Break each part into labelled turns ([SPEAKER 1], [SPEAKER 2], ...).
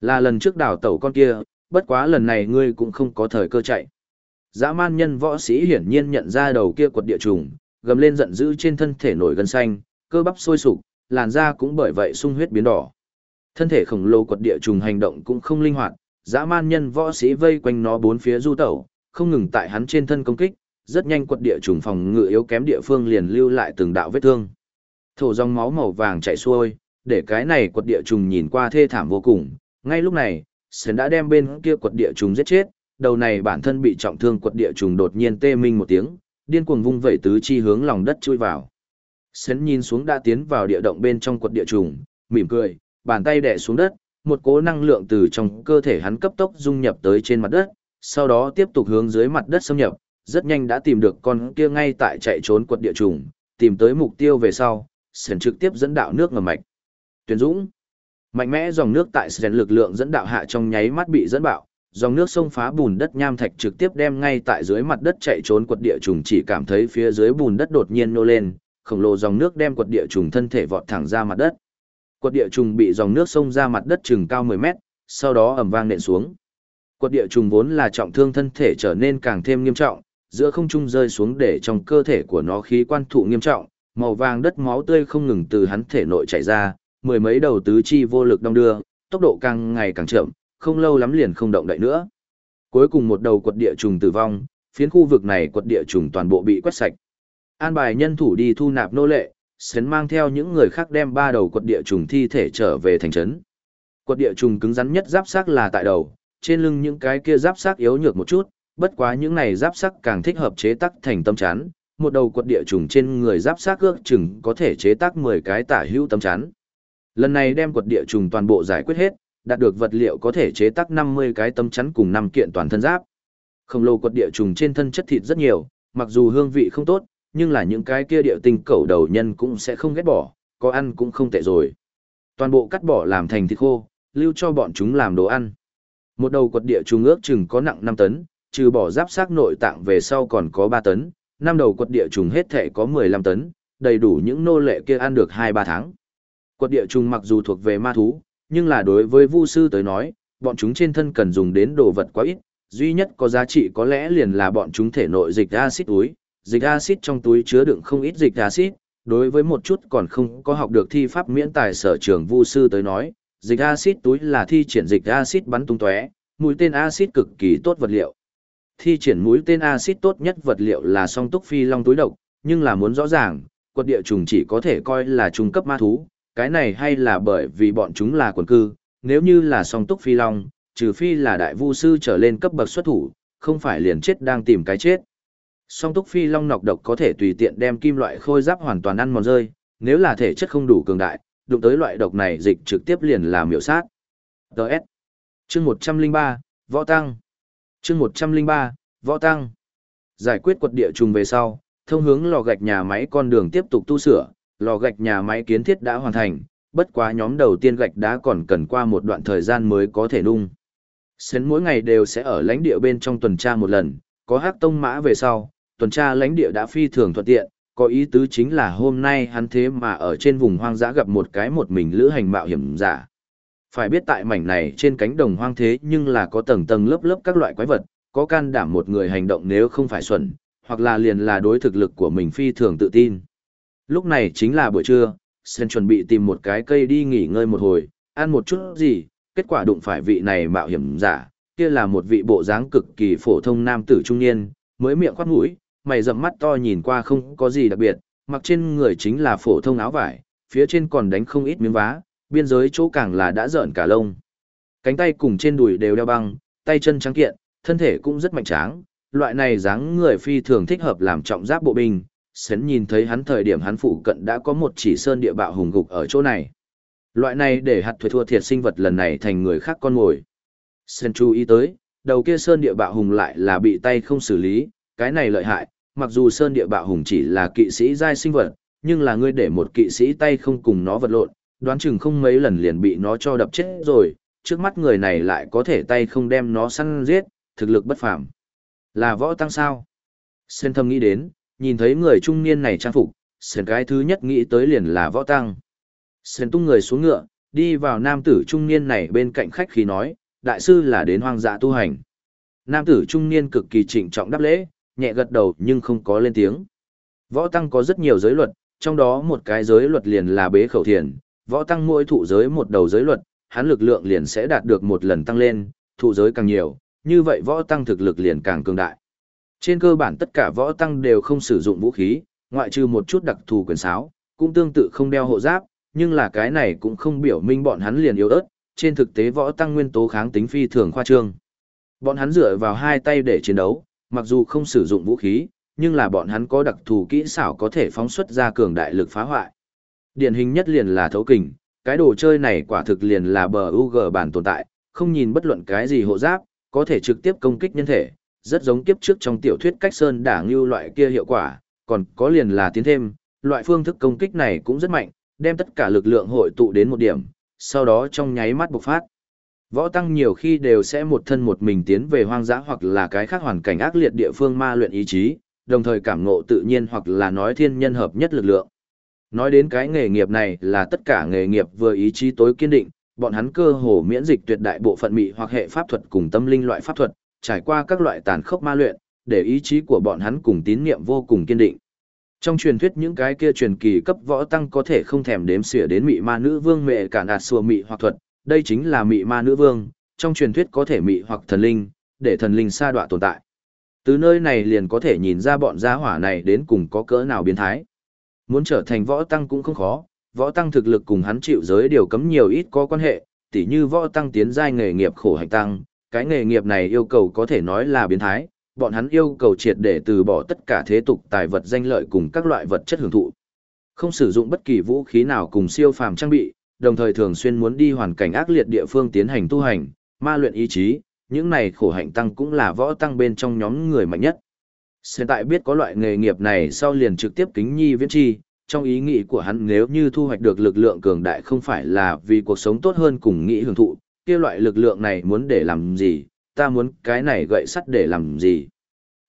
[SPEAKER 1] Là lần trước đảo tẩu con kia, bất quá lần này ngươi cũng không có thời cơ chạy. Dã man nhân võ sĩ hiển nhiên nhận ra đầu kia quật địa trùng, gầm lên giận dữ trên thân thể nổi gân xanh, cơ bắp sôi sục, làn da cũng bởi vậy sung huyết biến đỏ. Thân thể khổng lồ quật địa trùng hành động cũng không linh hoạt, dã man nhân võ sĩ vây quanh nó bốn phía du tẩu, không ngừng tại hắn trên thân công kích, rất nhanh quật địa trùng phòng ngự yếu kém địa phương liền lưu lại từng đạo vết thương. Thổ dòng máu màu vàng chảy xuôi, để cái này quật địa trùng nhìn qua thê thảm vô cùng. Ngay lúc này, Sến đã đem bên kia quật địa trùng giết chết, đầu này bản thân bị trọng thương quật địa trùng đột nhiên tê minh một tiếng, điên cuồng vung vẩy tứ chi hướng lòng đất chui vào. Sến nhìn xuống đã tiến vào địa động bên trong quật địa trùng, mỉm cười, bàn tay đè xuống đất, một cỗ năng lượng từ trong cơ thể hắn cấp tốc dung nhập tới trên mặt đất, sau đó tiếp tục hướng dưới mặt đất xâm nhập, rất nhanh đã tìm được con kia ngay tại chạy trốn quật địa trùng, tìm tới mục tiêu về sau, Sến trực tiếp dẫn đạo nước ngầm mạch. Tuyển Dũng Mạnh mẽ dòng nước tại Sren lực lượng dẫn đạo hạ trong nháy mắt bị dẫn bạo, dòng nước sông phá bùn đất nham thạch trực tiếp đem ngay tại dưới mặt đất chạy trốn quật địa trùng chỉ cảm thấy phía dưới bùn đất đột nhiên nô lên, khổng lồ dòng nước đem quật địa trùng thân thể vọt thẳng ra mặt đất. Quật địa trùng bị dòng nước sông ra mặt đất chừng cao 10 mét, sau đó ầm vang nện xuống. Quật địa trùng vốn là trọng thương thân thể trở nên càng thêm nghiêm trọng, giữa không trung rơi xuống để trong cơ thể của nó khí quan thụ nghiêm trọng, màu vàng đất máu tươi không ngừng từ hắn thể nội chảy ra, mười mấy đầu tứ chi vô lực đong đưa, tốc độ càng ngày càng chậm, không lâu lắm liền không động đậy nữa. Cuối cùng một đầu quật địa trùng tử vong, phiến khu vực này quật địa trùng toàn bộ bị quét sạch. An bài nhân thủ đi thu nạp nô lệ, sến mang theo những người khác đem ba đầu quật địa trùng thi thể trở về thành trấn. Quật địa trùng cứng rắn nhất giáp xác là tại đầu, trên lưng những cái kia giáp xác yếu nhược một chút, bất quá những này giáp sắc càng thích hợp chế tác thành tâm chắn, một đầu quật địa trùng trên người giáp xác ước chừng có thể chế tác 10 cái tả hữu tâm chắn. Lần này đem quật địa trùng toàn bộ giải quyết hết, đạt được vật liệu có thể chế tác 50 cái tâm chắn cùng 5 kiện toàn thân giáp. Khổng lồ quật địa trùng trên thân chất thịt rất nhiều, mặc dù hương vị không tốt, nhưng là những cái kia địa tinh cẩu đầu nhân cũng sẽ không ghét bỏ, có ăn cũng không tệ rồi. Toàn bộ cắt bỏ làm thành thịt khô, lưu cho bọn chúng làm đồ ăn. Một đầu quật địa trùng ước chừng có nặng 5 tấn, trừ bỏ giáp xác nội tạng về sau còn có 3 tấn, năm đầu quật địa trùng hết thể có 15 tấn, đầy đủ những nô lệ kia ăn được 2-3 tháng. Quật địa trùng mặc dù thuộc về ma thú, nhưng là đối với vu sư tới nói, bọn chúng trên thân cần dùng đến đồ vật quá ít, duy nhất có giá trị có lẽ liền là bọn chúng thể nội dịch axit túi, dịch axit trong túi chứa đựng không ít dịch axit, đối với một chút còn không có học được thi pháp miễn tài sở trường vu sư tới nói, dịch axit túi là thi triển dịch axit bắn tung tóe, mũi tên axit cực kỳ tốt vật liệu. Thi triển mũi tên axit tốt nhất vật liệu là song túc phi long túi độc, nhưng là muốn rõ ràng, quật địa trùng chỉ có thể coi là trung cấp ma thú, cái này hay là bởi vì bọn chúng là quần cư, nếu như là song túc phi long, trừ phi là đại vu sư trở lên cấp bậc xuất thủ, không phải liền chết đang tìm cái chết. Song túc phi long nọc độc có thể tùy tiện đem kim loại khôi giáp hoàn toàn ăn mòn rơi, nếu là thể chất không đủ cường đại, đụng tới loại độc này dịch trực tiếp liền làm miểu sát. Đợt. Chương 103, Võ Tăng. Chương 103, Võ Tăng. Giải quyết quật địa trùng về sau, thông hướng lò gạch nhà máy con đường tiếp tục tu sửa, lò gạch nhà máy kiến thiết đã hoàn thành, bất quá nhóm đầu tiên gạch đá còn cần qua một đoạn thời gian mới có thể nung. Sến mỗi ngày đều sẽ ở lãnh địa bên trong tuần tra một lần, có hắc tông mã về sau, tuần tra lãnh địa đã phi thường thuận tiện, có ý tứ chính là hôm nay hắn thế mà ở trên vùng hoang dã gặp một cái một mình lữ hành mạo hiểm giả. Phải biết tại mảnh này trên cánh đồng hoang thế nhưng là có tầng tầng lớp lớp các loại quái vật, có can đảm một người hành động nếu không phải xuẩn, hoặc là liền là đối thực lực của mình phi thường tự tin. Lúc này chính là buổi trưa, Sen chuẩn bị tìm một cái cây đi nghỉ ngơi một hồi, ăn một chút gì, kết quả đụng phải vị này mạo hiểm giả, kia là một vị bộ dáng cực kỳ phổ thông nam tử trung niên, mới miệng khoát mũi, mày rậm mắt to nhìn qua không có gì đặc biệt, mặc trên người chính là phổ thông áo vải, phía trên còn đánh không ít miếng vá, biên giới chỗ càng là đã rợn cả lông. Cánh tay cùng trên đùi đều đeo băng, tay chân trắng kiện, thân thể cũng rất mạnh tráng, loại này dáng người phi thường thích hợp làm trọng giáp bộ binh, Sến nhìn thấy hắn thời điểm hắn phụ cận đã có một chỉ sơn địa bạo hùng gục ở chỗ này. Loại này để hạt thuế thua thiệt sinh vật lần này thành người khác con ngồi. Sến chú ý tới, đầu kia sơn địa bạo hùng lại là bị tay không xử lý, cái này lợi hại, mặc dù sơn địa bạo hùng chỉ là kỵ sĩ giai sinh vật, nhưng là ngươi để một kỵ sĩ tay không cùng nó vật lộn, đoán chừng không mấy lần liền bị nó cho đập chết rồi, trước mắt người này lại có thể tay không đem nó săn giết, thực lực bất phàm. Là võ tăng sao? Sen thâm nghĩ đến, nhìn thấy người trung niên này trang phục, sền cái thứ nhất nghĩ tới liền là võ tăng. Sền tung người xuống ngựa, đi vào nam tử trung niên này bên cạnh khách khí nói, đại sư là đến hoang dã tu hành. Nam tử trung niên cực kỳ trịnh trọng đáp lễ, nhẹ gật đầu nhưng không có lên tiếng. Võ tăng có rất nhiều giới luật, trong đó một cái giới luật liền là bế khẩu thiền, võ tăng mỗi thụ giới một đầu giới luật, hắn lực lượng liền sẽ đạt được một lần tăng lên, thụ giới càng nhiều, như vậy võ tăng thực lực liền càng cường đại. Trên cơ bản tất cả võ tăng đều không sử dụng vũ khí, ngoại trừ một chút đặc thù quyền sáo, cũng tương tự không đeo hộ giáp, nhưng là cái này cũng không biểu minh bọn hắn liền yếu ớt, trên thực tế võ tăng nguyên tố kháng tính phi thường khoa trương. Bọn hắn dựa vào hai tay để chiến đấu, mặc dù không sử dụng vũ khí, nhưng là bọn hắn có đặc thù kỹ xảo có thể phóng xuất ra cường đại lực phá hoại. Điển hình nhất liền là thấu kình, cái đồ chơi này quả thực liền là bờ UG bản tồn tại, không nhìn bất luận cái gì hộ giáp, có thể trực tiếp công kích nhân thể, rất giống kiếp trước trong tiểu thuyết cách sơn đả ngưu loại kia hiệu quả, còn có liền là tiến thêm, loại phương thức công kích này cũng rất mạnh, đem tất cả lực lượng hội tụ đến một điểm, sau đó trong nháy mắt bộc phát. Võ tăng nhiều khi đều sẽ một thân một mình tiến về hoang dã hoặc là cái khác hoàn cảnh ác liệt địa phương ma luyện ý chí, đồng thời cảm ngộ tự nhiên hoặc là nói thiên nhân hợp nhất lực lượng. Nói đến cái nghề nghiệp này là tất cả nghề nghiệp vừa ý chí tối kiên định, bọn hắn cơ hồ miễn dịch tuyệt đại bộ phận mị hoặc hệ pháp thuật cùng tâm linh loại pháp thuật, trải qua các loại tàn khốc ma luyện, để ý chí của bọn hắn cùng tín niệm vô cùng kiên định. Trong truyền thuyết những cái kia truyền kỳ cấp võ tăng có thể không thèm đếm xỉa đến mị ma nữ vương mẹ cả nạt xùa mị hoặc thuật, đây chính là mị ma nữ vương, trong truyền thuyết có thể mị hoặc thần linh, để thần linh sa đọa tồn tại. Từ nơi này liền có thể nhìn ra bọn gia hỏa này đến cùng có cỡ nào biến thái. Muốn trở thành võ tăng cũng không khó, võ tăng thực lực cùng hắn chịu giới điều cấm nhiều ít có quan hệ, tỉ như võ tăng tiến giai nghề nghiệp khổ hạnh tăng, cái nghề nghiệp này yêu cầu có thể nói là biến thái, bọn hắn yêu cầu triệt để từ bỏ tất cả thế tục tài vật danh lợi cùng các loại vật chất hưởng thụ. Không sử dụng bất kỳ vũ khí nào cùng siêu phàm trang bị, đồng thời thường xuyên muốn đi hoàn cảnh ác liệt địa phương tiến hành tu hành, ma luyện ý chí, những này khổ hạnh tăng cũng là võ tăng bên trong nhóm người mạnh nhất. Hiện tại biết có loại nghề nghiệp này sau liền trực tiếp kính nhi viễn chi, trong ý nghĩ của hắn nếu như thu hoạch được lực lượng cường đại không phải là vì cuộc sống tốt hơn cùng nghĩ hưởng thụ, kia loại lực lượng này muốn để làm gì, ta muốn cái này gậy sắt để làm gì.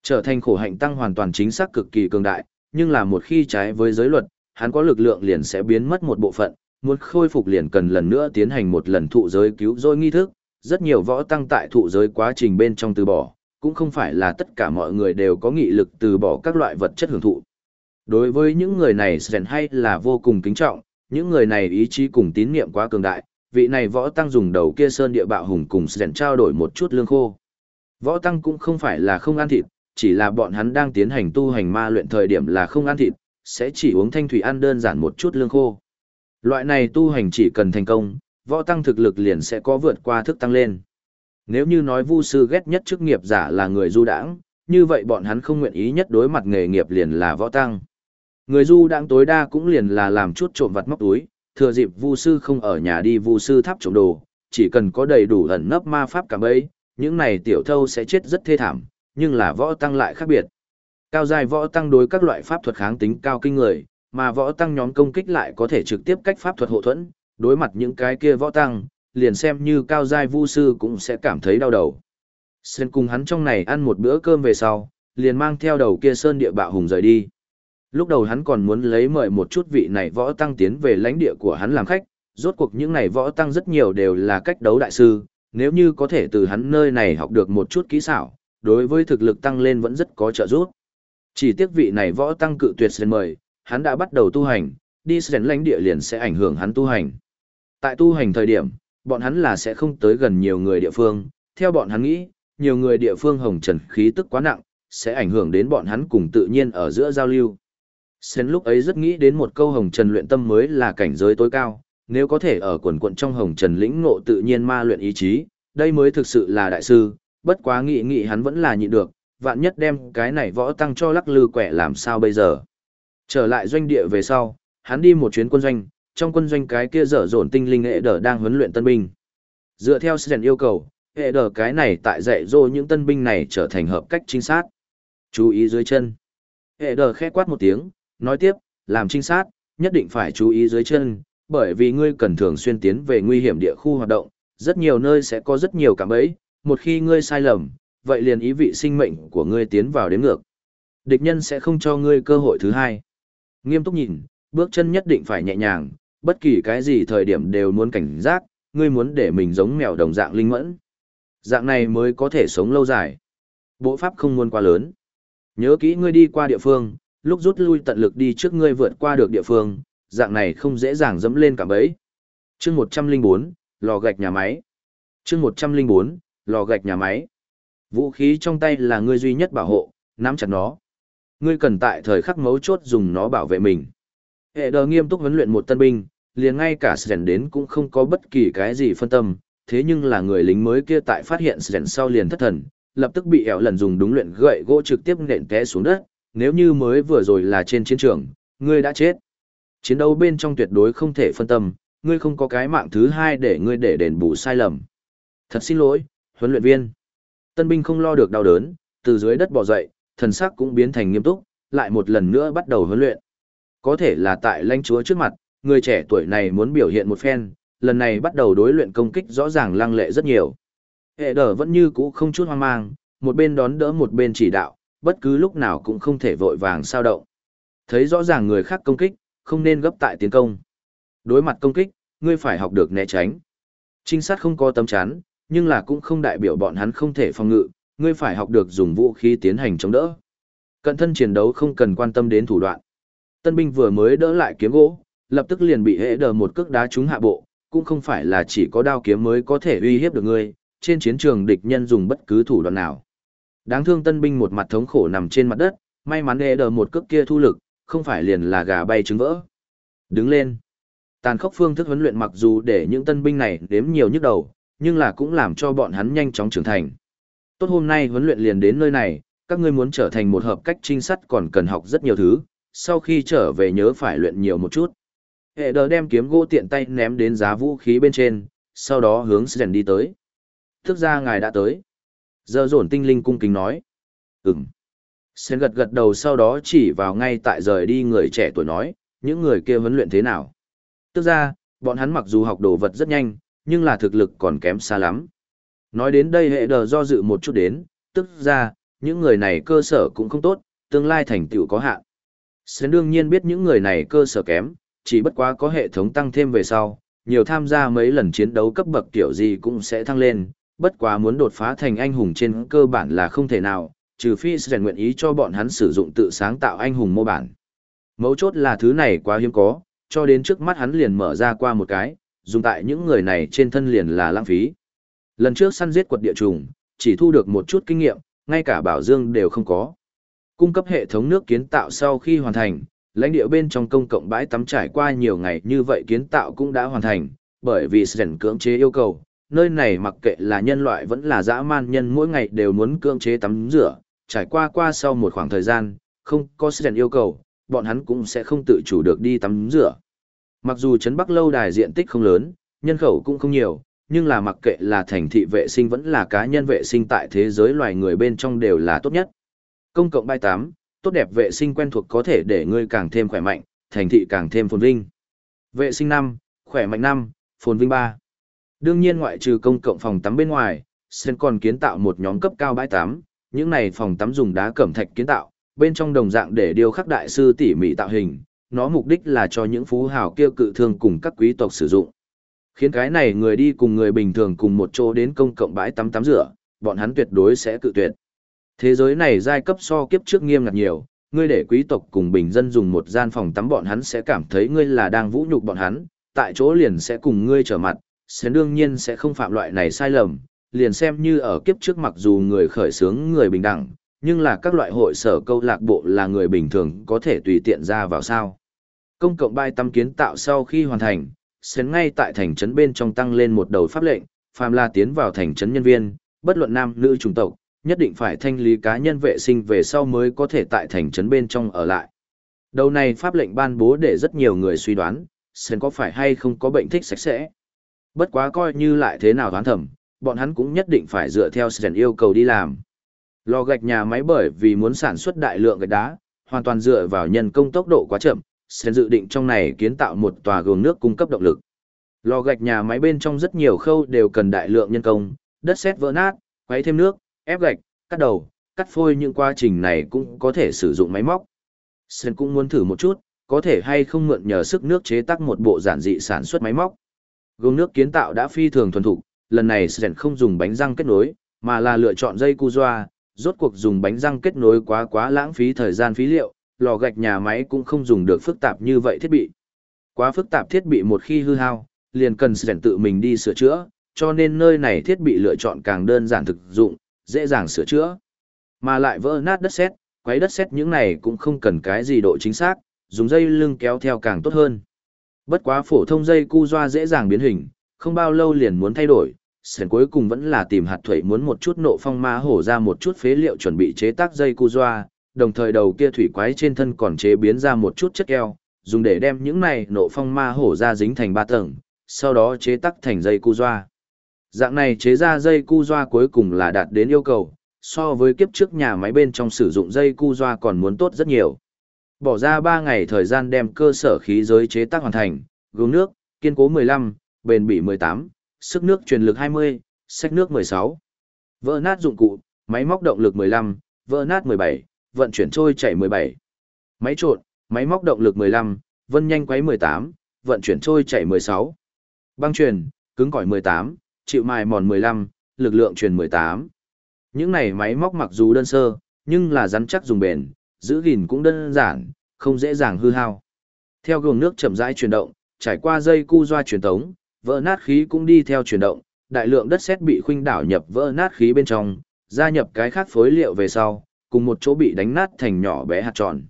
[SPEAKER 1] Trở thành khổ hạnh tăng hoàn toàn chính xác cực kỳ cường đại, nhưng là một khi trái với giới luật, hắn có lực lượng liền sẽ biến mất một bộ phận, muốn khôi phục liền cần lần nữa tiến hành một lần thụ giới cứu rỗi nghi thức, rất nhiều võ tăng tại thụ giới quá trình bên trong từ bỏ, cũng không phải là tất cả mọi người đều có nghị lực từ bỏ các loại vật chất hưởng thụ. Đối với những người này Sren hay là vô cùng kính trọng, những người này ý chí cùng tín niệm quá cường đại, vị này võ tăng dùng đầu kia sơn địa bạo hùng cùng Sren trao đổi một chút lương khô. Võ tăng cũng không phải là không ăn thịt, chỉ là bọn hắn đang tiến hành tu hành ma luyện thời điểm là không ăn thịt, sẽ chỉ uống thanh thủy ăn đơn giản một chút lương khô. Loại này tu hành chỉ cần thành công, võ tăng thực lực liền sẽ có vượt qua thức tăng lên. Nếu như nói vu sư ghét nhất chức nghiệp giả là người du đãng, như vậy bọn hắn không nguyện ý nhất đối mặt nghề nghiệp liền là võ tăng. Người du đãng tối đa cũng liền là làm chút trộm vặt móc túi, thừa dịp vu sư không ở nhà đi vu sư tháp trộm đồ, chỉ cần có đầy đủ ẩn nấp ma pháp cả bấy, những này tiểu thâu sẽ chết rất thê thảm, nhưng là võ tăng lại khác biệt. Cao dài võ tăng đối các loại pháp thuật kháng tính cao kinh người, mà võ tăng nhóm công kích lại có thể trực tiếp cách pháp thuật hộ thuẫn, đối mặt những cái kia võ tăng, liền xem như cao giai vu sư cũng sẽ cảm thấy đau đầu. Sơn cùng hắn trong này ăn một bữa cơm về sau, liền mang theo đầu kia sơn địa bạo hùng rời đi. Lúc đầu hắn còn muốn lấy mời một chút vị này võ tăng tiến về lãnh địa của hắn làm khách, rốt cuộc những này võ tăng rất nhiều đều là cách đấu đại sư, nếu như có thể từ hắn nơi này học được một chút kỹ xảo, đối với thực lực tăng lên vẫn rất có trợ giúp. Chỉ tiếc vị này võ tăng cự tuyệt xin mời, hắn đã bắt đầu tu hành, đi Sơn lãnh địa liền sẽ ảnh hưởng hắn tu hành. Tại tu hành thời điểm, bọn hắn là sẽ không tới gần nhiều người địa phương, theo bọn hắn nghĩ, nhiều người địa phương hồng trần khí tức quá nặng, sẽ ảnh hưởng đến bọn hắn cùng tự nhiên ở giữa giao lưu. Sến lúc ấy rất nghĩ đến một câu hồng trần luyện tâm mới là cảnh giới tối cao, nếu có thể ở quần quận trong hồng trần lĩnh ngộ tự nhiên ma luyện ý chí, đây mới thực sự là đại sư, bất quá nghĩ nghĩ hắn vẫn là nhịn được, vạn nhất đem cái này võ tăng cho lắc lư quẻ làm sao bây giờ. Trở lại doanh địa về sau, hắn đi một chuyến quân doanh, trong quân doanh cái kia dở dồn tinh linh hệ đờ đang huấn luyện tân binh. Dựa theo Sến yêu cầu, hệ đờ cái này tại dạy dỗ những tân binh này trở thành hợp cách trinh sát. Chú ý dưới chân. Hệ đờ khẽ quát một tiếng, nói tiếp, làm trinh sát, nhất định phải chú ý dưới chân, bởi vì ngươi cần thường xuyên tiến về nguy hiểm địa khu hoạt động, rất nhiều nơi sẽ có rất nhiều cảm ấy, một khi ngươi sai lầm, vậy liền ý vị sinh mệnh của ngươi tiến vào đến ngược. Địch nhân sẽ không cho ngươi cơ hội thứ hai. Nghiêm túc nhìn, bước chân nhất định phải nhẹ nhàng, bất kỳ cái gì thời điểm đều muốn cảnh giác, ngươi muốn để mình giống mèo đồng dạng linh mẫn. Dạng này mới có thể sống lâu dài. Bộ pháp không muốn quá lớn. Nhớ kỹ ngươi đi qua địa phương, lúc rút lui tận lực đi trước ngươi vượt qua được địa phương, dạng này không dễ dàng dẫm lên cả bẫy. Chương 104, lò gạch nhà máy. Chương 104, lò gạch nhà máy. Vũ khí trong tay là ngươi duy nhất bảo hộ, nắm chặt nó. Ngươi cần tại thời khắc mấu chốt dùng nó bảo vệ mình. Hệ đờ nghiêm túc huấn luyện một tân binh, liền ngay cả Sren đến cũng không có bất kỳ cái gì phân tâm, thế nhưng là người lính mới kia tại phát hiện Sren sau liền thất thần, lập tức bị ẻo lần dùng đúng luyện gậy gỗ trực tiếp nện té xuống đất, nếu như mới vừa rồi là trên chiến trường, ngươi đã chết. Chiến đấu bên trong tuyệt đối không thể phân tâm, ngươi không có cái mạng thứ hai để ngươi để đền bù sai lầm. Thật xin lỗi, huấn luyện viên. Tân binh không lo được đau đớn, từ dưới đất bò dậy, thần sắc cũng biến thành nghiêm túc, lại một lần nữa bắt đầu huấn luyện. Có thể là tại lãnh chúa trước mặt, người trẻ tuổi này muốn biểu hiện một phen, lần này bắt đầu đối luyện công kích rõ ràng lăng lệ rất nhiều. Hệ đờ vẫn như cũ không chút hoang mang, một bên đón đỡ một bên chỉ đạo, bất cứ lúc nào cũng không thể vội vàng sao động. Thấy rõ ràng người khác công kích, không nên gấp tại tiến công. Đối mặt công kích, ngươi phải học được né tránh. Trinh sát không có tấm chắn, nhưng là cũng không đại biểu bọn hắn không thể phòng ngự, ngươi phải học được dùng vũ khí tiến hành chống đỡ. Cận thân chiến đấu không cần quan tâm đến thủ đoạn. Tân binh vừa mới đỡ lại kiếm gỗ, lập tức liền bị hệ đờ một cước đá trúng hạ bộ, cũng không phải là chỉ có đao kiếm mới có thể uy hiếp được ngươi, trên chiến trường địch nhân dùng bất cứ thủ đoạn nào. Đáng thương tân binh một mặt thống khổ nằm trên mặt đất, may mắn hệ đờ một cước kia thu lực, không phải liền là gà bay trứng vỡ. Đứng lên. Tàn khốc phương thức huấn luyện mặc dù để những tân binh này đếm nhiều nhức đầu, nhưng là cũng làm cho bọn hắn nhanh chóng trưởng thành. Tốt hôm nay huấn luyện liền đến nơi này, các ngươi muốn trở thành một hợp cách trinh sát còn cần học rất nhiều thứ, sau khi trở về nhớ phải luyện nhiều một chút. Hệ đờ đem kiếm gỗ tiện tay ném đến giá vũ khí bên trên, sau đó hướng Sren đi tới. Thức ra ngài đã tới. Giờ dồn tinh linh cung kính nói. Ừm. Sen gật gật đầu sau đó chỉ vào ngay tại rời đi người trẻ tuổi nói, những người kia huấn luyện thế nào. Tức ra, bọn hắn mặc dù học đồ vật rất nhanh, nhưng là thực lực còn kém xa lắm. Nói đến đây hệ đờ do dự một chút đến, tức ra, những người này cơ sở cũng không tốt, tương lai thành tựu có hạn. Sến đương nhiên biết những người này cơ sở kém, chỉ bất quá có hệ thống tăng thêm về sau, nhiều tham gia mấy lần chiến đấu cấp bậc kiểu gì cũng sẽ thăng lên, bất quá muốn đột phá thành anh hùng trên cơ bản là không thể nào, trừ phi rèn nguyện ý cho bọn hắn sử dụng tự sáng tạo anh hùng mô bản. Mấu chốt là thứ này quá hiếm có, cho đến trước mắt hắn liền mở ra qua một cái, dùng tại những người này trên thân liền là lãng phí. Lần trước săn giết quật địa trùng, chỉ thu được một chút kinh nghiệm, ngay cả bảo dương đều không có. Cung cấp hệ thống nước kiến tạo sau khi hoàn thành, lãnh địa bên trong công cộng bãi tắm trải qua nhiều ngày như vậy kiến tạo cũng đã hoàn thành, bởi vì Sren cưỡng chế yêu cầu, nơi này mặc kệ là nhân loại vẫn là dã man nhân mỗi ngày đều muốn cưỡng chế tắm rửa, trải qua qua sau một khoảng thời gian, không có sự yêu cầu, bọn hắn cũng sẽ không tự chủ được đi tắm rửa. Mặc dù Trấn Bắc lâu đài diện tích không lớn, nhân khẩu cũng không nhiều, nhưng là mặc kệ là thành thị vệ sinh vẫn là cá nhân vệ sinh tại thế giới loài người bên trong đều là tốt nhất. Công cộng bãi tám, tốt đẹp vệ sinh quen thuộc có thể để ngươi càng thêm khỏe mạnh, thành thị càng thêm phồn vinh. Vệ sinh năm, khỏe mạnh năm, phồn vinh ba. Đương nhiên ngoại trừ công cộng phòng tắm bên ngoài, Sen còn kiến tạo một nhóm cấp cao bãi tắm, những này phòng tắm dùng đá cẩm thạch kiến tạo, bên trong đồng dạng để điêu khắc đại sư tỉ mỉ tạo hình, nó mục đích là cho những phú hào kia cự thương cùng các quý tộc sử dụng. Khiến cái này người đi cùng người bình thường cùng một chỗ đến công cộng bãi tắm tắm rửa, bọn hắn tuyệt đối sẽ cự tuyệt. Thế giới này giai cấp so kiếp trước nghiêm ngặt nhiều, ngươi để quý tộc cùng bình dân dùng một gian phòng tắm bọn hắn sẽ cảm thấy ngươi là đang vũ nhục bọn hắn, tại chỗ liền sẽ cùng ngươi trở mặt, Sến đương nhiên sẽ không phạm loại này sai lầm, liền xem như ở kiếp trước mặc dù người khởi sướng người bình đẳng, nhưng là các loại hội sở câu lạc bộ là người bình thường có thể tùy tiện ra vào sao. Công cộng bãi tắm kiến tạo sau khi hoàn thành, sến ngay tại thành trấn bên trong tăng lên một đầu pháp lệnh, phàm là tiến vào thành trấn nhân viên, bất luận nam nữ chủng tộc, nhất định phải thanh lý cá nhân vệ sinh về sau mới có thể tại thành trấn bên trong ở lại. Đầu này pháp lệnh ban bố để rất nhiều người suy đoán, sến có phải hay không có bệnh thích sạch sẽ. Bất quá coi như lại thế nào đoán thầm, bọn hắn cũng nhất định phải dựa theo sến yêu cầu đi làm. Lò gạch nhà máy bởi vì muốn sản xuất đại lượng gạch đá, hoàn toàn dựa vào nhân công tốc độ quá chậm, sẽ dự định trong này kiến tạo một tòa gương nước cung cấp động lực. Lò gạch nhà máy bên trong rất nhiều khâu đều cần đại lượng nhân công, đất sét vỡ nát, quấy thêm nước, ép gạch, cắt đầu, cắt phôi những quá trình này cũng có thể sử dụng máy móc. Sơn cũng muốn thử một chút, có thể hay không mượn nhờ sức nước chế tác một bộ giản dị sản xuất máy móc. Gương nước kiến tạo đã phi thường thuần thục, lần này Sren không dùng bánh răng kết nối, mà là lựa chọn dây cu doa, rốt cuộc dùng bánh răng kết nối quá quá lãng phí thời gian phí liệu, lò gạch nhà máy cũng không dùng được phức tạp như vậy thiết bị. Quá phức tạp thiết bị một khi hư hao, liền cần Sren tự mình đi sửa chữa, cho nên nơi này thiết bị lựa chọn càng đơn giản thực dụng, dễ dàng sửa chữa. Mà lại vỡ nát đất sét, quấy đất sét những này cũng không cần cái gì độ chính xác, dùng dây lưng kéo theo càng tốt hơn. Bất quá phổ thông dây cu doa dễ dàng biến hình, không bao lâu liền muốn thay đổi, sển cuối cùng vẫn là tìm hạt thủy muốn một chút nộ phong ma hổ ra một chút phế liệu chuẩn bị chế tác dây cu doa, đồng thời đầu kia thủy quái trên thân còn chế biến ra một chút chất keo, dùng để đem những này nộ phong ma hổ ra dính thành ba tầng, sau đó chế tác thành dây cu doa. Dạng này chế ra dây cu doa cuối cùng là đạt đến yêu cầu, so với kiếp trước nhà máy bên trong sử dụng dây cu doa còn muốn tốt rất nhiều. Bỏ ra 3 ngày thời gian đem cơ sở khí giới chế tác hoàn thành, gương nước, kiên cố 15, bền bỉ 18, sức nước truyền lực 20, sách nước 16. Vỡ nát dụng cụ, máy móc động lực 15, vỡ nát 17, vận chuyển trôi chảy 17. Máy trộn, máy móc động lực 15, vân nhanh quấy 18, vận chuyển trôi chảy 16. Băng truyền, cứng cỏi 18, chịu mài mòn 15, lực lượng truyền 18. Những này máy móc mặc dù đơn sơ, nhưng là rắn chắc dùng bền, giữ gìn cũng đơn giản, không dễ dàng hư hao. Theo gồm nước chậm rãi chuyển động, trải qua dây cu doa truyền tống, vỡ nát khí cũng đi theo chuyển động, đại lượng đất sét bị khuynh đảo nhập vỡ nát khí bên trong, gia nhập cái khác phối liệu về sau, cùng một chỗ bị đánh nát thành nhỏ bé hạt tròn.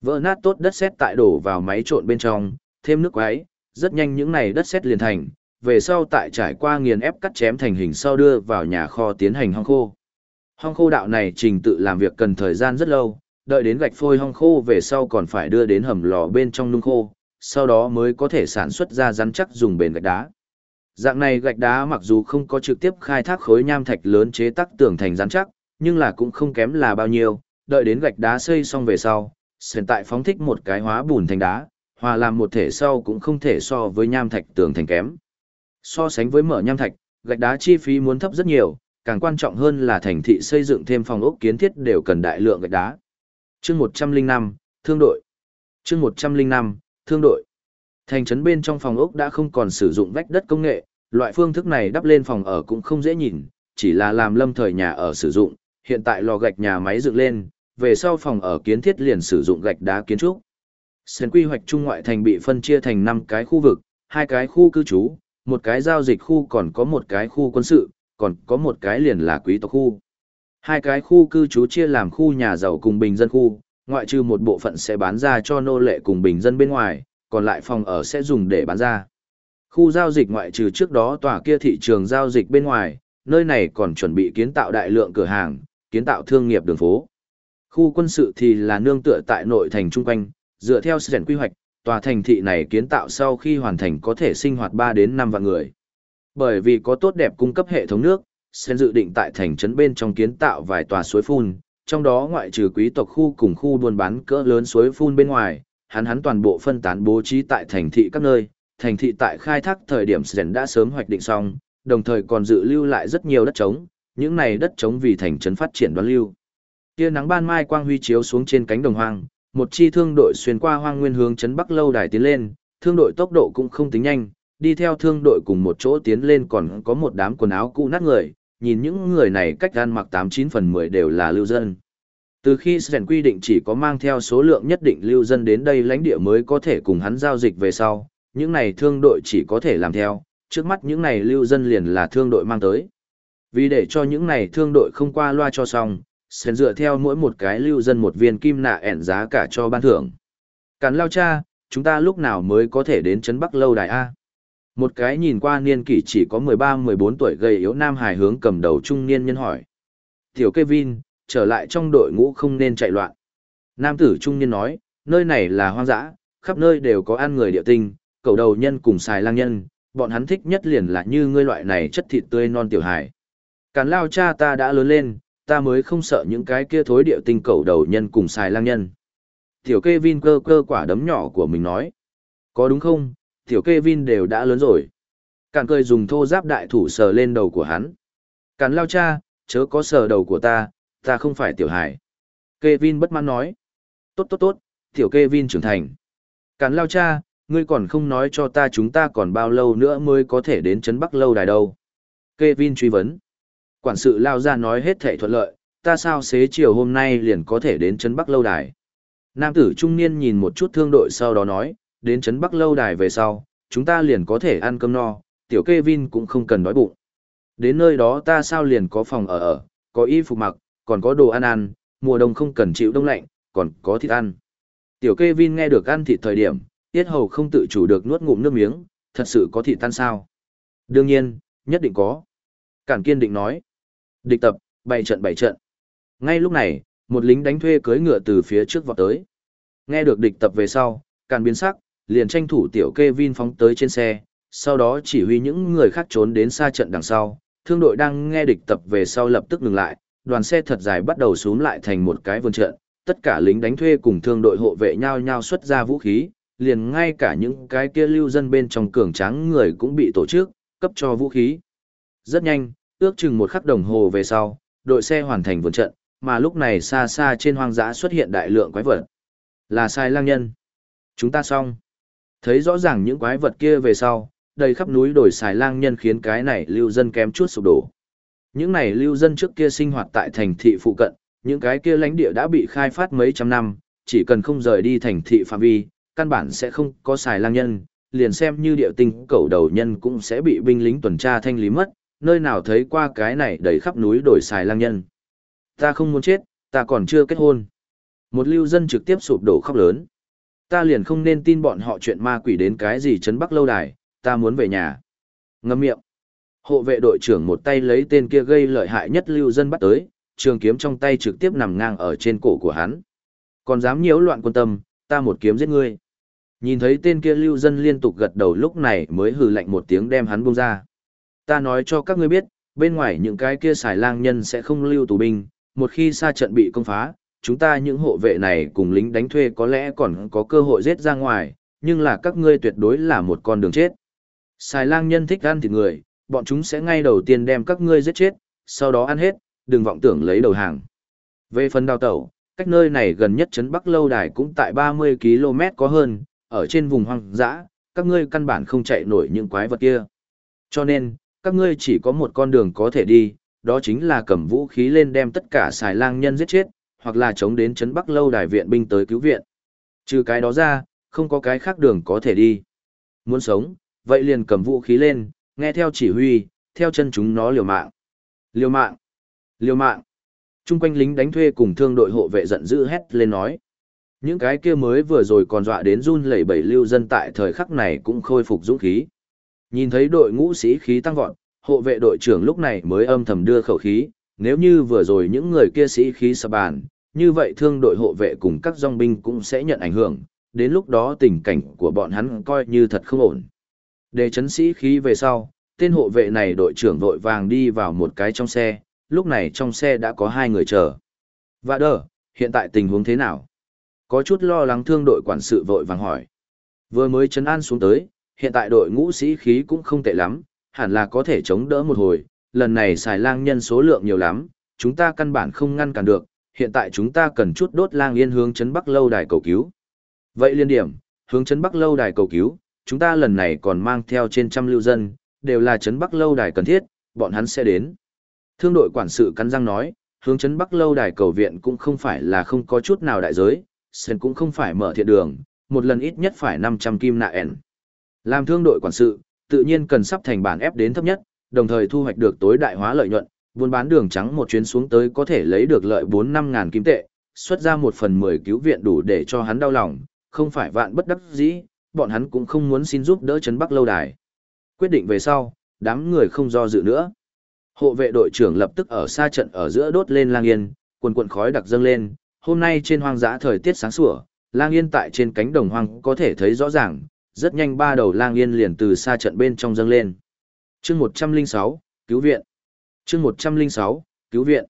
[SPEAKER 1] Vỡ nát tốt đất sét tại đổ vào máy trộn bên trong, thêm nước quái, rất nhanh những này đất sét liền thành, về sau tại trải qua nghiền ép cắt chém thành hình sau đưa vào nhà kho tiến hành hong khô. Hong khô đạo này trình tự làm việc cần thời gian rất lâu, đợi đến gạch phôi hong khô về sau còn phải đưa đến hầm lò bên trong nung khô, sau đó mới có thể sản xuất ra rắn chắc dùng bền gạch đá. Dạng này gạch đá mặc dù không có trực tiếp khai thác khối nham thạch lớn chế tác tường thành rắn chắc, nhưng là cũng không kém là bao nhiêu, đợi đến gạch đá xây xong về sau, hiện tại phóng thích một cái hóa bùn thành đá, hòa làm một thể sau cũng không thể so với nham thạch tường thành kém. So sánh với mở nham thạch, gạch đá chi phí muốn thấp rất nhiều, càng quan trọng hơn là thành thị xây dựng thêm phòng ốc kiến thiết đều cần đại lượng gạch đá. Chương 105, Thương đội. Chương 105, Thương đội. Thành trấn bên trong phòng ốc đã không còn sử dụng vách đất công nghệ, loại phương thức này đắp lên phòng ở cũng không dễ nhìn, chỉ là làm lâm thời nhà ở sử dụng, hiện tại lò gạch nhà máy dựng lên, về sau phòng ở kiến thiết liền sử dụng gạch đá kiến trúc. Sến quy hoạch trung ngoại thành bị phân chia thành năm cái khu vực, hai cái khu cư trú, một cái giao dịch khu còn có một cái khu quân sự, còn có một cái liền là quý tộc khu. Hai cái khu cư trú chia làm khu nhà giàu cùng bình dân khu, ngoại trừ một bộ phận sẽ bán ra cho nô lệ cùng bình dân bên ngoài, còn lại phòng ở sẽ dùng để bán ra. Khu giao dịch ngoại trừ trước đó tòa kia thị trường giao dịch bên ngoài, nơi này còn chuẩn bị kiến tạo đại lượng cửa hàng, kiến tạo thương nghiệp đường phố. Khu quân sự thì là nương tựa tại nội thành trung quanh, dựa theo sự quy hoạch, tòa thành thị này kiến tạo sau khi hoàn thành có thể sinh hoạt 3 đến 5 vạn người. Bởi vì có tốt đẹp cung cấp hệ thống nước, Sen dự định tại thành trấn bên trong kiến tạo vài tòa suối phun, trong đó ngoại trừ quý tộc khu cùng khu buôn bán cỡ lớn suối phun bên ngoài, hắn hắn toàn bộ phân tán bố trí tại thành thị các nơi, thành thị tại khai thác thời điểm Sen đã sớm hoạch định xong, đồng thời còn dự lưu lại rất nhiều đất trống, những này đất trống vì thành trấn phát triển đoán lưu. Tia nắng ban mai quang huy chiếu xuống trên cánh đồng hoang, một chi thương đội xuyên qua hoang nguyên hướng trấn Bắc lâu đài tiến lên, thương đội tốc độ cũng không tính nhanh, đi theo thương đội cùng một chỗ tiến lên còn có một đám quần áo cũ nát người, nhìn những người này cách gan mặc 89 phần 10 đều là lưu dân. Từ khi Sren quy định chỉ có mang theo số lượng nhất định lưu dân đến đây lãnh địa mới có thể cùng hắn giao dịch về sau, những này thương đội chỉ có thể làm theo, trước mắt những này lưu dân liền là thương đội mang tới. Vì để cho những này thương đội không qua loa cho xong, Sren dựa theo mỗi một cái lưu dân một viên kim nạ ẻn giá cả cho ban thưởng. Cắn lao cha, chúng ta lúc nào mới có thể đến Trấn Bắc Lâu Đài A? Một cái nhìn qua niên kỷ chỉ có 13-14 tuổi gầy yếu nam hài hướng cầm đầu trung niên nhân hỏi. Tiểu Kevin, trở lại trong đội ngũ không nên chạy loạn. Nam tử trung niên nói, nơi này là hoang dã, khắp nơi đều có ăn người địa tinh, cầu đầu nhân cùng xài lang nhân, bọn hắn thích nhất liền là như ngươi loại này chất thịt tươi non tiểu hài. Cản lao cha ta đã lớn lên, ta mới không sợ những cái kia thối địa tinh cầu đầu nhân cùng xài lang nhân. Tiểu Kevin cơ cơ quả đấm nhỏ của mình nói. Có đúng không, tiểu Kevin đều đã lớn rồi. Càn cười dùng thô giáp đại thủ sờ lên đầu của hắn. Càn lao cha, chớ có sờ đầu của ta, ta không phải tiểu hải. Kevin bất mãn nói. Tốt tốt tốt, tiểu Kevin trưởng thành. Càn lao cha, ngươi còn không nói cho ta chúng ta còn bao lâu nữa mới có thể đến Trấn Bắc Lâu Đài đâu. Kevin truy vấn. Quản sự lao ra nói hết thể thuận lợi, ta sao xế chiều hôm nay liền có thể đến Trấn Bắc Lâu Đài. Nam tử trung niên nhìn một chút thương đội sau đó nói, đến Trấn Bắc Lâu Đài về sau, chúng ta liền có thể ăn cơm no, tiểu Kê Vin cũng không cần đói bụng. Đến nơi đó ta sao liền có phòng ở ở, có y phục mặc, còn có đồ ăn ăn, mùa đông không cần chịu đông lạnh, còn có thịt ăn. Tiểu Kê Vin nghe được ăn thịt thời điểm, tiết hầu không tự chủ được nuốt ngụm nước miếng, thật sự có thịt tan sao? Đương nhiên, nhất định có. Cản kiên định nói. Địch tập, bảy trận bảy trận. Ngay lúc này, một lính đánh thuê cưỡi ngựa từ phía trước vọt tới. Nghe được địch tập về sau, cản biến sắc, liền tranh thủ tiểu Kevin phóng tới trên xe, sau đó chỉ huy những người khác trốn đến xa trận đằng sau. Thương đội đang nghe địch tập về sau lập tức ngừng lại, đoàn xe thật dài bắt đầu xuống lại thành một cái vườn trận, tất cả lính đánh thuê cùng thương đội hộ vệ nhau nhau xuất ra vũ khí, liền ngay cả những cái kia lưu dân bên trong cường tráng người cũng bị tổ chức, cấp cho vũ khí. Rất nhanh, ước chừng một khắc đồng hồ về sau, đội xe hoàn thành vườn trận, mà lúc này xa xa trên hoang dã xuất hiện đại lượng quái vật. Là sai lang nhân. Chúng ta xong. Thấy rõ ràng những quái vật kia về sau, đầy khắp núi đồi xài lang nhân khiến cái này lưu dân kém chút sụp đổ. Những này lưu dân trước kia sinh hoạt tại thành thị phụ cận, những cái kia lãnh địa đã bị khai phát mấy trăm năm, chỉ cần không rời đi thành thị phạm vi, căn bản sẽ không có xài lang nhân, liền xem như địa tinh cầu đầu nhân cũng sẽ bị binh lính tuần tra thanh lý mất, nơi nào thấy qua cái này đầy khắp núi đồi xài lang nhân. Ta không muốn chết, ta còn chưa kết hôn. Một lưu dân trực tiếp sụp đổ khóc lớn. Ta liền không nên tin bọn họ chuyện ma quỷ đến cái gì chấn bắc lâu đài, ta muốn về nhà. Ngâm miệng. Hộ vệ đội trưởng một tay lấy tên kia gây lợi hại nhất lưu dân bắt tới, trường kiếm trong tay trực tiếp nằm ngang ở trên cổ của hắn. Còn dám nhiễu loạn quân tâm, ta một kiếm giết ngươi. Nhìn thấy tên kia lưu dân liên tục gật đầu lúc này mới hừ lạnh một tiếng đem hắn buông ra. Ta nói cho các ngươi biết, bên ngoài những cái kia xài lang nhân sẽ không lưu tù binh, một khi xa trận bị công phá, chúng ta những hộ vệ này cùng lính đánh thuê có lẽ còn có cơ hội giết ra ngoài, nhưng là các ngươi tuyệt đối là một con đường chết. Xài lang nhân thích ăn thịt người, bọn chúng sẽ ngay đầu tiên đem các ngươi giết chết, sau đó ăn hết, đừng vọng tưởng lấy đầu hàng. Về phần đào tẩu, cách nơi này gần nhất trấn Bắc Lâu Đài cũng tại 30 km có hơn, ở trên vùng hoang dã, các ngươi căn bản không chạy nổi những quái vật kia. Cho nên, các ngươi chỉ có một con đường có thể đi, đó chính là cầm vũ khí lên đem tất cả xài lang nhân giết chết, hoặc là chống đến trấn Bắc Lâu Đài viện binh tới cứu viện. Trừ cái đó ra, không có cái khác đường có thể đi. Muốn sống, vậy liền cầm vũ khí lên, nghe theo chỉ huy, theo chân chúng nó liều mạng. Liều mạng! Liều mạng! Trung quanh lính đánh thuê cùng thương đội hộ vệ giận dữ hét lên nói. Những cái kia mới vừa rồi còn dọa đến run lẩy bẩy lưu dân tại thời khắc này cũng khôi phục dũng khí. Nhìn thấy đội ngũ sĩ khí tăng vọt, hộ vệ đội trưởng lúc này mới âm thầm đưa khẩu khí, nếu như vừa rồi những người kia sĩ khí sập bàn, như vậy thương đội hộ vệ cùng các dòng binh cũng sẽ nhận ảnh hưởng, đến lúc đó tình cảnh của bọn hắn coi như thật không ổn. Để chấn sĩ khí về sau, tên hộ vệ này đội trưởng vội vàng đi vào một cái trong xe, lúc này trong xe đã có hai người chờ. Và đờ, hiện tại tình huống thế nào? Có chút lo lắng thương đội quản sự vội vàng hỏi. Vừa mới chấn an xuống tới, hiện tại đội ngũ sĩ khí cũng không tệ lắm, hẳn là có thể chống đỡ một hồi, lần này xài lang nhân số lượng nhiều lắm, chúng ta căn bản không ngăn cản được, hiện tại chúng ta cần chút đốt lang yên hướng chấn bắc lâu đài cầu cứu. Vậy liên điểm, hướng chấn bắc lâu đài cầu cứu, chúng ta lần này còn mang theo trên trăm lưu dân, đều là chấn bắc lâu đài cần thiết, bọn hắn sẽ đến. Thương đội quản sự cắn răng nói, hướng chấn bắc lâu đài cầu viện cũng không phải là không có chút nào đại giới, sen cũng không phải mở thiện đường, một lần ít nhất phải 500 kim nạ ẻn. Làm thương đội quản sự, tự nhiên cần sắp thành bản ép đến thấp nhất, đồng thời thu hoạch được tối đại hóa lợi nhuận, buôn bán đường trắng một chuyến xuống tới có thể lấy được lợi 4-5 ngàn kim tệ, xuất ra một phần 10 cứu viện đủ để cho hắn đau lòng, không phải vạn bất đắc dĩ, bọn hắn cũng không muốn xin giúp đỡ Trấn Bắc lâu đài. Quyết định về sau, đám người không do dự nữa. Hộ vệ đội trưởng lập tức ở xa trận ở giữa đốt lên lang yên, quần quần khói đặc dâng lên, hôm nay trên hoang dã thời tiết sáng sủa, lang yên tại trên cánh đồng hoang có thể thấy rõ ràng, rất nhanh ba đầu lang yên liền từ xa trận bên trong dâng lên. Chương 106, cứu viện. Chương 106, cứu viện.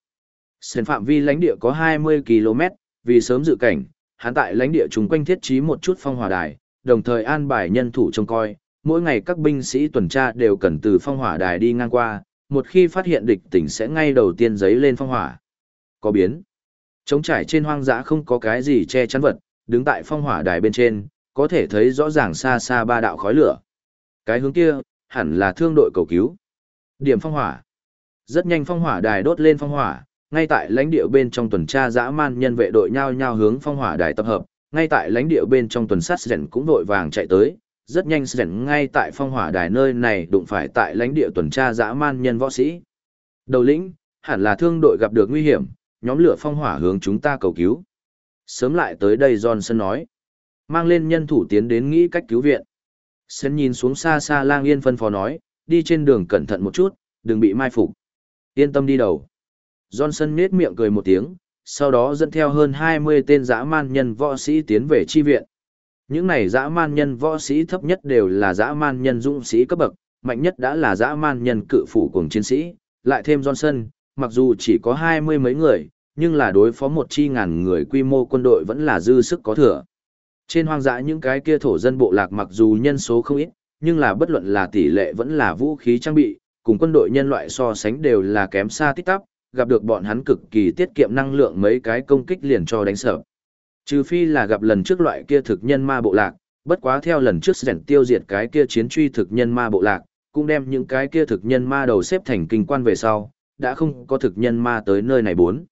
[SPEAKER 1] Sền phạm vi lãnh địa có 20 km, vì sớm dự cảnh, hắn tại lãnh địa chúng quanh thiết trí một chút phong hỏa đài, đồng thời an bài nhân thủ trông coi, mỗi ngày các binh sĩ tuần tra đều cần từ phong hỏa đài đi ngang qua, một khi phát hiện địch tỉnh sẽ ngay đầu tiên giấy lên phong hỏa. Có biến. Trống trải trên hoang dã không có cái gì che chắn vật, đứng tại phong hỏa đài bên trên, có thể thấy rõ ràng xa xa ba đạo khói lửa. Cái hướng kia, hẳn là thương đội cầu cứu. Điểm phong hỏa. Rất nhanh phong hỏa đài đốt lên phong hỏa, ngay tại lãnh địa bên trong tuần tra dã man nhân vệ đội nhau nhau hướng phong hỏa đài tập hợp, ngay tại lãnh địa bên trong tuần sát Sren cũng vội vàng chạy tới, rất nhanh Sren ngay tại phong hỏa đài nơi này đụng phải tại lãnh địa tuần tra dã man nhân võ sĩ. Đầu lĩnh, hẳn là thương đội gặp được nguy hiểm, nhóm lửa phong hỏa hướng chúng ta cầu cứu. Sớm lại tới đây Johnson nói. Mang lên nhân thủ tiến đến nghĩ cách cứu viện. Sến nhìn xuống xa xa lang yên phân phó nói, đi trên đường cẩn thận một chút, đừng bị mai phục. Yên tâm đi đầu. Johnson nết miệng cười một tiếng, sau đó dẫn theo hơn 20 tên dã man nhân võ sĩ tiến về chi viện. Những này dã man nhân võ sĩ thấp nhất đều là dã man nhân dũng sĩ cấp bậc, mạnh nhất đã là dã man nhân cự phủ cùng chiến sĩ, lại thêm Johnson, mặc dù chỉ có hai mươi mấy người, nhưng là đối phó một chi ngàn người quy mô quân đội vẫn là dư sức có thừa. Trên hoang dã những cái kia thổ dân bộ lạc mặc dù nhân số không ít, nhưng là bất luận là tỷ lệ vẫn là vũ khí trang bị, cùng quân đội nhân loại so sánh đều là kém xa tích tắp, gặp được bọn hắn cực kỳ tiết kiệm năng lượng mấy cái công kích liền cho đánh sợ. Trừ phi là gặp lần trước loại kia thực nhân ma bộ lạc, bất quá theo lần trước rèn tiêu diệt cái kia chiến truy thực nhân ma bộ lạc, cũng đem những cái kia thực nhân ma đầu xếp thành kinh quan về sau, đã không có thực nhân ma tới nơi này bốn.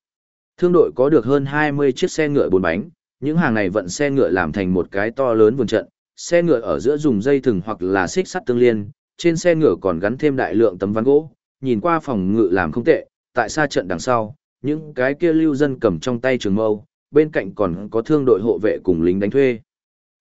[SPEAKER 1] Thương đội có được hơn 20 chiếc xe ngựa bốn bánh, những hàng này vận xe ngựa làm thành một cái to lớn vườn trận, xe ngựa ở giữa dùng dây thừng hoặc là xích sắt tương liên, trên xe ngựa còn gắn thêm đại lượng tấm ván gỗ, nhìn qua phòng ngự làm không tệ, tại xa trận đằng sau, những cái kia lưu dân cầm trong tay trường mâu, bên cạnh còn có thương đội hộ vệ cùng lính đánh thuê.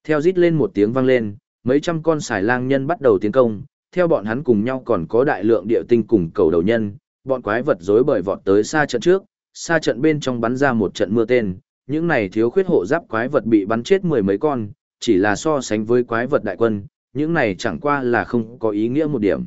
[SPEAKER 1] Theo rít lên một tiếng vang lên, mấy trăm con xài lang nhân bắt đầu tiến công, theo bọn hắn cùng nhau còn có đại lượng địa tinh cùng cầu đầu nhân, bọn quái vật rối bời vọt tới xa trận trước, xa trận bên trong bắn ra một trận mưa tên, những này thiếu khuyết hộ giáp quái vật bị bắn chết mười mấy con, chỉ là so sánh với quái vật đại quân, những này chẳng qua là không có ý nghĩa một điểm.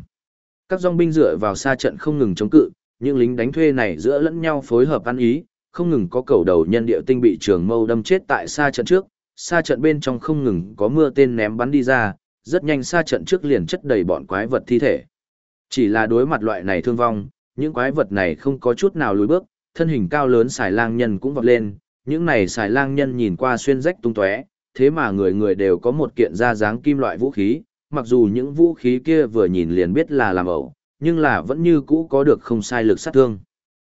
[SPEAKER 1] Các dòng binh dựa vào xa trận không ngừng chống cự, những lính đánh thuê này giữa lẫn nhau phối hợp ăn ý, không ngừng có cầu đầu nhân địa tinh bị trường mâu đâm chết tại xa trận trước, xa trận bên trong không ngừng có mưa tên ném bắn đi ra, rất nhanh xa trận trước liền chất đầy bọn quái vật thi thể. Chỉ là đối mặt loại này thương vong, những quái vật này không có chút nào lùi bước, thân hình cao lớn xài lang nhân cũng vọt lên, những này xài lang nhân nhìn qua xuyên rách tung tóe, thế mà người người đều có một kiện da dáng kim loại vũ khí, mặc dù những vũ khí kia vừa nhìn liền biết là làm ẩu, nhưng là vẫn như cũ có được không sai lực sát thương.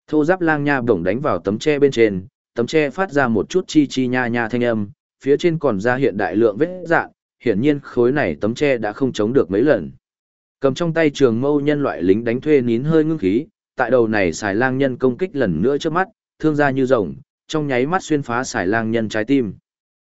[SPEAKER 1] Thô giáp lang nha bổng đánh vào tấm tre bên trên, tấm tre phát ra một chút chi chi nha nha thanh âm, phía trên còn ra hiện đại lượng vết dạn, hiển nhiên khối này tấm tre đã không chống được mấy lần. Cầm trong tay trường mâu nhân loại lính đánh thuê nín hơi ngưng khí, tại đầu này xài lang nhân công kích lần nữa trước mắt, thương ra như rồng, trong nháy mắt xuyên phá xài lang nhân trái tim.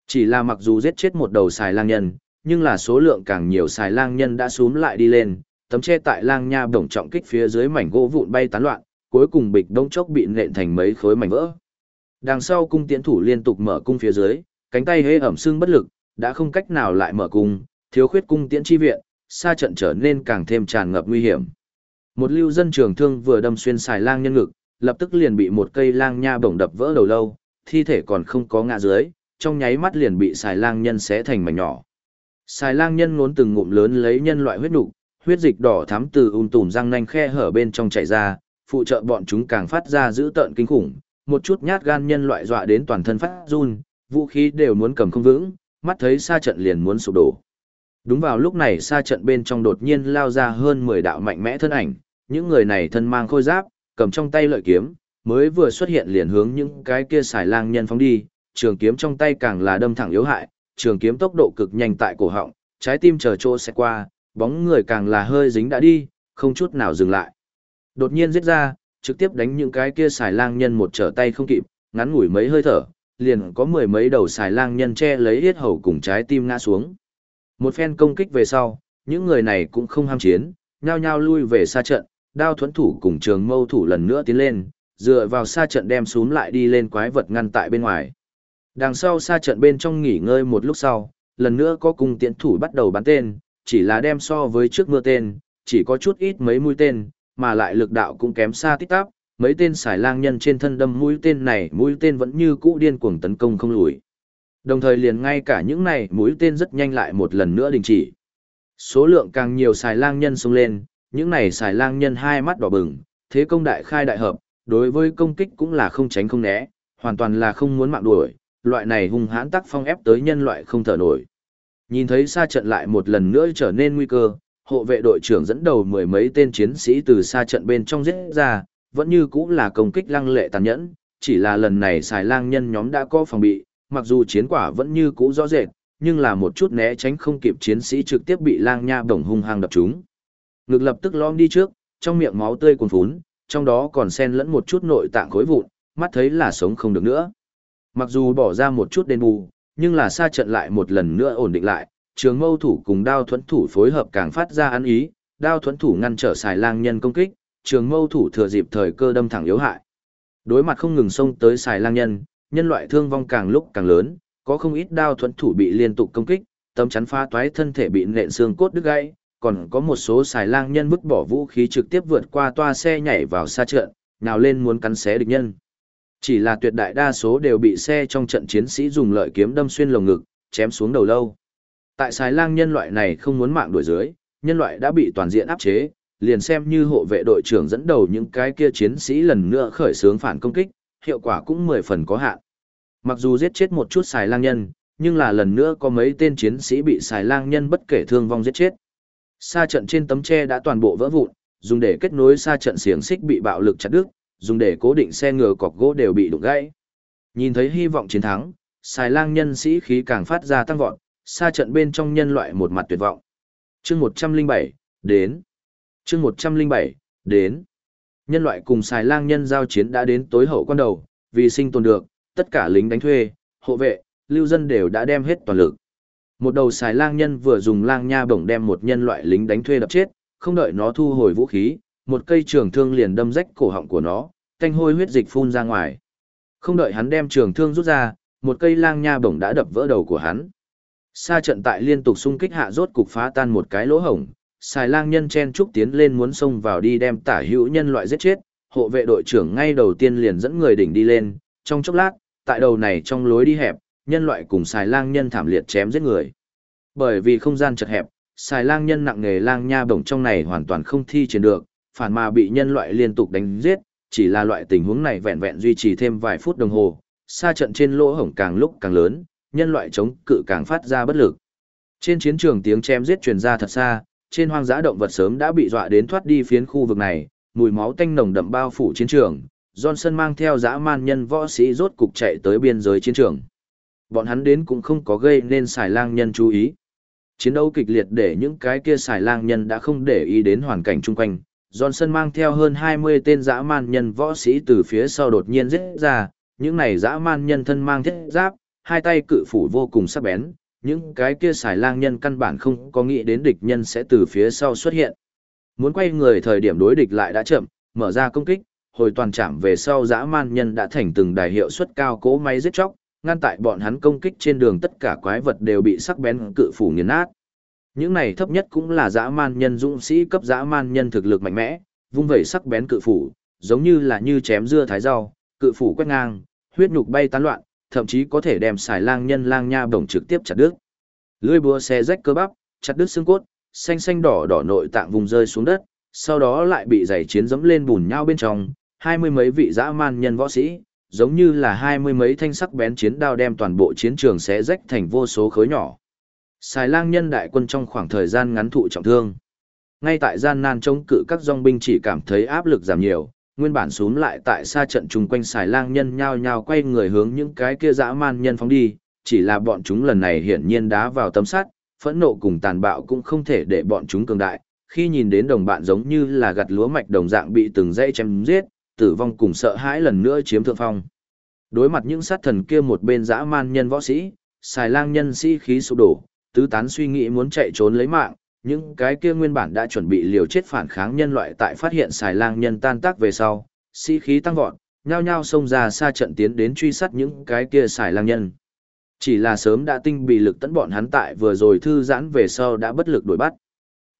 [SPEAKER 1] Chỉ là mặc dù giết chết một đầu xài lang nhân, nhưng là số lượng càng nhiều xài lang nhân đã xuống lại đi lên, tấm che tại lang nha bổng trọng kích phía dưới mảnh gỗ vụn bay tán loạn, cuối cùng bịch đông chốc bị nện thành mấy khối mảnh vỡ. Đằng sau cung tiễn thủ liên tục mở cung phía dưới, cánh tay hế ẩm xương bất lực, đã không cách nào lại mở cung, thiếu khuyết cung tiễn chi viện, xa trận trở nên càng thêm tràn ngập nguy hiểm. Một lưu dân trường thương vừa đâm xuyên xài lang nhân ngực, lập tức liền bị một cây lang nha bổng đập vỡ đầu lâu, thi thể còn không có ngã dưới, trong nháy mắt liền bị xài lang nhân xé thành mảnh nhỏ. Xài lang nhân ngốn từng ngụm lớn lấy nhân loại huyết nục, huyết dịch đỏ thắm từ ung tùm răng nanh khe hở bên trong chảy ra, phụ trợ bọn chúng càng phát ra dữ tợn kinh khủng, một chút nhát gan nhân loại dọa đến toàn thân phát run, vũ khí đều muốn cầm không vững, mắt thấy xa trận liền muốn sụp đổ. Đúng vào lúc này xa trận bên trong đột nhiên lao ra hơn 10 đạo mạnh mẽ thân ảnh, những người này thân mang khôi giáp, cầm trong tay lợi kiếm, mới vừa xuất hiện liền hướng những cái kia xài lang nhân phóng đi, trường kiếm trong tay càng là đâm thẳng yếu hại, trường kiếm tốc độ cực nhanh tại cổ họng, trái tim chờ chỗ sẽ qua, bóng người càng là hơi dính đã đi, không chút nào dừng lại. Đột nhiên giết ra, trực tiếp đánh những cái kia xài lang nhân một trở tay không kịp, ngắn ngủi mấy hơi thở, liền có mười mấy đầu xài lang nhân che lấy yết hầu cùng trái tim ngã xuống. Một phen công kích về sau, những người này cũng không ham chiến, nhao nhao lui về xa trận, đao thuẫn thủ cùng trường mâu thủ lần nữa tiến lên, dựa vào xa trận đem xuống lại đi lên quái vật ngăn tại bên ngoài. Đằng sau xa trận bên trong nghỉ ngơi một lúc sau, lần nữa có cùng tiện thủ bắt đầu bắn tên, chỉ là đem so với trước mưa tên, chỉ có chút ít mấy mũi tên, mà lại lực đạo cũng kém xa tích tắp, mấy tên xài lang nhân trên thân đâm mũi tên này mũi tên vẫn như cũ điên cuồng tấn công không lùi. Đồng thời liền ngay cả những này mũi tên rất nhanh lại một lần nữa đình chỉ. Số lượng càng nhiều xài lang nhân xông lên, những này xài lang nhân hai mắt đỏ bừng, thế công đại khai đại hợp, đối với công kích cũng là không tránh không né, hoàn toàn là không muốn mạng đuổi, loại này hung hãn tác phong ép tới nhân loại không thở nổi. Nhìn thấy xa trận lại một lần nữa trở nên nguy cơ, hộ vệ đội trưởng dẫn đầu mười mấy tên chiến sĩ từ xa trận bên trong giết ra, vẫn như cũng là công kích lăng lệ tàn nhẫn, chỉ là lần này xài lang nhân nhóm đã có phòng bị, mặc dù chiến quả vẫn như cũ rõ rệt, nhưng là một chút né tránh không kịp chiến sĩ trực tiếp bị lang nha bổng hung hăng đập trúng. Ngực lập tức lom đi trước, trong miệng máu tươi cuồn phún, trong đó còn xen lẫn một chút nội tạng khối vụn, mắt thấy là sống không được nữa. Mặc dù bỏ ra một chút đền bù, nhưng là xa trận lại một lần nữa ổn định lại, trường mâu thủ cùng đao thuẫn thủ phối hợp càng phát ra ăn ý, đao thuẫn thủ ngăn trở xài lang nhân công kích, trường mâu thủ thừa dịp thời cơ đâm thẳng yếu hại. Đối mặt không ngừng xông tới xài lang nhân, nhân loại thương vong càng lúc càng lớn, có không ít đao thuẫn thủ bị liên tục công kích, tấm chắn phá toái thân thể bị nện xương cốt đứt gãy, còn có một số xài lang nhân vứt bỏ vũ khí trực tiếp vượt qua toa xe nhảy vào xa trận, nào lên muốn cắn xé địch nhân. Chỉ là tuyệt đại đa số đều bị xe trong trận chiến sĩ dùng lợi kiếm đâm xuyên lồng ngực, chém xuống đầu lâu. Tại xài lang nhân loại này không muốn mạng đuổi dưới, nhân loại đã bị toàn diện áp chế, liền xem như hộ vệ đội trưởng dẫn đầu những cái kia chiến sĩ lần nữa khởi xướng phản công kích, hiệu quả cũng mười phần có hạn. Mặc dù giết chết một chút xài lang nhân, nhưng là lần nữa có mấy tên chiến sĩ bị xài lang nhân bất kể thương vong giết chết. Sa trận trên tấm tre đã toàn bộ vỡ vụn, dùng để kết nối sa trận xiềng xích bị bạo lực chặt đứt, dùng để cố định xe ngựa cọc gỗ đều bị đụng gãy. Nhìn thấy hy vọng chiến thắng, xài lang nhân sĩ khí càng phát ra tăng vọt, sa trận bên trong nhân loại một mặt tuyệt vọng. Chương 107, đến. Chương 107, đến. Nhân loại cùng xài lang nhân giao chiến đã đến tối hậu quan đầu, vì sinh tồn được, tất cả lính đánh thuê, hộ vệ, lưu dân đều đã đem hết toàn lực. Một đầu xài lang nhân vừa dùng lang nha bổng đem một nhân loại lính đánh thuê đập chết, không đợi nó thu hồi vũ khí, một cây trường thương liền đâm rách cổ họng của nó, canh hôi huyết dịch phun ra ngoài. Không đợi hắn đem trường thương rút ra, một cây lang nha bổng đã đập vỡ đầu của hắn. Sa trận tại liên tục xung kích hạ rốt cục phá tan một cái lỗ hổng, xài lang nhân chen trúc tiến lên muốn xông vào đi đem tả hữu nhân loại giết chết, hộ vệ đội trưởng ngay đầu tiên liền dẫn người đỉnh đi lên, trong chốc lát, tại đầu này trong lối đi hẹp, nhân loại cùng xài lang nhân thảm liệt chém giết người. Bởi vì không gian chật hẹp, xài lang nhân nặng nghề lang nha bổng trong này hoàn toàn không thi triển được, phản mà bị nhân loại liên tục đánh giết, chỉ là loại tình huống này vẹn vẹn duy trì thêm vài phút đồng hồ, xa trận trên lỗ hổng càng lúc càng lớn, nhân loại chống cự càng phát ra bất lực. Trên chiến trường tiếng chém giết truyền ra thật xa, trên hoang dã động vật sớm đã bị dọa đến thoát đi phiến khu vực này, mùi máu tanh nồng đậm bao phủ chiến trường. Johnson mang theo dã man nhân võ sĩ rốt cục chạy tới biên giới chiến trường. Bọn hắn đến cũng không có gây nên xài lang nhân chú ý. Chiến đấu kịch liệt để những cái kia xài lang nhân đã không để ý đến hoàn cảnh chung quanh. Johnson mang theo hơn 20 tên dã man nhân võ sĩ từ phía sau đột nhiên giết ra, những này dã man nhân thân mang thiết giáp, hai tay cự phủ vô cùng sắc bén, những cái kia xài lang nhân căn bản không có nghĩ đến địch nhân sẽ từ phía sau xuất hiện. Muốn quay người thời điểm đối địch lại đã chậm, mở ra công kích, hồi toàn chạm về sau dã man nhân đã thành từng đài hiệu suất cao cố máy giết chóc, ngăn tại bọn hắn công kích trên đường tất cả quái vật đều bị sắc bén cự phủ nghiền nát. Những này thấp nhất cũng là dã man nhân dũng sĩ cấp dã man nhân thực lực mạnh mẽ, vung vẩy sắc bén cự phủ, giống như là như chém dưa thái rau, cự phủ quét ngang, huyết nhục bay tán loạn, thậm chí có thể đem xài lang nhân lang nha bổng trực tiếp chặt đứt. Lưỡi búa xé rách cơ bắp, chặt đứt xương cốt, xanh xanh đỏ đỏ nội tạng vùng rơi xuống đất, sau đó lại bị giày chiến dẫm lên bùn nhau bên trong, hai mươi mấy vị dã man nhân võ sĩ, giống như là hai mươi mấy thanh sắc bén chiến đao đem toàn bộ chiến trường xé rách thành vô số khối nhỏ. Xài lang nhân đại quân trong khoảng thời gian ngắn thụ trọng thương. Ngay tại gian nan chống cự các dòng binh chỉ cảm thấy áp lực giảm nhiều, nguyên bản xuống lại tại xa trận chung quanh xài lang nhân nhao nhao quay người hướng những cái kia dã man nhân phóng đi, chỉ là bọn chúng lần này hiển nhiên đá vào tấm sắt, phẫn nộ cùng tàn bạo cũng không thể để bọn chúng cường đại, khi nhìn đến đồng bạn giống như là gặt lúa mạch đồng dạng bị từng dãy chém giết, tử vong cùng sợ hãi lần nữa chiếm thượng phong. Đối mặt những sát thần kia một bên dã man nhân võ sĩ, xài lang nhân sĩ khí sụp đổ, tứ tán suy nghĩ muốn chạy trốn lấy mạng, những cái kia nguyên bản đã chuẩn bị liều chết phản kháng nhân loại tại phát hiện xài lang nhân tan tác về sau, sĩ khí tăng vọt, nhao nhao xông ra xa trận tiến đến truy sát những cái kia xài lang nhân. Chỉ là sớm đã tinh bị lực tấn bọn hắn tại vừa rồi thư giãn về sau đã bất lực đuổi bắt.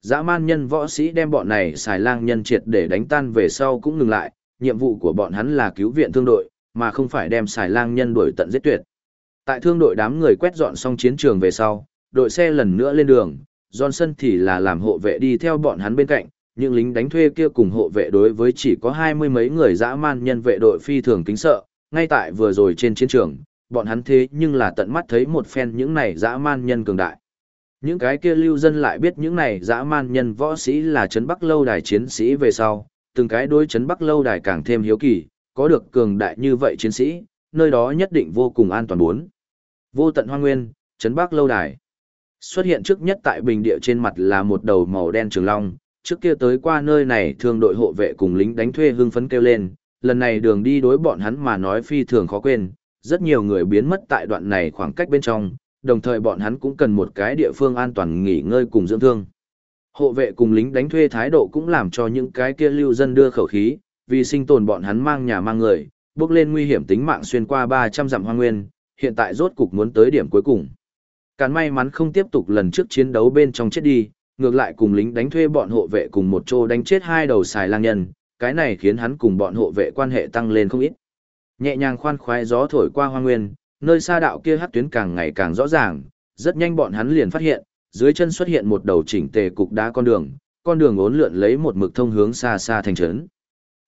[SPEAKER 1] Dã man nhân võ sĩ đem bọn này xài lang nhân triệt để đánh tan về sau cũng ngừng lại, nhiệm vụ của bọn hắn là cứu viện thương đội, mà không phải đem xài lang nhân đuổi tận giết tuyệt. Tại thương đội đám người quét dọn xong chiến trường về sau, đội xe lần nữa lên đường, Johnson thì là làm hộ vệ đi theo bọn hắn bên cạnh, những lính đánh thuê kia cùng hộ vệ đối với chỉ có hai mươi mấy người dã man nhân vệ đội phi thường kính sợ, ngay tại vừa rồi trên chiến trường, bọn hắn thế nhưng là tận mắt thấy một phen những này dã man nhân cường đại. Những cái kia lưu dân lại biết những này dã man nhân võ sĩ là Trấn Bắc Lâu Đài chiến sĩ về sau, từng cái đối chấn Bắc Lâu Đài càng thêm hiếu kỳ, có được cường đại như vậy chiến sĩ, nơi đó nhất định vô cùng an toàn bốn. Vô tận hoang nguyên, Trấn Bắc Lâu Đài. Xuất hiện trước nhất tại bình địa trên mặt là một đầu màu đen trường long, trước kia tới qua nơi này thường đội hộ vệ cùng lính đánh thuê hưng phấn kêu lên, lần này đường đi đối bọn hắn mà nói phi thường khó quên, rất nhiều người biến mất tại đoạn này khoảng cách bên trong, đồng thời bọn hắn cũng cần một cái địa phương an toàn nghỉ ngơi cùng dưỡng thương. Hộ vệ cùng lính đánh thuê thái độ cũng làm cho những cái kia lưu dân đưa khẩu khí, vì sinh tồn bọn hắn mang nhà mang người, bước lên nguy hiểm tính mạng xuyên qua 300 dặm hoang nguyên, hiện tại rốt cục muốn tới điểm cuối cùng. Càn may mắn không tiếp tục lần trước chiến đấu bên trong chết đi, ngược lại cùng lính đánh thuê bọn hộ vệ cùng một chỗ đánh chết hai đầu xài lang nhân, cái này khiến hắn cùng bọn hộ vệ quan hệ tăng lên không ít. Nhẹ nhàng khoan khoái gió thổi qua hoang nguyên, nơi xa đạo kia hắc tuyến càng ngày càng rõ ràng, rất nhanh bọn hắn liền phát hiện, dưới chân xuất hiện một đầu chỉnh tề cục đá con đường, con đường uốn lượn lấy một mực thông hướng xa xa thành trấn.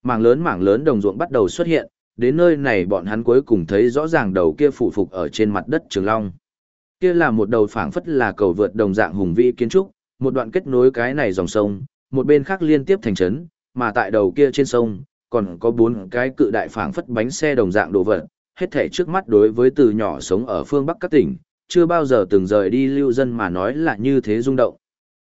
[SPEAKER 1] Mảng lớn mảng lớn đồng ruộng bắt đầu xuất hiện, đến nơi này bọn hắn cuối cùng thấy rõ ràng đầu kia phủ phục ở trên mặt đất Trường Long. Kia là một đầu phảng phất là cầu vượt đồng dạng hùng vĩ kiến trúc, một đoạn kết nối cái này dòng sông, một bên khác liên tiếp thành trấn, mà tại đầu kia trên sông, còn có bốn cái cự đại phảng phất bánh xe đồng dạng đồ vật, hết thảy trước mắt đối với từ nhỏ sống ở phương Bắc các tỉnh, chưa bao giờ từng rời đi lưu dân mà nói là như thế rung động.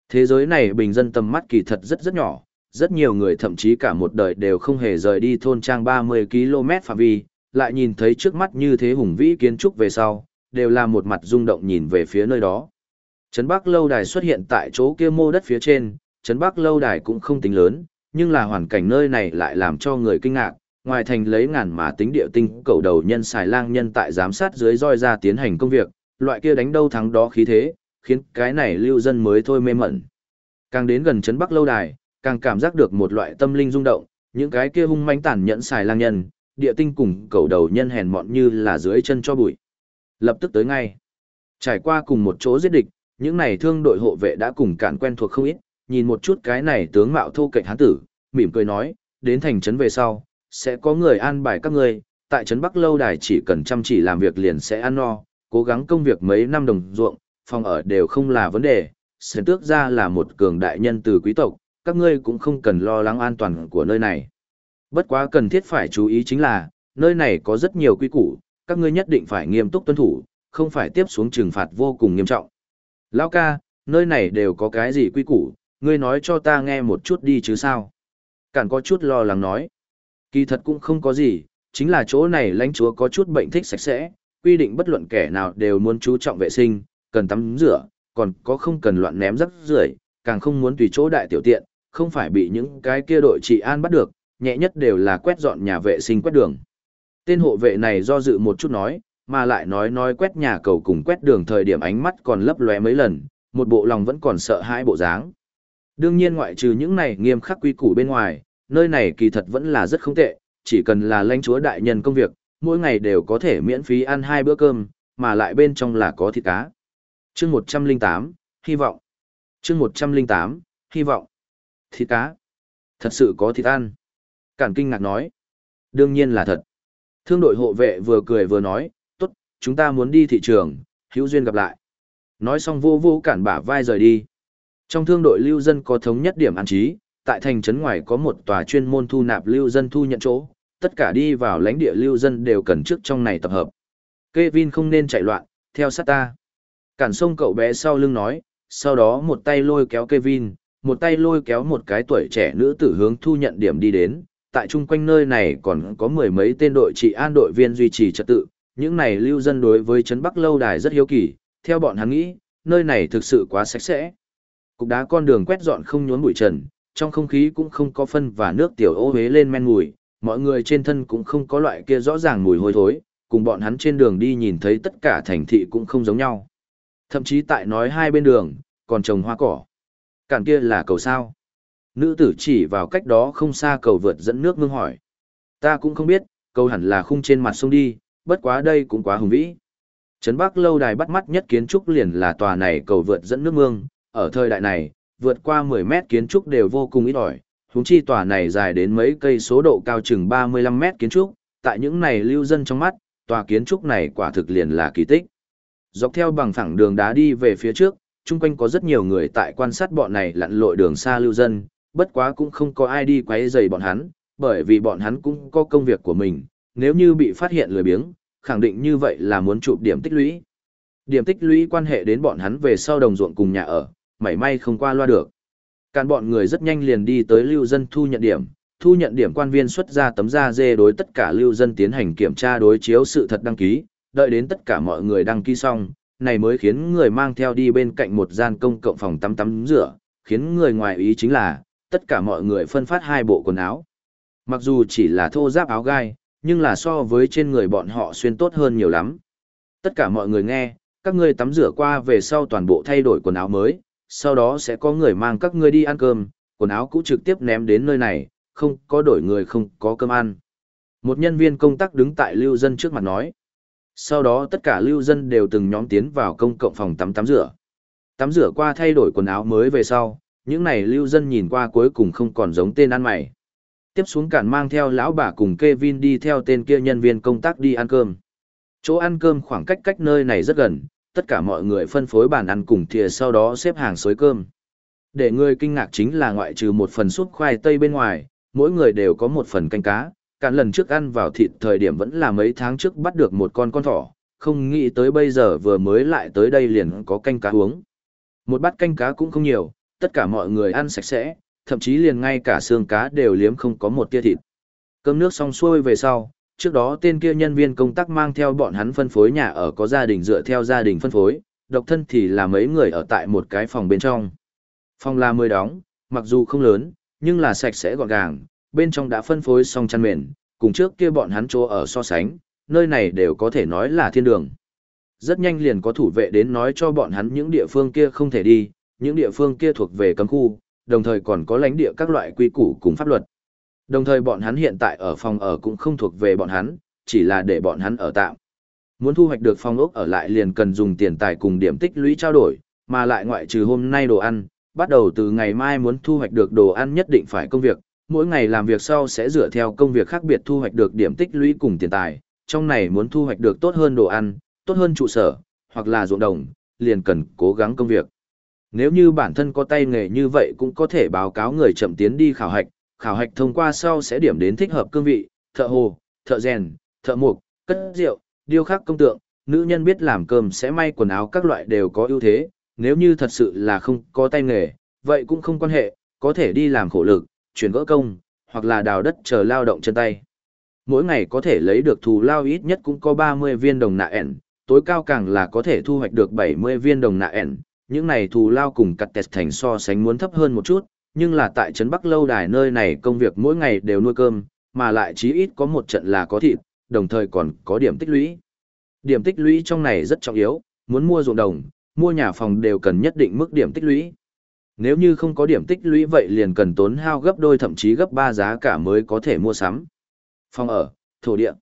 [SPEAKER 1] Thế giới này bình dân tầm mắt kỳ thật rất rất nhỏ, rất nhiều người thậm chí cả một đời đều không hề rời đi thôn trang 30 km phạm vi, lại nhìn thấy trước mắt như thế hùng vĩ kiến trúc về sau, đều là một mặt rung động nhìn về phía nơi đó. Trấn Bắc Lâu Đài xuất hiện tại chỗ kia mô đất phía trên, Trấn Bắc Lâu Đài cũng không tính lớn, nhưng là hoàn cảnh nơi này lại làm cho người kinh ngạc, ngoài thành lấy ngàn mà tính địa tinh cầu đầu nhân xài lang nhân tại giám sát dưới roi ra tiến hành công việc, loại kia đánh đâu thắng đó khí thế, khiến cái này lưu dân mới thôi mê mẩn. Càng đến gần Trấn Bắc Lâu Đài, càng cảm giác được một loại tâm linh rung động, những cái kia hung manh tàn nhẫn xài lang nhân, địa tinh cùng cầu đầu nhân hèn mọn như là dưới chân cho bụi. Lập tức tới ngay. Trải qua cùng một chỗ giết địch, những này thương đội hộ vệ đã cùng cản quen thuộc không ít, nhìn một chút cái này tướng mạo thô kệch hán tử, mỉm cười nói, đến thành trấn về sau, sẽ có người an bài các ngươi, tại trấn Bắc lâu đài chỉ cần chăm chỉ làm việc liền sẽ ăn no, cố gắng công việc mấy năm đồng ruộng, phòng ở đều không là vấn đề, sẽ tước ra là một cường đại nhân từ quý tộc, các ngươi cũng không cần lo lắng an toàn của nơi này. Bất quá cần thiết phải chú ý chính là, nơi này có rất nhiều quy củ, các ngươi nhất định phải nghiêm túc tuân thủ, không phải tiếp xuống trừng phạt vô cùng nghiêm trọng. Lão ca, nơi này đều có cái gì quy củ, ngươi nói cho ta nghe một chút đi chứ sao? Cản có chút lo lắng nói. Kỳ thật cũng không có gì, chính là chỗ này lãnh chúa có chút bệnh thích sạch sẽ, quy định bất luận kẻ nào đều muốn chú trọng vệ sinh, cần tắm rửa, còn có không cần loạn ném rác rưởi, càng không muốn tùy chỗ đại tiểu tiện, không phải bị những cái kia đội trị an bắt được, nhẹ nhất đều là quét dọn nhà vệ sinh quét đường. Tên hộ vệ này do dự một chút nói, mà lại nói nói quét nhà cầu cùng quét đường thời điểm ánh mắt còn lấp lóe mấy lần, một bộ lòng vẫn còn sợ hãi bộ dáng. Đương nhiên ngoại trừ những này nghiêm khắc quy củ bên ngoài, nơi này kỳ thật vẫn là rất không tệ, chỉ cần là lãnh chúa đại nhân công việc, mỗi ngày đều có thể miễn phí ăn hai bữa cơm, mà lại bên trong là có thịt cá. Chương 108, hy vọng. Chương 108, hy vọng. Thịt cá. Thật sự có thịt ăn. Cản kinh ngạc nói. Đương nhiên là thật. Thương đội hộ vệ vừa cười vừa nói, tốt, chúng ta muốn đi thị trường, hữu duyên gặp lại. Nói xong vô vô cản bả vai rời đi. Trong thương đội lưu dân có thống nhất điểm an trí, tại thành trấn ngoài có một tòa chuyên môn thu nạp lưu dân thu nhận chỗ, tất cả đi vào lãnh địa lưu dân đều cần trước trong này tập hợp. Kevin không nên chạy loạn, theo sát ta. Cản sông cậu bé sau lưng nói, sau đó một tay lôi kéo Kevin, một tay lôi kéo một cái tuổi trẻ nữ tử hướng thu nhận điểm đi đến. Tại chung quanh nơi này còn có mười mấy tên đội trị an đội viên duy trì trật tự, những này lưu dân đối với Trấn Bắc Lâu Đài rất hiếu kỳ, theo bọn hắn nghĩ, nơi này thực sự quá sạch sẽ. Cục đá con đường quét dọn không nhốn bụi trần, trong không khí cũng không có phân và nước tiểu ô huế lên men mùi, mọi người trên thân cũng không có loại kia rõ ràng mùi hôi thối, cùng bọn hắn trên đường đi nhìn thấy tất cả thành thị cũng không giống nhau. Thậm chí tại nói hai bên đường, còn trồng hoa cỏ. Cản kia là cầu sao. Nữ tử chỉ vào cách đó không xa cầu vượt dẫn nước mương hỏi. Ta cũng không biết, cầu hẳn là khung trên mặt sông đi, bất quá đây cũng quá hùng vĩ. Trấn Bắc lâu đài bắt mắt nhất kiến trúc liền là tòa này cầu vượt dẫn nước mương, ở thời đại này, vượt qua 10 mét kiến trúc đều vô cùng ít ỏi, huống chi tòa này dài đến mấy cây số độ cao chừng 35 mét kiến trúc, tại những này lưu dân trong mắt, tòa kiến trúc này quả thực liền là kỳ tích. Dọc theo bằng phẳng đường đá đi về phía trước, chung quanh có rất nhiều người tại quan sát bọn này lặn lội đường xa lưu dân, bất quá cũng không có ai đi quấy rầy bọn hắn, bởi vì bọn hắn cũng có công việc của mình, nếu như bị phát hiện lười biếng, khẳng định như vậy là muốn chụp điểm tích lũy. Điểm tích lũy quan hệ đến bọn hắn về sau đồng ruộng cùng nhà ở, mảy may không qua loa được. Càn bọn người rất nhanh liền đi tới lưu dân thu nhận điểm, thu nhận điểm quan viên xuất ra tấm da dê đối tất cả lưu dân tiến hành kiểm tra đối chiếu sự thật đăng ký, đợi đến tất cả mọi người đăng ký xong, này mới khiến người mang theo đi bên cạnh một gian công cộng phòng tắm tắm rửa, khiến người ngoài ý chính là, tất cả mọi người phân phát hai bộ quần áo. Mặc dù chỉ là thô giáp áo gai, nhưng là so với trên người bọn họ xuyên tốt hơn nhiều lắm. Tất cả mọi người nghe, các ngươi tắm rửa qua về sau toàn bộ thay đổi quần áo mới, sau đó sẽ có người mang các ngươi đi ăn cơm, quần áo cũ trực tiếp ném đến nơi này, không có đổi người không có cơm ăn. Một nhân viên công tác đứng tại lưu dân trước mặt nói. Sau đó tất cả lưu dân đều từng nhóm tiến vào công cộng phòng tắm tắm rửa. Tắm rửa qua thay đổi quần áo mới về sau, những này lưu dân nhìn qua cuối cùng không còn giống tên ăn mày. Tiếp xuống cản mang theo lão bà cùng Kevin đi theo tên kia nhân viên công tác đi ăn cơm. Chỗ ăn cơm khoảng cách cách nơi này rất gần, tất cả mọi người phân phối bàn ăn cùng thìa sau đó xếp hàng xới cơm. Để người kinh ngạc chính là ngoại trừ một phần súp khoai tây bên ngoài, mỗi người đều có một phần canh cá. cả lần trước ăn vào thịt thời điểm vẫn là mấy tháng trước bắt được một con con thỏ, không nghĩ tới bây giờ vừa mới lại tới đây liền có canh cá uống. Một bát canh cá cũng không nhiều, tất cả mọi người ăn sạch sẽ, thậm chí liền ngay cả xương cá đều liếm không có một tia thịt. Cơm nước xong xuôi về sau, trước đó tên kia nhân viên công tác mang theo bọn hắn phân phối nhà ở có gia đình dựa theo gia đình phân phối, độc thân thì là mấy người ở tại một cái phòng bên trong. Phòng là mười đóng, mặc dù không lớn, nhưng là sạch sẽ gọn gàng, bên trong đã phân phối xong chăn mền, cùng trước kia bọn hắn chỗ ở so sánh, nơi này đều có thể nói là thiên đường. Rất nhanh liền có thủ vệ đến nói cho bọn hắn những địa phương kia không thể đi, những địa phương kia thuộc về cấm khu, đồng thời còn có lãnh địa các loại quy củ cùng pháp luật. Đồng thời bọn hắn hiện tại ở phòng ở cũng không thuộc về bọn hắn, chỉ là để bọn hắn ở tạm. Muốn thu hoạch được phòng ốc ở lại liền cần dùng tiền tài cùng điểm tích lũy trao đổi, mà lại ngoại trừ hôm nay đồ ăn, bắt đầu từ ngày mai muốn thu hoạch được đồ ăn nhất định phải công việc, mỗi ngày làm việc sau sẽ dựa theo công việc khác biệt thu hoạch được điểm tích lũy cùng tiền tài, trong này muốn thu hoạch được tốt hơn đồ ăn, tốt hơn trụ sở, hoặc là ruộng đồng, liền cần cố gắng công việc. Nếu như bản thân có tay nghề như vậy cũng có thể báo cáo người chậm tiến đi khảo hạch, khảo hạch thông qua sau sẽ điểm đến thích hợp cương vị, thợ hồ, thợ rèn, thợ mộc, cất rượu, điêu khắc công tượng, nữ nhân biết làm cơm sẽ may quần áo các loại đều có ưu thế, nếu như thật sự là không có tay nghề, vậy cũng không quan hệ, có thể đi làm khổ lực, chuyển gỡ công, hoặc là đào đất chờ lao động chân tay. Mỗi ngày có thể lấy được thù lao ít nhất cũng có 30 viên đồng nạ ẻn, tối cao càng là có thể thu hoạch được 70 viên đồng nạ ẻn, những này thù lao cùng cắt tẹt thành so sánh muốn thấp hơn một chút, nhưng là tại Trấn Bắc Lâu Đài nơi này công việc mỗi ngày đều nuôi cơm, mà lại chí ít có một trận là có thịt, đồng thời còn có điểm tích lũy. Điểm tích lũy trong này rất trọng yếu, muốn mua ruộng đồng, mua nhà phòng đều cần nhất định mức điểm tích lũy. Nếu như không có điểm tích lũy vậy liền cần tốn hao gấp đôi thậm chí gấp ba giá cả mới có thể mua sắm. Phòng ở, thổ địa.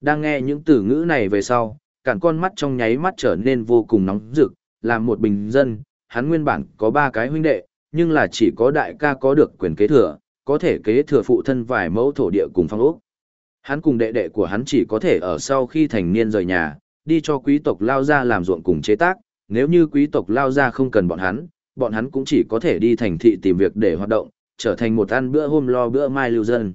[SPEAKER 1] Đang nghe những từ ngữ này về sau, cản con mắt trong nháy mắt trở nên vô cùng nóng rực, làm một bình dân, hắn nguyên bản có ba cái huynh đệ, nhưng là chỉ có đại ca có được quyền kế thừa, có thể kế thừa phụ thân vài mẫu thổ địa cùng phong ốc. Hắn cùng đệ đệ của hắn chỉ có thể ở sau khi thành niên rời nhà, đi cho quý tộc lao ra làm ruộng cùng chế tác, nếu như quý tộc lao ra không cần bọn hắn, bọn hắn cũng chỉ có thể đi thành thị tìm việc để hoạt động, trở thành một ăn bữa hôm lo bữa mai lưu dân.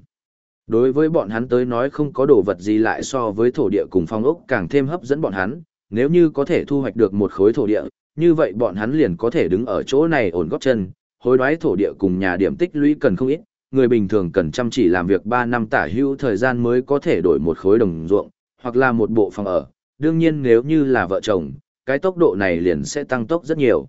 [SPEAKER 1] Đối với bọn hắn tới nói không có đồ vật gì lại so với thổ địa cùng phong ốc càng thêm hấp dẫn bọn hắn, nếu như có thể thu hoạch được một khối thổ địa, như vậy bọn hắn liền có thể đứng ở chỗ này ổn góp chân, hối đoái thổ địa cùng nhà điểm tích lũy cần không ít, người bình thường cần chăm chỉ làm việc 3 năm tả hữu thời gian mới có thể đổi một khối đồng ruộng, hoặc là một bộ phòng ở. Đương nhiên nếu như là vợ chồng, cái tốc độ này liền sẽ tăng tốc rất nhiều.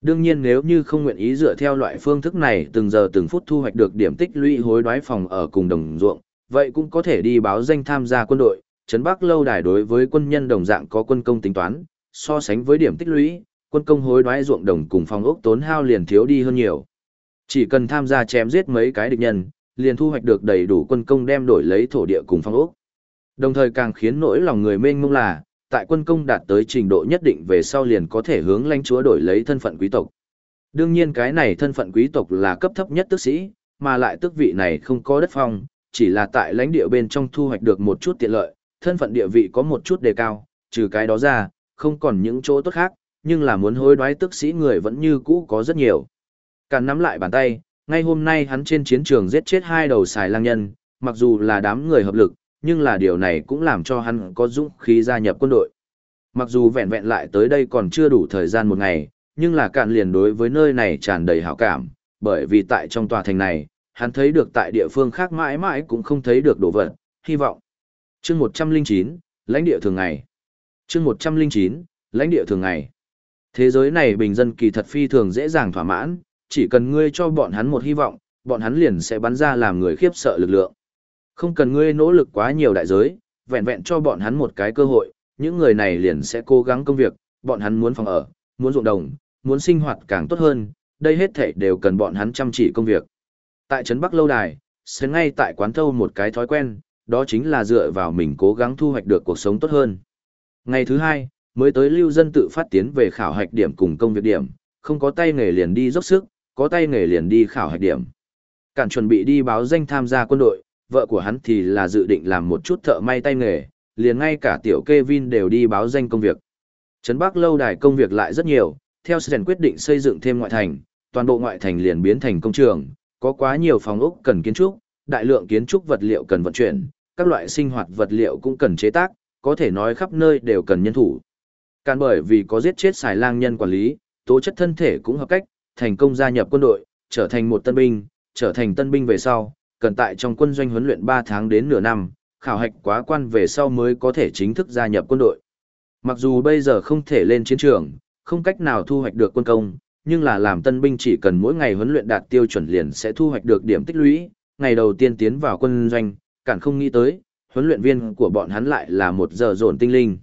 [SPEAKER 1] Đương nhiên nếu như không nguyện ý dựa theo loại phương thức này từng giờ từng phút thu hoạch được điểm tích lũy hối đoái phòng ở cùng đồng ruộng, vậy cũng có thể đi báo danh tham gia quân đội. Trấn Bắc lâu đài đối với quân nhân đồng dạng có quân công tính toán, so sánh với điểm tích lũy, quân công hối đoái ruộng đồng cùng phòng ốc tốn hao liền thiếu đi hơn nhiều. Chỉ cần tham gia chém giết mấy cái địch nhân, liền thu hoạch được đầy đủ quân công đem đổi lấy thổ địa cùng phòng ốc. Đồng thời càng khiến nỗi lòng người mênh mông là, tại quân công đạt tới trình độ nhất định về sau liền có thể hướng lãnh chúa đổi lấy thân phận quý tộc. Đương nhiên cái này thân phận quý tộc là cấp thấp nhất tước sĩ, mà lại tước vị này không có đất phong, chỉ là tại lãnh địa bên trong thu hoạch được một chút tiện lợi, thân phận địa vị có một chút đề cao, trừ cái đó ra, không còn những chỗ tốt khác, nhưng là muốn hối đoái tức sĩ người vẫn như cũ có rất nhiều. Càn nắm lại bàn tay, ngay hôm nay hắn trên chiến trường giết chết hai đầu xài lang nhân, mặc dù là đám người hợp lực, nhưng là điều này cũng làm cho hắn có dũng khí gia nhập quân đội. Mặc dù vẹn vẹn lại tới đây còn chưa đủ thời gian một ngày, nhưng là cạn liền đối với nơi này tràn đầy hảo cảm, bởi vì tại trong tòa thành này, hắn thấy được tại địa phương khác mãi mãi cũng không thấy được đồ vật, hy vọng. Chương 109, lãnh địa thường ngày. Chương 109, lãnh địa thường ngày. Thế giới này bình dân kỳ thật phi thường dễ dàng thỏa mãn, chỉ cần ngươi cho bọn hắn một hy vọng, bọn hắn liền sẽ bắn ra làm người khiếp sợ lực lượng. Không cần ngươi nỗ lực quá nhiều đại giới, vẹn vẹn cho bọn hắn một cái cơ hội, những người này liền sẽ cố gắng công việc, bọn hắn muốn phòng ở, muốn ruộng đồng, muốn sinh hoạt càng tốt hơn, đây hết thảy đều cần bọn hắn chăm chỉ công việc. Tại Trấn Bắc Lâu Đài, sẽ ngay tại quán thâu một cái thói quen, đó chính là dựa vào mình cố gắng thu hoạch được cuộc sống tốt hơn. Ngày thứ hai, mới tới lưu dân tự phát tiến về khảo hạch điểm cùng công việc điểm, không có tay nghề liền đi dốc sức, có tay nghề liền đi khảo hạch điểm. Cản chuẩn bị đi báo danh tham gia quân đội, vợ của hắn thì là dự định làm một chút thợ may tay nghề, liền ngay cả tiểu Kevin đều đi báo danh công việc. Trấn Bắc lâu đài công việc lại rất nhiều, theo Sren quyết định xây dựng thêm ngoại thành, toàn bộ ngoại thành liền biến thành công trường, có quá nhiều phòng ốc cần kiến trúc, đại lượng kiến trúc vật liệu cần vận chuyển, các loại sinh hoạt vật liệu cũng cần chế tác, có thể nói khắp nơi đều cần nhân thủ. Càn bởi vì có giết chết xài lang nhân quản lý, tố chất thân thể cũng hợp cách, thành công gia nhập quân đội, trở thành một tân binh, trở thành tân binh về sau, cần tại trong quân doanh huấn luyện 3 tháng đến nửa năm, khảo hạch quá quan về sau mới có thể chính thức gia nhập quân đội. Mặc dù bây giờ không thể lên chiến trường, không cách nào thu hoạch được quân công, nhưng là làm tân binh chỉ cần mỗi ngày huấn luyện đạt tiêu chuẩn liền sẽ thu hoạch được điểm tích lũy, ngày đầu tiên tiến vào quân doanh, cản không nghĩ tới, huấn luyện viên của bọn hắn lại là một giờ dồn tinh linh.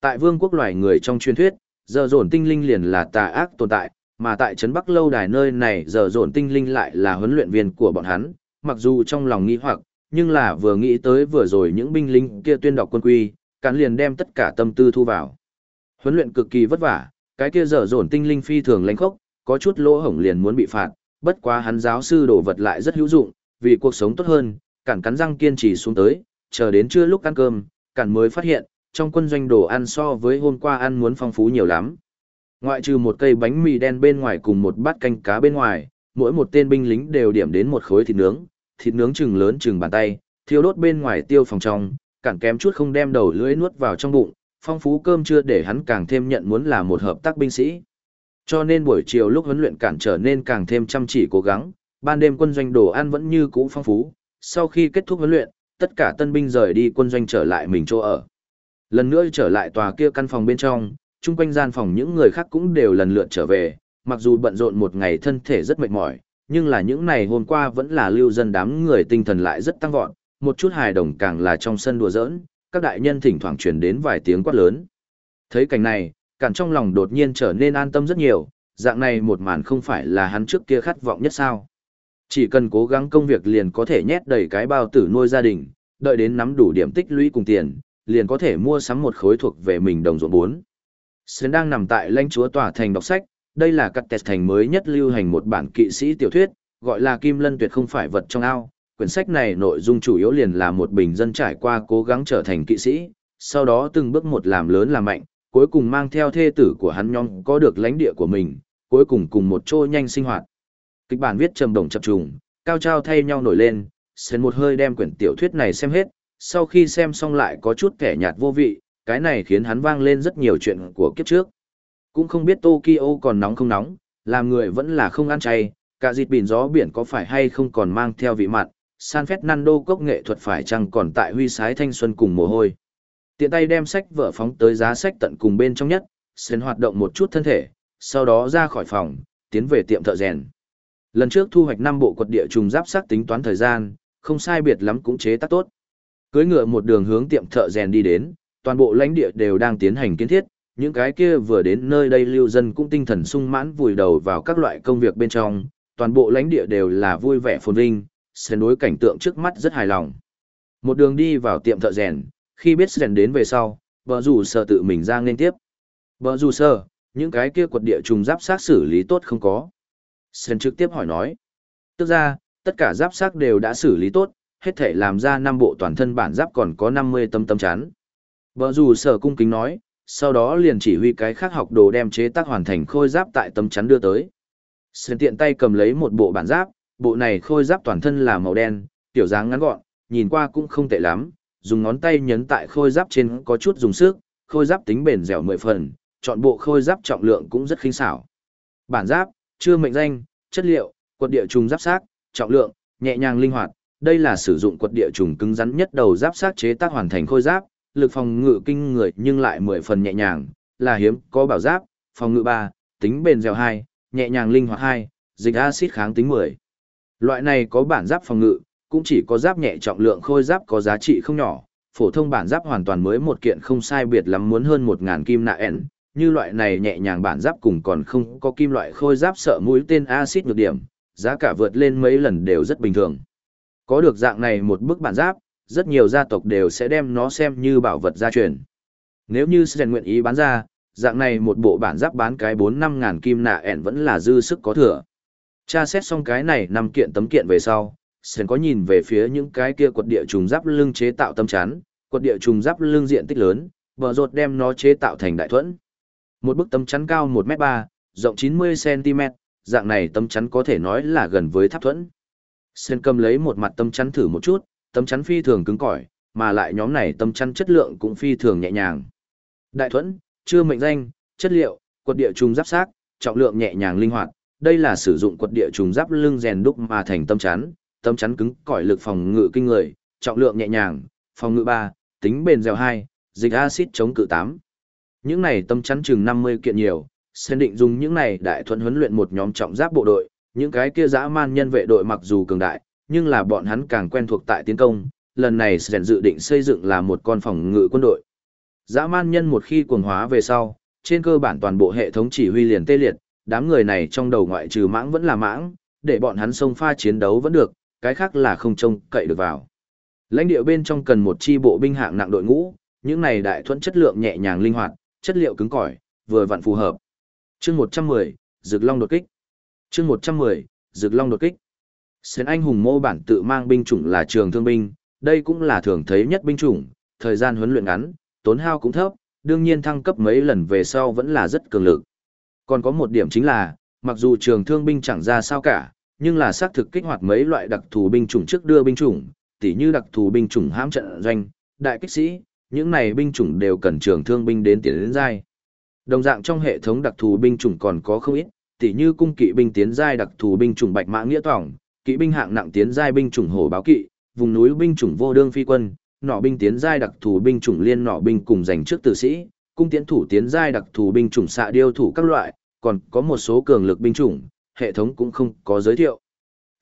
[SPEAKER 1] Tại vương quốc loài người trong truyền thuyết, giờ dồn tinh linh liền là tà ác tồn tại, mà tại Trấn Bắc Lâu Đài nơi này giờ dồn tinh linh lại là huấn luyện viên của bọn hắn, mặc dù trong lòng nghi hoặc, nhưng là vừa nghĩ tới vừa rồi những binh lính kia tuyên đọc quân quy, cắn liền đem tất cả tâm tư thu vào. Huấn luyện cực kỳ vất vả, cái kia dở dồn tinh linh phi thường lãnh khốc, có chút lỗ hổng liền muốn bị phạt, bất quá hắn giáo sư đổ vật lại rất hữu dụng, vì cuộc sống tốt hơn, cản cắn răng kiên trì xuống tới, chờ đến trưa lúc ăn cơm, cản mới phát hiện, trong quân doanh đồ ăn so với hôm qua ăn muốn phong phú nhiều lắm. Ngoại trừ một cây bánh mì đen bên ngoài cùng một bát canh cá bên ngoài, mỗi một tên binh lính đều điểm đến một khối thịt nướng, thịt nướng chừng lớn chừng bàn tay, thiêu đốt bên ngoài tiêu phòng trong, cản kém chút không đem đầu lưỡi nuốt vào trong bụng, phong phú cơm chưa để hắn càng thêm nhận muốn là một hợp tác binh sĩ. Cho nên buổi chiều lúc huấn luyện cản trở nên càng thêm chăm chỉ cố gắng, ban đêm quân doanh đồ ăn vẫn như cũ phong phú, sau khi kết thúc huấn luyện, tất cả tân binh rời đi quân doanh trở lại mình chỗ ở. Lần nữa trở lại tòa kia căn phòng bên trong, chung quanh gian phòng những người khác cũng đều lần lượt trở về, mặc dù bận rộn một ngày thân thể rất mệt mỏi, nhưng là những ngày hôm qua vẫn là lưu dân đám người tinh thần lại rất tăng vọt, một chút hài đồng càng là trong sân đùa giỡn, các đại nhân thỉnh thoảng truyền đến vài tiếng quát lớn. Thấy cảnh này, cản trong lòng đột nhiên trở nên an tâm rất nhiều, dạng này một màn không phải là hắn trước kia khát vọng nhất sao. Chỉ cần cố gắng công việc liền có thể nhét đầy cái bao tử nuôi gia đình, đợi đến nắm đủ điểm tích lũy cùng tiền, liền có thể mua sắm một khối thuộc về mình đồng ruộng bốn. Sến đang nằm tại lãnh chúa tòa thành đọc sách, đây là cắt tẹt thành mới nhất lưu hành một bản kỵ sĩ tiểu thuyết, gọi là Kim Lân Tuyệt không phải vật trong ao. Quyển sách này nội dung chủ yếu liền là một bình dân trải qua cố gắng trở thành kỵ sĩ, sau đó từng bước một làm lớn làm mạnh, cuối cùng mang theo thê tử của hắn nhóm có được lãnh địa của mình, cuối cùng cùng một chỗ nhanh sinh hoạt. Kịch bản viết trầm đồng chập trùng, cao trao thay nhau nổi lên, Sến một hơi đem quyển tiểu thuyết này xem hết, sau khi xem xong lại có chút kẻ nhạt vô vị, cái này khiến hắn vang lên rất nhiều chuyện của kiếp trước. Cũng không biết Tokyo còn nóng không nóng, làm người vẫn là không ăn chay, cả dịp biển gió biển có phải hay không còn mang theo vị mặn, San Fernando cốc nghệ thuật phải chăng còn tại huy sái thanh xuân cùng mồ hôi. Tiện tay đem sách vở phóng tới giá sách tận cùng bên trong nhất, xuyên hoạt động một chút thân thể, sau đó ra khỏi phòng, tiến về tiệm thợ rèn. Lần trước thu hoạch năm bộ quật địa trùng giáp sắc tính toán thời gian, không sai biệt lắm cũng chế tác tốt. Cưới ngựa một đường hướng tiệm thợ rèn đi đến, toàn bộ lãnh địa đều đang tiến hành kiến thiết, những cái kia vừa đến nơi đây lưu dân cũng tinh thần sung mãn vùi đầu vào các loại công việc bên trong, toàn bộ lãnh địa đều là vui vẻ phồn vinh, xen đối cảnh tượng trước mắt rất hài lòng. Một đường đi vào tiệm thợ rèn, khi biết rèn đến về sau, vợ rủ sợ tự mình ra nên tiếp. Vợ rủ sợ, những cái kia quật địa trùng giáp sát xử lý tốt không có. Sen trực tiếp hỏi nói. Tức ra, tất cả giáp sát đều đã xử lý tốt, hết thể làm ra năm bộ toàn thân bản giáp còn có 50 tấm tấm chắn. Bờ rủ sở cung kính nói, sau đó liền chỉ huy cái khác học đồ đem chế tác hoàn thành khôi giáp tại tấm chắn đưa tới. Sơn tiện tay cầm lấy một bộ bản giáp, bộ này khôi giáp toàn thân là màu đen, tiểu dáng ngắn gọn, nhìn qua cũng không tệ lắm, dùng ngón tay nhấn tại khôi giáp trên có chút dùng sức, khôi giáp tính bền dẻo mười phần, chọn bộ khôi giáp trọng lượng cũng rất khinh xảo. Bản giáp, chưa mệnh danh, chất liệu, quật địa trùng giáp xác, trọng lượng, nhẹ nhàng linh hoạt, đây là sử dụng quật địa trùng cứng rắn nhất đầu giáp sát chế tác hoàn thành khôi giáp, lực phòng ngự kinh người nhưng lại mười phần nhẹ nhàng, là hiếm có bảo giáp, phòng ngự 3, tính bền dẻo 2, nhẹ nhàng linh hoạt 2, dịch axit kháng tính 10. Loại này có bản giáp phòng ngự, cũng chỉ có giáp nhẹ trọng lượng khôi giáp có giá trị không nhỏ, phổ thông bản giáp hoàn toàn mới một kiện không sai biệt lắm muốn hơn 1000 kim nạ ẻn, như loại này nhẹ nhàng bản giáp cùng còn không có kim loại khôi giáp sợ mũi tên axit nhược điểm, giá cả vượt lên mấy lần đều rất bình thường. Có được dạng này một bức bản giáp, rất nhiều gia tộc đều sẽ đem nó xem như bảo vật gia truyền. Nếu như Sren nguyện ý bán ra, dạng này một bộ bản giáp bán cái 4-5 ngàn kim nạ ẻn vẫn là dư sức có thừa. Cha xét xong cái này năm kiện tấm kiện về sau, Sren có nhìn về phía những cái kia quật địa trùng giáp lưng chế tạo tâm chắn, quật địa trùng giáp lưng diện tích lớn, bờ rột đem nó chế tạo thành đại thuẫn. Một bức tấm chắn cao 1m3, rộng 90cm, dạng này tấm chắn có thể nói là gần với tháp thuẫn. Sen cầm lấy một mặt tấm chắn thử một chút, tấm chắn phi thường cứng cỏi, mà lại nhóm này tấm chắn chất lượng cũng phi thường nhẹ nhàng. Đại thuẫn, chưa mệnh danh, chất liệu, quật địa trùng giáp xác, trọng lượng nhẹ nhàng linh hoạt, đây là sử dụng quật địa trùng giáp lưng rèn đúc mà thành tấm chắn, tấm chắn cứng cỏi lực phòng ngự kinh người, trọng lượng nhẹ nhàng, phòng ngự 3, tính bền dẻo 2, dịch axit chống cự 8. Những này tấm chắn chừng 50 kiện nhiều, Sen định dùng những này đại thuận huấn luyện một nhóm trọng giáp bộ đội, những cái kia dã man nhân vệ đội mặc dù cường đại, nhưng là bọn hắn càng quen thuộc tại tiến công, lần này sẽ dự định xây dựng là một con phòng ngự quân đội. Dã man nhân một khi cuồng hóa về sau, trên cơ bản toàn bộ hệ thống chỉ huy liền tê liệt, đám người này trong đầu ngoại trừ mãng vẫn là mãng, để bọn hắn xông pha chiến đấu vẫn được, cái khác là không trông cậy được vào. Lãnh địa bên trong cần một chi bộ binh hạng nặng đội ngũ, những này đại thuận chất lượng nhẹ nhàng linh hoạt, chất liệu cứng cỏi, vừa vặn phù hợp. Chương 110, Dược Long đột kích. Chương 110, Dược Long đột kích. Xuyên anh hùng mô bản tự mang binh chủng là trường thương binh, đây cũng là thường thấy nhất binh chủng, thời gian huấn luyện ngắn, tốn hao cũng thấp, đương nhiên thăng cấp mấy lần về sau vẫn là rất cường lực. Còn có một điểm chính là, mặc dù trường thương binh chẳng ra sao cả, nhưng là xác thực kích hoạt mấy loại đặc thù binh chủng trước đưa binh chủng, tỉ như đặc thù binh chủng hãm trận doanh, đại kích sĩ, những này binh chủng đều cần trường thương binh đến tiến đến giai. Đồng dạng trong hệ thống đặc thù binh chủng còn có không ít, tỉ như cung kỵ binh tiến giai đặc thù binh chủng Bạch Mã Nghĩa Tòng, kỵ binh hạng nặng tiến giai binh chủng Hổ Báo Kỵ, vùng núi binh chủng Vô Đương Phi Quân, nỏ binh tiến giai đặc thù binh chủng Liên nỏ binh cùng giành trước tử sĩ, cung tiến thủ tiến giai đặc thù binh chủng xạ điêu thủ các loại, còn có một số cường lực binh chủng, hệ thống cũng không có giới thiệu.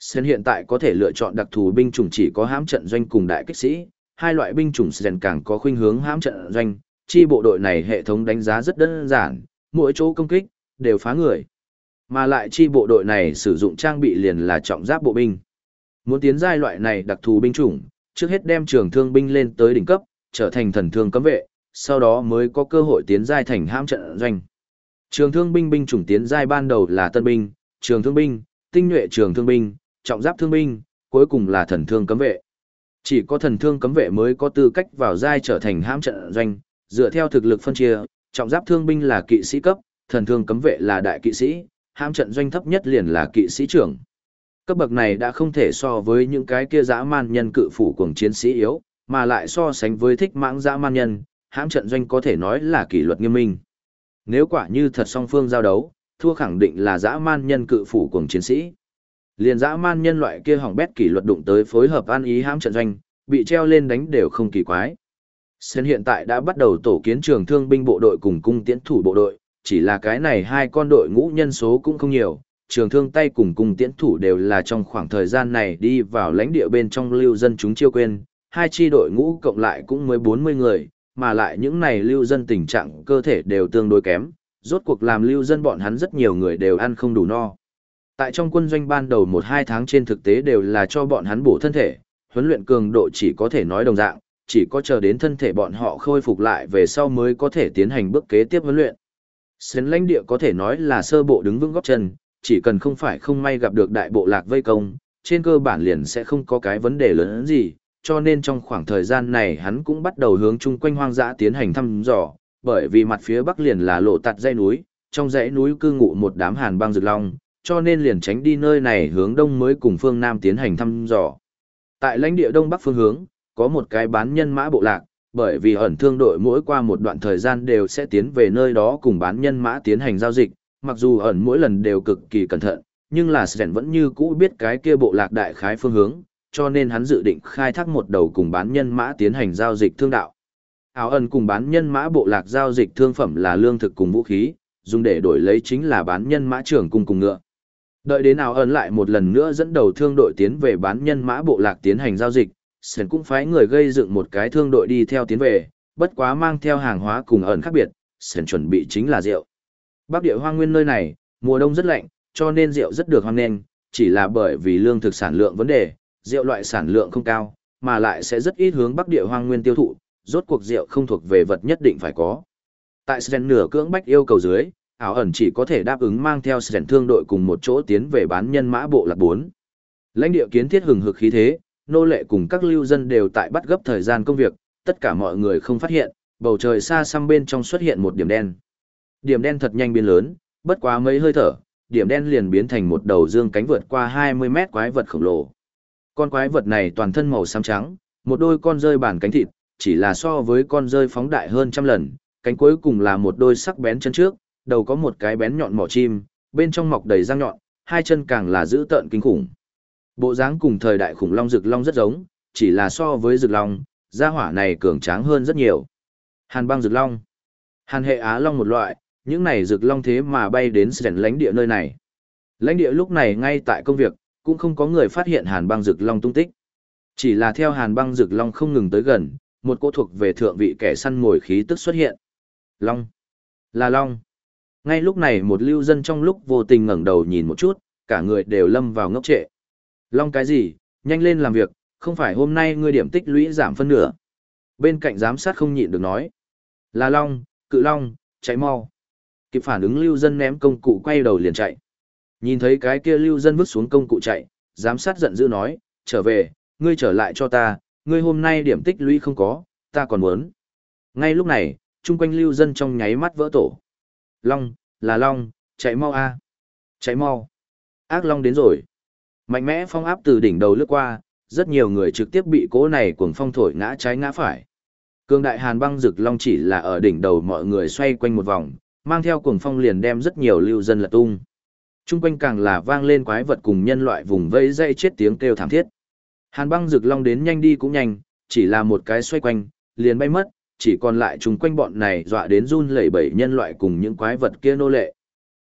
[SPEAKER 1] Sen hiện tại có thể lựa chọn đặc thù binh chủng chỉ có hãm trận doanh cùng đại kích sĩ, hai loại binh chủng Sen càng có khuynh hướng hãm trận doanh, chi bộ đội này hệ thống đánh giá rất đơn giản, mỗi chỗ công kích, đều phá người. Mà lại chi bộ đội này sử dụng trang bị liền là trọng giáp bộ binh. Muốn tiến giai loại này đặc thù binh chủng, trước hết đem trường thương binh lên tới đỉnh cấp, trở thành thần thương cấm vệ, sau đó mới có cơ hội tiến giai thành hãm trận doanh. Trường thương binh binh chủng tiến giai ban đầu là tân binh, trường thương binh, tinh nhuệ trường thương binh, trọng giáp thương binh, cuối cùng là thần thương cấm vệ. Chỉ có thần thương cấm vệ mới có tư cách vào giai trở thành hãm trận doanh, dựa theo thực lực phân chia, trọng giáp thương binh là kỵ sĩ cấp, thần thương cấm vệ là đại kỵ sĩ, ham trận doanh thấp nhất liền là kỵ sĩ trưởng. Cấp bậc này đã không thể so với những cái kia dã man nhân cự phủ cùng chiến sĩ yếu, mà lại so sánh với thích mãng dã man nhân, hãm trận doanh có thể nói là kỷ luật nghiêm minh. Nếu quả như thật song phương giao đấu, thua khẳng định là dã man nhân cự phủ cùng chiến sĩ. Liền dã man nhân loại kia hỏng bét kỷ luật đụng tới phối hợp an ý hãm trận doanh, bị treo lên đánh đều không kỳ quái. Sen hiện tại đã bắt đầu tổ kiến trường thương binh bộ đội cùng cung tiễn thủ bộ đội, chỉ là cái này hai con đội ngũ nhân số cũng không nhiều, trường thương tay cùng cùng tiễn thủ đều là trong khoảng thời gian này đi vào lãnh địa bên trong lưu dân chúng chiêu quên, hai chi đội ngũ cộng lại cũng mới 40 người, mà lại những này lưu dân tình trạng cơ thể đều tương đối kém, rốt cuộc làm lưu dân bọn hắn rất nhiều người đều ăn không đủ no. Tại trong quân doanh ban đầu 1-2 tháng trên thực tế đều là cho bọn hắn bổ thân thể, huấn luyện cường độ chỉ có thể nói đồng dạng, chỉ có chờ đến thân thể bọn họ khôi phục lại về sau mới có thể tiến hành bước kế tiếp huấn luyện. Xến lãnh địa có thể nói là sơ bộ đứng vững góc chân, chỉ cần không phải không may gặp được đại bộ lạc vây công, trên cơ bản liền sẽ không có cái vấn đề lớn gì, cho nên trong khoảng thời gian này hắn cũng bắt đầu hướng chung quanh hoang dã tiến hành thăm dò, bởi vì mặt phía bắc liền là lộ tạt dãy núi, trong dãy núi cư ngụ một đám hàn băng rực long, cho nên liền tránh đi nơi này hướng đông mới cùng phương nam tiến hành thăm dò. Tại lãnh địa đông bắc phương hướng, có một cái bán nhân mã bộ lạc, bởi vì ẩn thương đội mỗi qua một đoạn thời gian đều sẽ tiến về nơi đó cùng bán nhân mã tiến hành giao dịch, mặc dù ẩn mỗi lần đều cực kỳ cẩn thận, nhưng là Sren vẫn như cũ biết cái kia bộ lạc đại khái phương hướng, cho nên hắn dự định khai thác một đầu cùng bán nhân mã tiến hành giao dịch thương đạo. Áo ẩn cùng bán nhân mã bộ lạc giao dịch thương phẩm là lương thực cùng vũ khí, dùng để đổi lấy chính là bán nhân mã trưởng cùng cùng ngựa. Đợi đến áo ẩn lại một lần nữa dẫn đầu thương đội tiến về bán nhân mã bộ lạc tiến hành giao dịch, Sren cũng phái người gây dựng một cái thương đội đi theo tiến về, bất quá mang theo hàng hóa cùng ẩn khác biệt, Sren chuẩn bị chính là rượu. Bắc địa hoang nguyên nơi này, mùa đông rất lạnh, cho nên rượu rất được hoang nên, chỉ là bởi vì lương thực sản lượng vấn đề, rượu loại sản lượng không cao, mà lại sẽ rất ít hướng Bắc địa hoang nguyên tiêu thụ, rốt cuộc rượu không thuộc về vật nhất định phải có. Tại Sren nửa cưỡng bách yêu cầu dưới, ảo ẩn chỉ có thể đáp ứng mang theo Sren thương đội cùng một chỗ tiến về bán nhân mã bộ lạc 4. Lãnh địa kiến thiết hừng hực khí thế, nô lệ cùng các lưu dân đều tại bắt gấp thời gian công việc, tất cả mọi người không phát hiện, bầu trời xa xăm bên trong xuất hiện một điểm đen. Điểm đen thật nhanh biến lớn, bất quá mấy hơi thở, điểm đen liền biến thành một đầu dương cánh vượt qua 20 mét quái vật khổng lồ. Con quái vật này toàn thân màu xám trắng, một đôi con rơi bản cánh thịt, chỉ là so với con rơi phóng đại hơn trăm lần, cánh cuối cùng là một đôi sắc bén chân trước, đầu có một cái bén nhọn mỏ chim, bên trong mọc đầy răng nhọn, hai chân càng là dữ tợn kinh khủng. Bộ dáng cùng thời đại khủng long rực long rất giống, chỉ là so với rực long, gia hỏa này cường tráng hơn rất nhiều. Hàn băng rực long. Hàn hệ Á long một loại, những này rực long thế mà bay đến sẻn lãnh địa nơi này. Lãnh địa lúc này ngay tại công việc, cũng không có người phát hiện hàn băng rực long tung tích. Chỉ là theo hàn băng rực long không ngừng tới gần, một cô thuộc về thượng vị kẻ săn mồi khí tức xuất hiện. Long. Là long. Ngay lúc này một lưu dân trong lúc vô tình ngẩng đầu nhìn một chút, cả người đều lâm vào ngốc trệ. Long cái gì, nhanh lên làm việc, không phải hôm nay ngươi điểm tích lũy giảm phân nửa. Bên cạnh giám sát không nhịn được nói. Là Long, cự Long, chạy mau. Kịp phản ứng lưu dân ném công cụ quay đầu liền chạy. Nhìn thấy cái kia lưu dân vứt xuống công cụ chạy, giám sát giận dữ nói, trở về, ngươi trở lại cho ta, ngươi hôm nay điểm tích lũy không có, ta còn muốn. Ngay lúc này, chung quanh lưu dân trong nháy mắt vỡ tổ. Long, là Long, chạy mau a Chạy mau. Ác Long đến rồi. Mạnh mẽ phong áp từ đỉnh đầu lướt qua, rất nhiều người trực tiếp bị cỗ này cuồng phong thổi ngã trái ngã phải. Cương đại hàn băng rực long chỉ là ở đỉnh đầu mọi người xoay quanh một vòng, mang theo cuồng phong liền đem rất nhiều lưu dân lật tung. Trung quanh càng là vang lên quái vật cùng nhân loại vùng vây dây chết tiếng kêu thảm thiết. Hàn băng rực long đến nhanh đi cũng nhanh, chỉ là một cái xoay quanh, liền bay mất, chỉ còn lại chung quanh bọn này dọa đến run lẩy bẩy nhân loại cùng những quái vật kia nô lệ.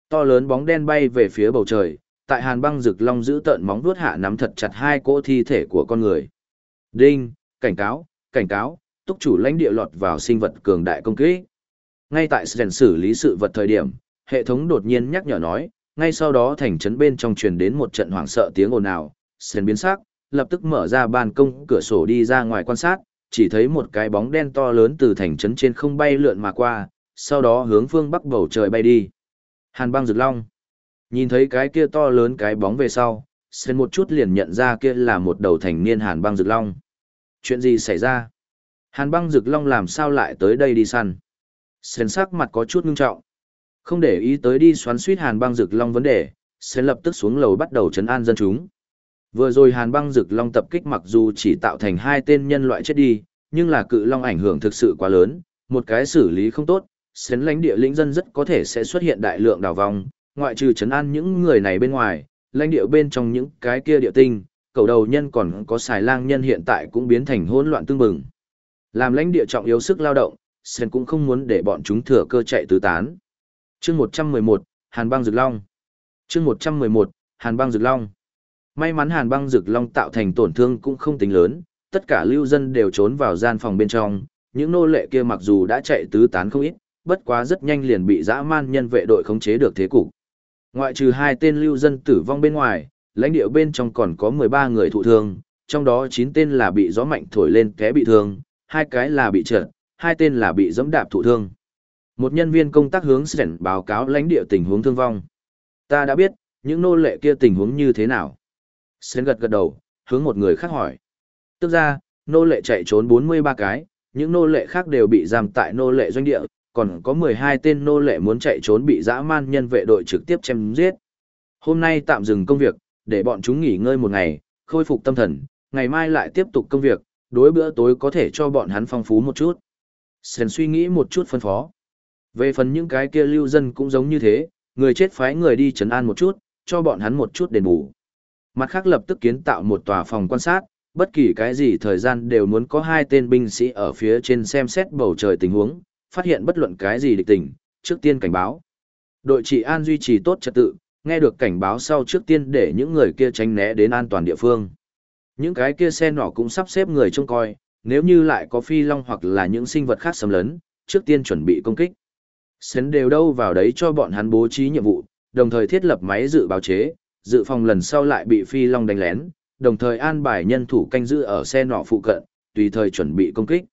[SPEAKER 1] To lớn bóng đen bay về phía bầu trời, tại hàn băng rực long giữ tợn móng vuốt hạ nắm thật chặt hai cỗ thi thể của con người. Đinh, cảnh cáo, cảnh cáo, túc chủ lãnh địa lọt vào sinh vật cường đại công kích. Ngay tại Sren xử lý sự vật thời điểm, hệ thống đột nhiên nhắc nhở nói, ngay sau đó thành trấn bên trong truyền đến một trận hoảng sợ tiếng ồn ào, Sren biến sắc, lập tức mở ra ban công cửa sổ đi ra ngoài quan sát, chỉ thấy một cái bóng đen to lớn từ thành trấn trên không bay lượn mà qua, sau đó hướng phương bắc bầu trời bay đi. Hàn băng rực long. Nhìn thấy cái kia to lớn cái bóng về sau, Sơn một chút liền nhận ra kia là một đầu thành niên hàn băng rực long. Chuyện gì xảy ra? Hàn băng rực long làm sao lại tới đây đi săn? Sơn sắc mặt có chút ngưng trọng. Không để ý tới đi xoắn suýt hàn băng rực long vấn đề, Sơn lập tức xuống lầu bắt đầu chấn an dân chúng. Vừa rồi hàn băng rực long tập kích mặc dù chỉ tạo thành hai tên nhân loại chết đi, nhưng là cự long ảnh hưởng thực sự quá lớn, một cái xử lý không tốt, sến lãnh địa lĩnh dân rất có thể sẽ xuất hiện đại lượng đào vong, ngoại trừ chấn an những người này bên ngoài, lãnh địa bên trong những cái kia địa tinh, cầu đầu nhân còn có xài lang nhân hiện tại cũng biến thành hỗn loạn tương bừng. Làm lãnh địa trọng yếu sức lao động, Sen cũng không muốn để bọn chúng thừa cơ chạy tứ tán. Chương 111, Hàn băng rực long. Chương 111, Hàn băng rực long. May mắn Hàn băng rực long tạo thành tổn thương cũng không tính lớn, tất cả lưu dân đều trốn vào gian phòng bên trong, những nô lệ kia mặc dù đã chạy tứ tán không ít, bất quá rất nhanh liền bị dã man nhân vệ đội khống chế được thế cục. Ngoại trừ hai tên lưu dân tử vong bên ngoài, lãnh địa bên trong còn có 13 người thụ thương, trong đó 9 tên là bị gió mạnh thổi lên té bị thương, hai cái là bị trượt, hai tên là bị giẫm đạp thụ thương. Một nhân viên công tác hướng Sren báo cáo lãnh địa tình huống thương vong. Ta đã biết, những nô lệ kia tình huống như thế nào. Sren gật gật đầu, hướng một người khác hỏi. Tức ra, nô lệ chạy trốn 43 cái, những nô lệ khác đều bị giam tại nô lệ doanh địa, còn có 12 tên nô lệ muốn chạy trốn bị dã man nhân vệ đội trực tiếp chém giết. Hôm nay tạm dừng công việc, để bọn chúng nghỉ ngơi một ngày, khôi phục tâm thần, ngày mai lại tiếp tục công việc, đối bữa tối có thể cho bọn hắn phong phú một chút. sền suy nghĩ một chút phân phó. Về phần những cái kia lưu dân cũng giống như thế, người chết phái người đi trấn an một chút, cho bọn hắn một chút đền bù. Mặt khác lập tức kiến tạo một tòa phòng quan sát, bất kỳ cái gì thời gian đều muốn có hai tên binh sĩ ở phía trên xem xét bầu trời tình huống, phát hiện bất luận cái gì địch tình, trước tiên cảnh báo. Đội trị an duy trì tốt trật tự, nghe được cảnh báo sau trước tiên để những người kia tránh né đến an toàn địa phương. Những cái kia xe nỏ cũng sắp xếp người trông coi, nếu như lại có phi long hoặc là những sinh vật khác xâm lấn, trước tiên chuẩn bị công kích. Xến đều đâu vào đấy cho bọn hắn bố trí nhiệm vụ, đồng thời thiết lập máy dự báo chế, dự phòng lần sau lại bị phi long đánh lén, đồng thời an bài nhân thủ canh giữ ở xe nỏ phụ cận, tùy thời chuẩn bị công kích.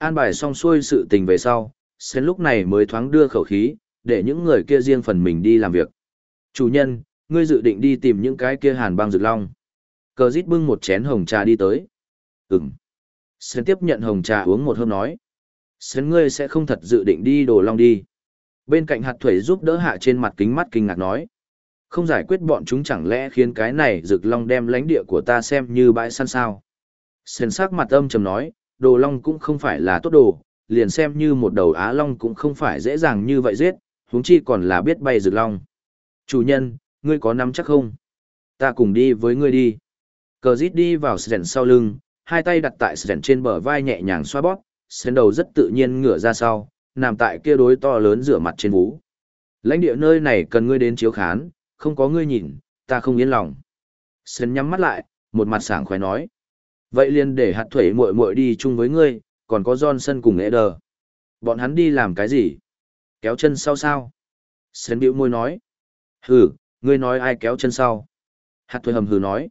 [SPEAKER 1] An bài xong xuôi sự tình về sau, Sến lúc này mới thoáng đưa khẩu khí, để những người kia riêng phần mình đi làm việc. Chủ nhân, ngươi dự định đi tìm những cái kia hàn băng rực long. Cờ dít bưng một chén hồng trà đi tới. Ừm. Sến tiếp nhận hồng trà uống một hơi nói. Sến ngươi sẽ không thật dự định đi đồ long đi. Bên cạnh hạt thuẩy giúp đỡ hạ trên mặt kính mắt kinh ngạc nói. Không giải quyết bọn chúng chẳng lẽ khiến cái này rực long đem lãnh địa của ta xem như bãi săn sao. Sến sắc mặt âm trầm nói, đồ long cũng không phải là tốt đồ, liền xem như một đầu á long cũng không phải dễ dàng như vậy giết, huống chi còn là biết bay rực long. Chủ nhân, ngươi có nắm chắc không? Ta cùng đi với ngươi đi. Cờ dít đi vào sền sau lưng, hai tay đặt tại sền trên bờ vai nhẹ nhàng xoa bóp, sền đầu rất tự nhiên ngửa ra sau, nằm tại kia đối to lớn rửa mặt trên vú. Lãnh địa nơi này cần ngươi đến chiếu khán, không có ngươi nhìn, ta không yên lòng. Sơn nhắm mắt lại, một mặt sảng khoái nói. Vậy liền để hạt thuẩy muội muội đi chung với ngươi, còn có Johnson cùng Eder. Bọn hắn đi làm cái gì? Kéo chân sau sao? Sơn bĩu môi nói. Hừ, ngươi nói ai kéo chân sau? Hạt thuẩy hầm hừ nói.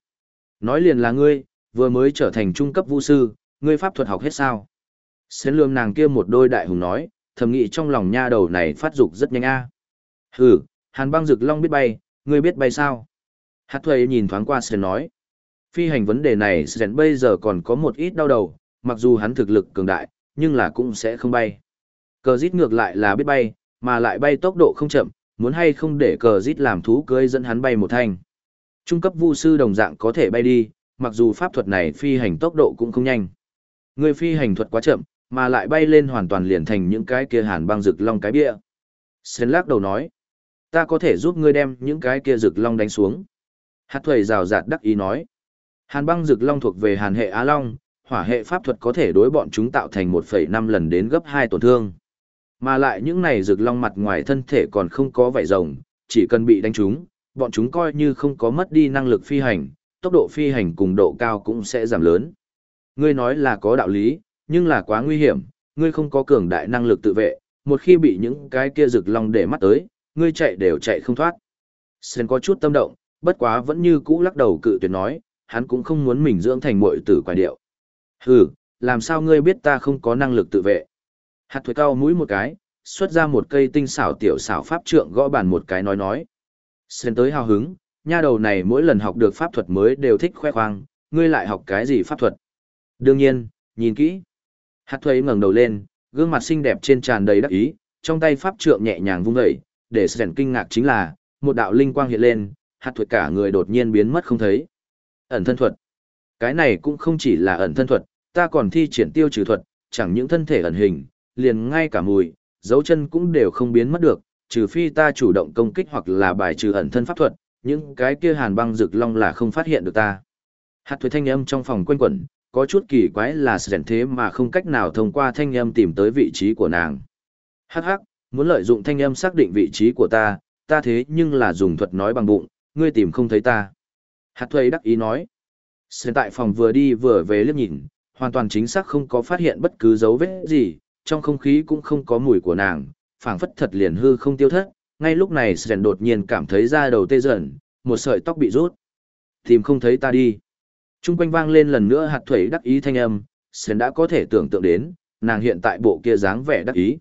[SPEAKER 1] Nói liền là ngươi, vừa mới trở thành trung cấp vũ sư, ngươi pháp thuật học hết sao? Sơn lương nàng kia một đôi đại hùng nói, thầm nghĩ trong lòng nha đầu này phát dục rất nhanh a. Hừ, hàn băng rực long biết bay, ngươi biết bay sao? Hạt thuẩy nhìn thoáng qua sơn nói. Phi hành vấn đề này Sren bây giờ còn có một ít đau đầu, mặc dù hắn thực lực cường đại, nhưng là cũng sẽ không bay. Cờ dít ngược lại là biết bay, mà lại bay tốc độ không chậm, muốn hay không để cờ dít làm thú cưới dẫn hắn bay một thanh. Trung cấp vu sư đồng dạng có thể bay đi, mặc dù pháp thuật này phi hành tốc độ cũng không nhanh. Người phi hành thuật quá chậm, mà lại bay lên hoàn toàn liền thành những cái kia hàn băng rực long cái bia. Sến lắc đầu nói, ta có thể giúp ngươi đem những cái kia rực long đánh xuống. Hát thuầy rào rạt đắc ý nói, hàn băng rực long thuộc về hàn hệ Á Long, hỏa hệ pháp thuật có thể đối bọn chúng tạo thành 1,5 lần đến gấp 2 tổn thương. Mà lại những này rực long mặt ngoài thân thể còn không có vảy rồng, chỉ cần bị đánh trúng, bọn chúng coi như không có mất đi năng lực phi hành, tốc độ phi hành cùng độ cao cũng sẽ giảm lớn. Ngươi nói là có đạo lý, nhưng là quá nguy hiểm, ngươi không có cường đại năng lực tự vệ, một khi bị những cái kia rực long để mắt tới, ngươi chạy đều chạy không thoát. Sen có chút tâm động, bất quá vẫn như cũ lắc đầu cự tuyệt nói, hắn cũng không muốn mình dưỡng thành muội tử quả điệu. Hừ, làm sao ngươi biết ta không có năng lực tự vệ? Hạt thuế cao mũi một cái, xuất ra một cây tinh xảo tiểu xảo pháp trượng gõ bàn một cái nói nói. Sen tới hào hứng, nha đầu này mỗi lần học được pháp thuật mới đều thích khoe khoang, ngươi lại học cái gì pháp thuật? Đương nhiên, nhìn kỹ. Hạt thuế ngẩng đầu lên, gương mặt xinh đẹp trên tràn đầy đắc ý, trong tay pháp trượng nhẹ nhàng vung dậy, để Sren kinh ngạc chính là, một đạo linh quang hiện lên, hạt thuế cả người đột nhiên biến mất không thấy. Ẩn thân thuật. Cái này cũng không chỉ là ẩn thân thuật, ta còn thi triển tiêu trừ thuật, chẳng những thân thể ẩn hình, liền ngay cả mùi, dấu chân cũng đều không biến mất được, trừ phi ta chủ động công kích hoặc là bài trừ ẩn thân pháp thuật, những cái kia hàn băng rực long là không phát hiện được ta. Hạt thuế thanh âm trong phòng quanh quẩn, có chút kỳ quái là sẻn thế mà không cách nào thông qua thanh âm tìm tới vị trí của nàng. Hắc hắc, muốn lợi dụng thanh âm xác định vị trí của ta, ta thế nhưng là dùng thuật nói bằng bụng, ngươi tìm không thấy ta. Hạt thuê đắc ý nói. Sơn tại phòng vừa đi vừa về liếc nhìn, hoàn toàn chính xác không có phát hiện bất cứ dấu vết gì, trong không khí cũng không có mùi của nàng, phảng phất thật liền hư không tiêu thất. Ngay lúc này Sơn đột nhiên cảm thấy da đầu tê dần, một sợi tóc bị rút. Tìm không thấy ta đi. Trung quanh vang lên lần nữa hạt thuế đắc ý thanh âm, Sơn đã có thể tưởng tượng đến, nàng hiện tại bộ kia dáng vẻ đắc ý.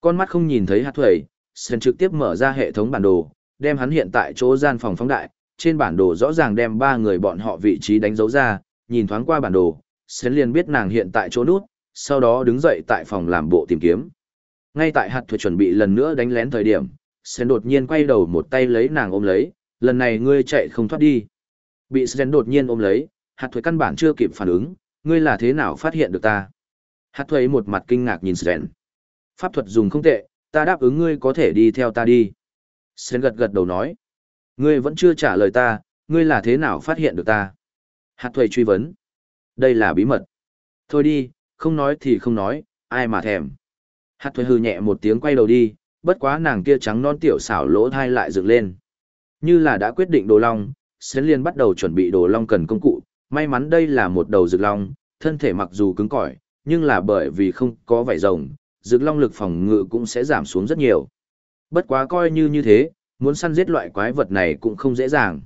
[SPEAKER 1] Con mắt không nhìn thấy hạt thuế, Sơn trực tiếp mở ra hệ thống bản đồ, đem hắn hiện tại chỗ gian phòng phóng đại, trên bản đồ rõ ràng đem ba người bọn họ vị trí đánh dấu ra, nhìn thoáng qua bản đồ, Sến liền biết nàng hiện tại chỗ nút, sau đó đứng dậy tại phòng làm bộ tìm kiếm. Ngay tại hạt thuế chuẩn bị lần nữa đánh lén thời điểm, Sến đột nhiên quay đầu một tay lấy nàng ôm lấy, lần này ngươi chạy không thoát đi. Bị Sến đột nhiên ôm lấy, hạt thuế căn bản chưa kịp phản ứng, ngươi là thế nào phát hiện được ta? Hạt thuế một mặt kinh ngạc nhìn Sến. Pháp thuật dùng không tệ, ta đáp ứng ngươi có thể đi theo ta đi. Sến gật gật đầu nói. Ngươi vẫn chưa trả lời ta, ngươi là thế nào phát hiện được ta? Hạt thuầy truy vấn. Đây là bí mật. Thôi đi, không nói thì không nói, ai mà thèm. Hạt thuầy hư nhẹ một tiếng quay đầu đi, bất quá nàng kia trắng non tiểu xảo lỗ thai lại dựng lên. Như là đã quyết định đồ long, Sến Liên bắt đầu chuẩn bị đồ long cần công cụ, may mắn đây là một đầu rực long, thân thể mặc dù cứng cỏi, nhưng là bởi vì không có vảy rồng, rực long lực phòng ngự cũng sẽ giảm xuống rất nhiều. Bất quá coi như như thế, muốn săn giết loại quái vật này cũng không dễ dàng.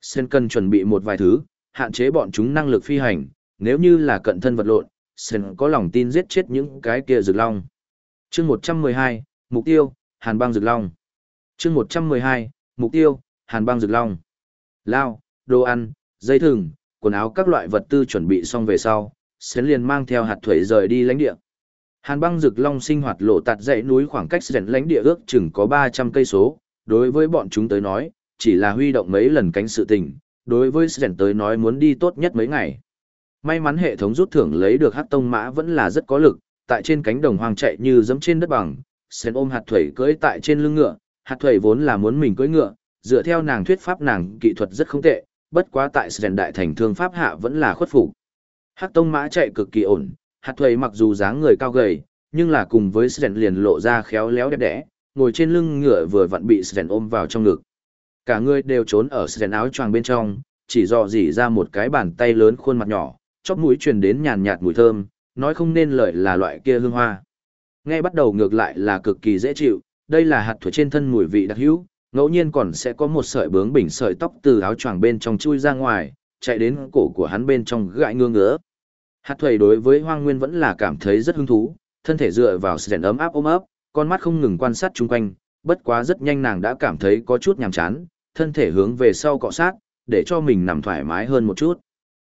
[SPEAKER 1] Sen cần chuẩn bị một vài thứ, hạn chế bọn chúng năng lực phi hành, nếu như là cận thân vật lộn, Sen có lòng tin giết chết những cái kia rực long. chương 112, mục tiêu, hàn băng rực long. chương 112, mục tiêu, hàn băng rực long. Lao, đồ ăn, dây thừng, quần áo các loại vật tư chuẩn bị xong về sau, Sen liền mang theo hạt thuế rời đi lãnh địa. Hàn băng rực long sinh hoạt lộ tạt dãy núi khoảng cách rèn lãnh địa ước chừng có 300 cây số, đối với bọn chúng tới nói, chỉ là huy động mấy lần cánh sự tình, đối với Sren tới nói muốn đi tốt nhất mấy ngày. May mắn hệ thống rút thưởng lấy được hắc tông mã vẫn là rất có lực, tại trên cánh đồng hoang chạy như dẫm trên đất bằng, Sren ôm hạt thủy cưỡi tại trên lưng ngựa, hạt thủy vốn là muốn mình cưỡi ngựa, dựa theo nàng thuyết pháp nàng kỹ thuật rất không tệ, bất quá tại Sren đại thành thương pháp hạ vẫn là khuất phục. Hắc tông mã chạy cực kỳ ổn, hạt thủy mặc dù dáng người cao gầy, nhưng là cùng với Sren liền lộ ra khéo léo đẹp đẽ, ngồi trên lưng ngựa vừa vặn bị sen ôm vào trong ngực. Cả người đều trốn ở sen áo choàng bên trong, chỉ dò dỉ ra một cái bàn tay lớn khuôn mặt nhỏ, chóp mũi truyền đến nhàn nhạt mùi thơm, nói không nên lời là loại kia hương hoa. Nghe bắt đầu ngược lại là cực kỳ dễ chịu, đây là hạt thuở trên thân mùi vị đặc hữu, ngẫu nhiên còn sẽ có một sợi bướng bỉnh sợi tóc từ áo choàng bên trong chui ra ngoài, chạy đến cổ của hắn bên trong gãi ngương ngứa. Hạt thuở đối với Hoang Nguyên vẫn là cảm thấy rất hứng thú, thân thể dựa vào sền ấm áp ôm ấp, con mắt không ngừng quan sát chung quanh, bất quá rất nhanh nàng đã cảm thấy có chút nhàm chán, thân thể hướng về sau cọ sát, để cho mình nằm thoải mái hơn một chút.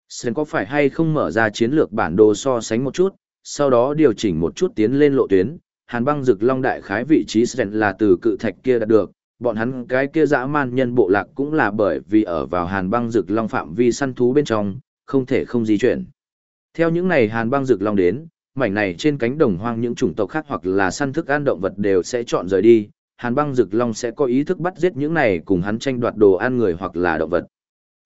[SPEAKER 1] Sơn có phải hay không mở ra chiến lược bản đồ so sánh một chút, sau đó điều chỉnh một chút tiến lên lộ tuyến, hàn băng rực long đại khái vị trí Sơn là từ cự thạch kia đạt được, bọn hắn cái kia dã man nhân bộ lạc cũng là bởi vì ở vào hàn băng rực long phạm vi săn thú bên trong, không thể không di chuyển. Theo những này hàn băng rực long đến, mảnh này trên cánh đồng hoang những chủng tộc khác hoặc là săn thức ăn động vật đều sẽ chọn rời đi, hàn băng Dực long sẽ có ý thức bắt giết những này cùng hắn tranh đoạt đồ ăn người hoặc là động vật.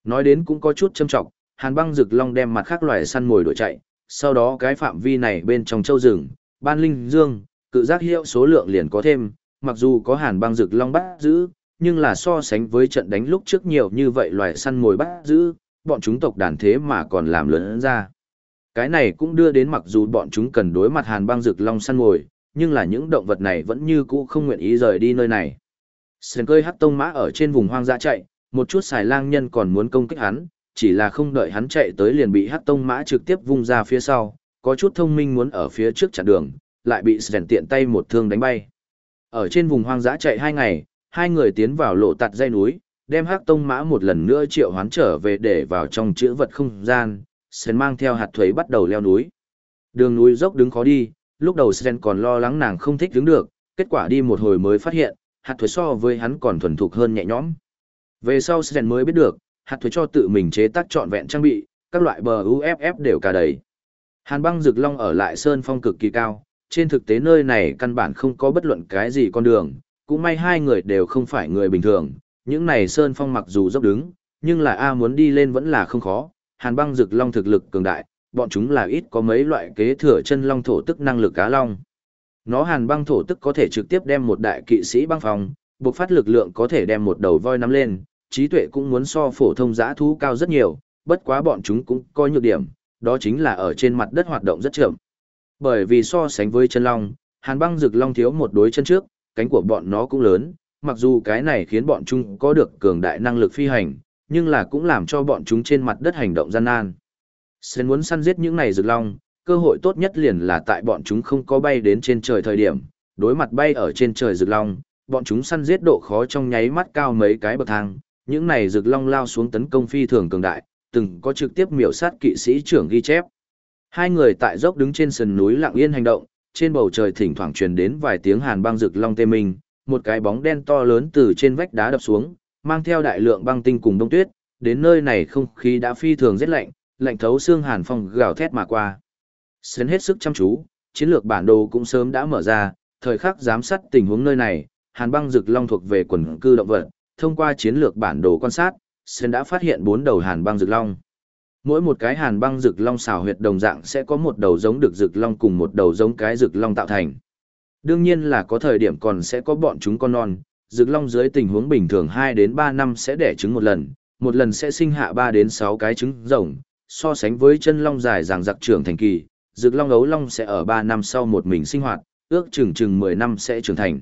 [SPEAKER 1] Nói đến cũng có chút châm trọng, hàn băng Dực long đem mặt khác loài săn mồi đuổi chạy, sau đó cái phạm vi này bên trong châu rừng, ban linh dương, cự giác hiệu số lượng liền có thêm, mặc dù có hàn băng Dực long bắt giữ, nhưng là so sánh với trận đánh lúc trước nhiều như vậy loài săn mồi bắt giữ, bọn chúng tộc đàn thế mà còn làm lớn ra. Cái này cũng đưa đến mặc dù bọn chúng cần đối mặt hàn băng rực long săn ngồi, nhưng là những động vật này vẫn như cũ không nguyện ý rời đi nơi này. Sền cơi hắc tông mã ở trên vùng hoang dã chạy, một chút xài lang nhân còn muốn công kích hắn, chỉ là không đợi hắn chạy tới liền bị hắc tông mã trực tiếp vung ra phía sau, có chút thông minh muốn ở phía trước chặn đường, lại bị Sven tiện tay một thương đánh bay. Ở trên vùng hoang dã chạy hai ngày, hai người tiến vào lộ tạt dây núi, đem hắc tông mã một lần nữa triệu hoán trở về để vào trong chữ vật không gian, Sen mang theo hạt thuế bắt đầu leo núi. Đường núi dốc đứng khó đi, lúc đầu Sen còn lo lắng nàng không thích đứng được, kết quả đi một hồi mới phát hiện, hạt thuế so với hắn còn thuần thục hơn nhẹ nhõm. Về sau Sen mới biết được, hạt thuế cho tự mình chế tác trọn vẹn trang bị, các loại bờ UFF đều cả đầy. Hàn băng rực long ở lại sơn phong cực kỳ cao, trên thực tế nơi này căn bản không có bất luận cái gì con đường, cũng may hai người đều không phải người bình thường, những này sơn phong mặc dù dốc đứng, nhưng là A muốn đi lên vẫn là không khó, hàn băng rực long thực lực cường đại, bọn chúng là ít có mấy loại kế thừa chân long thổ tức năng lực cá long. Nó hàn băng thổ tức có thể trực tiếp đem một đại kỵ sĩ băng phòng, buộc phát lực lượng có thể đem một đầu voi nắm lên, trí tuệ cũng muốn so phổ thông giã thú cao rất nhiều, bất quá bọn chúng cũng có nhược điểm, đó chính là ở trên mặt đất hoạt động rất chậm. Bởi vì so sánh với chân long, hàn băng rực long thiếu một đối chân trước, cánh của bọn nó cũng lớn, mặc dù cái này khiến bọn chúng có được cường đại năng lực phi hành, nhưng là cũng làm cho bọn chúng trên mặt đất hành động gian nan. Sen muốn săn giết những này rực long, cơ hội tốt nhất liền là tại bọn chúng không có bay đến trên trời thời điểm, đối mặt bay ở trên trời rực long, bọn chúng săn giết độ khó trong nháy mắt cao mấy cái bậc thang, những này rực long lao xuống tấn công phi thường cường đại, từng có trực tiếp miểu sát kỵ sĩ trưởng ghi chép. Hai người tại dốc đứng trên sườn núi lặng yên hành động, trên bầu trời thỉnh thoảng truyền đến vài tiếng hàn băng rực long tê minh, một cái bóng đen to lớn từ trên vách đá đập xuống, mang theo đại lượng băng tinh cùng đông tuyết, đến nơi này không khí đã phi thường rất lạnh, lạnh thấu xương hàn phong gào thét mà qua. Sến hết sức chăm chú, chiến lược bản đồ cũng sớm đã mở ra, thời khắc giám sát tình huống nơi này, hàn băng rực long thuộc về quần cư động vật, thông qua chiến lược bản đồ quan sát, Sến đã phát hiện bốn đầu hàn băng rực long. Mỗi một cái hàn băng rực long xào huyệt đồng dạng sẽ có một đầu giống được rực long cùng một đầu giống cái rực long tạo thành. Đương nhiên là có thời điểm còn sẽ có bọn chúng con non, rực long dưới tình huống bình thường 2 đến 3 năm sẽ đẻ trứng một lần, một lần sẽ sinh hạ 3 đến 6 cái trứng rồng, so sánh với chân long dài dàng giặc trưởng thành kỳ, rực long ấu long sẽ ở 3 năm sau một mình sinh hoạt, ước chừng chừng 10 năm sẽ trưởng thành.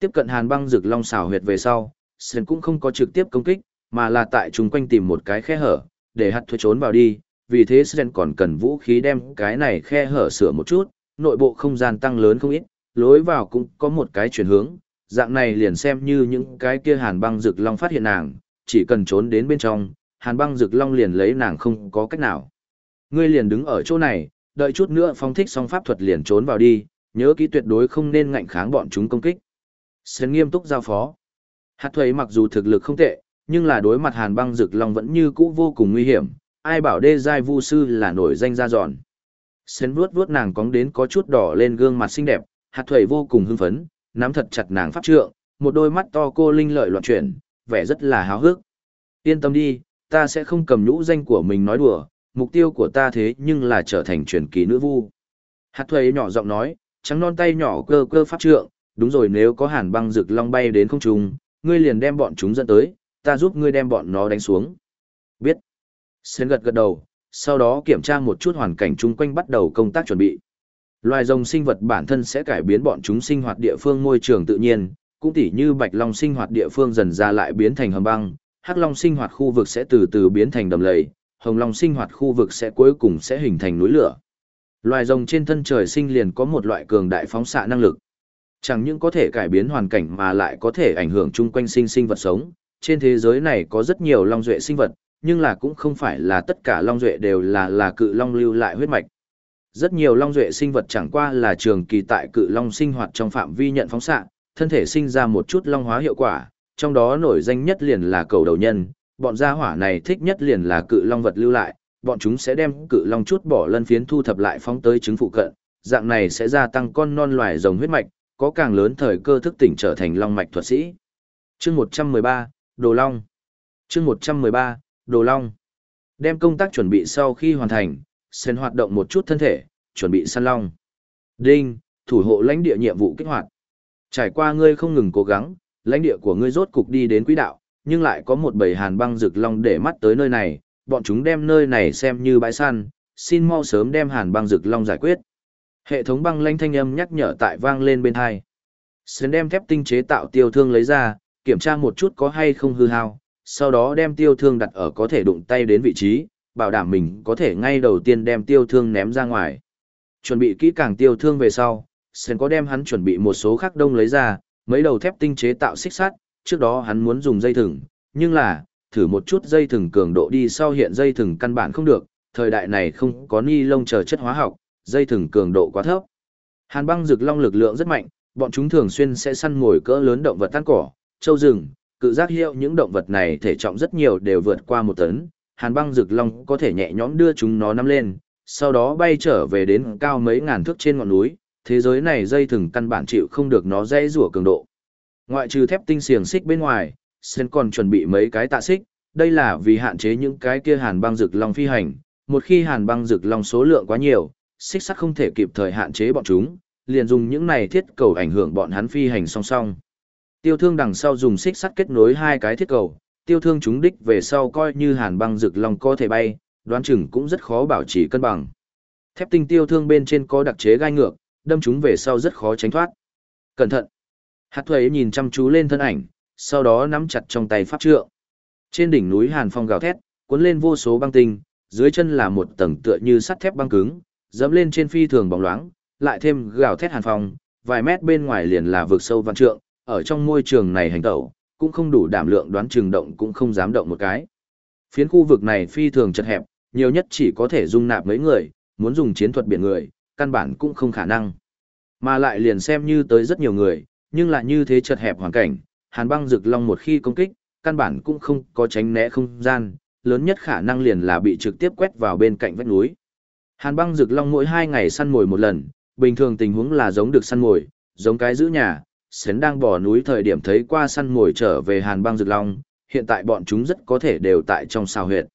[SPEAKER 1] Tiếp cận hàn băng rực long xào huyệt về sau, Sơn cũng không có trực tiếp công kích, mà là tại chung quanh tìm một cái khe hở, để hạt thuế trốn vào đi, vì thế Sơn còn cần vũ khí đem cái này khe hở sửa một chút, nội bộ không gian tăng lớn không ít, lối vào cũng có một cái chuyển hướng, dạng này liền xem như những cái kia hàn băng rực long phát hiện nàng, chỉ cần trốn đến bên trong, hàn băng rực long liền lấy nàng không có cách nào. Ngươi liền đứng ở chỗ này, đợi chút nữa phong thích xong pháp thuật liền trốn vào đi, nhớ kỹ tuyệt đối không nên ngạnh kháng bọn chúng công kích. Sơn nghiêm túc giao phó. Hạt thuế mặc dù thực lực không tệ, nhưng là đối mặt hàn băng rực long vẫn như cũ vô cùng nguy hiểm, ai bảo đê giai vu sư là nổi danh ra giòn Sến vuốt vuốt nàng cóng đến có chút đỏ lên gương mặt xinh đẹp, hạt thuế vô cùng hưng phấn, nắm thật chặt nàng pháp trượng, một đôi mắt to cô linh lợi loạn chuyển, vẻ rất là háo hức. Yên tâm đi, ta sẽ không cầm nhũ danh của mình nói đùa, mục tiêu của ta thế nhưng là trở thành truyền kỳ nữ vu. Hạt thuế nhỏ giọng nói, trắng non tay nhỏ cơ cơ pháp trượng, đúng rồi nếu có hàn băng rực long bay đến không trung, ngươi liền đem bọn chúng dẫn tới, ta giúp ngươi đem bọn nó đánh xuống. Biết. Sến gật gật đầu, sau đó kiểm tra một chút hoàn cảnh chung quanh bắt đầu công tác chuẩn bị. Loài rồng sinh vật bản thân sẽ cải biến bọn chúng sinh hoạt địa phương môi trường tự nhiên, cũng tỉ như bạch long sinh hoạt địa phương dần ra lại biến thành hầm băng, hắc long sinh hoạt khu vực sẽ từ từ biến thành đầm lầy, hồng long sinh hoạt khu vực sẽ cuối cùng sẽ hình thành núi lửa. Loài rồng trên thân trời sinh liền có một loại cường đại phóng xạ năng lực. Chẳng những có thể cải biến hoàn cảnh mà lại có thể ảnh hưởng chung quanh sinh sinh vật sống. Trên thế giới này có rất nhiều long duệ sinh vật, nhưng là cũng không phải là tất cả long duệ đều là là cự long lưu lại huyết mạch. Rất nhiều long duệ sinh vật chẳng qua là trường kỳ tại cự long sinh hoạt trong phạm vi nhận phóng xạ, thân thể sinh ra một chút long hóa hiệu quả, trong đó nổi danh nhất liền là cầu đầu nhân, bọn gia hỏa này thích nhất liền là cự long vật lưu lại, bọn chúng sẽ đem cự long chút bỏ lân phiến thu thập lại phóng tới trứng phụ cận, dạng này sẽ gia tăng con non loài rồng huyết mạch, có càng lớn thời cơ thức tỉnh trở thành long mạch thuật sĩ. Chương 113, Đồ Long. Chương 113, Đồ Long. Đem công tác chuẩn bị sau khi hoàn thành, sen hoạt động một chút thân thể, chuẩn bị săn long. Đinh, thủ hộ lãnh địa nhiệm vụ kích hoạt. Trải qua ngươi không ngừng cố gắng, lãnh địa của ngươi rốt cục đi đến quỹ đạo, nhưng lại có một bầy hàn băng rực long để mắt tới nơi này, bọn chúng đem nơi này xem như bãi săn, xin mau sớm đem hàn băng rực long giải quyết. Hệ thống băng lanh thanh âm nhắc nhở tại vang lên bên hai. Sến đem thép tinh chế tạo tiêu thương lấy ra, kiểm tra một chút có hay không hư hao, sau đó đem tiêu thương đặt ở có thể đụng tay đến vị trí, bảo đảm mình có thể ngay đầu tiên đem tiêu thương ném ra ngoài. Chuẩn bị kỹ càng tiêu thương về sau, Sen có đem hắn chuẩn bị một số khắc đông lấy ra, mấy đầu thép tinh chế tạo xích sắt, trước đó hắn muốn dùng dây thừng, nhưng là, thử một chút dây thừng cường độ đi sau hiện dây thừng căn bản không được, thời đại này không có ni lông chờ chất hóa học, dây thừng cường độ quá thấp. Hàn băng rực long lực lượng rất mạnh, bọn chúng thường xuyên sẽ săn ngồi cỡ lớn động vật tan cỏ, châu rừng, cự giác hiệu những động vật này thể trọng rất nhiều đều vượt qua một tấn. Hàn băng rực long có thể nhẹ nhõm đưa chúng nó nắm lên, sau đó bay trở về đến cao mấy ngàn thước trên ngọn núi, thế giới này dây thừng căn bản chịu không được nó dễ rủa cường độ. Ngoại trừ thép tinh xiềng xích bên ngoài, Sen còn chuẩn bị mấy cái tạ xích, đây là vì hạn chế những cái kia hàn băng rực long phi hành. Một khi hàn băng rực long số lượng quá nhiều, xích sắt không thể kịp thời hạn chế bọn chúng, liền dùng những này thiết cầu ảnh hưởng bọn hắn phi hành song song. Tiêu thương đằng sau dùng xích sắt kết nối hai cái thiết cầu, tiêu thương chúng đích về sau coi như hàn băng rực long có thể bay, đoán chừng cũng rất khó bảo trì cân bằng. Thép tinh tiêu thương bên trên có đặc chế gai ngược, đâm chúng về sau rất khó tránh thoát. Cẩn thận! Hạt thuế nhìn chăm chú lên thân ảnh, sau đó nắm chặt trong tay pháp trượng. Trên đỉnh núi hàn phong gào thét, cuốn lên vô số băng tinh, dưới chân là một tầng tựa như sắt thép băng cứng, dẫm lên trên phi thường bóng loáng, lại thêm gào thét hàn phong, vài mét bên ngoài liền là vực sâu văn trượng, ở trong môi trường này hành tẩu, cũng không đủ đảm lượng đoán chừng động cũng không dám động một cái. Phiến khu vực này phi thường chật hẹp, nhiều nhất chỉ có thể dung nạp mấy người, muốn dùng chiến thuật biển người, căn bản cũng không khả năng. Mà lại liền xem như tới rất nhiều người, nhưng lại như thế chật hẹp hoàn cảnh, hàn băng rực long một khi công kích, căn bản cũng không có tránh né không gian, lớn nhất khả năng liền là bị trực tiếp quét vào bên cạnh vách núi. Hàn băng rực long mỗi hai ngày săn mồi một lần, bình thường tình huống là giống được săn mồi, giống cái giữ nhà, Sến đang bỏ núi thời điểm thấy qua săn mồi trở về hàn băng rực long, hiện tại bọn chúng rất có thể đều tại trong xào huyệt.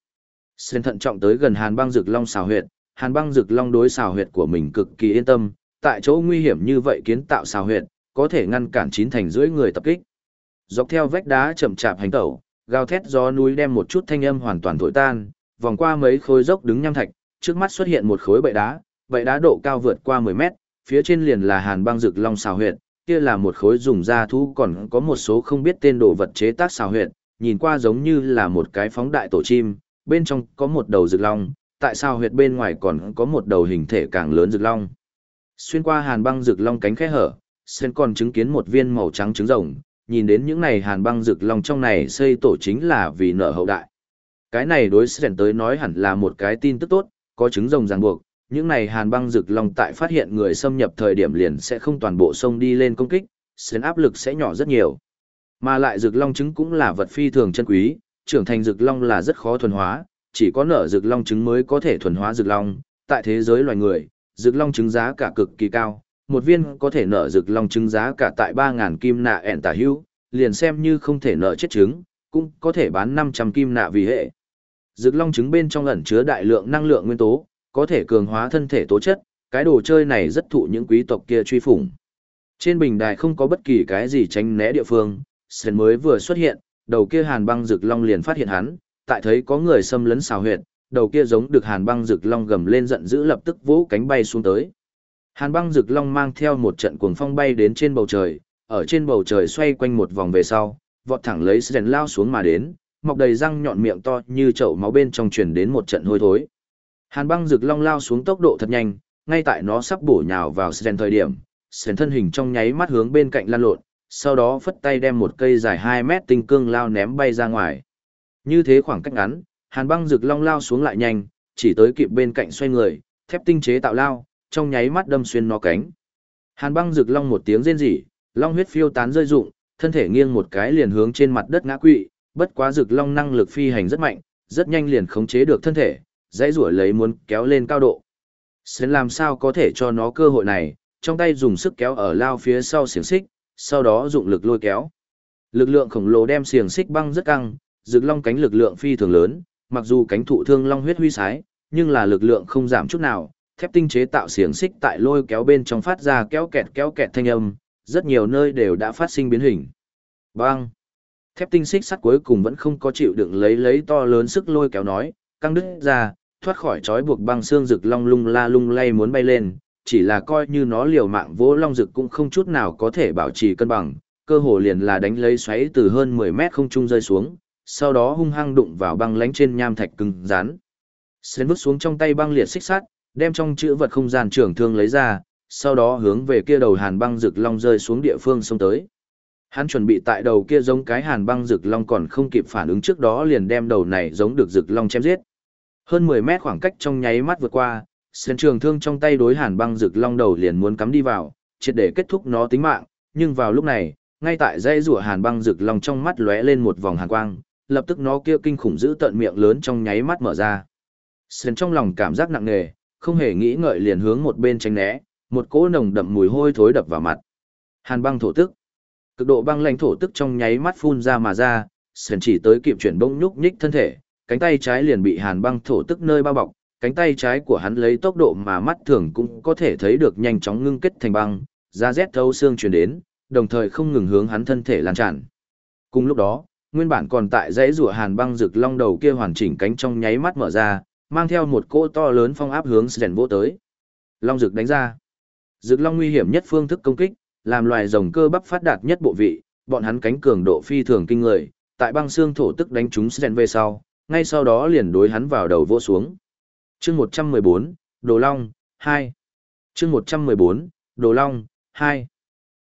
[SPEAKER 1] Sến thận trọng tới gần hàn băng rực long xào huyệt, hàn băng rực long đối xào huyệt của mình cực kỳ yên tâm, tại chỗ nguy hiểm như vậy kiến tạo xào huyệt, có thể ngăn cản chín thành rưỡi người tập kích. Dọc theo vách đá chậm chạp hành tẩu, gào thét gió núi đem một chút thanh âm hoàn toàn thổi tan, vòng qua mấy khối dốc đứng nham thạch, trước mắt xuất hiện một khối bệ đá, bệ đá độ cao vượt qua 10 mét, phía trên liền là hàn băng rực long xào huyệt, kia là một khối dùng da thú còn có một số không biết tên đồ vật chế tác xào huyệt, nhìn qua giống như là một cái phóng đại tổ chim, bên trong có một đầu rực long, tại sao huyệt bên ngoài còn có một đầu hình thể càng lớn rực long. Xuyên qua hàn băng rực long cánh khẽ hở, Sen còn chứng kiến một viên màu trắng trứng rồng, nhìn đến những này hàn băng rực long trong này xây tổ chính là vì nợ hậu đại. Cái này đối Sen tới nói hẳn là một cái tin tức tốt, có trứng rồng ràng buộc, những này hàn băng rực long tại phát hiện người xâm nhập thời điểm liền sẽ không toàn bộ sông đi lên công kích, sến áp lực sẽ nhỏ rất nhiều. Mà lại rực long trứng cũng là vật phi thường chân quý, trưởng thành rực long là rất khó thuần hóa, chỉ có nở rực long trứng mới có thể thuần hóa rực long, tại thế giới loài người, rực long trứng giá cả cực kỳ cao, một viên có thể nở rực long trứng giá cả tại 3.000 kim nạ ẻn tả hữu, liền xem như không thể nở chết trứng, cũng có thể bán 500 kim nạ vì hệ. Rực long trứng bên trong ẩn chứa đại lượng năng lượng nguyên tố, có thể cường hóa thân thể tố chất, cái đồ chơi này rất thụ những quý tộc kia truy phủng. Trên bình đài không có bất kỳ cái gì tránh né địa phương, Sến mới vừa xuất hiện, đầu kia hàn băng rực long liền phát hiện hắn, tại thấy có người xâm lấn xào huyệt, đầu kia giống được hàn băng rực long gầm lên giận dữ lập tức vỗ cánh bay xuống tới. Hàn băng rực long mang theo một trận cuồng phong bay đến trên bầu trời, ở trên bầu trời xoay quanh một vòng về sau, vọt thẳng lấy sren lao xuống mà đến, mọc đầy răng nhọn miệng to như chậu máu bên trong truyền đến một trận hôi thối. Hàn băng rực long lao xuống tốc độ thật nhanh, ngay tại nó sắp bổ nhào vào sren thời điểm, sren thân hình trong nháy mắt hướng bên cạnh lăn lộn, sau đó phất tay đem một cây dài 2 mét tinh cương lao ném bay ra ngoài. Như thế khoảng cách ngắn, hàn băng rực long lao xuống lại nhanh, chỉ tới kịp bên cạnh xoay người, thép tinh chế tạo lao, trong nháy mắt đâm xuyên nó cánh. Hàn băng rực long một tiếng rên rỉ, long huyết phiêu tán rơi rụng, thân thể nghiêng một cái liền hướng trên mặt đất ngã quỵ, bất quá rực long năng lực phi hành rất mạnh, rất nhanh liền khống chế được thân thể, dãy rủa lấy muốn kéo lên cao độ. Sẽ làm sao có thể cho nó cơ hội này, trong tay dùng sức kéo ở lao phía sau xiềng xích, sau đó dụng lực lôi kéo. Lực lượng khổng lồ đem xiềng xích băng rất căng, rực long cánh lực lượng phi thường lớn, mặc dù cánh thụ thương long huyết huy sái, nhưng là lực lượng không giảm chút nào, thép tinh chế tạo xiềng xích tại lôi kéo bên trong phát ra kéo kẹt kéo kẹt thanh âm, rất nhiều nơi đều đã phát sinh biến hình. băng Thép tinh xích sắt cuối cùng vẫn không có chịu đựng lấy lấy to lớn sức lôi kéo nói, căng đứt ra, thoát khỏi trói buộc băng xương rực long lung la lung lay muốn bay lên, chỉ là coi như nó liều mạng vỗ long rực cũng không chút nào có thể bảo trì cân bằng, cơ hồ liền là đánh lấy xoáy từ hơn 10 mét không trung rơi xuống, sau đó hung hăng đụng vào băng lánh trên nham thạch cứng rắn. Xuyên vứt xuống trong tay băng liệt xích sắt, đem trong chữ vật không gian trưởng thương lấy ra, sau đó hướng về kia đầu hàn băng rực long rơi xuống địa phương xông tới. Hắn chuẩn bị tại đầu kia giống cái hàn băng rực long còn không kịp phản ứng trước đó liền đem đầu này giống được rực long chém giết. Hơn 10 mét khoảng cách trong nháy mắt vượt qua, sân trường thương trong tay đối hàn băng rực long đầu liền muốn cắm đi vào, triệt để kết thúc nó tính mạng, nhưng vào lúc này, ngay tại dãy rùa hàn băng rực long trong mắt lóe lên một vòng hàn quang, lập tức nó kia kinh khủng giữ tận miệng lớn trong nháy mắt mở ra. Sân trong lòng cảm giác nặng nề, không hề nghĩ ngợi liền hướng một bên tránh né, một cỗ nồng đậm mùi hôi thối đập vào mặt. Hàn băng thổ tức. Cực độ băng lãnh thổ tức trong nháy mắt phun ra mà ra, sền chỉ tới kịp chuyển bỗng nhúc nhích thân thể, cánh tay trái liền bị hàn băng thổ tức nơi bao bọc, cánh tay trái của hắn lấy tốc độ mà mắt thường cũng có thể thấy được nhanh chóng ngưng kết thành băng, da rét thấu xương truyền đến, đồng thời không ngừng hướng hắn thân thể lan tràn. Cùng lúc đó, nguyên bản còn tại dãy rùa hàn băng rực long đầu kia hoàn chỉnh cánh trong nháy mắt mở ra, mang theo một cỗ to lớn phong áp hướng Sren vô tới. Long rực đánh ra. Rực long nguy hiểm nhất phương thức công kích, làm loài rồng cơ bắp phát đạt nhất bộ vị, bọn hắn cánh cường độ phi thường kinh người, tại băng xương thổ tức đánh trúng Sren về sau, ngay sau đó liền đối hắn vào đầu vỗ xuống. Chương 114, Đồ Long, 2. Chương 114, Đồ Long, 2.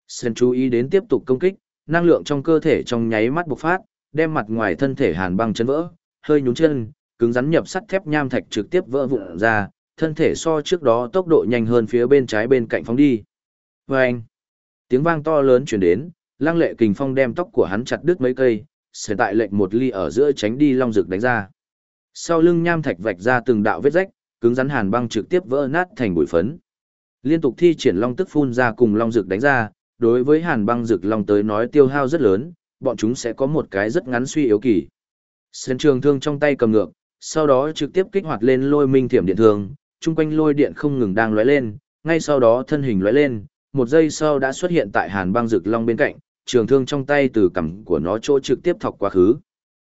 [SPEAKER 1] Sen chú ý đến tiếp tục công kích, năng lượng trong cơ thể trong nháy mắt bộc phát, đem mặt ngoài thân thể hàn băng chấn vỡ, hơi nhún chân, cứng rắn nhập sắt thép nham thạch trực tiếp vỡ vụn ra, thân thể so trước đó tốc độ nhanh hơn phía bên trái bên cạnh phóng đi. Và anh, tiếng vang to lớn chuyển đến, lăng lệ kình phong đem tóc của hắn chặt đứt mấy cây, sẽ tại lệnh một ly ở giữa tránh đi long rực đánh ra. Sau lưng nham thạch vạch ra từng đạo vết rách, cứng rắn hàn băng trực tiếp vỡ nát thành bụi phấn. Liên tục thi triển long tức phun ra cùng long rực đánh ra, đối với hàn băng rực long tới nói tiêu hao rất lớn, bọn chúng sẽ có một cái rất ngắn suy yếu kỳ. Sến trường thương trong tay cầm ngược, sau đó trực tiếp kích hoạt lên lôi minh thiểm điện thương, chung quanh lôi điện không ngừng đang lóe lên, ngay sau đó thân hình lóe lên, một giây sau đã xuất hiện tại hàn băng rực long bên cạnh, trường thương trong tay từ cằm của nó chỗ trực tiếp thọc quá khứ.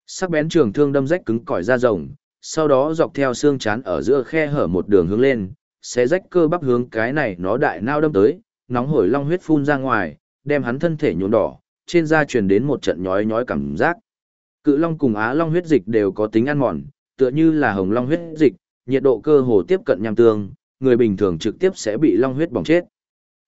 [SPEAKER 1] Sắc bén trường thương đâm rách cứng cỏi da rồng, sau đó dọc theo xương chán ở giữa khe hở một đường hướng lên, sẽ rách cơ bắp hướng cái này nó đại nao đâm tới, nóng hổi long huyết phun ra ngoài, đem hắn thân thể nhuộm đỏ, trên da truyền đến một trận nhói nhói cảm giác. Cự long cùng á long huyết dịch đều có tính ăn mòn, tựa như là hồng long huyết dịch, nhiệt độ cơ hồ tiếp cận nham tương, người bình thường trực tiếp sẽ bị long huyết bỏng chết.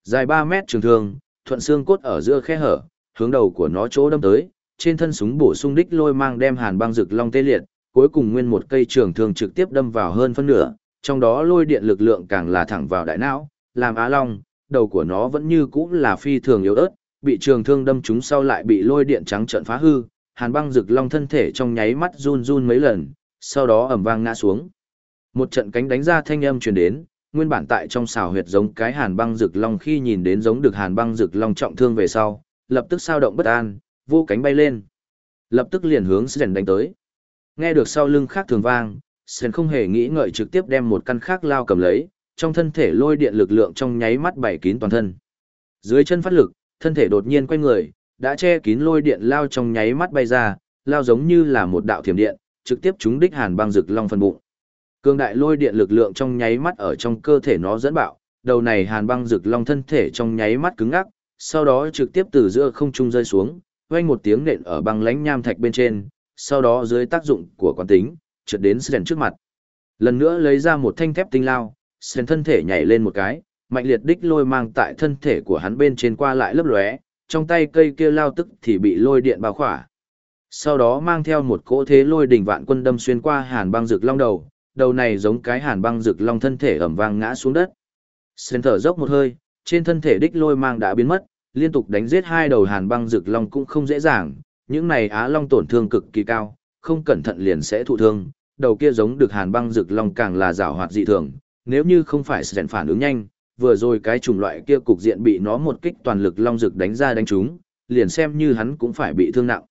[SPEAKER 1] Dài 3 mét trường thương, thuận xương cốt ở giữa khe hở, hướng đầu của nó chỗ đâm tới, trên thân súng bổ sung đích lôi mang đem hàn băng rực long tê liệt, cuối cùng nguyên một cây trường thương trực tiếp đâm vào hơn phân nửa, trong đó lôi điện lực lượng càng là thẳng vào đại não, làm á long, đầu của nó vẫn như cũ là phi thường yếu ớt, bị trường thương đâm trúng sau lại bị lôi điện trắng trợn phá hư, hàn băng rực long thân thể trong nháy mắt run run mấy lần, sau đó ầm vang ngã xuống. Một trận cánh đánh ra thanh âm truyền đến, nguyên bản tại trong xào huyệt giống cái hàn băng rực long khi nhìn đến giống được hàn băng rực long trọng thương về sau, lập tức sao động bất an, vô cánh bay lên. Lập tức liền hướng Sren đánh tới. Nghe được sau lưng khác thường vang, Sren không hề nghĩ ngợi trực tiếp đem một căn khác lao cầm lấy, trong thân thể lôi điện lực lượng trong nháy mắt bảy kín toàn thân. Dưới chân phát lực, thân thể đột nhiên quay người, đã che kín lôi điện lao trong nháy mắt bay ra, lao giống như là một đạo thiểm điện, trực tiếp trúng đích hàn băng rực long phần bụng. Cương đại lôi điện lực lượng trong nháy mắt ở trong cơ thể nó dẫn bạo, đầu này hàn băng rực long thân thể trong nháy mắt cứng ngắc, sau đó trực tiếp từ giữa không trung rơi xuống, vang một tiếng nện ở băng lãnh nham thạch bên trên, sau đó dưới tác dụng của quán tính, trượt đến Sren trước mặt. Lần nữa lấy ra một thanh thép tinh lao, Sren thân thể nhảy lên một cái, mạnh liệt đích lôi mang tại thân thể của hắn bên trên qua lại lấp lóe, trong tay cây kia lao tức thì bị lôi điện bao khỏa. Sau đó mang theo một cỗ thế lôi đỉnh vạn quân đâm xuyên qua hàn băng rực long đầu, đầu này giống cái hàn băng rực long thân thể ẩm vang ngã xuống đất. Sen thở dốc một hơi, trên thân thể đích lôi mang đã biến mất, liên tục đánh giết hai đầu hàn băng rực long cũng không dễ dàng, những này á long tổn thương cực kỳ cao, không cẩn thận liền sẽ thụ thương, đầu kia giống được hàn băng rực long càng là rào hoạt dị thường, nếu như không phải Sen phản ứng nhanh, vừa rồi cái chủng loại kia cục diện bị nó một kích toàn lực long rực đánh ra đánh trúng, liền xem như hắn cũng phải bị thương nặng.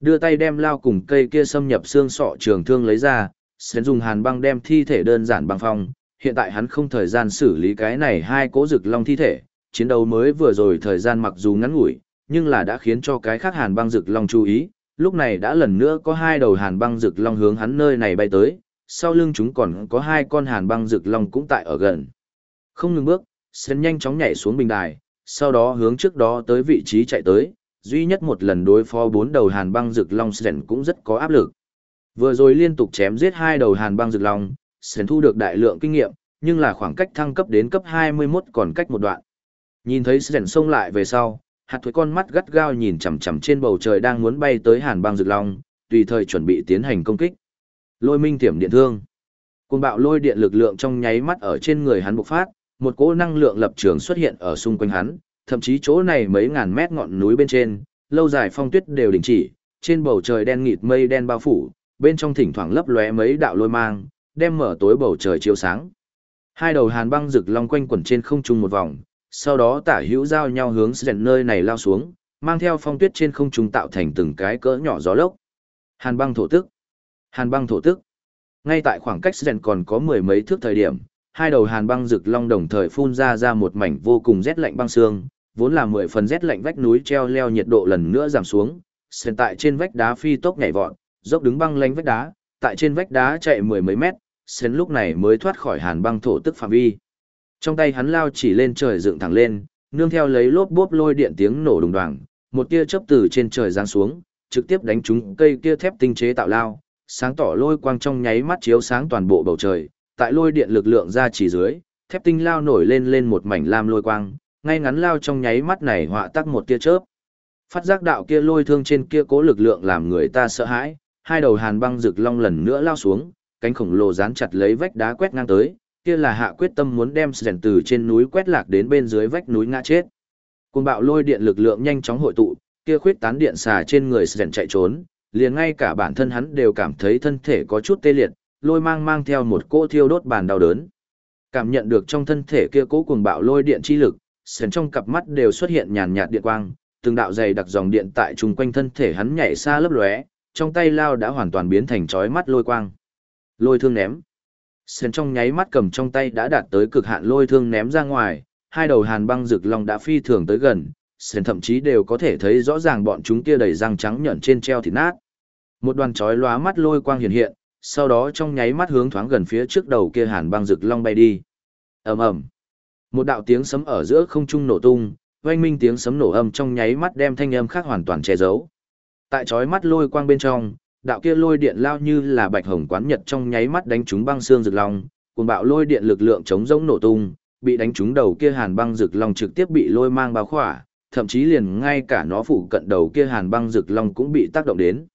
[SPEAKER 1] Đưa tay đem lao cùng cây kia xâm nhập xương sọ trường thương lấy ra, Sến dùng hàn băng đem thi thể đơn giản băng phong, hiện tại hắn không thời gian xử lý cái này hai cỗ rực long thi thể, chiến đấu mới vừa rồi thời gian mặc dù ngắn ngủi, nhưng là đã khiến cho cái khác hàn băng rực long chú ý, lúc này đã lần nữa có hai đầu hàn băng rực long hướng hắn nơi này bay tới, sau lưng chúng còn có hai con hàn băng rực long cũng tại ở gần. Không ngừng bước, Sến nhanh chóng nhảy xuống bình đài, sau đó hướng trước đó tới vị trí chạy tới, duy nhất một lần đối phó bốn đầu hàn băng rực long Sến cũng rất có áp lực. Vừa rồi liên tục chém giết hai đầu hàn băng rực long, Sến thu được đại lượng kinh nghiệm, nhưng là khoảng cách thăng cấp đến cấp 21 còn cách một đoạn. Nhìn thấy Sến xông lại về sau, hạt thuế con mắt gắt gao nhìn chằm chằm trên bầu trời đang muốn bay tới hàn băng rực long, tùy thời chuẩn bị tiến hành công kích. Lôi minh tiểm điện thương. Côn bạo lôi điện lực lượng trong nháy mắt ở trên người hắn bộc phát, một cỗ năng lượng lập trường xuất hiện ở xung quanh hắn, thậm chí chỗ này mấy ngàn mét ngọn núi bên trên, lâu dài phong tuyết đều đình chỉ, trên bầu trời đen nghịt mây đen bao phủ, bên trong thỉnh thoảng lấp lóe mấy đạo lôi mang, đem mở tối bầu trời chiếu sáng. Hai đầu hàn băng rực long quanh quẩn trên không trung một vòng, sau đó tả hữu giao nhau hướng Sren nơi này lao xuống, mang theo phong tuyết trên không trung tạo thành từng cái cỡ nhỏ gió lốc. Hàn băng thổ tức. Hàn băng thổ tức. Ngay tại khoảng cách Sren còn có mười mấy thước thời điểm, hai đầu hàn băng rực long đồng thời phun ra ra một mảnh vô cùng rét lạnh băng xương, vốn là mười phần rét lạnh vách núi treo leo nhiệt độ lần nữa giảm xuống, hiện tại trên vách đá phi tốc nhảy vọt, dốc đứng băng lánh vách đá, tại trên vách đá chạy mười mấy mét, Sến lúc này mới thoát khỏi hàn băng thổ tức phạm vi. Trong tay hắn lao chỉ lên trời dựng thẳng lên, nương theo lấy lốp bốp lôi điện tiếng nổ đùng đoàng, một tia chớp từ trên trời giáng xuống, trực tiếp đánh trúng cây kia thép tinh chế tạo lao, sáng tỏ lôi quang trong nháy mắt chiếu sáng toàn bộ bầu trời, tại lôi điện lực lượng ra chỉ dưới, thép tinh lao nổi lên lên một mảnh lam lôi quang, ngay ngắn lao trong nháy mắt này họa tắc một tia chớp. Phát giác đạo kia lôi thương trên kia cố lực lượng làm người ta sợ hãi, hai đầu hàn băng rực long lần nữa lao xuống, cánh khổng lồ dán chặt lấy vách đá quét ngang tới, kia là hạ quyết tâm muốn đem Sren từ trên núi quét lạc đến bên dưới vách núi ngã chết. Cuồng bạo lôi điện lực lượng nhanh chóng hội tụ, kia khuyết tán điện xà trên người Sren chạy trốn, liền ngay cả bản thân hắn đều cảm thấy thân thể có chút tê liệt, lôi mang mang theo một cỗ thiêu đốt bàn đau đớn. Cảm nhận được trong thân thể kia cỗ cuồng bạo lôi điện chi lực, Sren trong cặp mắt đều xuất hiện nhàn nhạt điện quang, từng đạo dày đặc dòng điện tại chung quanh thân thể hắn nhảy xa lấp lóe, trong tay lao đã hoàn toàn biến thành chói mắt lôi quang. Lôi thương ném. Sen trong nháy mắt cầm trong tay đã đạt tới cực hạn lôi thương ném ra ngoài, hai đầu hàn băng rực long đã phi thường tới gần, Sen thậm chí đều có thể thấy rõ ràng bọn chúng kia đầy răng trắng nhọn trên treo thịt nát. Một đoàn chói lóa mắt lôi quang hiện hiện, sau đó trong nháy mắt hướng thoáng gần phía trước đầu kia hàn băng rực long bay đi. Ầm ầm. Một đạo tiếng sấm ở giữa không trung nổ tung, oanh minh tiếng sấm nổ âm trong nháy mắt đem thanh âm khác hoàn toàn che giấu. Tại chói mắt lôi quang bên trong, đạo kia lôi điện lao như là bạch hồng quán nhật trong nháy mắt đánh trúng băng xương rực long, cuồng bạo lôi điện lực lượng chống rỗng nổ tung, bị đánh trúng đầu kia hàn băng rực long trực tiếp bị lôi mang bao khỏa, thậm chí liền ngay cả nó phụ cận đầu kia hàn băng rực long cũng bị tác động đến.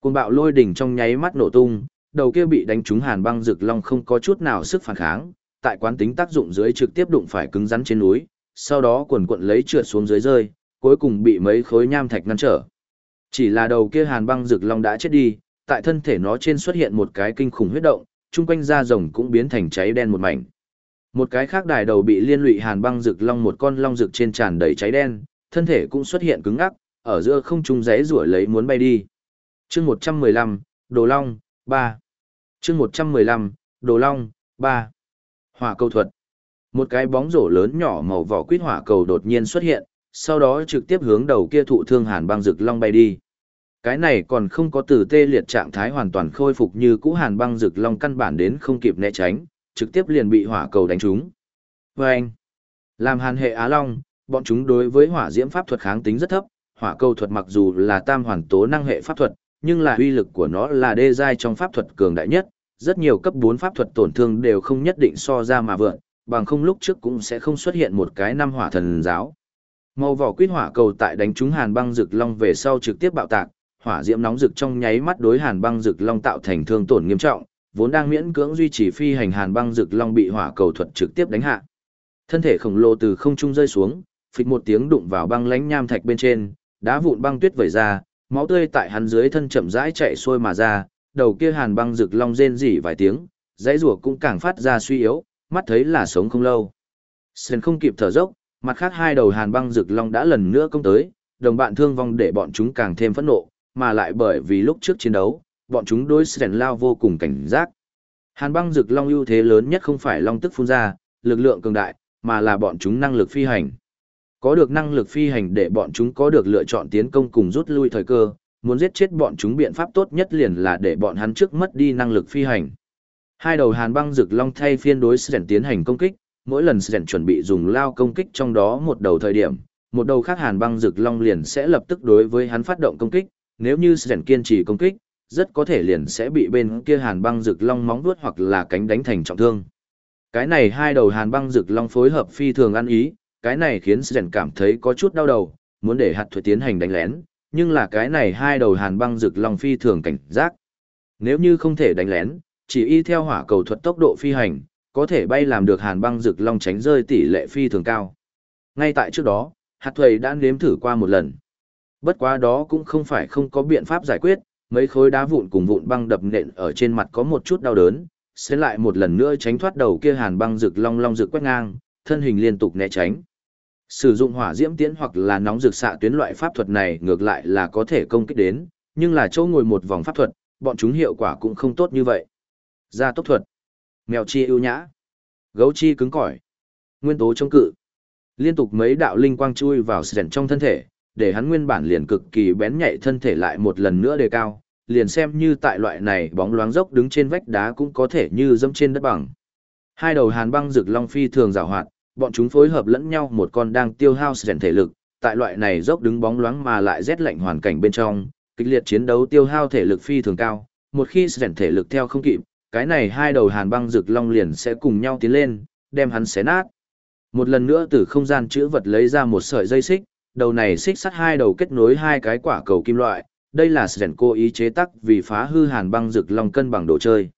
[SPEAKER 1] Cuồng bạo lôi đỉnh trong nháy mắt nổ tung, đầu kia bị đánh trúng hàn băng rực long không có chút nào sức phản kháng, tại quán tính tác dụng dưới trực tiếp đụng phải cứng rắn trên núi, sau đó quần quận lấy trượt xuống dưới rơi, cuối cùng bị mấy khối nham thạch ngăn trở. Chỉ là đầu kia hàn băng rực long đã chết đi, tại thân thể nó trên xuất hiện một cái kinh khủng huyết động, chung quanh da rồng cũng biến thành cháy đen một mảnh. Một cái khác đài đầu bị liên lụy hàn băng rực long một con long rực trên tràn đầy cháy đen, thân thể cũng xuất hiện cứng ngắc, ở giữa không trung giấy ruổi lấy muốn bay đi. Chương 115, Đồ Long, 3. Chương 115, Đồ Long, 3. Hỏa cầu thuật. Một cái bóng rổ lớn nhỏ màu vỏ quýt hỏa cầu đột nhiên xuất hiện, sau đó trực tiếp hướng đầu kia thụ thương hàn băng rực long bay đi. Cái này còn không có từ tê liệt trạng thái hoàn toàn khôi phục như cũ hàn băng rực long căn bản đến không kịp né tránh, trực tiếp liền bị hỏa cầu đánh trúng. Vâng! Làm hàn hệ Á Long, bọn chúng đối với hỏa diễm pháp thuật kháng tính rất thấp, hỏa cầu thuật mặc dù là tam hoàn tố năng hệ pháp thuật, nhưng là uy lực của nó là đê giai trong pháp thuật cường đại nhất, rất nhiều cấp 4 pháp thuật tổn thương đều không nhất định so ra mà vượn, bằng không lúc trước cũng sẽ không xuất hiện một cái năm hỏa thần giáo. Màu vỏ quýt hỏa cầu tại đánh trúng hàn băng rực long về sau trực tiếp bạo tạc, hỏa diễm nóng rực trong nháy mắt đối hàn băng rực long tạo thành thương tổn nghiêm trọng, vốn đang miễn cưỡng duy trì phi hành hàn băng rực long bị hỏa cầu thuật trực tiếp đánh hạ. Thân thể khổng lồ từ không trung rơi xuống, phịch một tiếng đụng vào băng lánh nham thạch bên trên, đá vụn băng tuyết vẩy ra, máu tươi tại hắn dưới thân chậm rãi chạy xuôi mà ra, đầu kia hàn băng rực long rên rỉ vài tiếng, dãy rùa cũng càng phát ra suy yếu, mắt thấy là sống không lâu. sơn không kịp thở dốc, mặt khác hai đầu hàn băng rực long đã lần nữa công tới, đồng bạn thương vong để bọn chúng càng thêm phẫn nộ, mà lại bởi vì lúc trước chiến đấu, bọn chúng đối Sen lao vô cùng cảnh giác. Hàn băng rực long ưu thế lớn nhất không phải long tức phun ra, lực lượng cường đại, mà là bọn chúng năng lực phi hành. Có được năng lực phi hành để bọn chúng có được lựa chọn tiến công cùng rút lui thời cơ, muốn giết chết bọn chúng biện pháp tốt nhất liền là để bọn hắn trước mất đi năng lực phi hành. Hai đầu hàn băng rực long thay phiên đối Sren tiến hành công kích, mỗi lần Sren chuẩn bị dùng lao công kích trong đó một đầu thời điểm, một đầu khác hàn băng rực long liền sẽ lập tức đối với hắn phát động công kích, nếu như Sren kiên trì công kích, rất có thể liền sẽ bị bên kia hàn băng rực long móng vuốt hoặc là cánh đánh thành trọng thương. Cái này hai đầu hàn băng rực long phối hợp phi thường ăn ý, cái này khiến Sren cảm thấy có chút đau đầu, muốn để hạt thuế tiến hành đánh lén, nhưng là cái này hai đầu hàn băng rực long phi thường cảnh giác. Nếu như không thể đánh lén, chỉ y theo hỏa cầu thuật tốc độ phi hành, có thể bay làm được hàn băng rực long tránh rơi tỷ lệ phi thường cao. Ngay tại trước đó, hạt thuầy đã nếm thử qua một lần. Bất quá đó cũng không phải không có biện pháp giải quyết, mấy khối đá vụn cùng vụn băng đập nện ở trên mặt có một chút đau đớn, sẽ lại một lần nữa tránh thoát đầu kia hàn băng rực long long rực quét ngang, thân hình liên tục né tránh. Sử dụng hỏa diễm tiễn hoặc là nóng rực xạ tuyến loại pháp thuật này ngược lại là có thể công kích đến, nhưng là chỗ ngồi một vòng pháp thuật, bọn chúng hiệu quả cũng không tốt như vậy. Gia tốc thuật. Mèo chi ưu nhã. Gấu chi cứng cỏi. Nguyên tố chống cự. Liên tục mấy đạo linh quang chui vào sền trong thân thể, để hắn nguyên bản liền cực kỳ bén nhạy thân thể lại một lần nữa đề cao, liền xem như tại loại này bóng loáng dốc đứng trên vách đá cũng có thể như dẫm trên đất bằng. Hai đầu hàn băng rực long phi thường giảo hoạt, bọn chúng phối hợp lẫn nhau một con đang tiêu hao sền thể lực, tại loại này dốc đứng bóng loáng mà lại rét lạnh hoàn cảnh bên trong, kịch liệt chiến đấu tiêu hao thể lực phi thường cao, một khi sền thể lực theo không kịp, cái này hai đầu hàn băng rực long liền sẽ cùng nhau tiến lên, đem hắn xé nát. Một lần nữa từ không gian chữ vật lấy ra một sợi dây xích, đầu này xích sắt hai đầu kết nối hai cái quả cầu kim loại, đây là Sren cố ý chế tác vì phá hư hàn băng rực long cân bằng đồ chơi.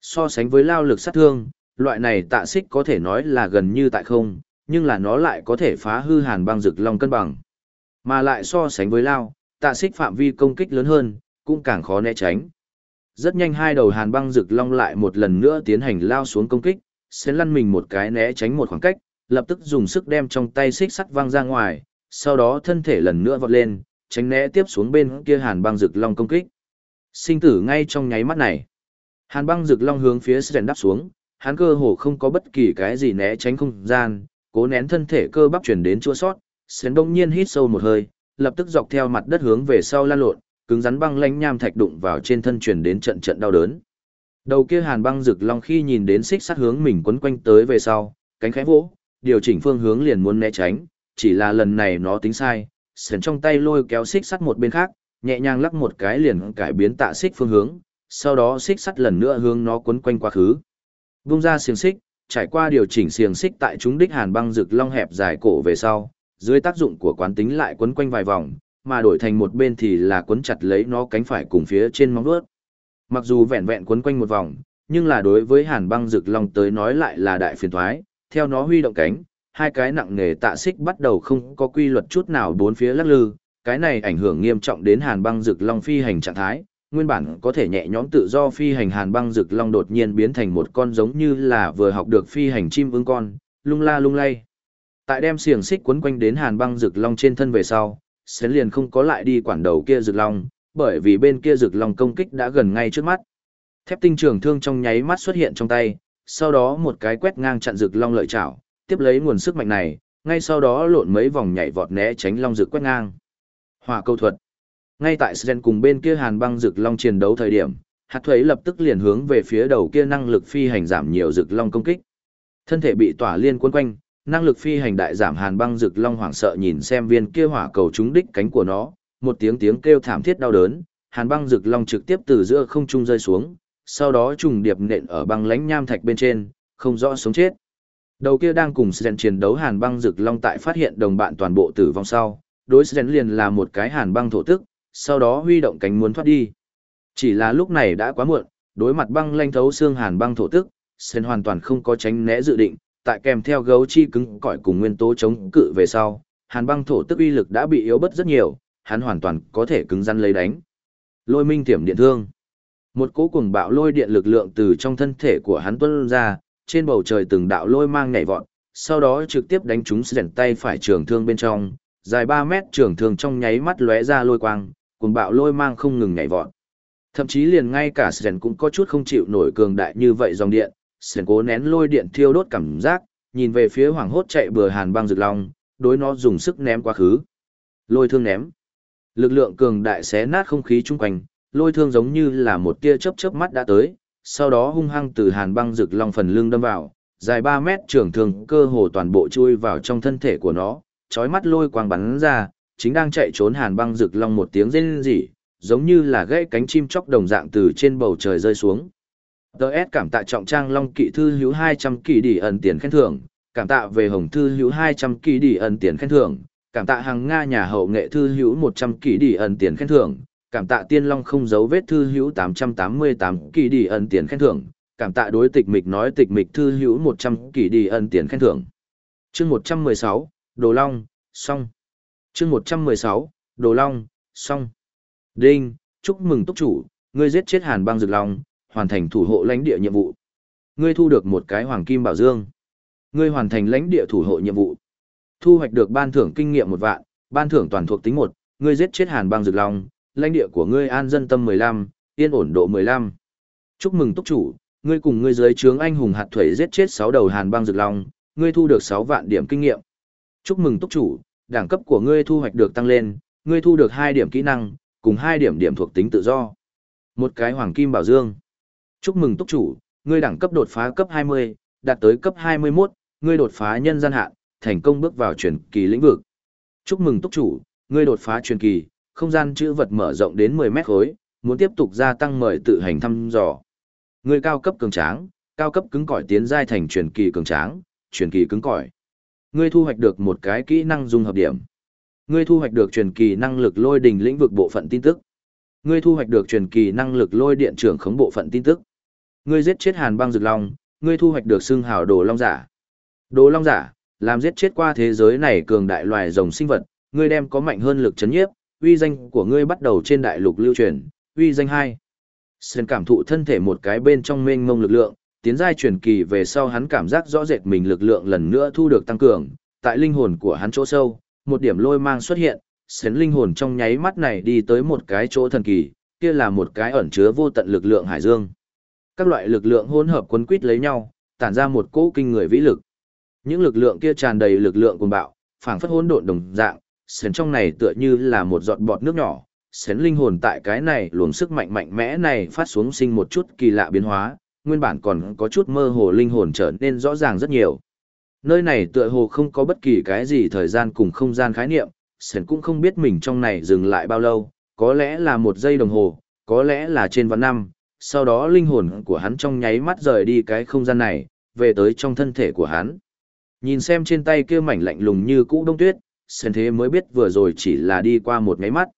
[SPEAKER 1] So sánh với lao lực sát thương, loại này tạ xích có thể nói là gần như tại không, nhưng là nó lại có thể phá hư hàn băng rực long cân bằng. Mà lại so sánh với lao, tạ xích phạm vi công kích lớn hơn, cũng càng khó né tránh. Rất nhanh hai đầu hàn băng rực long lại một lần nữa tiến hành lao xuống công kích, sẽ lăn mình một cái né tránh một khoảng cách, lập tức dùng sức đem trong tay xích sắt văng ra ngoài, sau đó thân thể lần nữa vọt lên, tránh né tiếp xuống bên kia hàn băng rực long công kích. Sinh tử ngay trong nháy mắt này. Hàn băng rực long hướng phía Sren đáp xuống, hắn cơ hồ không có bất kỳ cái gì né tránh không gian, cố nén thân thể cơ bắp chuyển đến chua sót, Sren đông nhiên hít sâu một hơi, lập tức dọc theo mặt đất hướng về sau lan lộn, cứng rắn băng lanh nham thạch đụng vào trên thân truyền đến trận trận đau đớn. Đầu kia hàn băng rực long khi nhìn đến xích sắt hướng mình quấn quanh tới về sau, cánh khẽ vỗ, điều chỉnh phương hướng liền muốn né tránh, chỉ là lần này nó tính sai, sườn trong tay lôi kéo xích sắt một bên khác, nhẹ nhàng lắc một cái liền cải biến tạ xích phương hướng, sau đó xích sắt lần nữa hướng nó quấn quanh quá khứ. Vung ra xiềng xích, trải qua điều chỉnh xiềng xích tại chúng đích hàn băng rực long hẹp dài cổ về sau, dưới tác dụng của quán tính lại quấn quanh vài vòng, mà đổi thành một bên thì là quấn chặt lấy nó cánh phải cùng phía trên móng vuốt. Mặc dù vẹn vẹn quấn quanh một vòng, nhưng là đối với hàn băng dực long tới nói lại là đại phiền toái. theo nó huy động cánh, hai cái nặng nghề tạ xích bắt đầu không có quy luật chút nào bốn phía lắc lư, cái này ảnh hưởng nghiêm trọng đến hàn băng dực long phi hành trạng thái, nguyên bản có thể nhẹ nhõm tự do phi hành hàn băng dực long đột nhiên biến thành một con giống như là vừa học được phi hành chim ưng con, lung la lung lay. Tại đem xiềng xích quấn quanh đến hàn băng dực long trên thân về sau, Sến liền không có lại đi quản đầu kia rực long, bởi vì bên kia rực long công kích đã gần ngay trước mắt. Thép tinh trường thương trong nháy mắt xuất hiện trong tay, sau đó một cái quét ngang chặn rực long lợi chảo, tiếp lấy nguồn sức mạnh này, ngay sau đó lộn mấy vòng nhảy vọt né tránh long rực quét ngang. Hỏa câu thuật. Ngay tại Sren cùng bên kia Hàn Băng rực long chiến đấu thời điểm, hạt thuế lập tức liền hướng về phía đầu kia năng lực phi hành giảm nhiều rực long công kích. Thân thể bị tỏa liên quấn quanh, năng lực phi hành đại giảm Hàn Băng rực long hoảng sợ nhìn xem viên kia hỏa cầu trúng đích cánh của nó, một tiếng tiếng kêu thảm thiết đau đớn, Hàn Băng rực long trực tiếp từ giữa không trung rơi xuống, sau đó trùng điệp nện ở băng lãnh nham thạch bên trên, không rõ sống chết. Đầu kia đang cùng Sren chiến đấu hàn băng rực long tại phát hiện đồng bạn toàn bộ tử vong sau, đối Sren liền là một cái hàn băng thổ tức, sau đó huy động cánh muốn thoát đi. Chỉ là lúc này đã quá muộn, đối mặt băng lanh thấu xương hàn băng thổ tức, Sren hoàn toàn không có tránh né dự định, tại kèm theo gấu chi cứng cỏi cùng nguyên tố chống cự về sau, hàn băng thổ tức uy lực đã bị yếu bớt rất nhiều, hắn hoàn toàn có thể cứng rắn lấy đánh. Lôi minh tiềm điện thương. Một cỗ cuồng bạo lôi điện lực lượng từ trong thân thể của hắn tuôn ra, trên bầu trời từng đạo lôi mang nhảy vọt, sau đó trực tiếp đánh trúng sẻn tay phải trường thương bên trong, dài 3 mét trường thương trong nháy mắt lóe ra lôi quang, cuồng bạo lôi mang không ngừng nhảy vọt. Thậm chí liền ngay cả sẻn cũng có chút không chịu nổi cường đại như vậy dòng điện, sển cố nén lôi điện thiêu đốt cảm giác, nhìn về phía hoàng hốt chạy bừa hàn băng rực long, đối nó dùng sức ném quá khứ. Lôi thương ném. Lực lượng cường đại xé nát không khí chung quanh, lôi thương giống như là một tia chớp chớp mắt đã tới, sau đó hung hăng từ hàn băng rực long phần lưng đâm vào, dài 3 mét trưởng thường cơ hồ toàn bộ chui vào trong thân thể của nó, chói mắt lôi quang bắn ra, chính đang chạy trốn hàn băng rực long một tiếng rên rỉ, giống như là gãy cánh chim chóc đồng dạng từ trên bầu trời rơi xuống. Đợt cảm tạ trọng trang long kỵ thư hữu 200 kỳ đỉ ẩn tiền khen thưởng, cảm tạ về hồng thư hữu 200 kỳ đỉ ẩn tiền khen thưởng, cảm tạ hàng Nga nhà hậu nghệ thư hữu 100 kỳ đỉ ẩn tiền khen thưởng, cảm tạ tiên long không giấu vết thư hữu 888 kỳ đỉ ân tiền khen thưởng, cảm tạ đối tịch mịch nói tịch mịch thư hữu 100 kỳ đỉ ân tiền khen thưởng. Chương 116, Đồ Long, xong. Chương 116, Đồ Long, xong. Đinh, chúc mừng túc chủ, ngươi giết chết Hàn Băng dực Long, hoàn thành thủ hộ lãnh địa nhiệm vụ. Ngươi thu được một cái hoàng kim bảo dương. Ngươi hoàn thành lãnh địa thủ hộ nhiệm vụ. Thu hoạch được ban thưởng kinh nghiệm một vạn, ban thưởng toàn thuộc tính một, ngươi giết chết Hàn Băng Dực Long, lãnh địa của ngươi an dân tâm 15, yên ổn độ 15. Chúc mừng tốc chủ, ngươi cùng ngươi dưới trướng anh hùng hạt thủy giết chết 6 đầu hàn băng Dực long, ngươi thu được 6 vạn điểm kinh nghiệm. Chúc mừng tốc chủ, đẳng cấp của ngươi thu hoạch được tăng lên, ngươi thu được 2 điểm kỹ năng, cùng 2 điểm điểm thuộc tính tự do. Một cái hoàng kim bảo dương. Chúc mừng túc chủ, ngươi đẳng cấp đột phá cấp 20, đạt tới cấp 21, ngươi đột phá nhân gian hạn, thành công bước vào truyền kỳ lĩnh vực. Chúc mừng túc chủ, ngươi đột phá truyền kỳ, không gian chữ vật mở rộng đến 10 mét khối, muốn tiếp tục gia tăng mời tự hành thăm dò. Ngươi cao cấp cường tráng, cao cấp cứng cỏi tiến giai thành truyền kỳ cường tráng, truyền kỳ cứng cỏi. Ngươi thu hoạch được một cái kỹ năng dung hợp điểm. Ngươi thu hoạch được truyền kỳ năng lực lôi đình lĩnh vực bộ phận tin tức. Ngươi thu hoạch được truyền kỳ năng lực lôi điện trưởng khống bộ phận tin tức. Ngươi giết chết Hàn Băng rực Long, ngươi thu hoạch được xương hào đồ long giả. Đồ long giả, làm giết chết qua thế giới này cường đại loài rồng sinh vật, ngươi đem có mạnh hơn lực chấn nhiếp, uy danh của ngươi bắt đầu trên đại lục lưu truyền, uy danh hai. Sơn cảm thụ thân thể một cái bên trong mênh mông lực lượng, tiến giai truyền kỳ về sau hắn cảm giác rõ rệt mình lực lượng lần nữa thu được tăng cường, tại linh hồn của hắn chỗ sâu, một điểm lôi mang xuất hiện, sến linh hồn trong nháy mắt này đi tới một cái chỗ thần kỳ, kia là một cái ẩn chứa vô tận lực lượng hải dương. Các loại lực lượng hỗn hợp quấn quýt lấy nhau, tản ra một cỗ kinh người vĩ lực. Những lực lượng kia tràn đầy lực lượng cuồng bạo, phảng phất hỗn độn đồng dạng, sến trong này tựa như là một giọt bọt nước nhỏ, sến linh hồn tại cái này luồng sức mạnh mạnh mẽ này phát xuống sinh một chút kỳ lạ biến hóa, nguyên bản còn có chút mơ hồ linh hồn trở nên rõ ràng rất nhiều. Nơi này tựa hồ không có bất kỳ cái gì thời gian cùng không gian khái niệm, sến cũng không biết mình trong này dừng lại bao lâu, có lẽ là một giây đồng hồ, có lẽ là trên vạn năm, sau đó linh hồn của hắn trong nháy mắt rời đi cái không gian này, về tới trong thân thể của hắn. Nhìn xem trên tay kia mảnh lạnh lùng như cũ đông tuyết, sen thế mới biết vừa rồi chỉ là đi qua một ngáy mắt.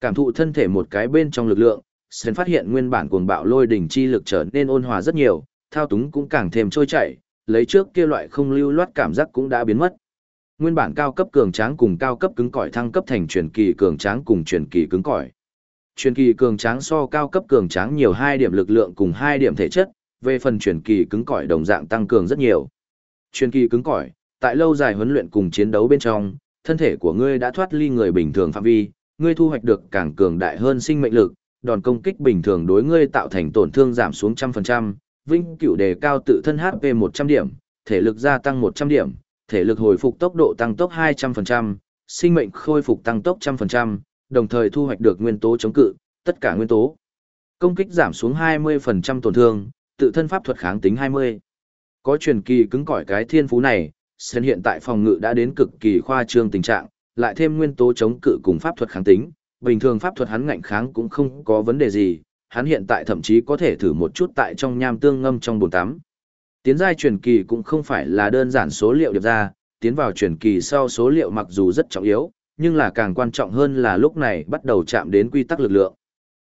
[SPEAKER 1] Cảm thụ thân thể một cái bên trong lực lượng, sen phát hiện nguyên bản cuồng bạo lôi đỉnh chi lực trở nên ôn hòa rất nhiều, thao túng cũng càng thêm trôi chảy, lấy trước kia loại không lưu loát cảm giác cũng đã biến mất. Nguyên bản cao cấp cường tráng cùng cao cấp cứng cỏi thăng cấp thành truyền kỳ cường tráng cùng truyền kỳ cứng cỏi. Truyền kỳ cường tráng so cao cấp cường tráng nhiều hai điểm lực lượng cùng hai điểm thể chất, về phần truyền kỳ cứng cỏi đồng dạng tăng cường rất nhiều. Truyền kỳ cứng cỏi, tại lâu dài huấn luyện cùng chiến đấu bên trong, thân thể của ngươi đã thoát ly người bình thường phạm vi, ngươi thu hoạch được càng cường đại hơn sinh mệnh lực, đòn công kích bình thường đối ngươi tạo thành tổn thương giảm xuống trăm phần trăm, vinh cửu đề cao tự thân HP 100 điểm, thể lực gia tăng 100 điểm, thể lực hồi phục tốc độ tăng tốc 200%, sinh mệnh khôi phục tăng tốc 100%, đồng thời thu hoạch được nguyên tố chống cự, tất cả nguyên tố. Công kích giảm xuống 20% tổn thương, tự thân pháp thuật kháng tính 20. Có truyền kỳ cứng cỏi cái thiên phú này, Sen hiện tại phòng ngự đã đến cực kỳ khoa trương tình trạng, lại thêm nguyên tố chống cự cùng pháp thuật kháng tính, bình thường pháp thuật hắn ngạnh kháng cũng không có vấn đề gì, hắn hiện tại thậm chí có thể thử một chút tại trong nham tương ngâm trong bồn tắm. Tiến giai truyền kỳ cũng không phải là đơn giản số liệu điệp ra, tiến vào truyền kỳ sau số liệu mặc dù rất trọng yếu, nhưng là càng quan trọng hơn là lúc này bắt đầu chạm đến quy tắc lực lượng.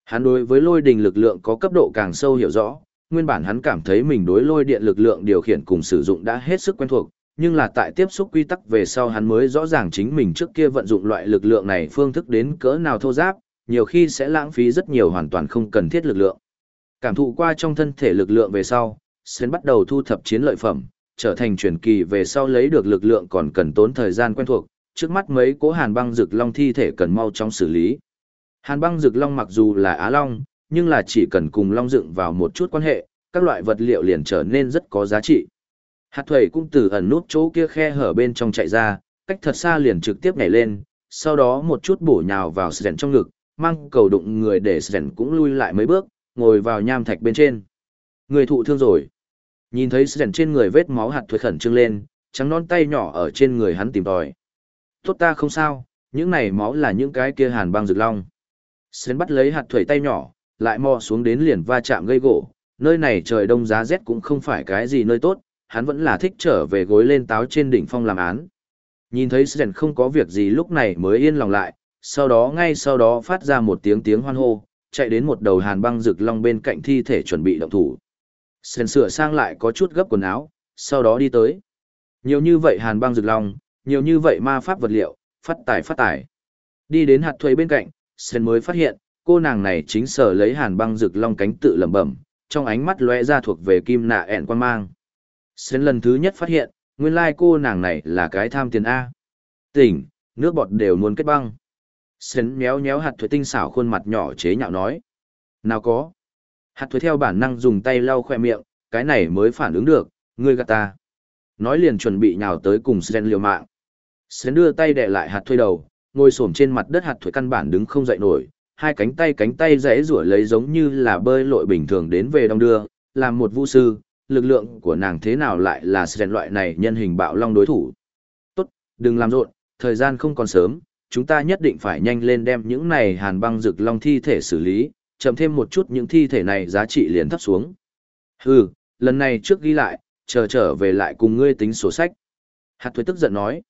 [SPEAKER 1] Hắn đối với lôi đình lực lượng có cấp độ càng sâu hiểu rõ, nguyên bản hắn cảm thấy mình đối lôi điện lực lượng điều khiển cùng sử dụng đã hết sức quen thuộc, nhưng là tại tiếp xúc quy tắc về sau hắn mới rõ ràng chính mình trước kia vận dụng loại lực lượng này phương thức đến cỡ nào thô giáp, nhiều khi sẽ lãng phí rất nhiều hoàn toàn không cần thiết lực lượng. Cảm thụ qua trong thân thể lực lượng về sau, Sến bắt đầu thu thập chiến lợi phẩm, trở thành truyền kỳ về sau lấy được lực lượng còn cần tốn thời gian quen thuộc, trước mắt mấy cố hàn băng rực long thi thể cần mau chóng xử lý. Hàn băng rực long mặc dù là á long, nhưng là chỉ cần cùng long dựng vào một chút quan hệ, các loại vật liệu liền trở nên rất có giá trị. Hạt Thủy cũng từ ẩn nút chỗ kia khe hở bên trong chạy ra, cách thật xa liền trực tiếp nhảy lên, sau đó một chút bổ nhào vào Sren trong ngực, mang cầu đụng người để Sren cũng lui lại mấy bước, ngồi vào nham thạch bên trên. Người thụ thương rồi. Nhìn thấy Sren trên người vết máu hạt Thủy khẩn trương lên, trắng non tay nhỏ ở trên người hắn tìm tòi. Tốt ta không sao, những này máu là những cái kia hàn băng rực long. Sến bắt lấy hạt thủy tay nhỏ, lại mò xuống đến liền va chạm gây gỗ, nơi này trời đông giá rét cũng không phải cái gì nơi tốt, hắn vẫn là thích trở về gối lên táo trên đỉnh phong làm án. Nhìn thấy Sến không có việc gì lúc này mới yên lòng lại, sau đó ngay sau đó phát ra một tiếng tiếng hoan hô, chạy đến một đầu hàn băng rực long bên cạnh thi thể chuẩn bị động thủ. Sến sửa sang lại có chút gấp quần áo, sau đó đi tới. Nhiều như vậy hàn băng rực long, nhiều như vậy ma pháp vật liệu, phát tài phát tài. Đi đến hạt thuế bên cạnh, Sren mới phát hiện, cô nàng này chính sở lấy hàn băng rực long cánh tự lẩm bẩm, trong ánh mắt lóe ra thuộc về kim nạ ẹn quan mang. Sến lần thứ nhất phát hiện, nguyên lai cô nàng này là cái tham tiền A. Tỉnh, nước bọt đều muốn kết băng. Sến méo méo hạt thuế tinh xảo khuôn mặt nhỏ chế nhạo nói. Nào có. Hạt thuế theo bản năng dùng tay lau khoe miệng, cái này mới phản ứng được, ngươi gạt ta. Nói liền chuẩn bị nhào tới cùng Sến liều mạng. Sến đưa tay đè lại hạt thuê đầu, ngồi xổm trên mặt đất hạt thuê căn bản đứng không dậy nổi, hai cánh tay cánh tay rẽ rủa lấy giống như là bơi lội bình thường đến về đông đưa, làm một vũ sư, lực lượng của nàng thế nào lại là Sến loại này nhân hình bạo long đối thủ. Tốt, đừng làm rộn, thời gian không còn sớm, chúng ta nhất định phải nhanh lên đem những này hàn băng rực long thi thể xử lý, chậm thêm một chút những thi thể này giá trị liền thấp xuống. Hừ, lần này trước ghi lại, chờ trở về lại cùng ngươi tính sổ sách. Hạt thuế tức giận nói.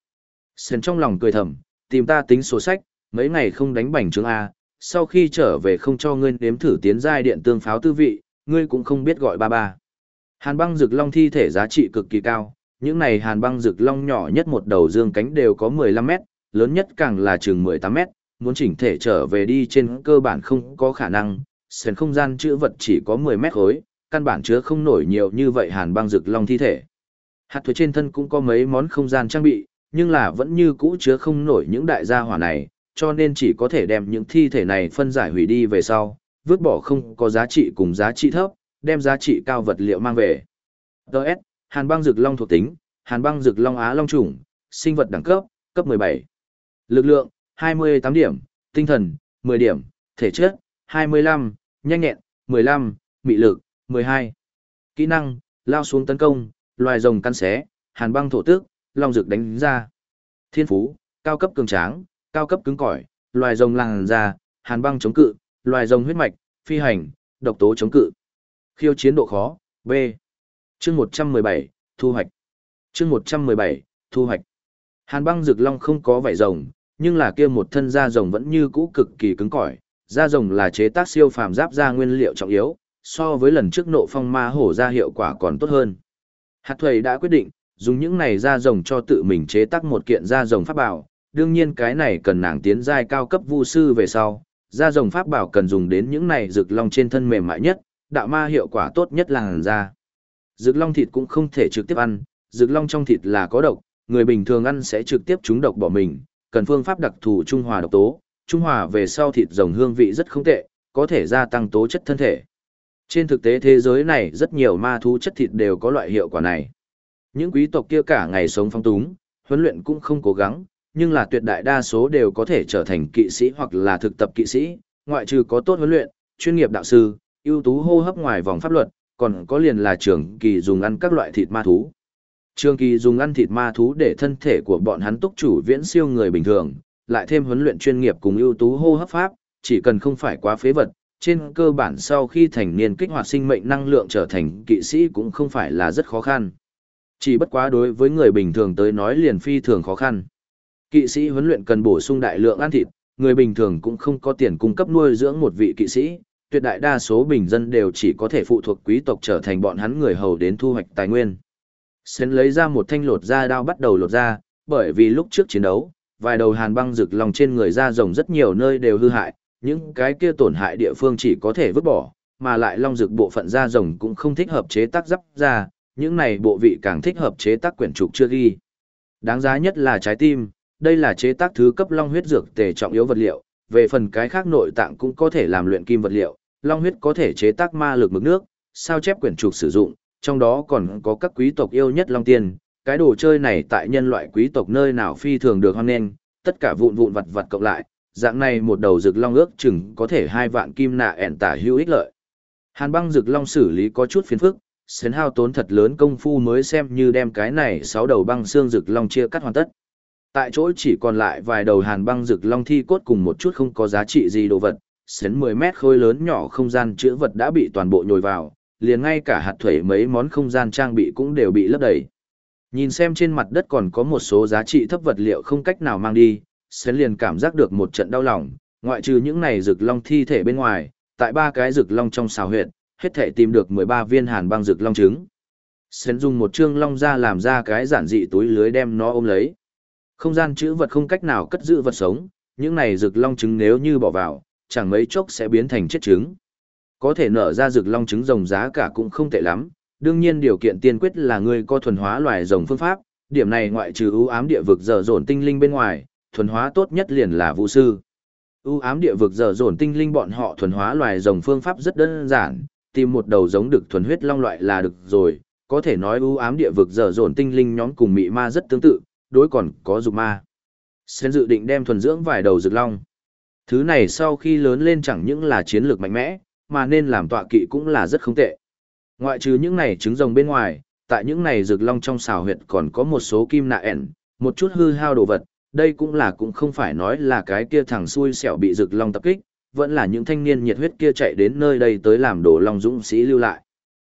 [SPEAKER 1] Sren trong lòng cười thầm, tìm ta tính sổ sách, mấy ngày không đánh bảnh trướng A, sau khi trở về không cho ngươi nếm thử tiến giai điện tương pháo tư vị, ngươi cũng không biết gọi ba ba. Hàn băng rực long thi thể giá trị cực kỳ cao, những này hàn băng rực long nhỏ nhất một đầu dương cánh đều có 15 mét, lớn nhất càng là chừng 18 mét, muốn chỉnh thể trở về đi trên cơ bản không có khả năng, sền không gian chữ vật chỉ có 10 mét khối, căn bản chứa không nổi nhiều như vậy hàn băng rực long thi thể. Hạt thuế trên thân cũng có mấy món không gian trang bị, nhưng là vẫn như cũ chứa không nổi những đại gia hỏa này, cho nên chỉ có thể đem những thi thể này phân giải hủy đi về sau, vứt bỏ không có giá trị cùng giá trị thấp, đem giá trị cao vật liệu mang về. Đợt, Hàn băng rực long thuộc tính, Hàn băng rực long á long chủng, sinh vật đẳng cấp, cấp 17. Lực lượng, 28 điểm, tinh thần, 10 điểm, thể chất, 25, nhanh nhẹn, 15, mị lực, 12. Kỹ năng, lao xuống tấn công, loài rồng căn xé, hàn băng thổ tước, long rực đánh ra. Thiên phú, cao cấp cường tráng, cao cấp cứng cỏi, loài rồng làng ra, hàn băng chống cự, loài rồng huyết mạch, phi hành, độc tố chống cự. Khiêu chiến độ khó, B. Chương 117, thu hoạch. Chương 117, thu hoạch. Hàn băng rực long không có vảy rồng, nhưng là kia một thân da rồng vẫn như cũ cực kỳ cứng cỏi. Da rồng là chế tác siêu phàm giáp da nguyên liệu trọng yếu, so với lần trước nộ phong ma hổ ra hiệu quả còn tốt hơn. Hạt thầy đã quyết định, dùng những này da rồng cho tự mình chế tác một kiện da rồng pháp bảo, đương nhiên cái này cần nàng tiến giai cao cấp vu sư về sau, da rồng pháp bảo cần dùng đến những này rực long trên thân mềm mại nhất, đạo ma hiệu quả tốt nhất là hàn da. Rực long thịt cũng không thể trực tiếp ăn, rực long trong thịt là có độc, người bình thường ăn sẽ trực tiếp trúng độc bỏ mình, cần phương pháp đặc thù trung hòa độc tố, trung hòa về sau thịt rồng hương vị rất không tệ, có thể gia tăng tố chất thân thể. Trên thực tế thế giới này rất nhiều ma thú chất thịt đều có loại hiệu quả này. Những quý tộc kia cả ngày sống phong túng, huấn luyện cũng không cố gắng, nhưng là tuyệt đại đa số đều có thể trở thành kỵ sĩ hoặc là thực tập kỵ sĩ, ngoại trừ có tốt huấn luyện, chuyên nghiệp đạo sư, ưu tú hô hấp ngoài vòng pháp luật, còn có liền là trường kỳ dùng ăn các loại thịt ma thú. Trường kỳ dùng ăn thịt ma thú để thân thể của bọn hắn túc chủ viễn siêu người bình thường, lại thêm huấn luyện chuyên nghiệp cùng ưu tú hô hấp pháp, chỉ cần không phải quá phế vật, trên cơ bản sau khi thành niên kích hoạt sinh mệnh năng lượng trở thành kỵ sĩ cũng không phải là rất khó khăn. Chỉ bất quá đối với người bình thường tới nói liền phi thường khó khăn. Kỵ sĩ huấn luyện cần bổ sung đại lượng ăn thịt, người bình thường cũng không có tiền cung cấp nuôi dưỡng một vị kỵ sĩ, tuyệt đại đa số bình dân đều chỉ có thể phụ thuộc quý tộc trở thành bọn hắn người hầu đến thu hoạch tài nguyên. Sến lấy ra một thanh lột da đao bắt đầu lột da, bởi vì lúc trước chiến đấu, vài đầu hàn băng rực lòng trên người da rồng rất nhiều nơi đều hư hại, những cái kia tổn hại địa phương chỉ có thể vứt bỏ, mà lại long rực bộ phận da rồng cũng không thích hợp chế tác giáp da, những này bộ vị càng thích hợp chế tác quyển trục chưa ghi. Đáng giá nhất là trái tim, đây là chế tác thứ cấp long huyết dược tề trọng yếu vật liệu, về phần cái khác nội tạng cũng có thể làm luyện kim vật liệu, long huyết có thể chế tác ma lực mực nước, sao chép quyển trục sử dụng, trong đó còn có các quý tộc yêu nhất long tiên, cái đồ chơi này tại nhân loại quý tộc nơi nào phi thường được hoan nghênh, tất cả vụn vụn vặt vặt cộng lại, dạng này một đầu rực long ước chừng có thể hai vạn kim nạ ẻn tả hữu ích lợi. Hàn băng rực long xử lý có chút phiền phức, sến hao tốn thật lớn công phu mới xem như đem cái này sáu đầu băng xương rực long chia cắt hoàn tất. Tại chỗ chỉ còn lại vài đầu hàn băng rực long thi cốt cùng một chút không có giá trị gì đồ vật, sến 10 mét khối lớn nhỏ không gian chữa vật đã bị toàn bộ nhồi vào, liền ngay cả hạt thuẩy mấy món không gian trang bị cũng đều bị lấp đầy. Nhìn xem trên mặt đất còn có một số giá trị thấp vật liệu không cách nào mang đi, Sến liền cảm giác được một trận đau lòng, ngoại trừ những này rực long thi thể bên ngoài, tại ba cái rực long trong xào huyệt, hết thể tìm được 13 viên hàn băng rực long trứng. Sến dùng một chương long ra làm ra cái giản dị túi lưới đem nó ôm lấy. Không gian chữ vật không cách nào cất giữ vật sống, những này rực long trứng nếu như bỏ vào, chẳng mấy chốc sẽ biến thành chết trứng. Có thể nở ra rực long trứng rồng giá cả cũng không tệ lắm, đương nhiên điều kiện tiên quyết là người có thuần hóa loài rồng phương pháp, điểm này ngoại trừ ưu ám địa vực dở dồn tinh linh bên ngoài, thuần hóa tốt nhất liền là vũ sư. ưu ám địa vực dở dồn tinh linh bọn họ thuần hóa loài rồng phương pháp rất đơn giản, tìm một đầu giống được thuần huyết long loại là được rồi, có thể nói ưu ám địa vực dở dồn tinh linh nhóm cùng mị ma rất tương tự, đối còn có dục ma. Sen dự định đem thuần dưỡng vài đầu rực long. Thứ này sau khi lớn lên chẳng những là chiến lược mạnh mẽ, mà nên làm tọa kỵ cũng là rất không tệ. Ngoại trừ những này trứng rồng bên ngoài, tại những này rực long trong xào huyệt còn có một số kim nạ ẻn, một chút hư hao đồ vật, đây cũng là cũng không phải nói là cái kia thằng xui xẻo bị rực long tập kích, vẫn là những thanh niên nhiệt huyết kia chạy đến nơi đây tới làm đồ long dũng sĩ lưu lại.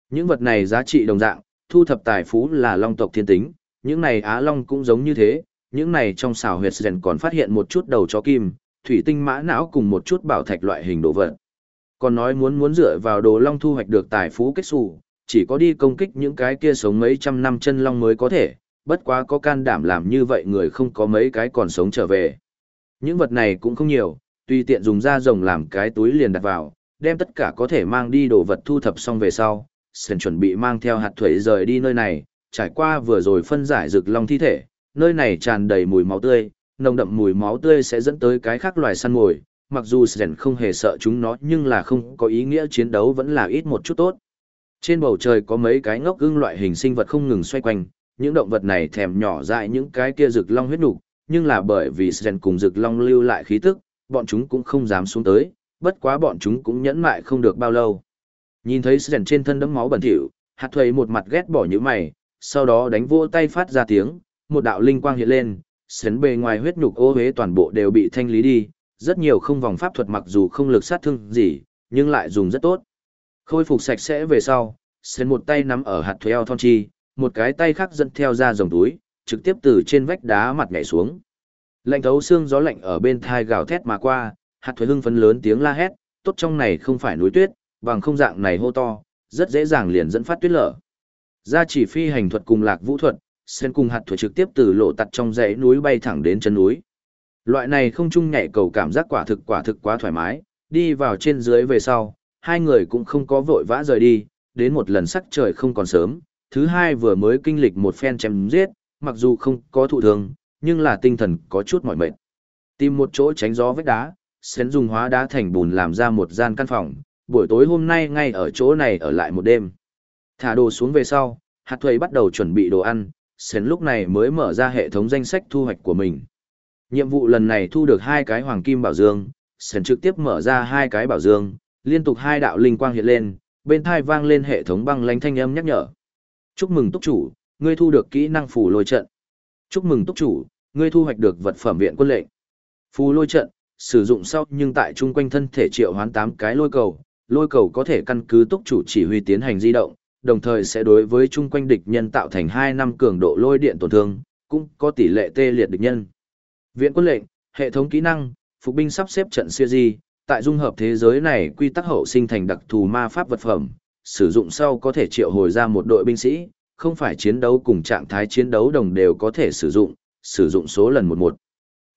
[SPEAKER 1] Những vật này giá trị đồng dạng, thu thập tài phú là long tộc thiên tính, những này á long cũng giống như thế, những này trong xào huyệt rèn còn phát hiện một chút đầu chó kim, thủy tinh mã não cùng một chút bảo thạch loại hình đồ vật. Còn nói muốn muốn dựa vào đồ long thu hoạch được tài phú kết xù, chỉ có đi công kích những cái kia sống mấy trăm năm chân long mới có thể, bất quá có can đảm làm như vậy người không có mấy cái còn sống trở về. Những vật này cũng không nhiều, tùy tiện dùng da rồng làm cái túi liền đặt vào, đem tất cả có thể mang đi đồ vật thu thập xong về sau, Sến chuẩn bị mang theo hạt thuế rời đi nơi này, trải qua vừa rồi phân giải rực long thi thể, nơi này tràn đầy mùi máu tươi, nồng đậm mùi máu tươi sẽ dẫn tới cái khác loài săn mồi, mặc dù Sến không hề sợ chúng nó nhưng là không có ý nghĩa chiến đấu vẫn là ít một chút tốt. Trên bầu trời có mấy cái ngốc ưng loại hình sinh vật không ngừng xoay quanh, những động vật này thèm nhỏ dại những cái kia rực long huyết nục, nhưng là bởi vì Sren cùng rực long lưu lại khí tức, bọn chúng cũng không dám xuống tới, bất quá bọn chúng cũng nhẫn mại không được bao lâu. Nhìn thấy Sren trên thân đấm máu bẩn thỉu, hạt thuầy một mặt ghét bỏ như mày, sau đó đánh vỗ tay phát ra tiếng, một đạo linh quang hiện lên, Sren bề ngoài huyết nhục ô hế toàn bộ đều bị thanh lý đi, rất nhiều không vòng pháp thuật mặc dù không lực sát thương gì, nhưng lại dùng rất tốt. Khôi phục sạch sẽ về sau, Sren một tay nắm ở hạt thuế eo thon chi, một cái tay khác dẫn theo ra dòng túi, trực tiếp từ trên vách đá mặt nhảy xuống. Lạnh thấu xương gió lạnh ở bên thai gào thét mà qua, hạt thuế hưng phấn lớn tiếng la hét, tốt trong này không phải núi tuyết, bằng không dạng này hô to, rất dễ dàng liền dẫn phát tuyết lở. Ra chỉ phi hành thuật cùng lạc vũ thuật, sen cùng hạt thuế trực tiếp từ lộ tặt trong dãy núi bay thẳng đến chân núi. Loại này không chung nhảy cầu cảm giác quả thực quả thực quá thoải mái, đi vào trên dưới về sau, hai người cũng không có vội vã rời đi, đến một lần sắc trời không còn sớm, thứ hai vừa mới kinh lịch một phen chém giết, mặc dù không có thụ thương, nhưng là tinh thần có chút mỏi mệt. Tìm một chỗ tránh gió vách đá, Sến dùng hóa đá thành bùn làm ra một gian căn phòng, buổi tối hôm nay ngay ở chỗ này ở lại một đêm. Thả đồ xuống về sau, hạt thuầy bắt đầu chuẩn bị đồ ăn, Sến lúc này mới mở ra hệ thống danh sách thu hoạch của mình. Nhiệm vụ lần này thu được hai cái hoàng kim bảo dương, Sến trực tiếp mở ra hai cái bảo dương, liên tục hai đạo linh quang hiện lên, bên thai vang lên hệ thống băng lánh thanh âm nhắc nhở. Chúc mừng túc chủ, ngươi thu được kỹ năng phủ lôi trận. Chúc mừng túc chủ, ngươi thu hoạch được vật phẩm viện quân lệnh. Phù lôi trận, sử dụng sau nhưng tại chung quanh thân thể triệu hoán 8 cái lôi cầu, lôi cầu có thể căn cứ túc chủ chỉ huy tiến hành di động, đồng thời sẽ đối với chung quanh địch nhân tạo thành 2 năm cường độ lôi điện tổn thương, cũng có tỷ lệ tê liệt địch nhân. Viện quân lệnh, hệ thống kỹ năng, phục binh sắp xếp trận siêu di, tại dung hợp thế giới này quy tắc hậu sinh thành đặc thù ma pháp vật phẩm, sử dụng sau có thể triệu hồi ra một đội binh sĩ, không phải chiến đấu cùng trạng thái chiến đấu đồng đều có thể sử dụng, sử dụng số lần một một.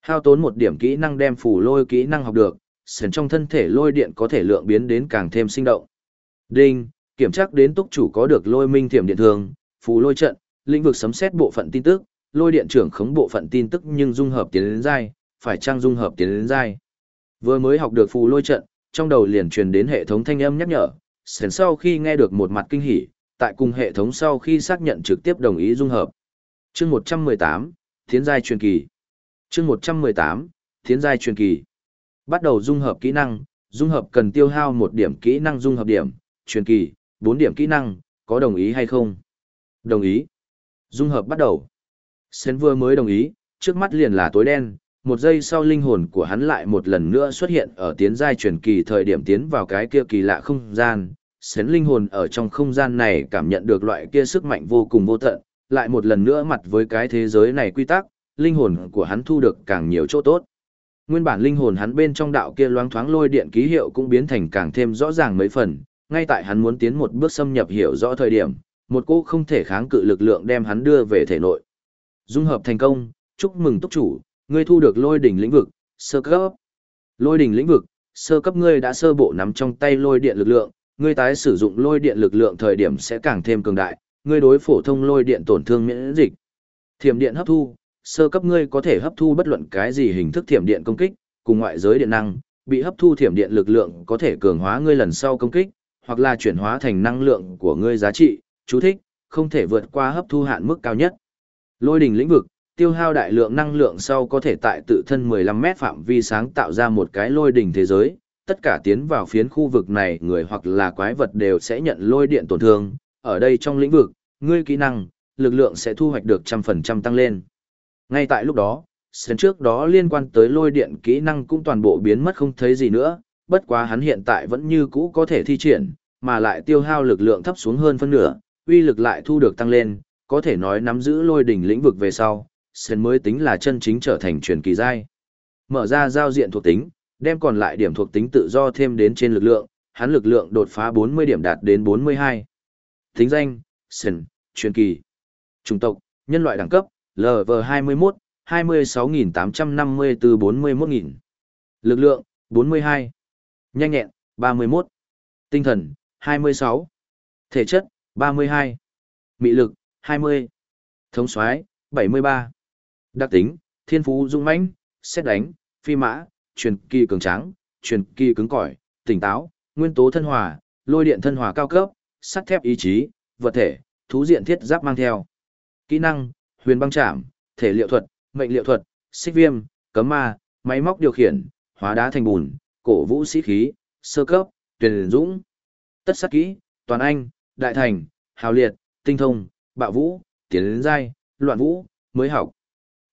[SPEAKER 1] Hao tốn một điểm kỹ năng đem phù lôi kỹ năng học được, sền trong thân thể lôi điện có thể lượng biến đến càng thêm sinh động. Đinh, kiểm tra đến túc chủ có được lôi minh thiểm điện thường, phù lôi trận, lĩnh vực sấm xét bộ phận tin tức, lôi điện trưởng khống bộ phận tin tức nhưng dung hợp tiến đến dai, phải trang dung hợp tiến đến dai, Vừa mới học được phù lôi trận, trong đầu liền truyền đến hệ thống thanh âm nhắc nhở, sền sau khi nghe được một mặt kinh hỉ, tại cùng hệ thống sau khi xác nhận trực tiếp đồng ý dung hợp. Chương 118, Thiến giai truyền kỳ. Chương 118, Thiến giai truyền kỳ. Bắt đầu dung hợp kỹ năng, dung hợp cần tiêu hao một điểm kỹ năng dung hợp điểm, truyền kỳ, 4 điểm kỹ năng, có đồng ý hay không? Đồng ý. Dung hợp bắt đầu. Sến vừa mới đồng ý, trước mắt liền là tối đen, một giây sau linh hồn của hắn lại một lần nữa xuất hiện ở tiến giai truyền kỳ thời điểm tiến vào cái kia kỳ lạ không gian. Sến linh hồn ở trong không gian này cảm nhận được loại kia sức mạnh vô cùng vô tận, lại một lần nữa mặt với cái thế giới này quy tắc, linh hồn của hắn thu được càng nhiều chỗ tốt. Nguyên bản linh hồn hắn bên trong đạo kia loáng thoáng lôi điện ký hiệu cũng biến thành càng thêm rõ ràng mấy phần, ngay tại hắn muốn tiến một bước xâm nhập hiểu rõ thời điểm, một cỗ không thể kháng cự lực lượng đem hắn đưa về thể nội. Dung hợp thành công, chúc mừng túc chủ, ngươi thu được lôi đỉnh lĩnh vực, sơ cấp. Lôi đỉnh lĩnh vực, sơ cấp ngươi đã sơ bộ nắm trong tay lôi điện lực lượng, ngươi tái sử dụng lôi điện lực lượng thời điểm sẽ càng thêm cường đại, ngươi đối phổ thông lôi điện tổn thương miễn dịch. Thiểm điện hấp thu, sơ cấp ngươi có thể hấp thu bất luận cái gì hình thức thiểm điện công kích, cùng ngoại giới điện năng, bị hấp thu thiểm điện lực lượng có thể cường hóa ngươi lần sau công kích, hoặc là chuyển hóa thành năng lượng của ngươi giá trị, chú thích, không thể vượt qua hấp thu hạn mức cao nhất. Lôi đỉnh lĩnh vực, tiêu hao đại lượng năng lượng sau có thể tại tự thân 15 mét phạm vi sáng tạo ra một cái lôi đỉnh thế giới, tất cả tiến vào phiến khu vực này người hoặc là quái vật đều sẽ nhận lôi điện tổn thương, ở đây trong lĩnh vực, ngươi kỹ năng, lực lượng sẽ thu hoạch được trăm phần trăm tăng lên. Ngay tại lúc đó, sến trước đó liên quan tới lôi điện kỹ năng cũng toàn bộ biến mất không thấy gì nữa, bất quá hắn hiện tại vẫn như cũ có thể thi triển, mà lại tiêu hao lực lượng thấp xuống hơn phân nửa, uy lực lại thu được tăng lên, có thể nói nắm giữ lôi đỉnh lĩnh vực về sau, sến mới tính là chân chính trở thành truyền kỳ giai. Mở ra giao diện thuộc tính, đem còn lại điểm thuộc tính tự do thêm đến trên lực lượng, hắn lực lượng đột phá 40 điểm đạt đến 42. Tính danh, Sần, truyền kỳ. Chủng tộc, nhân loại đẳng cấp, LV21, 26.854-41.000. Lực lượng, 42. Nhanh nhẹn, 31. Tinh thần, 26. Thể chất, 32. Mị lực, 20. Thống soái 73. Đặc tính, thiên phú dung mãnh, xét đánh, phi mã, truyền kỳ cường tráng, truyền kỳ cứng cỏi, tỉnh táo, nguyên tố thân hòa, lôi điện thân hòa cao cấp, sắt thép ý chí, vật thể, thú diện thiết giáp mang theo. Kỹ năng, huyền băng chạm, thể liệu thuật, mệnh liệu thuật, xích viêm, cấm ma, máy móc điều khiển, hóa đá thành bùn, cổ vũ sĩ khí, sơ cấp, tuyển dũng. Tất sát kỹ, toàn anh, đại thành, hào liệt, tinh thông, bạo vũ, tiến lên giai, loạn vũ, mới học.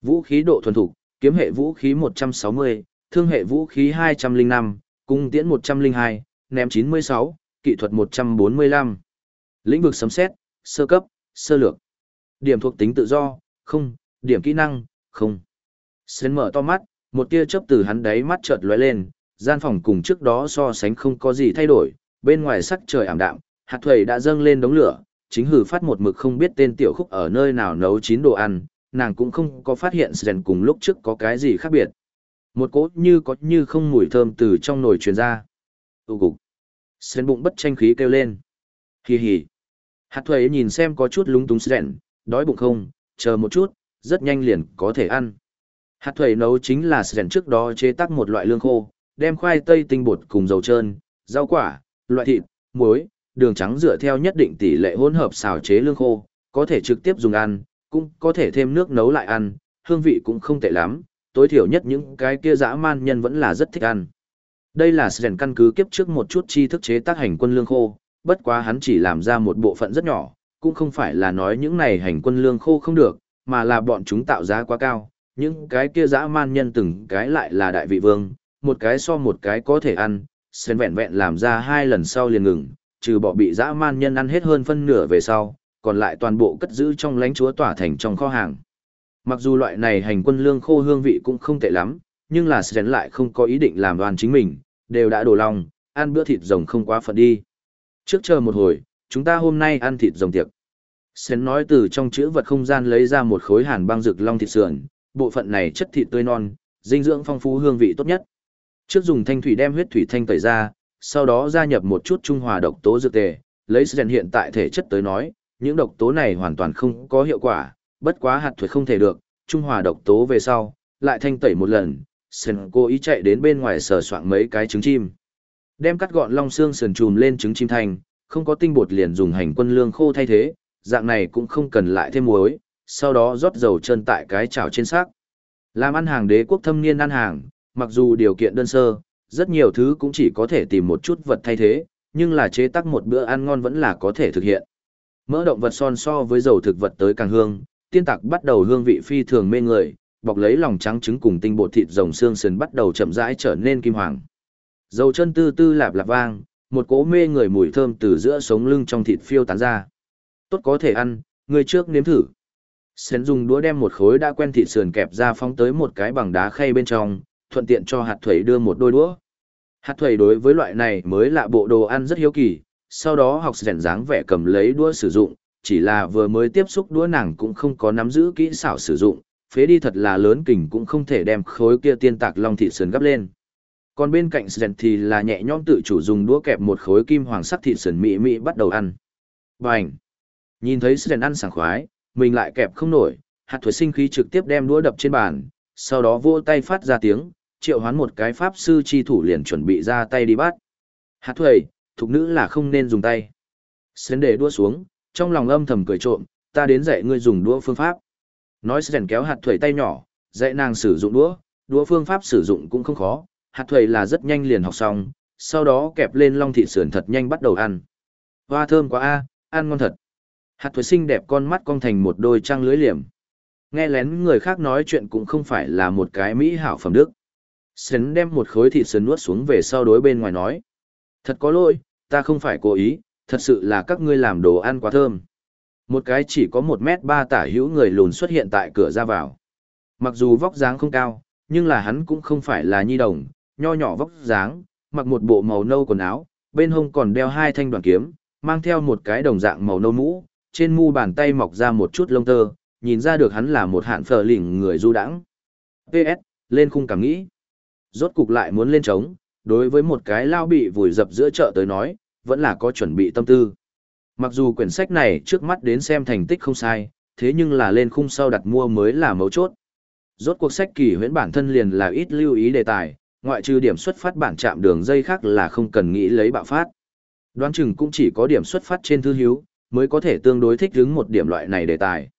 [SPEAKER 1] Vũ khí độ thuần thục, kiếm hệ vũ khí 160, thương hệ vũ khí 205, cung tiễn 102, ném 96, kỹ thuật 145. Lĩnh vực sấm xét, sơ cấp, sơ lược. Điểm thuộc tính tự do, không, điểm kỹ năng, không. Sến mở to mắt, một tia chớp từ hắn đáy mắt chợt lóe lên, gian phòng cùng trước đó so sánh không có gì thay đổi, bên ngoài sắc trời ảm đạm, hạt thuầy đã dâng lên đống lửa, chính hử phát một mực không biết tên tiểu khúc ở nơi nào nấu chín đồ ăn, nàng cũng không có phát hiện Sến cùng lúc trước có cái gì khác biệt. Một cỗ như có như không mùi thơm từ trong nồi truyền ra. Tụ cục. Sến bụng bất tranh khí kêu lên. Hì hì. Hạt thuầy nhìn xem có chút lúng túng Sến, đói bụng không, chờ một chút, rất nhanh liền có thể ăn. Hạt thuầy nấu chính là Sến trước đó chế tác một loại lương khô, đem khoai tây tinh bột cùng dầu trơn, rau quả, loại thịt, muối, đường trắng dựa theo nhất định tỷ lệ hỗn hợp xào chế lương khô, có thể trực tiếp dùng ăn, cũng có thể thêm nước nấu lại ăn, hương vị cũng không tệ lắm, tối thiểu nhất những cái kia dã man nhân vẫn là rất thích ăn. Đây là Sren căn cứ kiếp trước một chút chi thức chế tác hành quân lương khô, bất quá hắn chỉ làm ra một bộ phận rất nhỏ, cũng không phải là nói những này hành quân lương khô không được, mà là bọn chúng tạo giá quá cao, những cái kia dã man nhân từng cái lại là đại vị vương, một cái so một cái có thể ăn, Sren vẹn vẹn làm ra hai lần sau liền ngừng, trừ bỏ bị dã man nhân ăn hết hơn phân nửa về sau, còn lại toàn bộ cất giữ trong lãnh chúa tỏa thành trong kho hàng. Mặc dù loại này hành quân lương khô hương vị cũng không tệ lắm, nhưng là Sren lại không có ý định làm đoàn chính mình, đều đã đổ lòng, ăn bữa thịt rồng không quá phận đi. Trước chờ một hồi, chúng ta hôm nay ăn thịt rồng tiệc. Sren nói từ trong chữ vật không gian lấy ra một khối hàn băng rực long thịt sườn, bộ phận này chất thịt tươi non, dinh dưỡng phong phú hương vị tốt nhất. Trước dùng thanh thủy đem huyết thủy thanh tẩy ra, sau đó gia nhập một chút trung hòa độc tố dược tề, lấy Sren hiện tại thể chất tới nói, những độc tố này hoàn toàn không có hiệu quả, bất quá hạt thủy không thể được, trung hòa độc tố về sau, lại thanh tẩy một lần, sần cô ý chạy đến bên ngoài sờ soạng mấy cái trứng chim. Đem cắt gọn long xương sườn chùm lên trứng chim thành, không có tinh bột liền dùng hành quân lương khô thay thế, dạng này cũng không cần lại thêm muối, sau đó rót dầu chân tại cái chảo trên xác. Làm ăn hàng đế quốc thâm niên ăn hàng, mặc dù điều kiện đơn sơ, rất nhiều thứ cũng chỉ có thể tìm một chút vật thay thế, nhưng là chế tác một bữa ăn ngon vẫn là có thể thực hiện. Mỡ động vật son so với dầu thực vật tới càng hương, tiên tặc bắt đầu hương vị phi thường mê người, bọc lấy lòng trắng trứng cùng tinh bột thịt rồng xương sườn bắt đầu chậm rãi trở nên kim hoàng. Dầu chân tư tư lạp lạp vang, một cỗ mê người mùi thơm từ giữa sống lưng trong thịt phiêu tán ra. Tốt có thể ăn, người trước nếm thử. Sến dùng đũa đem một khối đã quen thịt sườn kẹp ra phóng tới một cái bằng đá khay bên trong, thuận tiện cho hạt thủy đưa một đôi đũa. Hạt thủy đối với loại này mới lạ bộ đồ ăn rất hiếu kỳ, sau đó học rèn dáng vẻ cầm lấy đũa sử dụng, chỉ là vừa mới tiếp xúc đũa nàng cũng không có nắm giữ kỹ xảo sử dụng, phế đi thật là lớn kình cũng không thể đem khối kia tiên tạc long thị sườn gấp lên. Còn bên cạnh rèn thì là nhẹ nhõm tự chủ dùng đũa kẹp một khối kim hoàng sắc thị sườn mị mị bắt đầu ăn. Bành! Nhìn thấy rèn ăn sảng khoái, mình lại kẹp không nổi, hạt thuế sinh khí trực tiếp đem đũa đập trên bàn, sau đó vỗ tay phát ra tiếng, triệu hoán một cái pháp sư chi thủ liền chuẩn bị ra tay đi bắt. Hạt thuế, thục nữ là không nên dùng tay. Sến để đua xuống, trong lòng âm thầm cười trộm, ta đến dạy ngươi dùng đũa phương pháp. Nói Sến kéo hạt thuẩy tay nhỏ, dạy nàng sử dụng đũa, đũa phương pháp sử dụng cũng không khó, hạt thuẩy là rất nhanh liền học xong, sau đó kẹp lên long thịt sườn thật nhanh bắt đầu ăn. Hoa thơm quá a, ăn ngon thật. Hạt thuẩy xinh đẹp con mắt cong thành một đôi trăng lưới liềm. Nghe lén người khác nói chuyện cũng không phải là một cái mỹ hảo phẩm đức. Sến đem một khối thịt sườn nuốt xuống về sau đối bên ngoài nói. Thật có lỗi, ta không phải cố ý, thật sự là các ngươi làm đồ ăn quá thơm. Một cái chỉ có một mét ba tả hữu người lùn xuất hiện tại cửa ra vào. Mặc dù vóc dáng không cao, nhưng là hắn cũng không phải là nhi đồng, nho nhỏ vóc dáng, mặc một bộ màu nâu quần áo, bên hông còn đeo hai thanh đoàn kiếm, mang theo một cái đồng dạng màu nâu mũ, trên mu bàn tay mọc ra một chút lông tơ, nhìn ra được hắn là một hạn phở lỉnh người du đãng. PS, lên khung cảm nghĩ. Rốt cục lại muốn lên trống, đối với một cái lao bị vùi dập giữa chợ tới nói, vẫn là có chuẩn bị tâm tư. Mặc dù quyển sách này trước mắt đến xem thành tích không sai, thế nhưng là lên khung sau đặt mua mới là mấu chốt. Rốt cuộc sách kỳ huyễn bản thân liền là ít lưu ý đề tài, ngoại trừ điểm xuất phát bản chạm đường dây khác là không cần nghĩ lấy bạo phát. Đoán chừng cũng chỉ có điểm xuất phát trên thư hiếu, mới có thể tương đối thích ứng một điểm loại này đề tài.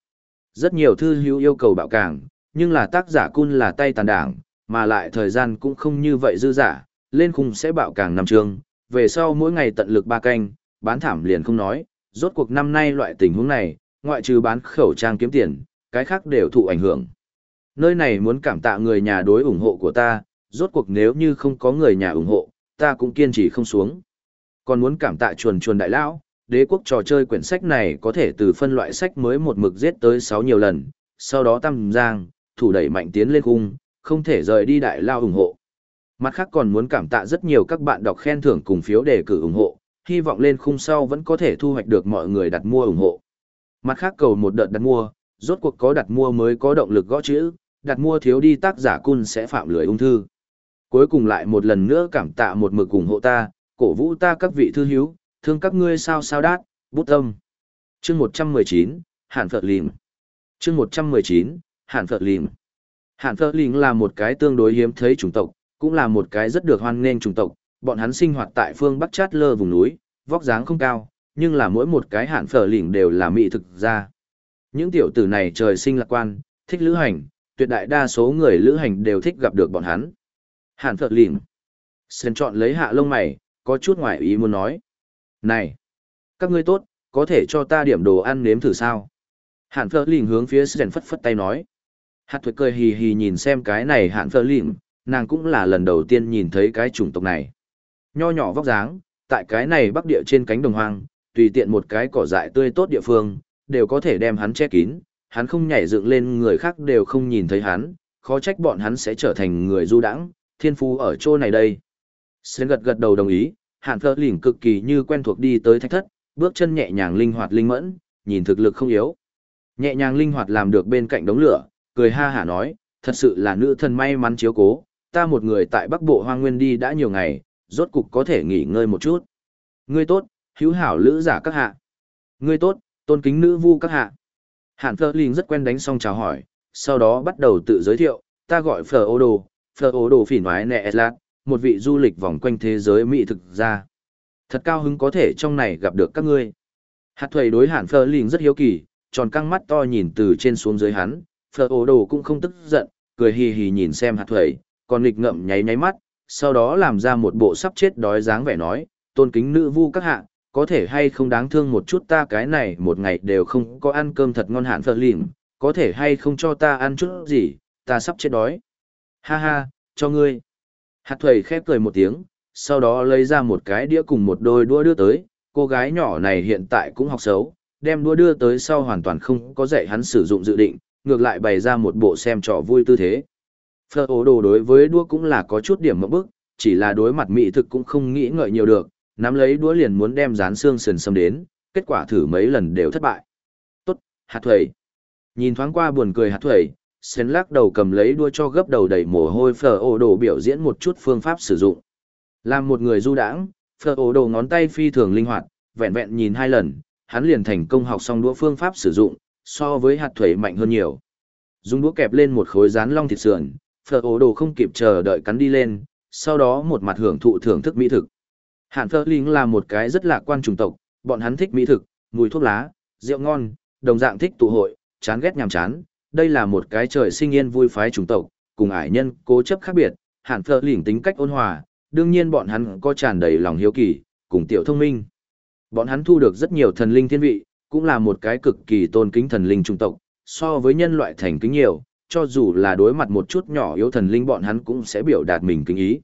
[SPEAKER 1] Rất nhiều thư hiếu yêu cầu bạo càng, nhưng là tác giả cun là tay tàn đảng, mà lại thời gian cũng không như vậy dư giả, lên khung sẽ bạo càng năm chương, về sau mỗi ngày tận lực ba canh, bán thảm liền không nói, rốt cuộc năm nay loại tình huống này, ngoại trừ bán khẩu trang kiếm tiền, cái khác đều thụ ảnh hưởng. Nơi này muốn cảm tạ người nhà đối ủng hộ của ta, rốt cuộc nếu như không có người nhà ủng hộ, ta cũng kiên trì không xuống. Còn muốn cảm tạ chuồn chuồn đại lão, đế quốc trò chơi quyển sách này có thể từ phân loại sách mới một mực giết tới 6 nhiều lần, sau đó tăng giang, thủ đẩy mạnh tiến lên cung, không thể rời đi đại lao ủng hộ. Mặt khác còn muốn cảm tạ rất nhiều các bạn đọc khen thưởng cùng phiếu đề cử ủng hộ, hy vọng lên khung sau vẫn có thể thu hoạch được mọi người đặt mua ủng hộ. Mặt khác cầu một đợt đặt mua, rốt cuộc có đặt mua mới có động lực gõ chữ, đặt mua thiếu đi tác giả cun sẽ phạm lưỡi ung thư. Cuối cùng lại một lần nữa cảm tạ một mực ủng hộ ta, cổ vũ ta các vị thư hiếu, thương các ngươi sao sao đát, bút tâm. Chương 119, Hàn Phật Lìm. Chương 119, Hàn Phật Lìm. Hàn Phật Lìm là một cái tương đối hiếm thấy chủng tộc, cũng là một cái rất được hoan nghênh chủng tộc, bọn hắn sinh hoạt tại phương Bắc Chát Lơ vùng núi, vóc dáng không cao, nhưng là mỗi một cái hạn phở lỉnh đều là mỹ thực ra. Những tiểu tử này trời sinh lạc quan, thích lữ hành, tuyệt đại đa số người lữ hành đều thích gặp được bọn hắn. Hạn phở lỉnh, Sơn chọn lấy hạ lông mày, có chút ngoài ý muốn nói. Này! Các ngươi tốt, có thể cho ta điểm đồ ăn nếm thử sao? Hạn phở lỉnh hướng phía Sơn phất phất tay nói. Hạt thuế cười hì hì nhìn xem cái này hạn phở lỉnh, nàng cũng là lần đầu tiên nhìn thấy cái chủng tộc này. Nho nhỏ vóc dáng, tại cái này bắc địa trên cánh đồng hoang, tùy tiện một cái cỏ dại tươi tốt địa phương, đều có thể đem hắn che kín, hắn không nhảy dựng lên người khác đều không nhìn thấy hắn, khó trách bọn hắn sẽ trở thành người du đãng, thiên phú ở chỗ này đây. Sến gật gật đầu đồng ý, hạn phơ lỉnh cực kỳ như quen thuộc đi tới thách thất, bước chân nhẹ nhàng linh hoạt linh mẫn, nhìn thực lực không yếu. Nhẹ nhàng linh hoạt làm được bên cạnh đống lửa, cười ha hả nói, thật sự là nữ thần may mắn chiếu cố, ta một người tại Bắc Bộ Hoang Nguyên đi đã nhiều ngày, rốt cục có thể nghỉ ngơi một chút. Ngươi tốt, hữu hảo lữ giả các hạ. Ngươi tốt, tôn kính nữ vu các hạ. Hạn Phở Linh rất quen đánh xong chào hỏi, sau đó bắt đầu tự giới thiệu, ta gọi Phở Ô Đồ, Phở Ô Đồ phỉ nói nẹ lạt, một vị du lịch vòng quanh thế giới mỹ thực ra. Thật cao hứng có thể trong này gặp được các ngươi. Hạt thuầy đối hạn Phở Linh rất hiếu kỳ, tròn căng mắt to nhìn từ trên xuống dưới hắn, Phở Ô đồ cũng không tức giận, cười hì hì nhìn xem hạt thuầy, còn nghịch ngậm nháy nháy mắt, sau đó làm ra một bộ sắp chết đói dáng vẻ nói, tôn kính nữ vu các hạ, có thể hay không đáng thương một chút ta cái này một ngày đều không có ăn cơm thật ngon hạn phở lìm, có thể hay không cho ta ăn chút gì, ta sắp chết đói. Ha ha, cho ngươi. Hạt thầy khép cười một tiếng, sau đó lấy ra một cái đĩa cùng một đôi đũa đưa tới, cô gái nhỏ này hiện tại cũng học xấu, đem đũa đưa tới sau hoàn toàn không có dạy hắn sử dụng dự định, ngược lại bày ra một bộ xem trò vui tư thế. Phơ ố đồ đối với đua cũng là có chút điểm mẫu bức, chỉ là đối mặt mỹ thực cũng không nghĩ ngợi nhiều được, nắm lấy đũa liền muốn đem rán xương sườn xâm đến, kết quả thử mấy lần đều thất bại. Tốt, hạt thuầy. Nhìn thoáng qua buồn cười hạt thuầy, Sến lắc đầu cầm lấy đua cho gấp đầu đầy mồ hôi phở ổ đồ biểu diễn một chút phương pháp sử dụng. Làm một người du đãng, phở ổ đồ ngón tay phi thường linh hoạt, vẹn vẹn nhìn hai lần, hắn liền thành công học xong đũa phương pháp sử dụng, so với hạt thuế mạnh hơn nhiều. Dùng đũa kẹp lên một khối rán long thịt sườn, phở ổ đồ không kịp chờ đợi cắn đi lên, sau đó một mặt hưởng thụ thưởng thức mỹ thực. Hạn phở linh là một cái rất lạc quan trùng tộc, bọn hắn thích mỹ thực, mùi thuốc lá, rượu ngon, đồng dạng thích tụ hội, chán ghét nhàm chán, đây là một cái trời sinh yên vui phái chủng tộc, cùng ải nhân cố chấp khác biệt, hạn phở linh tính cách ôn hòa, đương nhiên bọn hắn có tràn đầy lòng hiếu kỳ, cùng tiểu thông minh. Bọn hắn thu được rất nhiều thần linh thiên vị, cũng là một cái cực kỳ tôn kính thần linh chủng tộc, so với nhân loại thành kính nhiều, cho dù là đối mặt một chút nhỏ yếu thần linh bọn hắn cũng sẽ biểu đạt mình kính ý.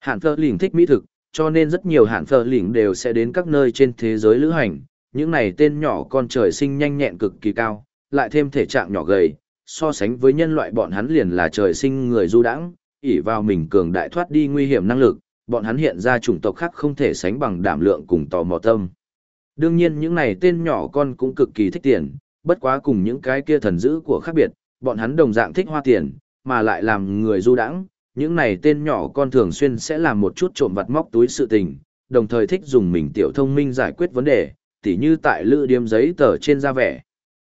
[SPEAKER 1] Hạn Phơ lỉnh thích mỹ thực, cho nên rất nhiều hạn Phơ lỉnh đều sẽ đến các nơi trên thế giới lữ hành, những này tên nhỏ con trời sinh nhanh nhẹn cực kỳ cao, lại thêm thể trạng nhỏ gầy, so sánh với nhân loại bọn hắn liền là trời sinh người du đãng, ỷ vào mình cường đại thoát đi nguy hiểm năng lực, bọn hắn hiện ra chủng tộc khác không thể sánh bằng đảm lượng cùng tò mò tâm. Đương nhiên những này tên nhỏ con cũng cực kỳ thích tiền, bất quá cùng những cái kia thần dữ của khác biệt, bọn hắn đồng dạng thích hoa tiền, mà lại làm người du đãng, những này tên nhỏ con thường xuyên sẽ làm một chút trộm vặt móc túi sự tình, đồng thời thích dùng mình tiểu thông minh giải quyết vấn đề, tỉ như tại lữ điếm giấy tờ trên da vẻ.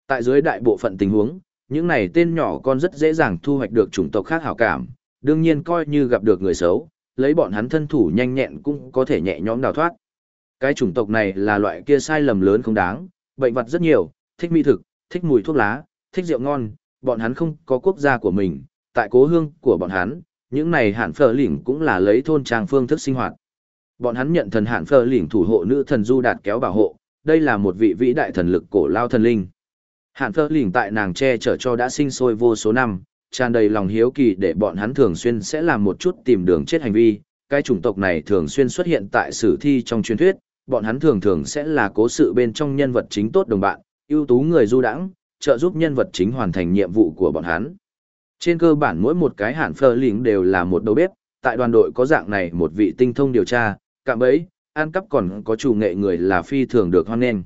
[SPEAKER 1] Tại dưới đại bộ phận tình huống, những này tên nhỏ con rất dễ dàng thu hoạch được chủng tộc khác hảo cảm, đương nhiên coi như gặp được người xấu, lấy bọn hắn thân thủ nhanh nhẹn cũng có thể nhẹ nhõm đào thoát. Cái chủng tộc này là loại kia sai lầm lớn không đáng, bệnh vật rất nhiều, thích mỹ thực, thích mùi thuốc lá, thích rượu ngon, bọn hắn không có quốc gia của mình, tại cố hương của bọn hắn, những này hạn phở lỉnh cũng là lấy thôn trang phương thức sinh hoạt. Bọn hắn nhận thần hạn phở lỉnh thủ hộ nữ thần du đạt kéo bảo hộ, đây là một vị vĩ đại thần lực cổ lao thần linh. Hạn phở lỉnh tại nàng che chở cho đã sinh sôi vô số năm, tràn đầy lòng hiếu kỳ để bọn hắn thường xuyên sẽ làm một chút tìm đường chết hành vi. Cái chủng tộc này thường xuyên xuất hiện tại sử thi trong truyền thuyết, bọn hắn thường thường sẽ là cố sự bên trong nhân vật chính tốt đồng bạn, ưu tú người du đãng, trợ giúp nhân vật chính hoàn thành nhiệm vụ của bọn hắn. Trên cơ bản mỗi một cái hạn phơ lính đều là một đầu bếp, tại đoàn đội có dạng này một vị tinh thông điều tra, cạm bẫy, an cắp còn có chủ nghệ người là phi thường được hoan nghênh.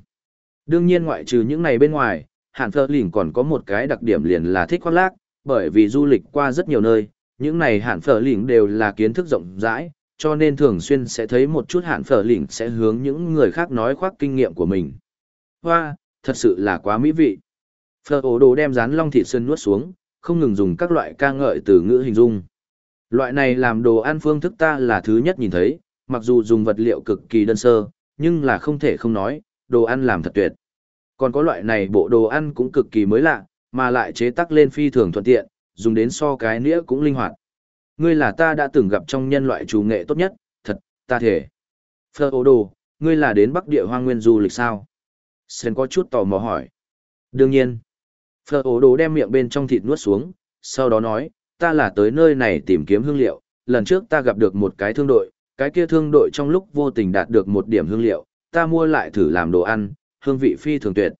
[SPEAKER 1] Đương nhiên ngoại trừ những này bên ngoài, hạn phơ lính còn có một cái đặc điểm liền là thích khoác lác, bởi vì du lịch qua rất nhiều nơi, những này hạn phở lính đều là kiến thức rộng rãi, cho nên thường xuyên sẽ thấy một chút hạn phở lính sẽ hướng những người khác nói khoác kinh nghiệm của mình. Hoa, thật sự là quá mỹ vị. Phở ổ đồ đem rán long thịt sơn nuốt xuống, không ngừng dùng các loại ca ngợi từ ngữ hình dung. Loại này làm đồ ăn phương thức ta là thứ nhất nhìn thấy, mặc dù dùng vật liệu cực kỳ đơn sơ, nhưng là không thể không nói, đồ ăn làm thật tuyệt. Còn có loại này bộ đồ ăn cũng cực kỳ mới lạ, mà lại chế tác lên phi thường thuận tiện, dùng đến so cái nĩa cũng linh hoạt. Ngươi là ta đã từng gặp trong nhân loại chủ nghệ tốt nhất, thật, ta thể. Phơ ổ đồ, ngươi là đến Bắc Địa Hoang Nguyên du lịch sao? Sen có chút tò mò hỏi. Đương nhiên. Phở ổ đồ đem miệng bên trong thịt nuốt xuống, sau đó nói, ta là tới nơi này tìm kiếm hương liệu, lần trước ta gặp được một cái thương đội, cái kia thương đội trong lúc vô tình đạt được một điểm hương liệu, ta mua lại thử làm đồ ăn, hương vị phi thường tuyệt.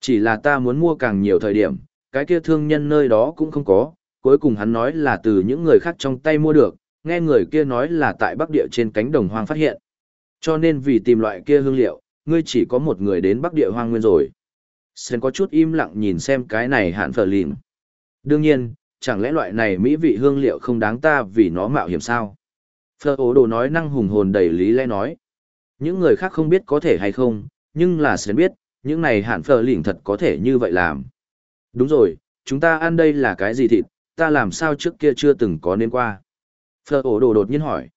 [SPEAKER 1] Chỉ là ta muốn mua càng nhiều thời điểm, cái kia thương nhân nơi đó cũng không có, cuối cùng hắn nói là từ những người khác trong tay mua được, nghe người kia nói là tại Bắc Địa trên cánh đồng hoang phát hiện. Cho nên vì tìm loại kia hương liệu, ngươi chỉ có một người đến Bắc Địa hoang nguyên rồi. Sen có chút im lặng nhìn xem cái này hạn phở lìm. Đương nhiên, chẳng lẽ loại này mỹ vị hương liệu không đáng ta vì nó mạo hiểm sao? Phở ố đồ nói năng hùng hồn đầy lý lẽ nói. Những người khác không biết có thể hay không, nhưng là Sen biết, những này hạn phở lìm thật có thể như vậy làm. Đúng rồi, chúng ta ăn đây là cái gì thịt, ta làm sao trước kia chưa từng có nên qua. Phở ổ đồ đột nhiên hỏi.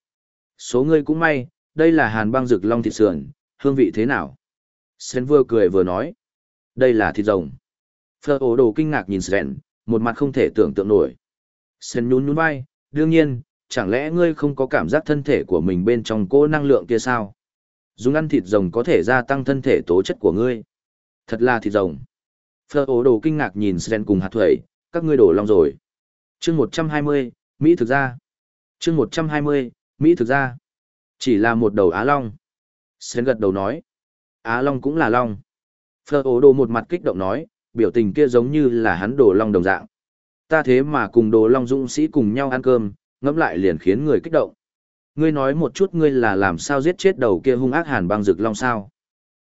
[SPEAKER 1] Số ngươi cũng may, đây là hàn băng rực long thịt sườn, hương vị thế nào? Sen vừa cười vừa nói. Đây là thịt rồng. Phở ổ đồ kinh ngạc nhìn Sren, một mặt không thể tưởng tượng nổi. Sren nhún nhún vai, đương nhiên, chẳng lẽ ngươi không có cảm giác thân thể của mình bên trong cô năng lượng kia sao? Dùng ăn thịt rồng có thể gia tăng thân thể tố chất của ngươi. Thật là thịt rồng. Phở ổ đồ kinh ngạc nhìn Sren cùng hạt thuẩy, các ngươi đổ long rồi. chương 120, Mỹ thực ra. chương 120, Mỹ thực ra. Chỉ là một đầu Á Long. Sren gật đầu nói. Á Long cũng là Long. Phở ổ đồ một mặt kích động nói, biểu tình kia giống như là hắn đồ long đồng dạng. Ta thế mà cùng đồ long dũng sĩ cùng nhau ăn cơm, ngẫm lại liền khiến người kích động. Ngươi nói một chút ngươi là làm sao giết chết đầu kia hung ác hàn băng rực long sao.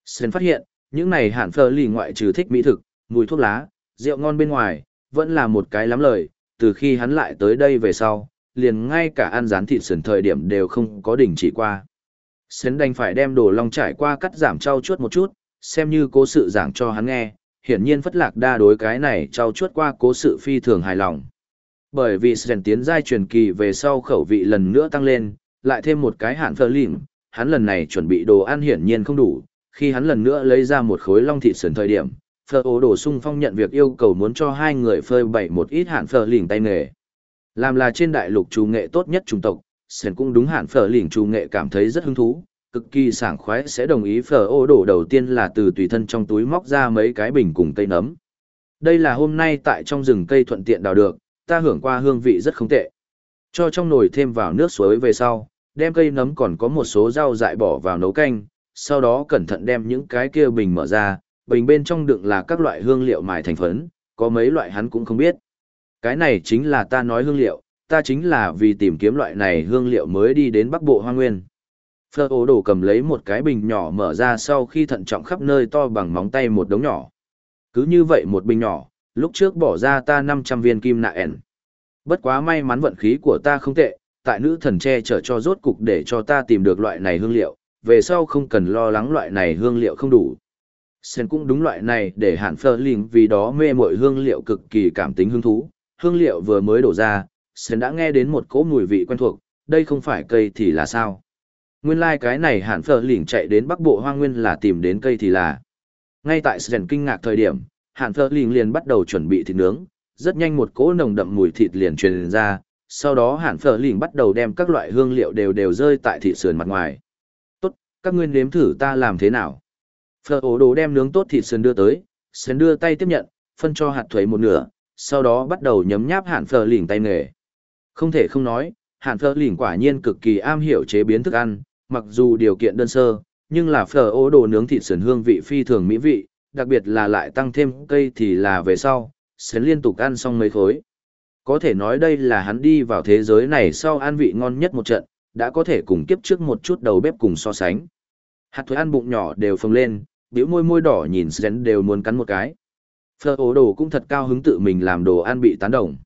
[SPEAKER 1] Sơn phát hiện, những này hàn phở lì ngoại trừ thích mỹ thực, mùi thuốc lá, rượu ngon bên ngoài, vẫn là một cái lắm lời, từ khi hắn lại tới đây về sau, liền ngay cả ăn rán thịt sườn thời điểm đều không có đỉnh chỉ qua. Sến đành phải đem đồ long trải qua cắt giảm trao chuốt một chút, xem như cố sự giảng cho hắn nghe, hiển nhiên phất lạc đa đối cái này trao chuốt qua cố sự phi thường hài lòng. Bởi vì Sren tiến giai truyền kỳ về sau khẩu vị lần nữa tăng lên, lại thêm một cái hạn phơ lìm, hắn lần này chuẩn bị đồ ăn hiển nhiên không đủ, khi hắn lần nữa lấy ra một khối long thịt sườn thời điểm, phơ ố đồ sung phong nhận việc yêu cầu muốn cho hai người phơi bày một ít hạn phơ lìm tay nghề. Làm là trên đại lục trù nghệ tốt nhất chủng tộc, Sren cũng đúng hạn phở lỉnh trù nghệ cảm thấy rất hứng thú, cực kỳ sảng khoái sẽ đồng ý phở ô đổ đầu tiên là từ tùy thân trong túi móc ra mấy cái bình cùng cây nấm. Đây là hôm nay tại trong rừng cây thuận tiện đào được, ta hưởng qua hương vị rất không tệ. Cho trong nồi thêm vào nước suối về sau, đem cây nấm còn có một số rau dại bỏ vào nấu canh, sau đó cẩn thận đem những cái kia bình mở ra, bình bên trong đựng là các loại hương liệu mài thành phấn, có mấy loại hắn cũng không biết. Cái này chính là ta nói hương liệu, ta chính là vì tìm kiếm loại này hương liệu mới đi đến Bắc Bộ Hoa Nguyên. Phơ ố đổ cầm lấy một cái bình nhỏ mở ra sau khi thận trọng khắp nơi to bằng móng tay một đống nhỏ. Cứ như vậy một bình nhỏ, lúc trước bỏ ra ta 500 viên kim nạ ẻn. Bất quá may mắn vận khí của ta không tệ, tại nữ thần che chở cho rốt cục để cho ta tìm được loại này hương liệu, về sau không cần lo lắng loại này hương liệu không đủ. Sen cũng đúng loại này để hạn phơ linh vì đó mê mội hương liệu cực kỳ cảm tính hứng thú. Hương liệu vừa mới đổ ra, Sen đã nghe đến một cỗ mùi vị quen thuộc, đây không phải cây thì là sao? Nguyên lai like cái này hạn phở lỉnh chạy đến bắc bộ hoang nguyên là tìm đến cây thì là. Ngay tại Sen kinh ngạc thời điểm, hạn phở lỉnh liền bắt đầu chuẩn bị thịt nướng, rất nhanh một cỗ nồng đậm mùi thịt liền truyền ra, sau đó hạn phở lỉnh bắt đầu đem các loại hương liệu đều đều rơi tại thịt sườn mặt ngoài. Tốt, các ngươi nếm thử ta làm thế nào. Phở ổ đồ đem nướng tốt thịt sườn đưa tới, sườn đưa tay tiếp nhận, phân cho hạt thuế một nửa, sau đó bắt đầu nhấm nháp hạn phở lỉnh tay nghề. Không thể không nói, hạn phở lỉnh quả nhiên cực kỳ am hiểu chế biến thức ăn, mặc dù điều kiện đơn sơ, nhưng là phở ổ đồ nướng thịt sườn hương vị phi thường mỹ vị, đặc biệt là lại tăng thêm cây thì là về sau, sẽ liên tục ăn xong mấy khối. Có thể nói đây là hắn đi vào thế giới này sau ăn vị ngon nhất một trận, đã có thể cùng kiếp trước một chút đầu bếp cùng so sánh. Hạt thuế ăn bụng nhỏ đều phồng lên, biểu môi môi đỏ nhìn Sren đều muốn cắn một cái. Phở ố đồ cũng thật cao hứng tự mình làm đồ ăn bị tán đồng.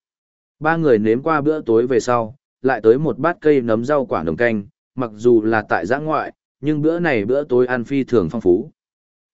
[SPEAKER 1] Ba người nếm qua bữa tối về sau, lại tới một bát cây nấm rau quả nồng canh, mặc dù là tại giã ngoại, nhưng bữa này bữa tối ăn phi thường phong phú.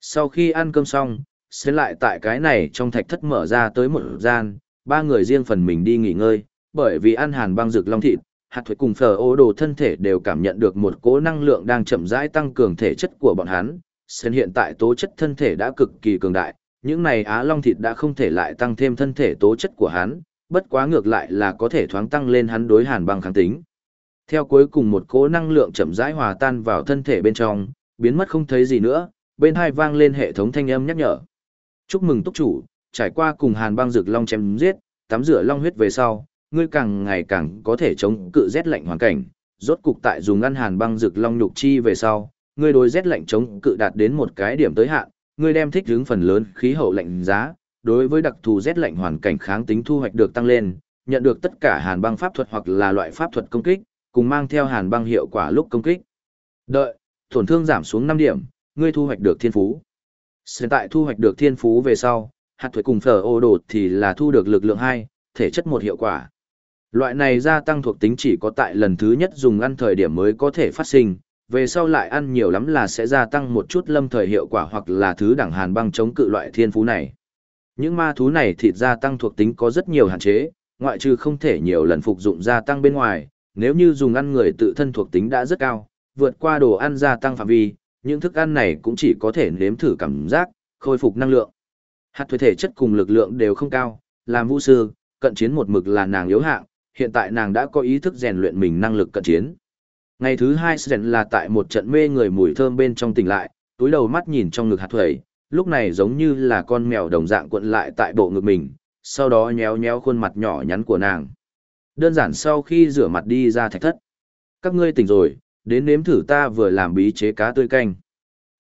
[SPEAKER 1] Sau khi ăn cơm xong, sẽ lại tại cái này trong thạch thất mở ra tới một gian, ba người riêng phần mình đi nghỉ ngơi, bởi vì ăn hàn băng rực long thịt, hạt thuế cùng phở ô đồ thân thể đều cảm nhận được một cỗ năng lượng đang chậm rãi tăng cường thể chất của bọn hắn. Sen hiện tại tố chất thân thể đã cực kỳ cường đại, những này á long thịt đã không thể lại tăng thêm thân thể tố chất của hắn, bất quá ngược lại là có thể thoáng tăng lên hắn đối hàn băng kháng tính. Theo cuối cùng một cỗ năng lượng chậm rãi hòa tan vào thân thể bên trong, biến mất không thấy gì nữa, bên hai vang lên hệ thống thanh âm nhắc nhở. Chúc mừng túc chủ, trải qua cùng hàn băng rực long chém giết, tắm rửa long huyết về sau, ngươi càng ngày càng có thể chống cự rét lạnh hoàn cảnh, rốt cục tại dùng ngăn hàn băng rực long nhục chi về sau, ngươi đối rét lạnh chống cự đạt đến một cái điểm tới hạn, ngươi đem thích ứng phần lớn khí hậu lạnh giá, đối với đặc thù rét lạnh hoàn cảnh kháng tính thu hoạch được tăng lên, nhận được tất cả hàn băng pháp thuật hoặc là loại pháp thuật công kích, cùng mang theo hàn băng hiệu quả lúc công kích. Đợi, tổn thương giảm xuống 5 điểm, ngươi thu hoạch được thiên phú. Hiện tại thu hoạch được thiên phú về sau, hạt thuế cùng phở ô đột thì là thu được lực lượng 2, thể chất một hiệu quả. Loại này gia tăng thuộc tính chỉ có tại lần thứ nhất dùng ăn thời điểm mới có thể phát sinh, về sau lại ăn nhiều lắm là sẽ gia tăng một chút lâm thời hiệu quả hoặc là thứ đẳng hàn băng chống cự loại thiên phú này. Những ma thú này thịt gia tăng thuộc tính có rất nhiều hạn chế, ngoại trừ không thể nhiều lần phục dụng gia tăng bên ngoài, nếu như dùng ăn người tự thân thuộc tính đã rất cao, vượt qua đồ ăn gia tăng phạm vi, những thức ăn này cũng chỉ có thể nếm thử cảm giác, khôi phục năng lượng. Hạt thuế thể chất cùng lực lượng đều không cao, làm vũ sư, cận chiến một mực là nàng yếu hạng, hiện tại nàng đã có ý thức rèn luyện mình năng lực cận chiến. Ngày thứ hai rèn là tại một trận mê người mùi thơm bên trong tỉnh lại, túi đầu mắt nhìn trong ngực hạt thuế, lúc này giống như là con mèo đồng dạng cuộn lại tại bộ ngực mình, sau đó nhéo nhéo khuôn mặt nhỏ nhắn của nàng. Đơn giản sau khi rửa mặt đi ra thạch thất. Các ngươi tỉnh rồi, đến nếm thử ta vừa làm bí chế cá tươi canh.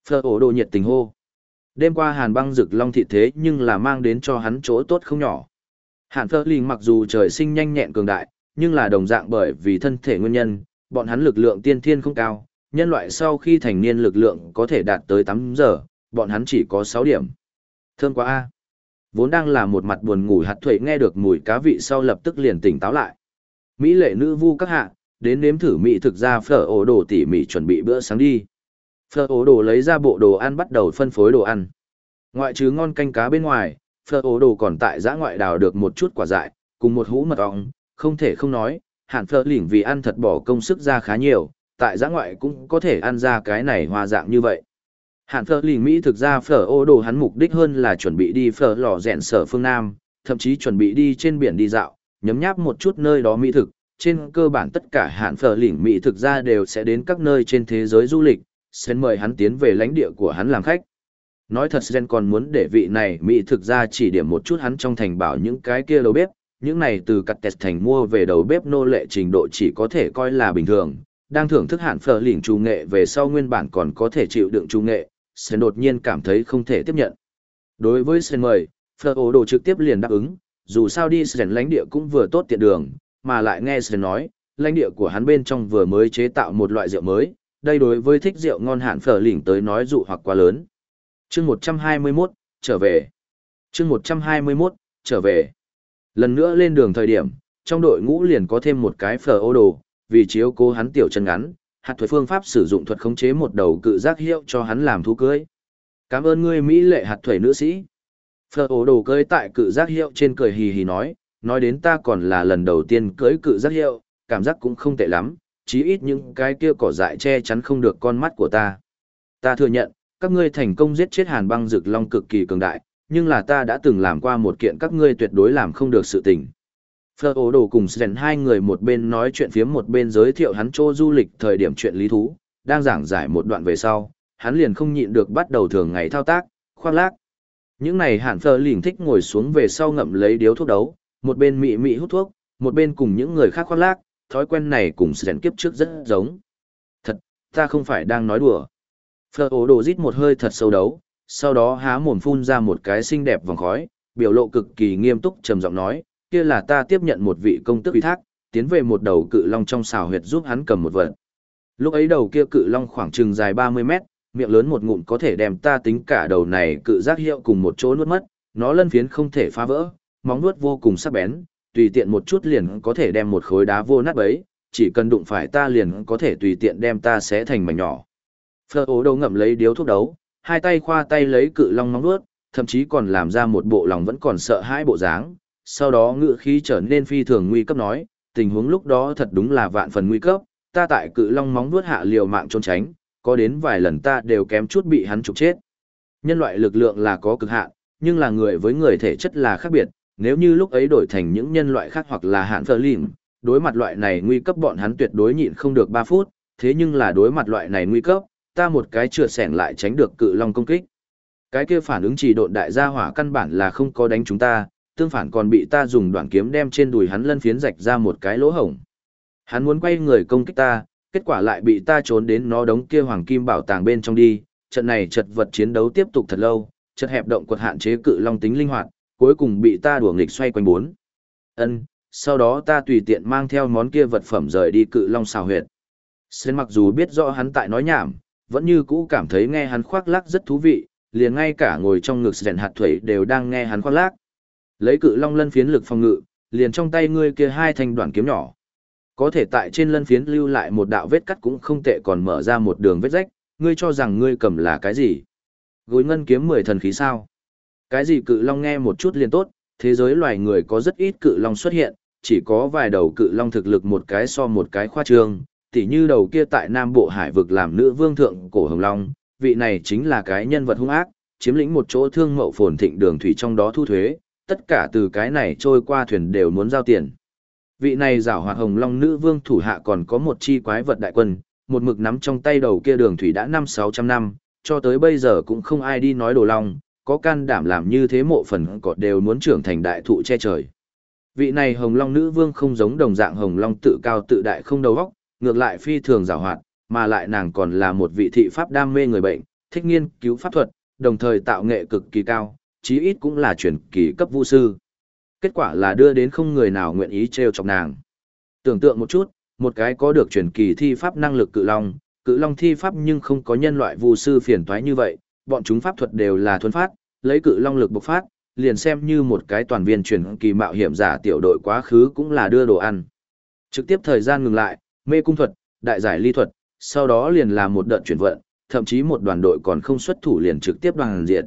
[SPEAKER 1] Phở ổ đồ nhiệt tình hô. Đêm qua hàn băng rực long thị thế nhưng là mang đến cho hắn chỗ tốt không nhỏ. Hàn phở linh mặc dù trời sinh nhanh nhẹn cường đại, nhưng là đồng dạng bởi vì thân thể nguyên nhân, bọn hắn lực lượng tiên thiên không cao, nhân loại sau khi thành niên lực lượng có thể đạt tới 8 giờ, bọn hắn chỉ có 6 điểm. Thơm quá a. Vốn đang là một mặt buồn ngủ hạt thuệ nghe được mùi cá vị sau lập tức liền tỉnh táo lại. Mỹ lệ nữ vu các hạ, đến nếm thử mỹ thực ra phở ổ đồ tỉ mỉ chuẩn bị bữa sáng đi. Phở ổ đồ lấy ra bộ đồ ăn bắt đầu phân phối đồ ăn. Ngoại trừ ngon canh cá bên ngoài, phở ổ đồ còn tại giã ngoại đào được một chút quả dại, cùng một hũ mật ong, không thể không nói, hạn phở lỉnh vì ăn thật bỏ công sức ra khá nhiều, tại giã ngoại cũng có thể ăn ra cái này hoa dạng như vậy. Hạn phở lỉnh Mỹ thực ra phở ổ đồ hắn mục đích hơn là chuẩn bị đi phở lò rèn sở phương Nam, thậm chí chuẩn bị đi trên biển đi dạo, nhấm nháp một chút nơi đó mỹ thực, trên cơ bản tất cả hạn phở lỉnh mỹ thực ra đều sẽ đến các nơi trên thế giới du lịch, Sen mời hắn tiến về lãnh địa của hắn làm khách. Nói thật Sen còn muốn để vị này mỹ thực ra chỉ điểm một chút hắn trong thành bảo những cái kia đầu bếp, những này từ cặt tẹt thành mua về đầu bếp nô lệ trình độ chỉ có thể coi là bình thường, đang thưởng thức hạn phở lỉnh trù nghệ về sau nguyên bản còn có thể chịu đựng trù nghệ, Sen đột nhiên cảm thấy không thể tiếp nhận. Đối với Sen mời, phở ổ đồ trực tiếp liền đáp ứng, dù sao đi Sen lãnh địa cũng vừa tốt tiện đường, mà lại nghe Sren nói, lãnh địa của hắn bên trong vừa mới chế tạo một loại rượu mới, đây đối với thích rượu ngon hạn phở lỉnh tới nói dụ hoặc quá lớn. chương 121, trở về. chương 121, trở về. Lần nữa lên đường thời điểm, trong đội ngũ liền có thêm một cái phở ô đồ, vì chiếu cố hắn tiểu chân ngắn, hạt thuật phương pháp sử dụng thuật khống chế một đầu cự giác hiệu cho hắn làm thú cưới. Cảm ơn ngươi Mỹ lệ hạt thuẩy nữ sĩ. Phở ổ đồ cưới tại cự giác hiệu trên cười hì hì nói, nói đến ta còn là lần đầu tiên cưới cự giác hiệu, cảm giác cũng không tệ lắm, chí ít những cái kia cỏ dại che chắn không được con mắt của ta. Ta thừa nhận, các ngươi thành công giết chết hàn băng rực long cực kỳ cường đại, nhưng là ta đã từng làm qua một kiện các ngươi tuyệt đối làm không được sự tình. Phở ổ đồ cùng Sren hai người một bên nói chuyện phía một bên giới thiệu hắn chỗ du lịch thời điểm chuyện lý thú, đang giảng giải một đoạn về sau, hắn liền không nhịn được bắt đầu thường ngày thao tác, khoác lác. Những này hẳn phờ lỉnh thích ngồi xuống về sau ngậm lấy điếu thuốc đấu, một bên mị mị hút thuốc, một bên cùng những người khác khoác lác, thói quen này cùng sẻn kiếp trước rất giống. Thật, ta không phải đang nói đùa. Phờ ổ đồ rít một hơi thật sâu đấu, sau đó há mồm phun ra một cái xinh đẹp vòng khói, biểu lộ cực kỳ nghiêm túc trầm giọng nói, kia là ta tiếp nhận một vị công tước ủy thác, tiến về một đầu cự long trong xào huyệt giúp hắn cầm một vật. Lúc ấy đầu kia cự long khoảng chừng dài 30 mét, miệng lớn một ngụm có thể đem ta tính cả đầu này cự giác hiệu cùng một chỗ nuốt mất, nó lân phiến không thể phá vỡ, móng nuốt vô cùng sắc bén, tùy tiện một chút liền có thể đem một khối đá vô nát bấy, chỉ cần đụng phải ta liền có thể tùy tiện đem ta xé thành mảnh nhỏ. Phơ ố đầu ngậm lấy điếu thuốc đấu, hai tay khoa tay lấy cự long móng nuốt, thậm chí còn làm ra một bộ lòng vẫn còn sợ hãi bộ dáng, sau đó ngựa khí trở nên phi thường nguy cấp nói, tình huống lúc đó thật đúng là vạn phần nguy cấp, ta tại cự long móng nuốt hạ liều mạng trốn tránh, có đến vài lần ta đều kém chút bị hắn trục chết. Nhân loại lực lượng là có cực hạn, nhưng là người với người thể chất là khác biệt, nếu như lúc ấy đổi thành những nhân loại khác hoặc là hạn phơ lìm, đối mặt loại này nguy cấp bọn hắn tuyệt đối nhịn không được 3 phút, thế nhưng là đối mặt loại này nguy cấp, ta một cái chừa sẻn lại tránh được cự long công kích. Cái kia phản ứng chỉ độn đại gia hỏa căn bản là không có đánh chúng ta, tương phản còn bị ta dùng đoạn kiếm đem trên đùi hắn lân phiến rạch ra một cái lỗ hổng. Hắn muốn quay người công kích ta, kết quả lại bị ta trốn đến nó đống kia hoàng kim bảo tàng bên trong đi, trận này chật vật chiến đấu tiếp tục thật lâu, chật hẹp động quật hạn chế cự long tính linh hoạt, cuối cùng bị ta đùa nghịch xoay quanh bốn. Ân, sau đó ta tùy tiện mang theo món kia vật phẩm rời đi cự long xào huyệt. xen mặc dù biết rõ hắn tại nói nhảm, vẫn như cũ cảm thấy nghe hắn khoác lác rất thú vị, liền ngay cả ngồi trong ngực rèn hạt thủy đều đang nghe hắn khoác lác, Lấy cự long lân phiến lực phòng ngự, liền trong tay ngươi kia hai thanh đoạn kiếm nhỏ. Có thể tại trên lân phiến lưu lại một đạo vết cắt cũng không tệ còn mở ra một đường vết rách, ngươi cho rằng ngươi cầm là cái gì? Gối ngân kiếm mười thần khí sao? Cái gì cự long nghe một chút liền tốt, thế giới loài người có rất ít cự long xuất hiện, chỉ có vài đầu cự long thực lực một cái so một cái khoa trương, tỉ như đầu kia tại Nam Bộ Hải vực làm nữ vương thượng cổ hồng long, vị này chính là cái nhân vật hung ác, chiếm lĩnh một chỗ thương mậu phồn thịnh đường thủy trong đó thu thuế, tất cả từ cái này trôi qua thuyền đều muốn giao tiền. Vị này giảo hoạt hồng long nữ vương thủ hạ còn có một chi quái vật đại quân, một mực nắm trong tay đầu kia đường thủy đã năm sáu trăm năm, cho tới bây giờ cũng không ai đi nói đồ long, có can đảm làm như thế mộ phần cọt đều muốn trưởng thành đại thụ che trời. Vị này hồng long nữ vương không giống đồng dạng hồng long tự cao tự đại không đầu óc, ngược lại phi thường giảo hoạt, mà lại nàng còn là một vị thị pháp đam mê người bệnh, thích nghiên cứu pháp thuật, đồng thời tạo nghệ cực kỳ cao, chí ít cũng là truyền kỳ cấp vũ sư. Kết quả là đưa đến không người nào nguyện ý treo chọc nàng. Tưởng tượng một chút, một cái có được truyền kỳ thi pháp năng lực cự long, cự long thi pháp nhưng không có nhân loại vu sư phiền toái như vậy, bọn chúng pháp thuật đều là thuần phát, lấy cự long lực bộc phát, liền xem như một cái toàn viên truyền kỳ mạo hiểm giả tiểu đội quá khứ cũng là đưa đồ ăn. Trực tiếp thời gian ngừng lại, mê cung thuật, đại giải ly thuật, sau đó liền là một đợt chuyển vận, thậm chí một đoàn đội còn không xuất thủ liền trực tiếp đoàn diện.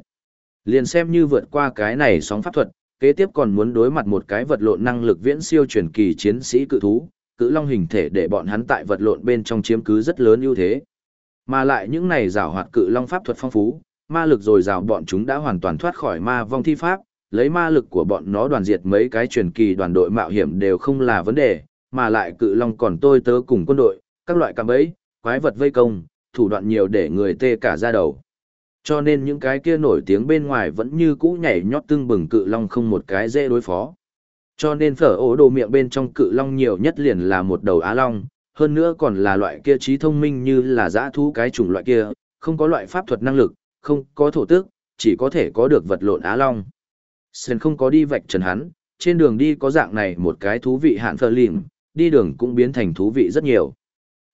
[SPEAKER 1] Liền xem như vượt qua cái này sóng pháp thuật, kế tiếp còn muốn đối mặt một cái vật lộn năng lực viễn siêu truyền kỳ chiến sĩ cự thú, cự long hình thể để bọn hắn tại vật lộn bên trong chiếm cứ rất lớn ưu thế. Mà lại những này giảo hoạt cự long pháp thuật phong phú, ma lực rồi rào bọn chúng đã hoàn toàn thoát khỏi ma vong thi pháp, lấy ma lực của bọn nó đoàn diệt mấy cái truyền kỳ đoàn đội mạo hiểm đều không là vấn đề, mà lại cự long còn tôi tớ cùng quân đội, các loại cạm bẫy, quái vật vây công, thủ đoạn nhiều để người tê cả ra đầu. Cho nên những cái kia nổi tiếng bên ngoài vẫn như cũ nhảy nhót tương bừng cự long không một cái dễ đối phó. Cho nên phở ổ đồ miệng bên trong cự long nhiều nhất liền là một đầu á long, hơn nữa còn là loại kia trí thông minh như là dã thú cái chủng loại kia, không có loại pháp thuật năng lực, không có thổ tước, chỉ có thể có được vật lộn á long. Sơn không có đi vạch trần hắn, trên đường đi có dạng này một cái thú vị hạn phở lìm, đi đường cũng biến thành thú vị rất nhiều.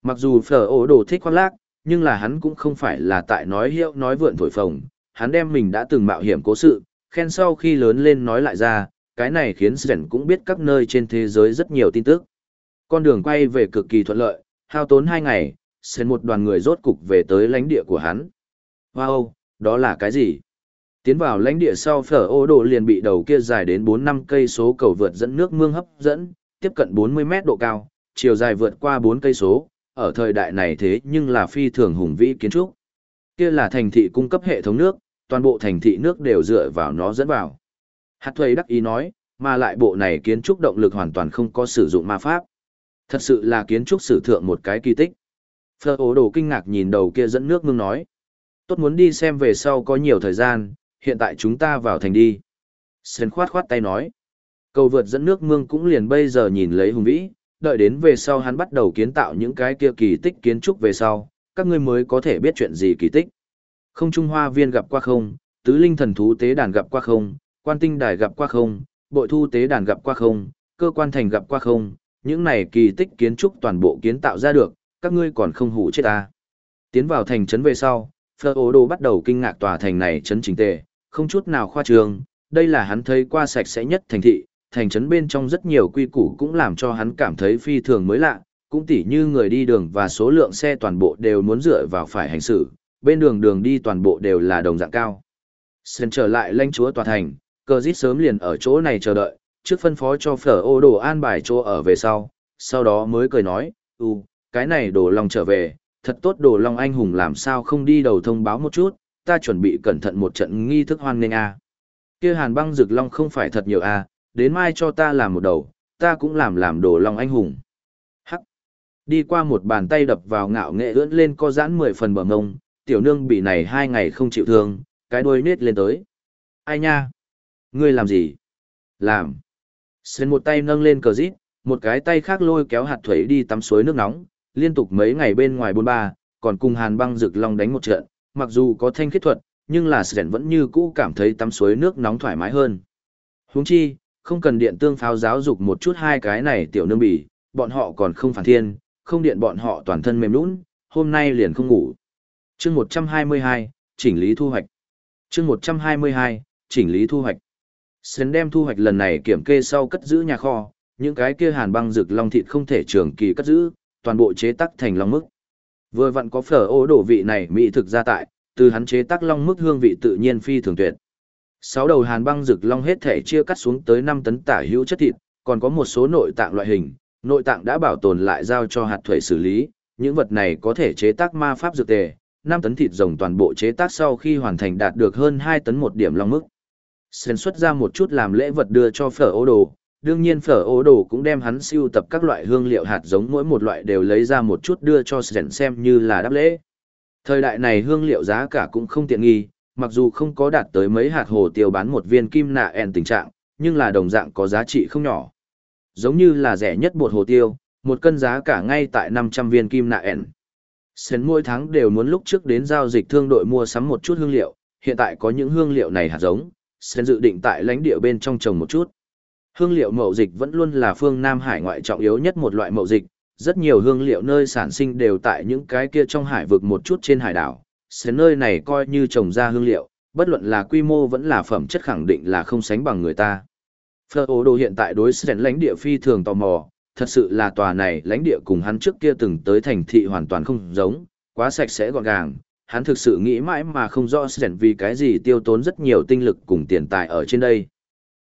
[SPEAKER 1] Mặc dù phở ổ đồ thích khoác lác, nhưng là hắn cũng không phải là tại nói hiệu nói vượn thổi phồng, hắn đem mình đã từng mạo hiểm cố sự, khen sau khi lớn lên nói lại ra, cái này khiến Sren cũng biết các nơi trên thế giới rất nhiều tin tức. Con đường quay về cực kỳ thuận lợi, hao tốn hai ngày, Sren một đoàn người rốt cục về tới lãnh địa của hắn. Wow, đó là cái gì? Tiến vào lãnh địa sau phở ô đồ liền bị đầu kia dài đến 4 năm cây số cầu vượt dẫn nước mương hấp dẫn, tiếp cận 40 mét độ cao, chiều dài vượt qua 4 cây số, ở thời đại này thế nhưng là phi thường hùng vĩ kiến trúc. Kia là thành thị cung cấp hệ thống nước, toàn bộ thành thị nước đều dựa vào nó dẫn vào. Hạt thuầy đắc ý nói, mà lại bộ này kiến trúc động lực hoàn toàn không có sử dụng ma pháp. Thật sự là kiến trúc sử thượng một cái kỳ tích. Phở ố đồ kinh ngạc nhìn đầu kia dẫn nước mương nói. Tốt muốn đi xem về sau có nhiều thời gian, hiện tại chúng ta vào thành đi. Sơn khoát khoát tay nói. Cầu vượt dẫn nước mương cũng liền bây giờ nhìn lấy hùng vĩ, đợi đến về sau hắn bắt đầu kiến tạo những cái kia kỳ tích kiến trúc về sau, các ngươi mới có thể biết chuyện gì kỳ tích. Không Trung Hoa Viên gặp qua không, Tứ Linh Thần Thú Tế Đàn gặp qua không, Quan Tinh Đài gặp qua không, Bội Thu Tế Đàn gặp qua không, Cơ Quan Thành gặp qua không, những này kỳ tích kiến trúc toàn bộ kiến tạo ra được, các ngươi còn không hủ chết ta. Tiến vào thành trấn về sau, Phơ ố đồ bắt đầu kinh ngạc tòa thành này trấn chính tề, không chút nào khoa trương, đây là hắn thấy qua sạch sẽ nhất thành thị, thành trấn bên trong rất nhiều quy củ cũng làm cho hắn cảm thấy phi thường mới lạ, cũng tỉ như người đi đường và số lượng xe toàn bộ đều muốn dựa vào phải hành xử, bên đường đường đi toàn bộ đều là đồng dạng cao. Sơn trở lại lãnh chúa tòa thành, cờ dít sớm liền ở chỗ này chờ đợi, trước phân phó cho phở ô đồ an bài chỗ ở về sau, sau đó mới cười nói, ừ, cái này đồ lòng trở về, thật tốt đồ long anh hùng làm sao không đi đầu thông báo một chút, ta chuẩn bị cẩn thận một trận nghi thức hoan nghênh a. Kia hàn băng Dực long không phải thật nhiều a, đến mai cho ta làm một đầu, ta cũng làm làm đồ lòng anh hùng. Hắc. Đi qua một bàn tay đập vào ngạo nghệ ưỡn lên co giãn mười phần bờ ngông, tiểu nương bị này hai ngày không chịu thương, cái đuôi nết lên tới. Ai nha? Ngươi làm gì? Làm. Xuyên một tay nâng lên cờ rít, một cái tay khác lôi kéo hạt thuế đi tắm suối nước nóng, liên tục mấy ngày bên ngoài bôn ba, còn cùng hàn băng rực long đánh một trận, mặc dù có thanh khiết thuật, nhưng là Sren vẫn như cũ cảm thấy tắm suối nước nóng thoải mái hơn. Huống chi, không cần điện tương pháo giáo dục một chút hai cái này tiểu nương bỉ, bọn họ còn không phản thiên, không điện bọn họ toàn thân mềm nũng, hôm nay liền không ngủ. chương 122, chỉnh lý thu hoạch. chương 122, chỉnh lý thu hoạch. Sến đem thu hoạch lần này kiểm kê sau cất giữ nhà kho, những cái kia hàn băng rực long thịt không thể trường kỳ cất giữ, toàn bộ chế tắc thành long mức. Vừa vặn có phở ô đổ vị này mỹ thực ra tại, từ hắn chế tắc long mức hương vị tự nhiên phi thường tuyệt. Sáu đầu hàn băng rực long hết thể chia cắt xuống tới 5 tấn tả hữu chất thịt, còn có một số nội tạng loại hình, nội tạng đã bảo tồn lại giao cho hạt thuế xử lý, những vật này có thể chế tác ma pháp dược tề, 5 tấn thịt rồng toàn bộ chế tác sau khi hoàn thành đạt được hơn 2 tấn một điểm long mức. Sen xuất ra một chút làm lễ vật đưa cho phở ô đồ, đương nhiên phở ô đồ cũng đem hắn siêu tập các loại hương liệu hạt giống mỗi một loại đều lấy ra một chút đưa cho Sen xem như là đáp lễ. Thời đại này hương liệu giá cả cũng không tiện nghi, mặc dù không có đạt tới mấy hạt hồ tiêu bán một viên kim nạ ẻn tình trạng, nhưng là đồng dạng có giá trị không nhỏ. Giống như là rẻ nhất bột hồ tiêu, một cân giá cả ngay tại 500 viên kim nạ ẻn. Sến mỗi tháng đều muốn lúc trước đến giao dịch thương đội mua sắm một chút hương liệu, hiện tại có những hương liệu này hạt giống, Sến dự định tại lãnh địa bên trong trồng một chút. Hương liệu mậu dịch vẫn luôn là phương Nam Hải ngoại trọng yếu nhất một loại mậu dịch, rất nhiều hương liệu nơi sản sinh đều tại những cái kia trong hải vực một chút trên hải đảo. Sẽ nơi này coi như trồng ra hương liệu, bất luận là quy mô vẫn là phẩm chất khẳng định là không sánh bằng người ta. Phở ố đồ hiện tại đối Sren lãnh địa phi thường tò mò, thật sự là tòa này lãnh địa cùng hắn trước kia từng tới thành thị hoàn toàn không giống, quá sạch sẽ gọn gàng. Hắn thực sự nghĩ mãi mà không rõ Sren vì cái gì tiêu tốn rất nhiều tinh lực cùng tiền tài ở trên đây.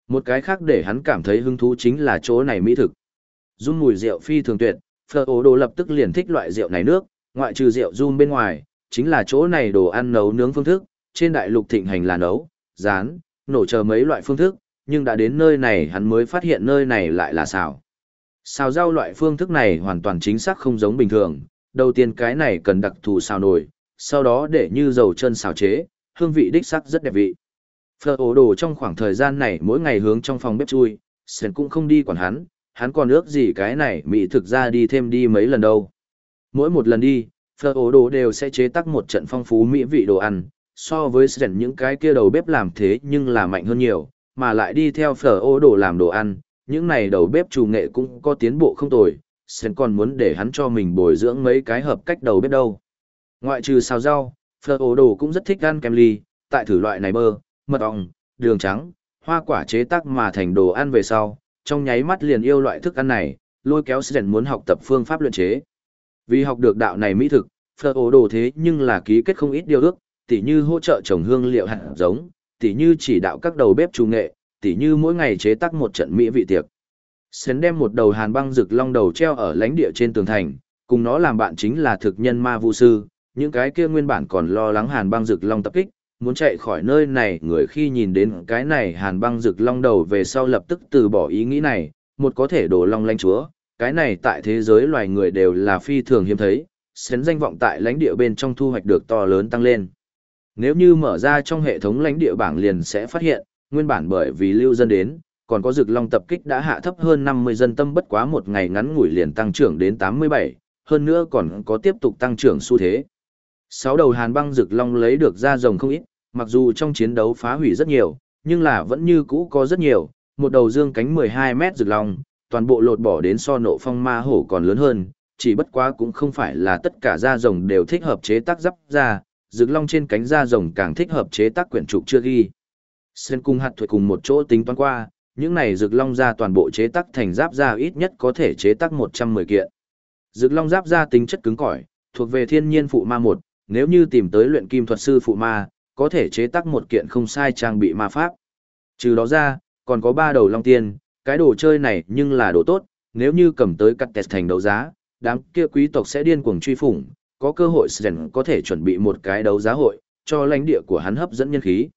[SPEAKER 1] Một cái khác để hắn cảm thấy hứng thú chính là chỗ này mỹ thực. Dung mùi rượu phi thường tuyệt, Phở ố đồ lập tức liền thích loại rượu này nước, ngoại trừ rượu run bên ngoài, chính là chỗ này đồ ăn nấu nướng phương thức, trên đại lục thịnh hành là nấu, rán, nổ chờ mấy loại phương thức, nhưng đã đến nơi này hắn mới phát hiện nơi này lại là xào. Xào rau loại phương thức này hoàn toàn chính xác không giống bình thường, đầu tiên cái này cần đặc thù xào nồi, sau đó để như dầu chân xào chế, hương vị đích sắc rất đẹp vị. Phở ổ đồ trong khoảng thời gian này mỗi ngày hướng trong phòng bếp chui, sền cũng không đi quản hắn, hắn còn ước gì cái này mỹ thực ra đi thêm đi mấy lần đâu. Mỗi một lần đi, Phở ổ đồ đều sẽ chế tác một trận phong phú mỹ vị đồ ăn, so với Sến những cái kia đầu bếp làm thế nhưng là mạnh hơn nhiều, mà lại đi theo Phở ổ đồ làm đồ ăn, những này đầu bếp chủ nghệ cũng có tiến bộ không tồi, Sến còn muốn để hắn cho mình bồi dưỡng mấy cái hợp cách đầu bếp đâu. Ngoại trừ xào rau, phở ổ đồ cũng rất thích ăn kem ly, tại thử loại này bơ, mật ong, đường trắng, hoa quả chế tác mà thành đồ ăn về sau, trong nháy mắt liền yêu loại thức ăn này, lôi kéo Sren muốn học tập phương pháp luyện chế. Vì học được đạo này mỹ thực, phở ổ đồ thế nhưng là ký kết không ít điều ước, tỉ như hỗ trợ trồng hương liệu hạt giống, tỉ như chỉ đạo các đầu bếp chủ nghệ, tỉ như mỗi ngày chế tác một trận mỹ vị tiệc. Sến đem một đầu hàn băng rực long đầu treo ở lãnh địa trên tường thành, cùng nó làm bạn chính là thực nhân ma vu sư, những cái kia nguyên bản còn lo lắng hàn băng rực long tập kích, muốn chạy khỏi nơi này người khi nhìn đến cái này hàn băng rực long đầu về sau lập tức từ bỏ ý nghĩ này, một có thể đổ long lanh chúa, cái này tại thế giới loài người đều là phi thường hiếm thấy, sến danh vọng tại lãnh địa bên trong thu hoạch được to lớn tăng lên. Nếu như mở ra trong hệ thống lãnh địa bảng liền sẽ phát hiện, nguyên bản bởi vì lưu dân đến, còn có rực long tập kích đã hạ thấp hơn 50 dân tâm bất quá một ngày ngắn ngủi liền tăng trưởng đến 87, hơn nữa còn có tiếp tục tăng trưởng xu thế. Sáu đầu hàn băng rực long lấy được ra rồng không ít, mặc dù trong chiến đấu phá hủy rất nhiều, nhưng là vẫn như cũ có rất nhiều, một đầu dương cánh 12 mét rực long, toàn bộ lột bỏ đến so nộ phong ma hổ còn lớn hơn, chỉ bất quá cũng không phải là tất cả da rồng đều thích hợp chế tác giáp da, rực long trên cánh da rồng càng thích hợp chế tác quyển trục chưa ghi. Sơn cung hạt thuật cùng một chỗ tính toán qua, những này rực long da toàn bộ chế tác thành giáp da ít nhất có thể chế tác 110 kiện. Rực long giáp da tính chất cứng cỏi, thuộc về thiên nhiên phụ ma một, nếu như tìm tới luyện kim thuật sư phụ ma, có thể chế tác một kiện không sai trang bị ma pháp. Trừ đó ra, còn có ba đầu long tiên, cái đồ chơi này nhưng là đồ tốt, nếu như cầm tới cắt tẹt thành đấu giá, đám kia quý tộc sẽ điên cuồng truy phủng, có cơ hội Sren có thể chuẩn bị một cái đấu giá hội, cho lãnh địa của hắn hấp dẫn nhân khí.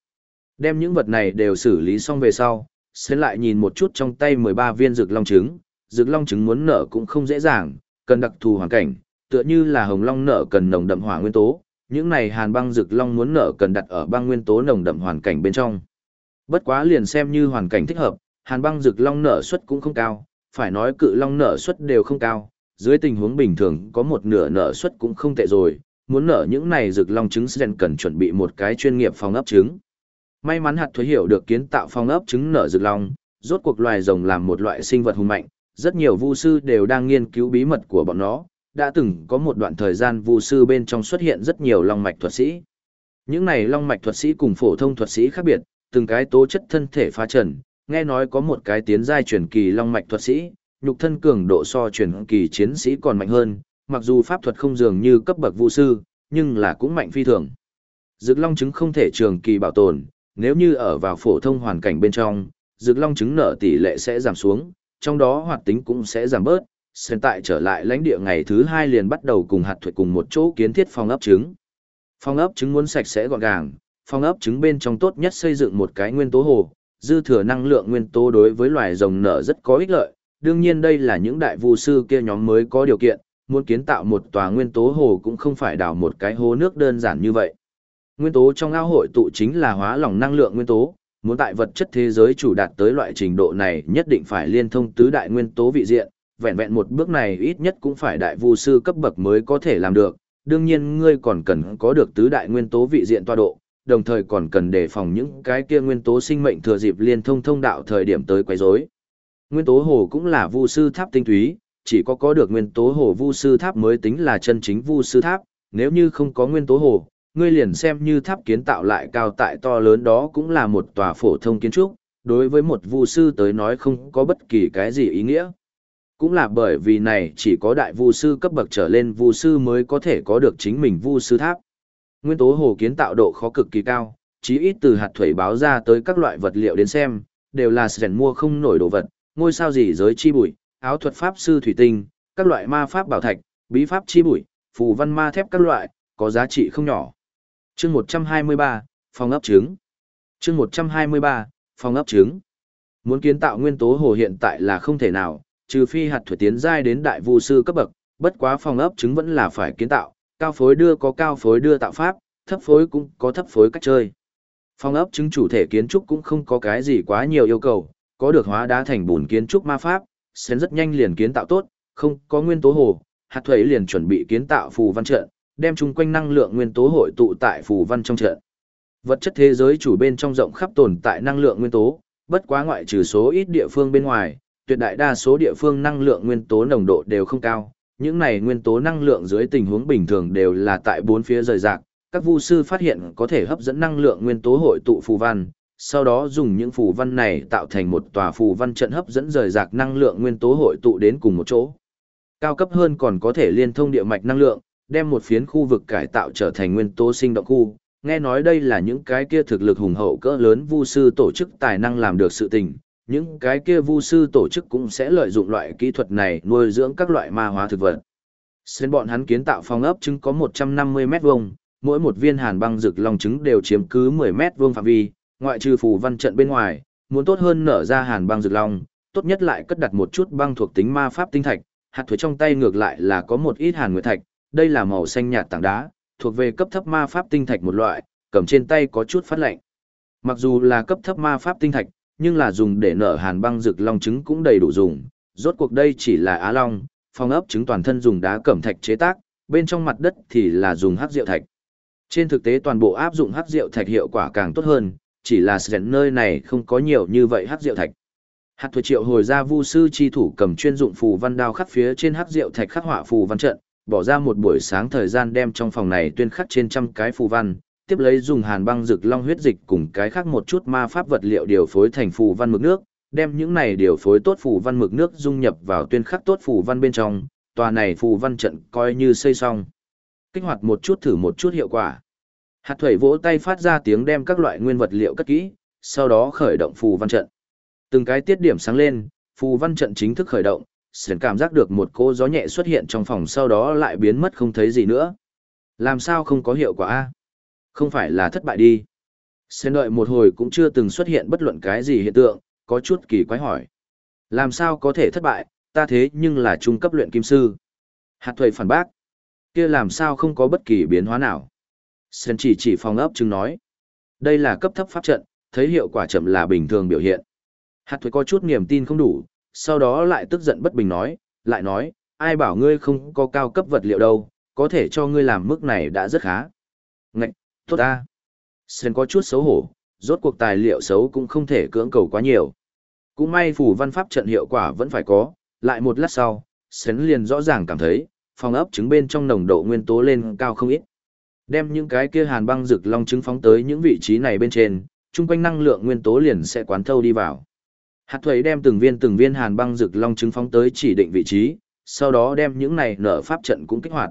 [SPEAKER 1] Đem những vật này đều xử lý xong về sau, Sren lại nhìn một chút trong tay 13 viên rực long trứng, rực long trứng muốn nở cũng không dễ dàng, cần đặc thù hoàn cảnh, tựa như là hồng long nở cần nồng đậm hỏa nguyên tố, những này hàn băng rực long muốn nở cần đặt ở băng nguyên tố nồng đậm hoàn cảnh bên trong. Bất quá liền xem như hoàn cảnh thích hợp, hàn băng rực long nở suất cũng không cao, phải nói cự long nở suất đều không cao, dưới tình huống bình thường có một nửa nở suất cũng không tệ rồi, muốn nở những này rực long trứng sẽ cần chuẩn bị một cái chuyên nghiệp phòng ấp trứng. May mắn hạt thuế hiểu được kiến tạo phòng ấp trứng nở rực long, rốt cuộc loài rồng làm một loại sinh vật hùng mạnh, rất nhiều vu sư đều đang nghiên cứu bí mật của bọn nó, đã từng có một đoạn thời gian vu sư bên trong xuất hiện rất nhiều long mạch thuật sĩ. Những này long mạch thuật sĩ cùng phổ thông thuật sĩ khác biệt, từng cái tố chất thân thể phá trần, nghe nói có một cái tiến giai truyền kỳ long mạch thuật sĩ, nhục thân cường độ so truyền kỳ chiến sĩ còn mạnh hơn, mặc dù pháp thuật không dường như cấp bậc vũ sư, nhưng là cũng mạnh phi thường. Dược long trứng không thể trường kỳ bảo tồn, nếu như ở vào phổ thông hoàn cảnh bên trong, dược long trứng nở tỷ lệ sẽ giảm xuống, trong đó hoạt tính cũng sẽ giảm bớt. Hiện tại trở lại lãnh địa ngày thứ hai liền bắt đầu cùng hạt thuật cùng một chỗ kiến thiết phòng ấp trứng. Phòng ấp trứng muốn sạch sẽ gọn gàng, phòng ấp trứng bên trong tốt nhất xây dựng một cái nguyên tố hồ, dư thừa năng lượng nguyên tố đối với loài rồng nở rất có ích lợi, đương nhiên đây là những đại vu sư kia nhóm mới có điều kiện, muốn kiến tạo một tòa nguyên tố hồ cũng không phải đào một cái hố nước đơn giản như vậy. Nguyên tố trong ao hội tụ chính là hóa lỏng năng lượng nguyên tố, muốn tại vật chất thế giới chủ đạt tới loại trình độ này nhất định phải liên thông tứ đại nguyên tố vị diện, vẹn vẹn một bước này ít nhất cũng phải đại vu sư cấp bậc mới có thể làm được, đương nhiên ngươi còn cần có được tứ đại nguyên tố vị diện toa độ, đồng thời còn cần đề phòng những cái kia nguyên tố sinh mệnh thừa dịp liên thông thông đạo thời điểm tới quấy rối. Nguyên tố hồ cũng là vu sư tháp tinh túy, chỉ có có được nguyên tố hồ vu sư tháp mới tính là chân chính vu sư tháp, nếu như không có nguyên tố hồ, ngươi liền xem như tháp kiến tạo lại cao tại to lớn đó cũng là một tòa phổ thông kiến trúc, đối với một vu sư tới nói không có bất kỳ cái gì ý nghĩa. Cũng là bởi vì này chỉ có đại vu sư cấp bậc trở lên vu sư mới có thể có được chính mình vu sư tháp. Nguyên tố hồ kiến tạo độ khó cực kỳ cao, chí ít từ hạt thủy báo ra tới các loại vật liệu đến xem, đều là sẻn mua không nổi đồ vật, ngôi sao gì giới chi bụi, áo thuật pháp sư thủy tinh, các loại ma pháp bảo thạch, bí pháp chi bụi, phù văn ma thép các loại, có giá trị không nhỏ. Chương 123, phòng ấp trứng. Chương 123, phòng ấp trứng. Muốn kiến tạo nguyên tố hồ hiện tại là không thể nào, trừ phi hạt thủy tiến giai đến đại vu sư cấp bậc, bất quá phòng ấp trứng vẫn là phải kiến tạo, cao phối đưa có cao phối đưa tạo pháp, thấp phối cũng có thấp phối cách chơi. Phong ấp chứng chủ thể kiến trúc cũng không có cái gì quá nhiều yêu cầu, có được hóa đá thành bùn kiến trúc ma pháp, sến rất nhanh liền kiến tạo tốt, không có nguyên tố hồ, hạt thuế liền chuẩn bị kiến tạo phù văn trận, đem chung quanh năng lượng nguyên tố hội tụ tại phù văn trong trận. Vật chất thế giới chủ bên trong rộng khắp tồn tại năng lượng nguyên tố, bất quá ngoại trừ số ít địa phương bên ngoài, tuyệt đại đa số địa phương năng lượng nguyên tố nồng độ đều không cao, những này nguyên tố năng lượng dưới tình huống bình thường đều là tại bốn phía rời rạc, các vu sư phát hiện có thể hấp dẫn năng lượng nguyên tố hội tụ phù văn, sau đó dùng những phù văn này tạo thành một tòa phù văn trận hấp dẫn rời rạc năng lượng nguyên tố hội tụ đến cùng một chỗ. Cao cấp hơn còn có thể liên thông địa mạch năng lượng, đem một phiến khu vực cải tạo trở thành nguyên tố sinh động khu. Nghe nói đây là những cái kia thực lực hùng hậu cỡ lớn vu sư tổ chức tài năng làm được sự tình, những cái kia vu sư tổ chức cũng sẽ lợi dụng loại kỹ thuật này nuôi dưỡng các loại ma hóa thực vật. Xuyên bọn hắn kiến tạo phòng ấp trứng có 150 mét vuông, mỗi một viên hàn băng rực long trứng đều chiếm cứ 10 mét vuông phạm vi, ngoại trừ phù văn trận bên ngoài, muốn tốt hơn nở ra hàn băng rực long, tốt nhất lại cất đặt một chút băng thuộc tính ma pháp tinh thạch, hạt thuế trong tay ngược lại là có một ít hàn nguyệt thạch, đây là màu xanh nhạt tảng đá, thuộc về cấp thấp ma pháp tinh thạch một loại, cầm trên tay có chút phát lạnh. Mặc dù là cấp thấp ma pháp tinh thạch, nhưng là dùng để nở hàn băng rực long trứng cũng đầy đủ dùng, rốt cuộc đây chỉ là á long, phong ấp trứng toàn thân dùng đá cẩm thạch chế tác, bên trong mặt đất thì là dùng hắc rượu thạch. Trên thực tế toàn bộ áp dụng hắc rượu thạch hiệu quả càng tốt hơn, chỉ là sẵn nơi này không có nhiều như vậy hắc rượu thạch. Hạt thuật triệu hồi ra vu sư chi thủ cầm chuyên dụng phù văn đao khắc phía trên hắc rượu thạch khắc họa phù văn trận, bỏ ra một buổi sáng thời gian đem trong phòng này tuyên khắc trên trăm cái phù văn, tiếp lấy dùng hàn băng rực long huyết dịch cùng cái khác một chút ma pháp vật liệu điều phối thành phù văn mực nước, đem những này điều phối tốt phù văn mực nước dung nhập vào tuyên khắc tốt phù văn bên trong, tòa này phù văn trận coi như xây xong. Kích hoạt một chút thử một chút hiệu quả. Hạt thủy vỗ tay phát ra tiếng đem các loại nguyên vật liệu cất kỹ, sau đó khởi động phù văn trận. Từng cái tiết điểm sáng lên, phù văn trận chính thức khởi động, sển cảm giác được một cô gió nhẹ xuất hiện trong phòng sau đó lại biến mất không thấy gì nữa. Làm sao không có hiệu quả a? Không phải là thất bại đi. Xen đợi một hồi cũng chưa từng xuất hiện bất luận cái gì hiện tượng, có chút kỳ quái hỏi. Làm sao có thể thất bại, ta thế nhưng là trung cấp luyện kim sư. Hạt thuầy phản bác. kia làm sao không có bất kỳ biến hóa nào. Sến chỉ chỉ phòng ấp chứng nói. Đây là cấp thấp pháp trận, thấy hiệu quả chậm là bình thường biểu hiện. Hạt thuế có chút niềm tin không đủ, sau đó lại tức giận bất bình nói, lại nói, ai bảo ngươi không có cao cấp vật liệu đâu, có thể cho ngươi làm mức này đã rất khá. Ngạch, tốt ta. Sơn có chút xấu hổ, rốt cuộc tài liệu xấu cũng không thể cưỡng cầu quá nhiều. Cũng may phủ văn pháp trận hiệu quả vẫn phải có, lại một lát sau, Sơn liền rõ ràng cảm thấy, phòng ấp trứng bên trong nồng độ nguyên tố lên cao không ít. Đem những cái kia hàn băng rực long trứng phóng tới những vị trí này bên trên, chung quanh năng lượng nguyên tố liền sẽ quán thâu đi vào. Hạt thuế đem từng viên từng viên hàn băng rực long trứng phóng tới chỉ định vị trí, sau đó đem những này nở pháp trận cũng kích hoạt.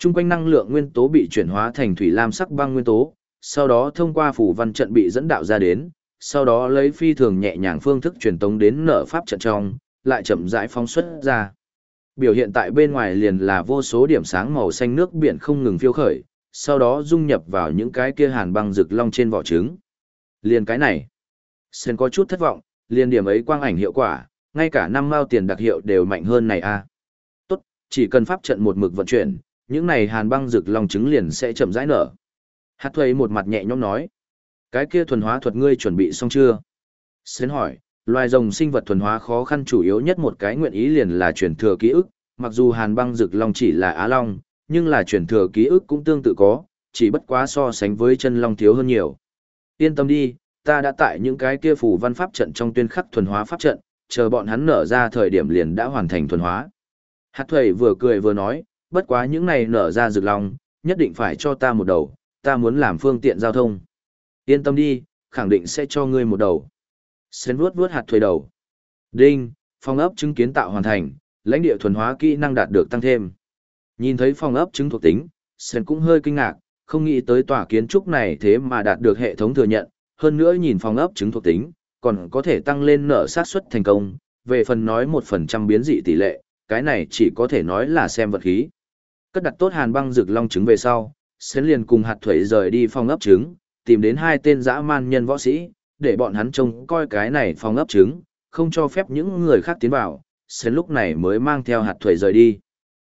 [SPEAKER 1] Trung quanh năng lượng nguyên tố bị chuyển hóa thành thủy lam sắc băng nguyên tố, sau đó thông qua phủ văn trận bị dẫn đạo ra đến, sau đó lấy phi thường nhẹ nhàng phương thức truyền tống đến nở pháp trận trong, lại chậm rãi phóng xuất ra. Biểu hiện tại bên ngoài liền là vô số điểm sáng màu xanh nước biển không ngừng phiêu khởi, sau đó dung nhập vào những cái kia hàn băng rực long trên vỏ trứng. Liền cái này, Sen có chút thất vọng, liền điểm ấy quang ảnh hiệu quả, ngay cả năm mao tiền đặc hiệu đều mạnh hơn này a. À. Tốt, chỉ cần pháp trận một mực vận chuyển, những này hàn băng rực long trứng liền sẽ chậm rãi nở. Hát thuầy một mặt nhẹ nhõm nói. Cái kia thuần hóa thuật ngươi chuẩn bị xong chưa? Xến hỏi, loài rồng sinh vật thuần hóa khó khăn chủ yếu nhất một cái nguyện ý liền là truyền thừa ký ức, mặc dù hàn băng rực long chỉ là á long, nhưng là truyền thừa ký ức cũng tương tự có, chỉ bất quá so sánh với chân long thiếu hơn nhiều. Yên tâm đi, ta đã tại những cái kia phù văn pháp trận trong tuyên khắc thuần hóa pháp trận, chờ bọn hắn nở ra thời điểm liền đã hoàn thành thuần hóa. Hạt thuầy vừa cười vừa nói, bất quá những này nở ra rực lòng, nhất định phải cho ta một đầu, ta muốn làm phương tiện giao thông. Yên tâm đi, khẳng định sẽ cho ngươi một đầu. Sến vuốt vuốt hạt thuê đầu. Đinh, phong ấp chứng kiến tạo hoàn thành, lãnh địa thuần hóa kỹ năng đạt được tăng thêm. Nhìn thấy phong ấp chứng thuộc tính, Sen cũng hơi kinh ngạc, không nghĩ tới tòa kiến trúc này thế mà đạt được hệ thống thừa nhận, hơn nữa nhìn phòng ấp chứng thuộc tính, còn có thể tăng lên nợ sát suất thành công, về phần nói 1% biến dị tỷ lệ, cái này chỉ có thể nói là xem vật khí. Cất đặt tốt hàn băng rực long trứng về sau, Sến liền cùng hạt thuẩy rời đi phòng ấp trứng, tìm đến hai tên dã man nhân võ sĩ, để bọn hắn trông coi cái này phòng ấp trứng, không cho phép những người khác tiến vào, Sến lúc này mới mang theo hạt thuẩy rời đi.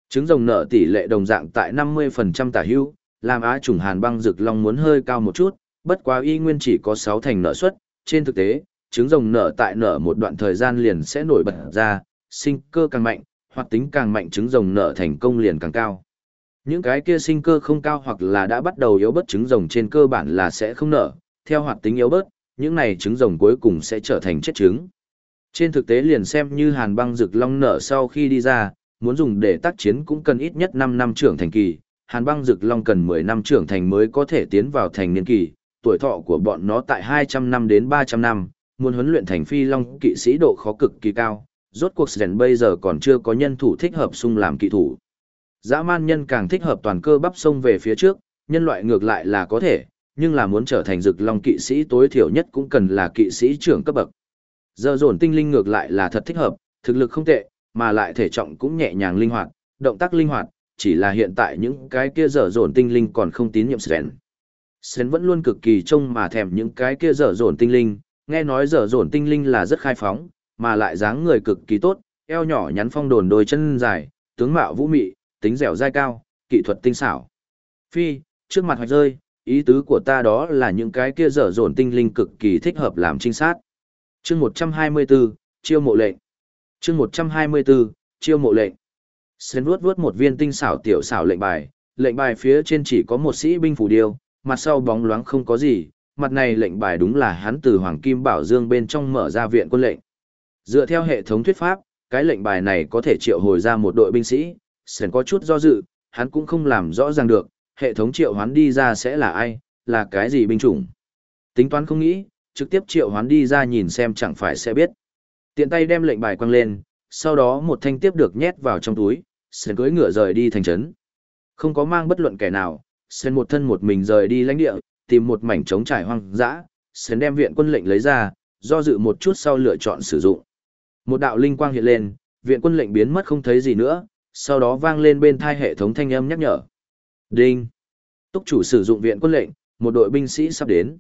[SPEAKER 1] Trứng rồng nợ tỷ lệ đồng dạng tại 50% tả hưu, làm á trùng hàn băng rực long muốn hơi cao một chút, bất quá y nguyên chỉ có 6 thành nợ suất, trên thực tế, trứng rồng nở tại nở một đoạn thời gian liền sẽ nổi bật ra, sinh cơ càng mạnh, hoặc tính càng mạnh trứng rồng nở thành công liền càng cao. Những cái kia sinh cơ không cao hoặc là đã bắt đầu yếu bớt trứng rồng trên cơ bản là sẽ không nở, theo hoạt tính yếu bớt, những này trứng rồng cuối cùng sẽ trở thành chết trứng. Trên thực tế liền xem như hàn băng rực long nở sau khi đi ra, muốn dùng để tác chiến cũng cần ít nhất 5 năm trưởng thành kỳ, hàn băng rực long cần 10 năm trưởng thành mới có thể tiến vào thành niên kỳ, tuổi thọ của bọn nó tại 200 năm đến 300 năm, muốn huấn luyện thành phi long kỵ sĩ độ khó cực kỳ cao, rốt cuộc Sren bây giờ còn chưa có nhân thủ thích hợp xung làm kỵ thủ. Dã man nhân càng thích hợp toàn cơ bắp sông về phía trước, nhân loại ngược lại là có thể, nhưng là muốn trở thành rực long kỵ sĩ tối thiểu nhất cũng cần là kỵ sĩ trưởng cấp bậc. Giờ dồn tinh linh ngược lại là thật thích hợp, thực lực không tệ, mà lại thể trọng cũng nhẹ nhàng linh hoạt, động tác linh hoạt, chỉ là hiện tại những cái kia dở dồn tinh linh còn không tín nhiệm Sren. Sren vẫn luôn cực kỳ trông mà thèm những cái kia dở dồn tinh linh, nghe nói dở dồn tinh linh là rất khai phóng, mà lại dáng người cực kỳ tốt, eo nhỏ nhắn phong đồn đôi chân dài, tướng mạo vũ mị, tính dẻo dai cao, kỹ thuật tinh xảo. Phi, trước mặt hoạch rơi, ý tứ của ta đó là những cái kia dở dồn tinh linh cực kỳ thích hợp làm trinh sát. Chương 124, chiêu mộ lệnh. Chương 124, chiêu mộ lệnh. Sến vuốt vuốt một viên tinh xảo tiểu xảo lệnh bài, lệnh bài phía trên chỉ có một sĩ binh phủ điêu, mặt sau bóng loáng không có gì, mặt này lệnh bài đúng là hắn từ Hoàng Kim Bảo Dương bên trong mở ra viện quân lệnh. Dựa theo hệ thống thuyết pháp, cái lệnh bài này có thể triệu hồi ra một đội binh sĩ, Sơn có chút do dự, hắn cũng không làm rõ ràng được, hệ thống triệu hoán đi ra sẽ là ai, là cái gì binh chủng. Tính toán không nghĩ, trực tiếp triệu hoán đi ra nhìn xem chẳng phải sẽ biết. Tiện tay đem lệnh bài quăng lên, sau đó một thanh tiếp được nhét vào trong túi, Sơn cưỡi ngựa rời đi thành trấn. Không có mang bất luận kẻ nào, Sơn một thân một mình rời đi lãnh địa, tìm một mảnh trống trải hoang dã, Sơn đem viện quân lệnh lấy ra, do dự một chút sau lựa chọn sử dụng. Một đạo linh quang hiện lên, viện quân lệnh biến mất không thấy gì nữa, sau đó vang lên bên thai hệ thống thanh âm nhắc nhở. Đinh. Túc chủ sử dụng viện quân lệnh, một đội binh sĩ sắp đến.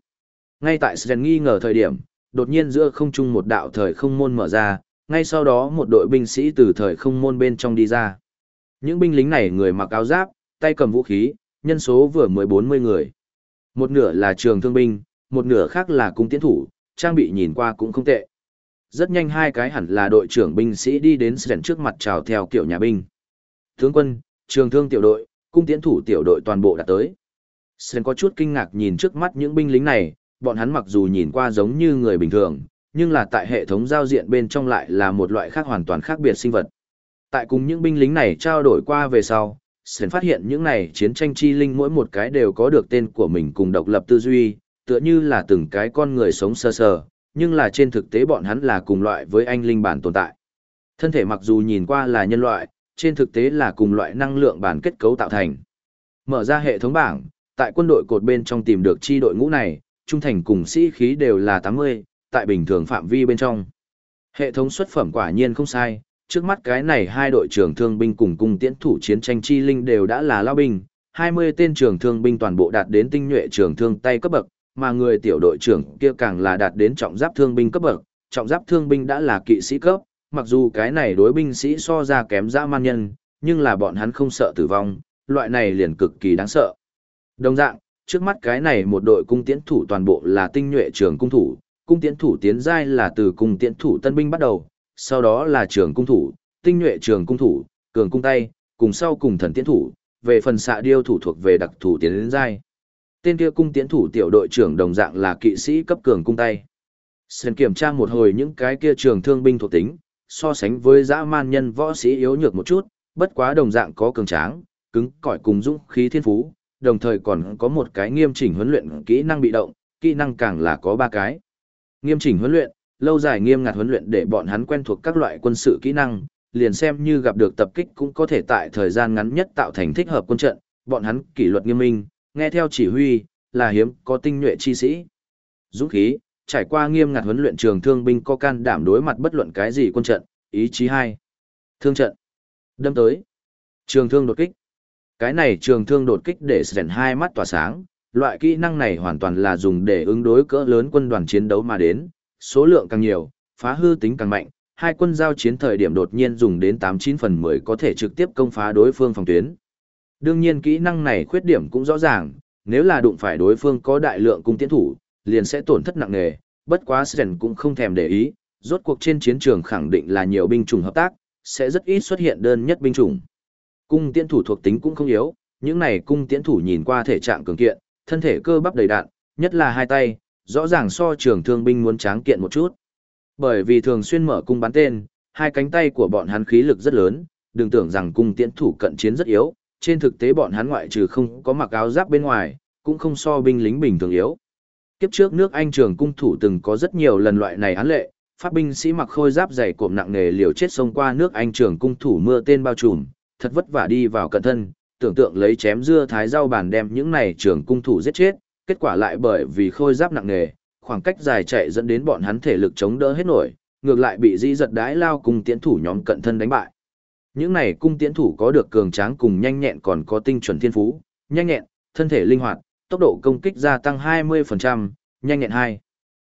[SPEAKER 1] Ngay tại Sren nghi ngờ thời điểm, đột nhiên giữa không trung một đạo thời không môn mở ra, ngay sau đó một đội binh sĩ từ thời không môn bên trong đi ra. Những binh lính này người mặc áo giáp, tay cầm vũ khí, nhân số vừa mới 40 người. Một nửa là trường thương binh, một nửa khác là cung tiến thủ, trang bị nhìn qua cũng không tệ. Rất nhanh hai cái hẳn là đội trưởng binh sĩ đi đến Sren trước mặt chào theo kiểu nhà binh. Tướng quân, trường thương tiểu đội, cung tiến thủ tiểu đội toàn bộ đã tới. Sơn có chút kinh ngạc nhìn trước mắt những binh lính này, bọn hắn mặc dù nhìn qua giống như người bình thường, nhưng là tại hệ thống giao diện bên trong lại là một loại khác hoàn toàn khác biệt sinh vật. Tại cùng những binh lính này trao đổi qua về sau, Sơn phát hiện những này chiến tranh chi linh mỗi một cái đều có được tên của mình cùng độc lập tư duy, tựa như là từng cái con người sống sơ sờ, nhưng là trên thực tế bọn hắn là cùng loại với anh linh bản tồn tại. Thân thể mặc dù nhìn qua là nhân loại, trên thực tế là cùng loại năng lượng bản kết cấu tạo thành. Mở ra hệ thống bảng, tại quân đội cột bên trong tìm được chi đội ngũ này, trung thành cùng sĩ khí đều là 80, tại bình thường phạm vi bên trong. Hệ thống xuất phẩm quả nhiên không sai, trước mắt cái này hai đội trưởng thương binh cùng cung tiễn thủ chiến tranh chi linh đều đã là lao binh, 20 tên trưởng thương binh toàn bộ đạt đến tinh nhuệ trưởng thương tay cấp bậc, mà người tiểu đội trưởng kia càng là đạt đến trọng giáp thương binh cấp bậc, trọng giáp thương binh đã là kỵ sĩ cấp, mặc dù cái này đối binh sĩ so ra kém dã man nhân, nhưng là bọn hắn không sợ tử vong, loại này liền cực kỳ đáng sợ. Đồng dạng, trước mắt cái này một đội cung tiễn thủ toàn bộ là tinh nhuệ trường cung thủ, cung tiễn thủ tiến giai là từ cung tiễn thủ tân binh bắt đầu, sau đó là trường cung thủ, tinh nhuệ trường cung thủ, cường cung tay, cùng sau cùng thần tiễn thủ, về phần xạ điêu thủ thuộc về đặc thủ tiến đến giai. Tên kia cung tiễn thủ tiểu đội trưởng đồng dạng là kỵ sĩ cấp cường cung tay. Sơn kiểm tra một hồi những cái kia trường thương binh thuộc tính, so sánh với dã man nhân võ sĩ yếu nhược một chút, bất quá đồng dạng có cường tráng, cứng cỏi cùng dũng khí thiên phú, đồng thời còn có một cái nghiêm chỉnh huấn luyện kỹ năng bị động, kỹ năng càng là có ba cái. Nghiêm chỉnh huấn luyện, lâu dài nghiêm ngặt huấn luyện để bọn hắn quen thuộc các loại quân sự kỹ năng, liền xem như gặp được tập kích cũng có thể tại thời gian ngắn nhất tạo thành thích hợp quân trận, bọn hắn kỷ luật nghiêm minh, nghe theo chỉ huy, là hiếm có tinh nhuệ chi sĩ. Dũng khí, trải qua nghiêm ngặt huấn luyện trường thương binh có can đảm đối mặt bất luận cái gì quân trận, ý chí hai. Thương trận. Đâm tới. Trường thương đột kích. Cái này trường thương đột kích để rèn hai mắt tỏa sáng, loại kỹ năng này hoàn toàn là dùng để ứng đối cỡ lớn quân đoàn chiến đấu mà đến, số lượng càng nhiều, phá hư tính càng mạnh, hai quân giao chiến thời điểm đột nhiên dùng đến 89 phần 10 có thể trực tiếp công phá đối phương phòng tuyến. Đương nhiên kỹ năng này khuyết điểm cũng rõ ràng, nếu là đụng phải đối phương có đại lượng cung tiến thủ, liền sẽ tổn thất nặng nề, bất quá Sren cũng không thèm để ý, rốt cuộc trên chiến trường khẳng định là nhiều binh chủng hợp tác, sẽ rất ít xuất hiện đơn nhất binh chủng. Cung tiễn thủ thuộc tính cũng không yếu, những này cung tiễn thủ nhìn qua thể trạng cường kiện, thân thể cơ bắp đầy đạn, nhất là hai tay, rõ ràng so trường thương binh muốn tráng kiện một chút. Bởi vì thường xuyên mở cung bắn tên, hai cánh tay của bọn hắn khí lực rất lớn, đừng tưởng rằng cung tiễn thủ cận chiến rất yếu, trên thực tế bọn hắn ngoại trừ không có mặc áo giáp bên ngoài, cũng không so binh lính bình thường yếu. Kiếp trước nước Anh trường cung thủ từng có rất nhiều lần loại này án lệ, pháp binh sĩ mặc khôi giáp dày cộm nặng nề liều chết xông qua nước Anh trường cung thủ mưa tên bao trùm, thật vất vả đi vào cận thân, tưởng tượng lấy chém dưa thái rau bàn đem những này trường cung thủ giết chết, kết quả lại bởi vì khôi giáp nặng nề, khoảng cách dài chạy dẫn đến bọn hắn thể lực chống đỡ hết nổi, ngược lại bị dĩ giật đái lao cùng Tiến thủ nhóm cận thân đánh bại. Những này cung Tiến thủ có được cường tráng cùng nhanh nhẹn còn có tinh chuẩn thiên phú, nhanh nhẹn, thân thể linh hoạt, tốc độ công kích gia tăng 20%, nhanh nhẹn 2.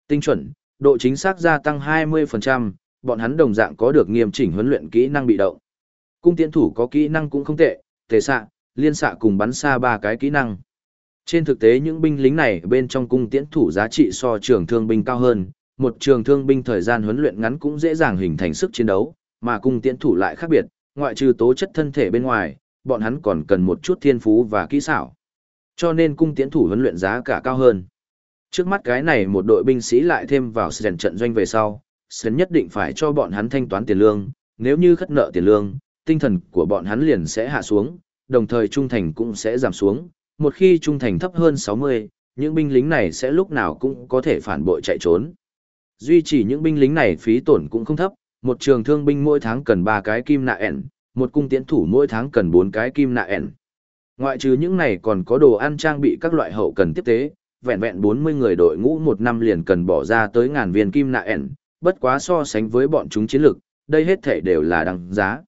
[SPEAKER 1] Tinh chuẩn, độ chính xác gia tăng 20%, bọn hắn đồng dạng có được nghiêm chỉnh huấn luyện kỹ năng bị động. Cung tiễn thủ có kỹ năng cũng không tệ, tề xạ, liên xạ cùng bắn xa ba cái kỹ năng. Trên thực tế những binh lính này bên trong cung tiễn thủ giá trị so trường thương binh cao hơn, một trường thương binh thời gian huấn luyện ngắn cũng dễ dàng hình thành sức chiến đấu, mà cung tiễn thủ lại khác biệt, ngoại trừ tố chất thân thể bên ngoài, bọn hắn còn cần một chút thiên phú và kỹ xảo. Cho nên cung tiến thủ huấn luyện giá cả cao hơn. Trước mắt cái này một đội binh sĩ lại thêm vào sền trận doanh về sau, sền nhất định phải cho bọn hắn thanh toán tiền lương, nếu như khất nợ tiền lương, tinh thần của bọn hắn liền sẽ hạ xuống, đồng thời trung thành cũng sẽ giảm xuống, một khi trung thành thấp hơn 60, những binh lính này sẽ lúc nào cũng có thể phản bội chạy trốn. Duy trì những binh lính này phí tổn cũng không thấp, một trường thương binh mỗi tháng cần 3 cái kim nạ ẻn, một cung tiễn thủ mỗi tháng cần 4 cái kim nạ ẻn. Ngoại trừ những này còn có đồ ăn trang bị các loại hậu cần tiếp tế, vẹn vẹn 40 người đội ngũ một năm liền cần bỏ ra tới ngàn viên kim nạ ẻn, bất quá so sánh với bọn chúng chiến lực, đây hết thể đều là đăng giá.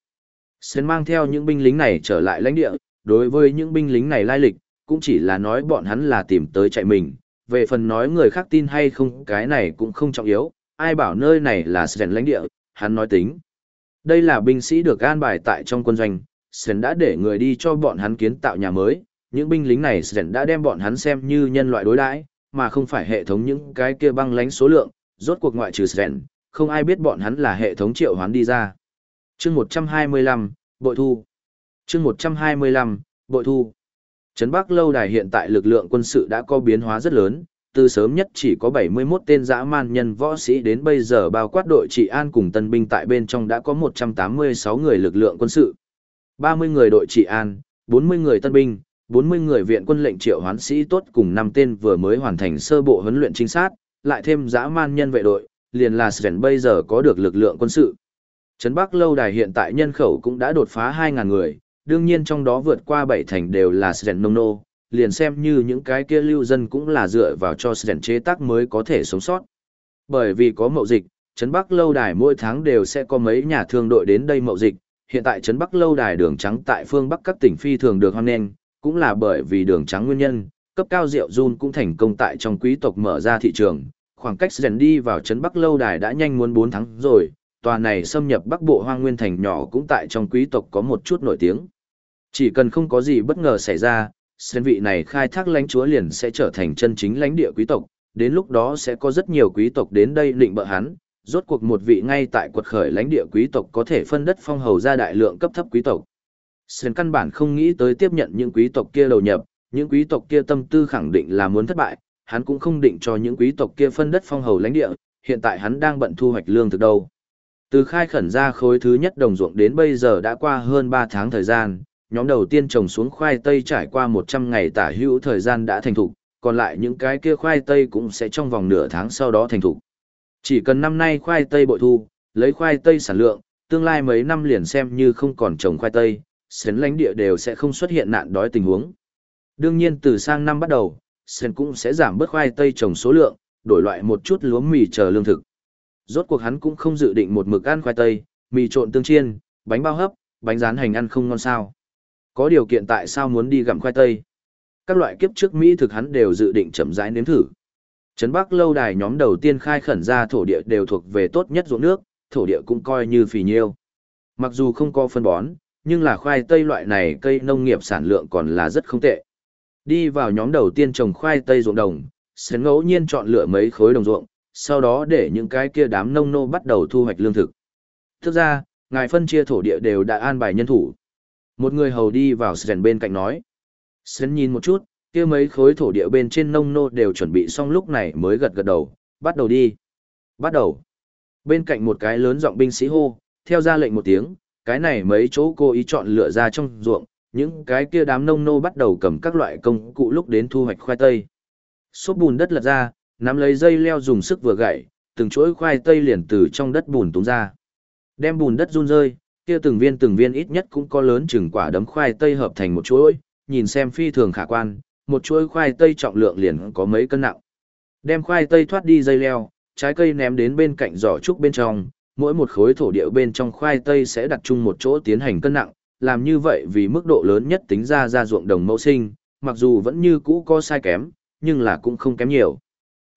[SPEAKER 1] Sến mang theo những binh lính này trở lại lãnh địa, đối với những binh lính này lai lịch, cũng chỉ là nói bọn hắn là tìm tới chạy mình, về phần nói người khác tin hay không cái này cũng không trọng yếu, ai bảo nơi này là Sến lãnh địa, hắn nói tính. Đây là binh sĩ được an bài tại trong quân doanh, Sến đã để người đi cho bọn hắn kiến tạo nhà mới, những binh lính này Sến đã đem bọn hắn xem như nhân loại đối đãi, mà không phải hệ thống những cái kia băng lánh số lượng, rốt cuộc ngoại trừ Sến, không ai biết bọn hắn là hệ thống triệu hoán đi ra. Chương 125, Bội Thu Chương 125, Bội Thu Trấn Bắc Lâu Đài hiện tại lực lượng quân sự đã có biến hóa rất lớn, từ sớm nhất chỉ có 71 tên dã man nhân võ sĩ đến bây giờ bao quát đội trị an cùng tân binh tại bên trong đã có 186 người lực lượng quân sự. 30 người đội trị an, 40 người tân binh, 40 người viện quân lệnh triệu hoán sĩ tốt cùng 5 tên vừa mới hoàn thành sơ bộ huấn luyện trinh sát, lại thêm dã man nhân vệ đội, liền là Sven bây giờ có được lực lượng quân sự. Trấn Bắc Lâu Đài hiện tại nhân khẩu cũng đã đột phá 2.000 người, đương nhiên trong đó vượt qua 7 thành đều là Sren Nông Nô, liền xem như những cái kia lưu dân cũng là dựa vào cho Sren chế tác mới có thể sống sót. Bởi vì có mậu dịch, Trấn Bắc Lâu Đài mỗi tháng đều sẽ có mấy nhà thương đội đến đây mậu dịch, hiện tại Trấn Bắc Lâu Đài đường trắng tại phương Bắc các tỉnh phi thường được hoan nghênh, cũng là bởi vì đường trắng nguyên nhân, cấp cao rượu run cũng thành công tại trong quý tộc mở ra thị trường, khoảng cách dần đi vào Trấn Bắc Lâu Đài đã nhanh muốn 4 tháng rồi tòa này xâm nhập bắc bộ hoang nguyên thành nhỏ cũng tại trong quý tộc có một chút nổi tiếng. Chỉ cần không có gì bất ngờ xảy ra, sơn vị này khai thác lãnh chúa liền sẽ trở thành chân chính lãnh địa quý tộc, đến lúc đó sẽ có rất nhiều quý tộc đến đây định bợ hắn, rốt cuộc một vị ngay tại quật khởi lãnh địa quý tộc có thể phân đất phong hầu ra đại lượng cấp thấp quý tộc. Sơn căn bản không nghĩ tới tiếp nhận những quý tộc kia đầu nhập, những quý tộc kia tâm tư khẳng định là muốn thất bại, hắn cũng không định cho những quý tộc kia phân đất phong hầu lãnh địa, hiện tại hắn đang bận thu hoạch lương thực đâu. Từ khai khẩn ra khối thứ nhất đồng ruộng đến bây giờ đã qua hơn 3 tháng thời gian, nhóm đầu tiên trồng xuống khoai tây trải qua 100 ngày tả hữu thời gian đã thành thục, còn lại những cái kia khoai tây cũng sẽ trong vòng nửa tháng sau đó thành thục. Chỉ cần năm nay khoai tây bội thu, lấy khoai tây sản lượng, tương lai mấy năm liền xem như không còn trồng khoai tây, sến lãnh địa đều sẽ không xuất hiện nạn đói tình huống. Đương nhiên từ sang năm bắt đầu, sến cũng sẽ giảm bớt khoai tây trồng số lượng, đổi loại một chút lúa mì chờ lương thực. Rốt cuộc hắn cũng không dự định một mực ăn khoai tây, mì trộn tương chiên, bánh bao hấp, bánh rán hành ăn không ngon sao. Có điều kiện tại sao muốn đi gặm khoai tây? Các loại kiếp trước Mỹ thực hắn đều dự định chậm rãi nếm thử. Trấn Bắc lâu đài nhóm đầu tiên khai khẩn ra thổ địa đều thuộc về tốt nhất ruộng nước, thổ địa cũng coi như phì nhiêu. Mặc dù không có phân bón, nhưng là khoai tây loại này cây nông nghiệp sản lượng còn là rất không tệ. Đi vào nhóm đầu tiên trồng khoai tây ruộng đồng, sẽ ngẫu nhiên chọn lựa mấy khối đồng ruộng, sau đó để những cái kia đám nông nô bắt đầu thu hoạch lương thực. Thực ra, ngài phân chia thổ địa đều đã an bài nhân thủ. Một người hầu đi vào Sren bên cạnh nói. Sến nhìn một chút, kia mấy khối thổ địa bên trên nông nô đều chuẩn bị xong lúc này mới gật gật đầu, bắt đầu đi. Bắt đầu. Bên cạnh một cái lớn giọng binh sĩ hô, theo ra lệnh một tiếng, cái này mấy chỗ cô ý chọn lựa ra trong ruộng, những cái kia đám nông nô bắt đầu cầm các loại công cụ lúc đến thu hoạch khoai tây. Xốp bùn đất lật ra, nắm lấy dây leo dùng sức vừa gãy, từng chuỗi khoai tây liền từ trong đất bùn tung ra. Đem bùn đất run rơi, kia từng viên từng viên ít nhất cũng có lớn chừng quả đấm khoai tây hợp thành một chuỗi, nhìn xem phi thường khả quan, một chuỗi khoai tây trọng lượng liền có mấy cân nặng. Đem khoai tây thoát đi dây leo, trái cây ném đến bên cạnh giỏ trúc bên trong, mỗi một khối thổ địa bên trong khoai tây sẽ đặt chung một chỗ tiến hành cân nặng, làm như vậy vì mức độ lớn nhất tính ra ra ruộng đồng mẫu sinh, mặc dù vẫn như cũ có sai kém, nhưng là cũng không kém nhiều.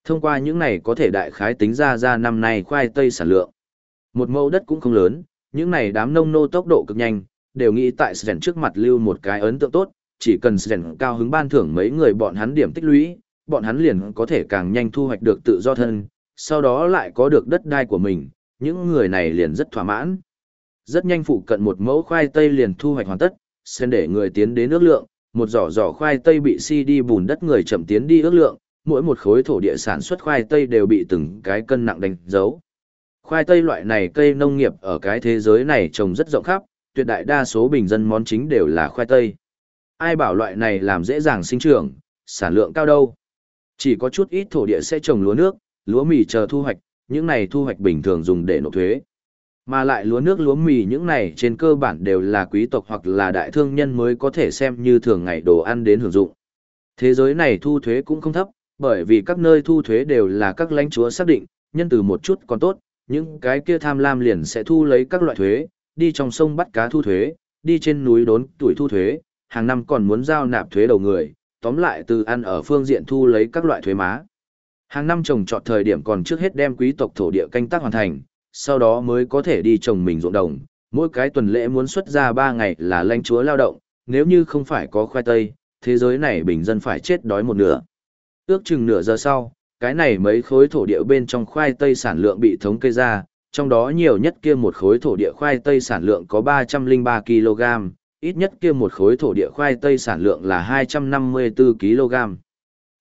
[SPEAKER 1] Thông qua những này có thể đại khái tính ra ra năm nay khoai tây sản lượng. Một mẫu đất cũng không lớn, những này đám nông nô tốc độ cực nhanh, đều nghĩ tại sẻn trước mặt lưu một cái ấn tượng tốt, chỉ cần rèn cao hứng ban thưởng mấy người bọn hắn điểm tích lũy, bọn hắn liền có thể càng nhanh thu hoạch được tự do thân, sau đó lại có được đất đai của mình, những người này liền rất thỏa mãn. Rất nhanh phụ cận một mẫu khoai tây liền thu hoạch hoàn tất, sen để người tiến đến ước lượng, một giỏ giỏ khoai tây bị si đi bùn đất người chậm tiến đi ước lượng, mỗi một khối thổ địa sản xuất khoai tây đều bị từng cái cân nặng đánh dấu. Khoai tây loại này cây nông nghiệp ở cái thế giới này trồng rất rộng khắp, tuyệt đại đa số bình dân món chính đều là khoai tây. Ai bảo loại này làm dễ dàng sinh trưởng, sản lượng cao đâu. Chỉ có chút ít thổ địa sẽ trồng lúa nước, lúa mì chờ thu hoạch, những này thu hoạch bình thường dùng để nộp thuế. Mà lại lúa nước lúa mì những này trên cơ bản đều là quý tộc hoặc là đại thương nhân mới có thể xem như thường ngày đồ ăn đến hưởng dụng. Thế giới này thu thuế cũng không thấp, bởi vì các nơi thu thuế đều là các lãnh chúa xác định, nhân từ một chút còn tốt, những cái kia tham lam liền sẽ thu lấy các loại thuế, đi trong sông bắt cá thu thuế, đi trên núi đốn tuổi thu thuế, hàng năm còn muốn giao nạp thuế đầu người, tóm lại từ ăn ở phương diện thu lấy các loại thuế má. Hàng năm trồng trọt thời điểm còn trước hết đem quý tộc thổ địa canh tác hoàn thành, sau đó mới có thể đi trồng mình ruộng đồng. Mỗi cái tuần lễ muốn xuất ra 3 ngày là lãnh chúa lao động, nếu như không phải có khoai tây, thế giới này bình dân phải chết đói một nửa. Ước chừng nửa giờ sau, cái này mấy khối thổ địa bên trong khoai tây sản lượng bị thống kê ra, trong đó nhiều nhất kia một khối thổ địa khoai tây sản lượng có 303 kg, ít nhất kia một khối thổ địa khoai tây sản lượng là 254 kg.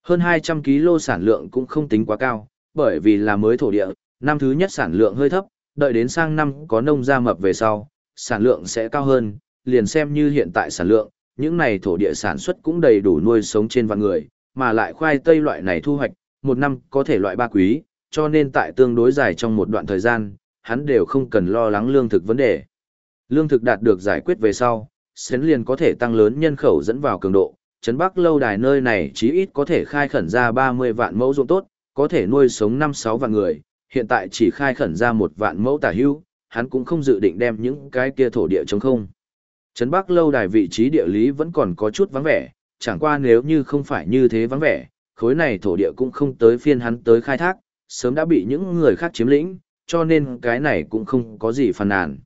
[SPEAKER 1] Hơn 200 kg sản lượng cũng không tính quá cao, bởi vì là mới thổ địa, năm thứ nhất sản lượng hơi thấp, đợi đến sang năm có nông gia mập về sau, sản lượng sẽ cao hơn, liền xem như hiện tại sản lượng, những này thổ địa sản xuất cũng đầy đủ nuôi sống trên vạn người, mà lại khoai tây loại này thu hoạch, một năm có thể loại ba quý, cho nên tại tương đối dài trong một đoạn thời gian, hắn đều không cần lo lắng lương thực vấn đề. Lương thực đạt được giải quyết về sau, Sến liền có thể tăng lớn nhân khẩu dẫn vào cường độ, Trấn Bắc lâu đài nơi này chí ít có thể khai khẩn ra 30 vạn mẫu ruộng tốt, có thể nuôi sống 5-6 vạn người, hiện tại chỉ khai khẩn ra một vạn mẫu tả hưu, hắn cũng không dự định đem những cái kia thổ địa chống không. Trấn Bắc lâu đài vị trí địa lý vẫn còn có chút vắng vẻ, chẳng qua nếu như không phải như thế vắng vẻ, khối này thổ địa cũng không tới phiên hắn tới khai thác, sớm đã bị những người khác chiếm lĩnh, cho nên cái này cũng không có gì phàn nàn.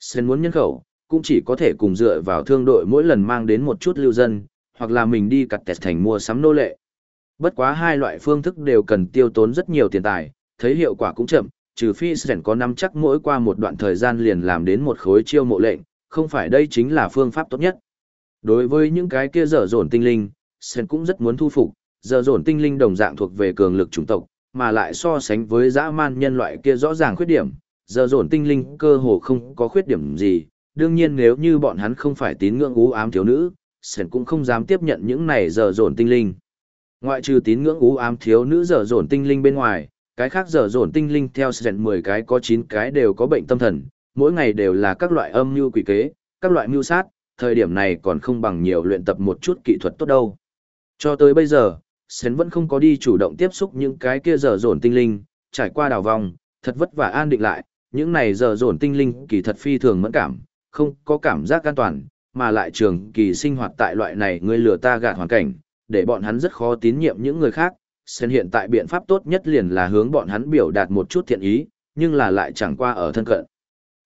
[SPEAKER 1] Sen muốn nhân khẩu, cũng chỉ có thể cùng dựa vào thương đội mỗi lần mang đến một chút lưu dân, hoặc là mình đi cặt tẹt thành mua sắm nô lệ. Bất quá hai loại phương thức đều cần tiêu tốn rất nhiều tiền tài, thấy hiệu quả cũng chậm, trừ phi Sren có nắm chắc mỗi qua một đoạn thời gian liền làm đến một khối chiêu mộ lệnh, không phải đây chính là phương pháp tốt nhất. Đối với những cái kia dở dồn tinh linh, Sren cũng rất muốn thu phục, dở dồn tinh linh đồng dạng thuộc về cường lực chủng tộc, mà lại so sánh với dã man nhân loại kia rõ ràng khuyết điểm, dở dồn tinh linh cơ hồ không có khuyết điểm gì, đương nhiên nếu như bọn hắn không phải tín ngưỡng ú ám thiếu nữ, Sển cũng không dám tiếp nhận những này dở dồn tinh linh. Ngoại trừ tín ngưỡng ú ám thiếu nữ dở dồn tinh linh bên ngoài, cái khác dở dồn tinh linh theo Sển 10 cái có 9 cái đều có bệnh tâm thần, mỗi ngày đều là các loại âm mưu quỷ kế, các loại mưu sát, thời điểm này còn không bằng nhiều luyện tập một chút kỹ thuật tốt đâu. Cho tới bây giờ, Sến vẫn không có đi chủ động tiếp xúc những cái kia dở dồn tinh linh, trải qua đào vòng, thật vất vả an định lại, những này dở dồn tinh linh kỳ thật phi thường mẫn cảm, không có cảm giác an toàn, mà lại trường kỳ sinh hoạt tại loại này người lừa ta gạt hoàn cảnh, để bọn hắn rất khó tín nhiệm những người khác. Sến hiện tại biện pháp tốt nhất liền là hướng bọn hắn biểu đạt một chút thiện ý, nhưng là lại chẳng qua ở thân cận.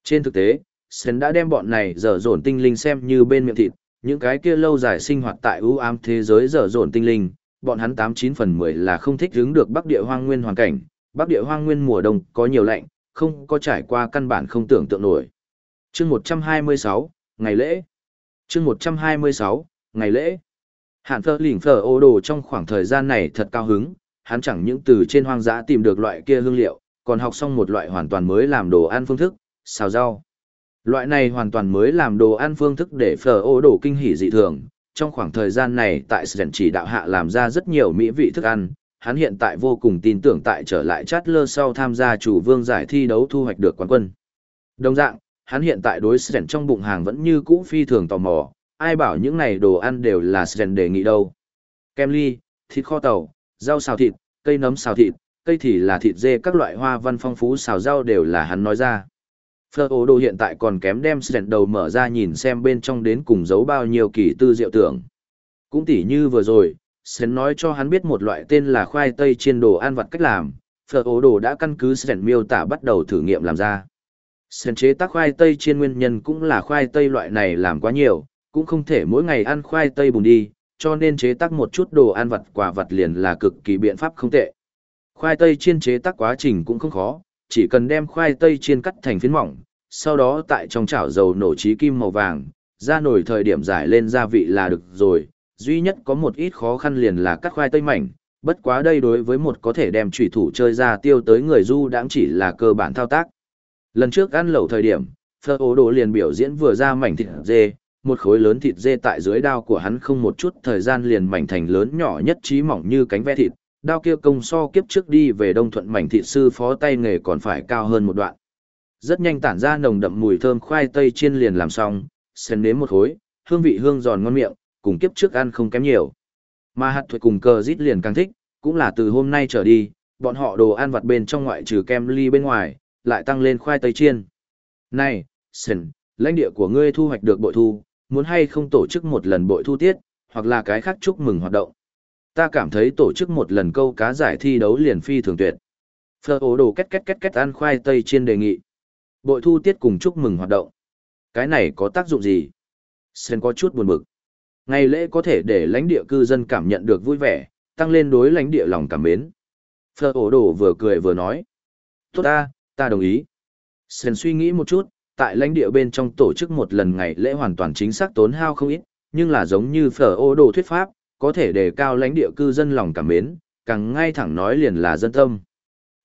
[SPEAKER 1] Trên thực tế, Sến đã đem bọn này dở dồn tinh linh xem như bên miệng thịt, những cái kia lâu dài sinh hoạt tại ưu ám thế giới dở dồn tinh linh, bọn hắn tám chín phần mười là không thích hứng được Bắc Địa Hoang Nguyên hoàn cảnh, Bắc Địa Hoang Nguyên mùa đông có nhiều lạnh, không có trải qua căn bản không tưởng tượng nổi. Chương một trăm hai mươi sáu ngày lễ. Chương một trăm hai mươi sáu ngày lễ. Hạn phơ lỉnh Phở ô đồ trong khoảng thời gian này thật cao hứng, hắn chẳng những từ trên hoang dã tìm được loại kia hương liệu, còn học xong một loại hoàn toàn mới làm đồ ăn phương thức, xào rau. Loại này hoàn toàn mới làm đồ ăn phương thức để phở ô đồ kinh hỉ dị thường. Trong khoảng thời gian này tại Sren chỉ đạo hạ làm ra rất nhiều mỹ vị thức ăn, hắn hiện tại vô cùng tin tưởng tại trở lại chát lơ sau tham gia chủ vương giải thi đấu thu hoạch được quán quân. Đồng dạng, hắn hiện tại đối Sren trong bụng hàng vẫn như cũ phi thường tò mò, ai bảo những này đồ ăn đều là Sren đề nghị đâu. Kem ly, thịt kho tàu, rau xào thịt, cây nấm xào thịt, cây thì là thịt dê các loại hoa văn phong phú xào rau đều là hắn nói ra. Phơ ố đồ hiện tại còn kém đem Sren đầu mở ra nhìn xem bên trong đến cùng giấu bao nhiêu kỳ tư diệu tưởng. Cũng tỉ như vừa rồi, Sren nói cho hắn biết một loại tên là khoai tây chiên đồ ăn vặt cách làm, phở ố đồ đã căn cứ Sren miêu tả bắt đầu thử nghiệm làm ra. Sren chế tác khoai tây chiên nguyên nhân cũng là khoai tây loại này làm quá nhiều, cũng không thể mỗi ngày ăn khoai tây bùn đi, cho nên chế tác một chút đồ ăn vặt quả vặt liền là cực kỳ biện pháp không tệ. Khoai tây chiên chế tác quá trình cũng không khó, chỉ cần đem khoai tây chiên cắt thành phiến mỏng, sau đó tại trong chảo dầu nổ trí kim màu vàng, ra nổi thời điểm giải lên gia vị là được rồi, duy nhất có một ít khó khăn liền là cắt khoai tây mảnh, bất quá đây đối với một có thể đem trùy thủ chơi ra tiêu tới người du đãng chỉ là cơ bản thao tác. Lần trước ăn lẩu thời điểm, Phơ Ô đồ liền biểu diễn vừa ra mảnh thịt dê, một khối lớn thịt dê tại dưới đao của hắn không một chút thời gian liền mảnh thành lớn nhỏ nhất trí mỏng như cánh ve thịt, đao kia công so kiếp trước đi về đông thuận mảnh thịt sư phó tay nghề còn phải cao hơn một đoạn. Rất nhanh tản ra nồng đậm mùi thơm khoai tây chiên liền làm xong, xen nếm một khối, hương vị hương giòn ngon miệng, cùng kiếp trước ăn không kém nhiều. Mà hạt thuật cùng cờ rít liền càng thích, cũng là từ hôm nay trở đi, bọn họ đồ ăn vặt bên trong ngoại trừ kem ly bên ngoài, lại tăng lên khoai tây chiên. Này, Sen, lãnh địa của ngươi thu hoạch được bội thu, muốn hay không tổ chức một lần bội thu tiết, hoặc là cái khác chúc mừng hoạt động. Ta cảm thấy tổ chức một lần câu cá giải thi đấu liền phi thường tuyệt. Phơ ố đồ két két két két ăn khoai tây chiên đề nghị. Bội thu tiết cùng chúc mừng hoạt động. Cái này có tác dụng gì? Sen có chút buồn bực. Ngày lễ có thể để lãnh địa cư dân cảm nhận được vui vẻ, tăng lên đối lãnh địa lòng cảm mến. Phơ ổ đồ vừa cười vừa nói. Tốt ta, ta đồng ý. Sơn suy nghĩ một chút, tại lãnh địa bên trong tổ chức một lần ngày lễ hoàn toàn chính xác tốn hao không ít, nhưng là giống như phở ô đồ thuyết pháp, có thể đề cao lãnh địa cư dân lòng cảm mến, càng ngay thẳng nói liền là dân tâm.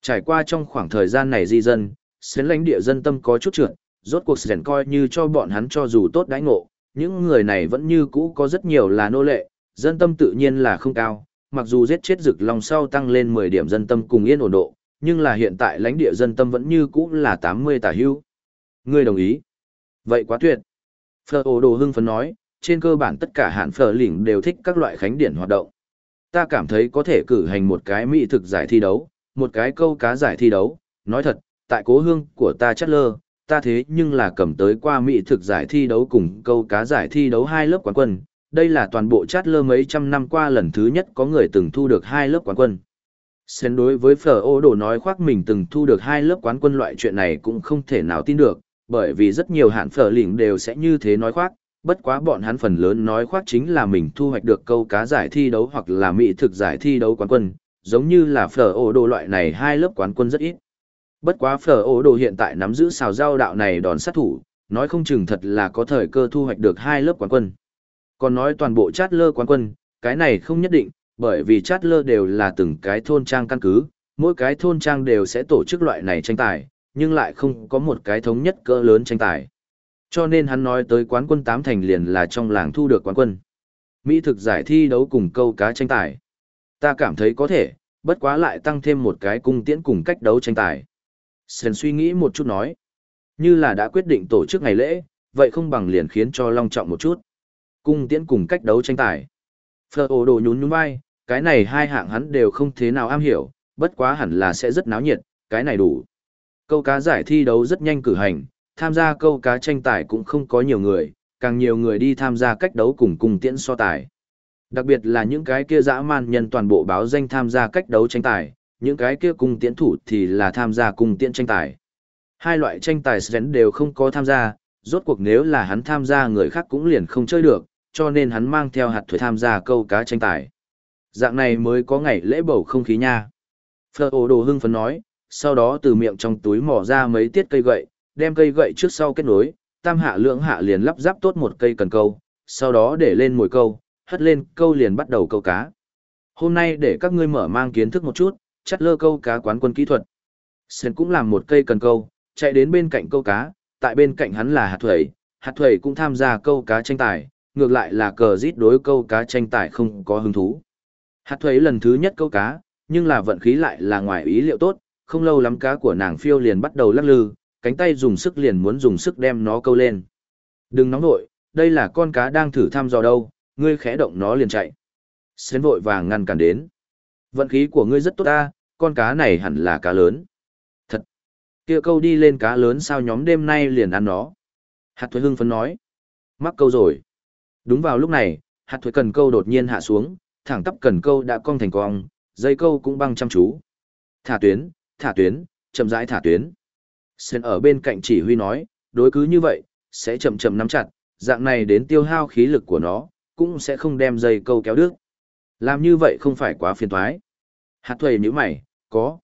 [SPEAKER 1] Trải qua trong khoảng thời gian này di dân, xến lãnh địa dân tâm có chút trượt, rốt cuộc sẻn coi như cho bọn hắn cho dù tốt đãi ngộ, những người này vẫn như cũ có rất nhiều là nô lệ, dân tâm tự nhiên là không cao, mặc dù giết chết rực lòng sau tăng lên 10 điểm dân tâm cùng yên ổn độ, nhưng là hiện tại lãnh địa dân tâm vẫn như cũ là 80 tả hưu. Ngươi đồng ý. Vậy quá tuyệt. Phở ổ đồ hưng phấn nói, trên cơ bản tất cả hạn phở lỉnh đều thích các loại khánh điển hoạt động. Ta cảm thấy có thể cử hành một cái mỹ thực giải thi đấu, một cái câu cá giải thi đấu. Nói thật, tại cố hương của ta chất lơ, ta thế nhưng là cầm tới qua mỹ thực giải thi đấu cùng câu cá giải thi đấu hai lớp quán quân. Đây là toàn bộ chát lơ mấy trăm năm qua lần thứ nhất có người từng thu được hai lớp quán quân. Xen đối với phở ô đồ nói khoác mình từng thu được hai lớp quán quân loại chuyện này cũng không thể nào tin được, bởi vì rất nhiều hạn phở lỉnh đều sẽ như thế nói khoác, bất quá bọn hắn phần lớn nói khoác chính là mình thu hoạch được câu cá giải thi đấu hoặc là mỹ thực giải thi đấu quán quân, giống như là phở ô đồ loại này hai lớp quán quân rất ít. Bất quá phở ô đồ hiện tại nắm giữ xào rau đạo này đòn sát thủ, nói không chừng thật là có thời cơ thu hoạch được hai lớp quán quân. Còn nói toàn bộ chát lơ quán quân, cái này không nhất định, bởi vì chát lơ đều là từng cái thôn trang căn cứ, mỗi cái thôn trang đều sẽ tổ chức loại này tranh tài, nhưng lại không có một cái thống nhất cỡ lớn tranh tài. Cho nên hắn nói tới quán quân tám thành liền là trong làng thu được quán quân. Mỹ thực giải thi đấu cùng câu cá tranh tài. Ta cảm thấy có thể, bất quá lại tăng thêm một cái cung tiễn cùng cách đấu tranh tài. Sơn suy nghĩ một chút nói. Như là đã quyết định tổ chức ngày lễ, vậy không bằng liền khiến cho long trọng một chút. Cung tiễn cùng cách đấu tranh tài. Phờ ồ đồ nhún nhún vai, cái này hai hạng hắn đều không thế nào am hiểu, bất quá hẳn là sẽ rất náo nhiệt, cái này đủ. Câu cá giải thi đấu rất nhanh cử hành, tham gia câu cá tranh tài cũng không có nhiều người, càng nhiều người đi tham gia cách đấu cùng cùng tiễn so tài. Đặc biệt là những cái kia dã man nhân toàn bộ báo danh tham gia cách đấu tranh tài, những cái kia cùng tiễn thủ thì là tham gia cùng tiễn tranh tài. Hai loại tranh tài sẵn đều không có tham gia, rốt cuộc nếu là hắn tham gia người khác cũng liền không chơi được, cho nên hắn mang theo hạt thuế tham gia câu cá tranh tài. Dạng này mới có ngày lễ bầu không khí nha. Phơ ổ đồ hưng phấn nói, sau đó từ miệng trong túi mỏ ra mấy tiết cây gậy, đem cây gậy trước sau kết nối, tam hạ lưỡng hạ liền lắp ráp tốt một cây cần câu, sau đó để lên mồi câu, hất lên câu liền bắt đầu câu cá. Hôm nay để các ngươi mở mang kiến thức một chút, chắt lơ câu cá quán quân kỹ thuật. Sen cũng làm một cây cần câu, chạy đến bên cạnh câu cá, tại bên cạnh hắn là hạt thuẩy, hạt thuẩy cũng tham gia câu cá tranh tài, ngược lại là cờ rít đối câu cá tranh tài không có hứng thú. Hạt Thuế lần thứ nhất câu cá, nhưng là vận khí lại là ngoài ý liệu tốt, không lâu lắm cá của nàng phiêu liền bắt đầu lắc lư, cánh tay dùng sức liền muốn dùng sức đem nó câu lên. Đừng nóng nội, đây là con cá đang thử thăm dò đâu, ngươi khẽ động nó liền chạy. Sến vội vàng ngăn cản đến. Vận khí của ngươi rất tốt ta, con cá này hẳn là cá lớn. Thật. kia câu đi lên cá lớn sao nhóm đêm nay liền ăn nó. Hạt thuế hưng phấn nói. Mắc câu rồi. Đúng vào lúc này, hạt thuế cần câu đột nhiên hạ xuống, thẳng tắp cần câu đã cong thành cong, dây câu cũng băng chăm chú. Thả tuyến, thả tuyến, chậm rãi thả tuyến. Sen ở bên cạnh chỉ huy nói, đối cứ như vậy, sẽ chậm chậm nắm chặt, dạng này đến tiêu hao khí lực của nó, cũng sẽ không đem dây câu kéo đứt. Làm như vậy không phải quá phiền toái. Hạt thuầy nhíu mày, có.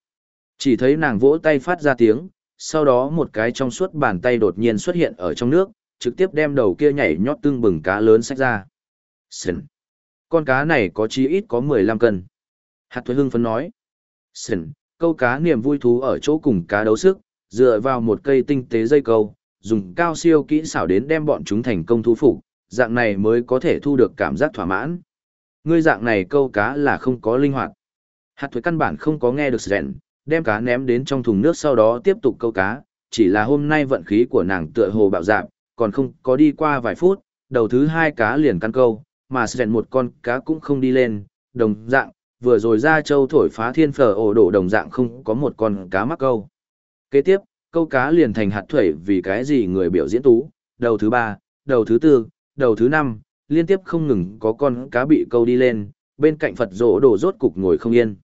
[SPEAKER 1] Chỉ thấy nàng vỗ tay phát ra tiếng, sau đó một cái trong suốt bàn tay đột nhiên xuất hiện ở trong nước, trực tiếp đem đầu kia nhảy nhót tương bừng cá lớn sách ra. Sần. Con cá này có chí ít có 15 cân. Hạt thuế hưng phấn nói. Sần, câu cá niềm vui thú ở chỗ cùng cá đấu sức, dựa vào một cây tinh tế dây câu, dùng cao siêu kỹ xảo đến đem bọn chúng thành công thu phục, dạng này mới có thể thu được cảm giác thỏa mãn. Ngươi dạng này câu cá là không có linh hoạt. Hạt thuế căn bản không có nghe được rèn, đem cá ném đến trong thùng nước sau đó tiếp tục câu cá, chỉ là hôm nay vận khí của nàng tựa hồ bạo dạp, còn không có đi qua vài phút, đầu thứ hai cá liền căn câu, mà rèn một con cá cũng không đi lên, đồng dạng, vừa rồi ra châu thổi phá thiên phở ổ đổ đồng dạng không có một con cá mắc câu. Kế tiếp, câu cá liền thành hạt thuẩy vì cái gì người biểu diễn tú, đầu thứ ba, đầu thứ tư, đầu thứ năm, liên tiếp không ngừng có con cá bị câu đi lên, bên cạnh Phật rỗ đổ rốt cục ngồi không yên.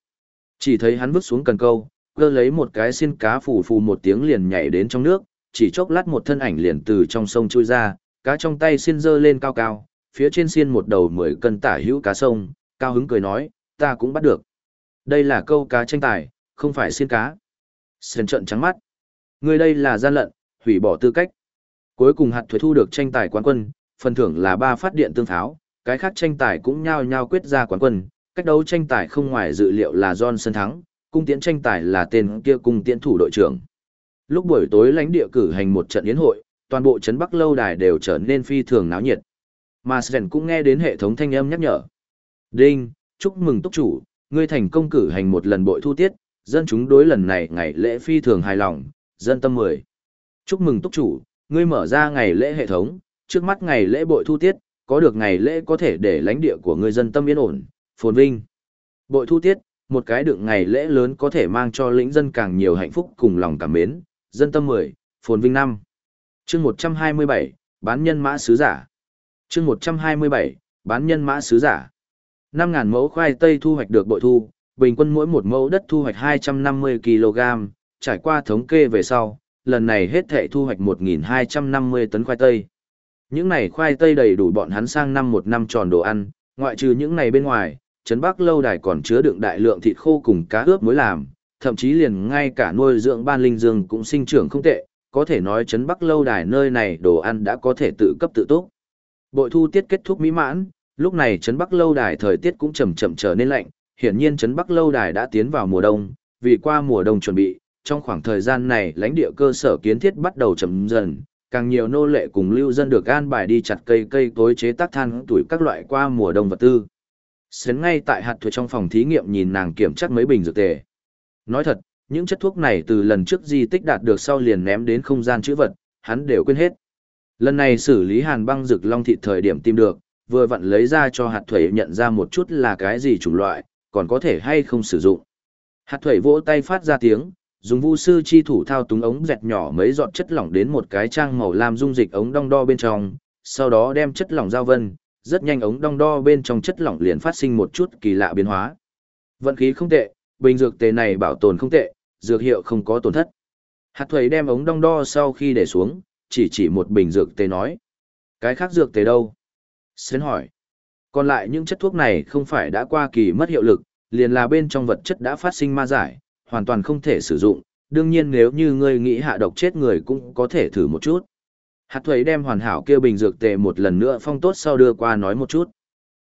[SPEAKER 1] Chỉ thấy hắn vứt xuống cần câu, cơ lấy một cái xin cá phù phù một tiếng liền nhảy đến trong nước, chỉ chốc lát một thân ảnh liền từ trong sông trôi ra, cá trong tay xin dơ lên cao cao, phía trên xiên một đầu mười cân tả hữu cá sông, cao hứng cười nói, ta cũng bắt được. Đây là câu cá tranh tài, không phải xiên cá. sơn trận trắng mắt. Người đây là gian lận, hủy bỏ tư cách. Cuối cùng hạt thuế thu được tranh tài quán quân, phần thưởng là ba phát điện tương tháo, cái khác tranh tài cũng nhao nhao quyết ra quán quân, cách đấu tranh tài không ngoài dự liệu là Johnson thắng, cung tiễn tranh tài là tên kia cung tiễn thủ đội trưởng. Lúc buổi tối lãnh địa cử hành một trận yến hội, toàn bộ trấn Bắc lâu đài đều trở nên phi thường náo nhiệt. Mà Sren cũng nghe đến hệ thống thanh âm nhắc nhở. Đinh, chúc mừng túc chủ, ngươi thành công cử hành một lần bội thu tiết, dân chúng đối lần này ngày lễ phi thường hài lòng, dân tâm 10. Chúc mừng túc chủ, ngươi mở ra ngày lễ hệ thống, trước mắt ngày lễ bội thu tiết, có được ngày lễ có thể để lãnh địa của ngươi dân tâm yên ổn, phồn vinh. Bội thu tiết, một cái đựng ngày lễ lớn có thể mang cho lĩnh dân càng nhiều hạnh phúc cùng lòng cảm mến, dân tâm 10, phồn vinh năm. Chương 127, bán nhân mã sứ giả. Chương 127, bán nhân mã sứ giả. 5.000 mẫu khoai tây thu hoạch được bội thu, bình quân mỗi một mẫu đất thu hoạch 250 kg, trải qua thống kê về sau, lần này hết thệ thu hoạch 1.250 tấn khoai tây. Những này khoai tây đầy đủ bọn hắn sang năm một năm tròn đồ ăn, ngoại trừ những này bên ngoài, Trấn Bắc lâu đài còn chứa đựng đại lượng thịt khô cùng cá ướp muối làm, thậm chí liền ngay cả nuôi dưỡng ban linh dương cũng sinh trưởng không tệ, có thể nói Trấn Bắc lâu đài nơi này đồ ăn đã có thể tự cấp tự túc. Bội thu tiết kết thúc mỹ mãn, lúc này Trấn Bắc lâu đài thời tiết cũng chậm chậm trở nên lạnh, hiển nhiên Trấn Bắc lâu đài đã tiến vào mùa đông, vì qua mùa đông chuẩn bị, trong khoảng thời gian này lãnh địa cơ sở kiến thiết bắt đầu chậm dần, càng nhiều nô lệ cùng lưu dân được an bài đi chặt cây cây cối chế tác than tuổi các loại qua mùa đông vật tư. Sến ngay tại hạt thuế trong phòng thí nghiệm nhìn nàng kiểm tra mấy bình dược tề. Nói thật, những chất thuốc này từ lần trước di tích đạt được sau liền ném đến không gian chữ vật, hắn đều quên hết. Lần này xử lý hàn băng rực long thịt thời điểm tìm được, vừa vặn lấy ra cho hạt thuẩy nhận ra một chút là cái gì chủng loại, còn có thể hay không sử dụng. Hạt thuẩy vỗ tay phát ra tiếng, dùng vu sư chi thủ thao túng ống dẹt nhỏ mấy giọt chất lỏng đến một cái trang màu lam dung dịch ống đong đo bên trong, sau đó đem chất lỏng giao vân, rất nhanh ống đong đo bên trong chất lỏng liền phát sinh một chút kỳ lạ biến hóa. Vận khí không tệ, bình dược tề này bảo tồn không tệ, dược hiệu không có tổn thất. Hạt thuẩy đem ống đong đo sau khi để xuống, chỉ chỉ một bình dược tề nói. Cái khác dược tề đâu? Xến hỏi. Còn lại những chất thuốc này không phải đã qua kỳ mất hiệu lực, liền là bên trong vật chất đã phát sinh ma giải, hoàn toàn không thể sử dụng, đương nhiên nếu như ngươi nghĩ hạ độc chết người cũng có thể thử một chút. Hạt thuế đem hoàn hảo kia bình dược tề một lần nữa phong tốt sau đưa qua nói một chút.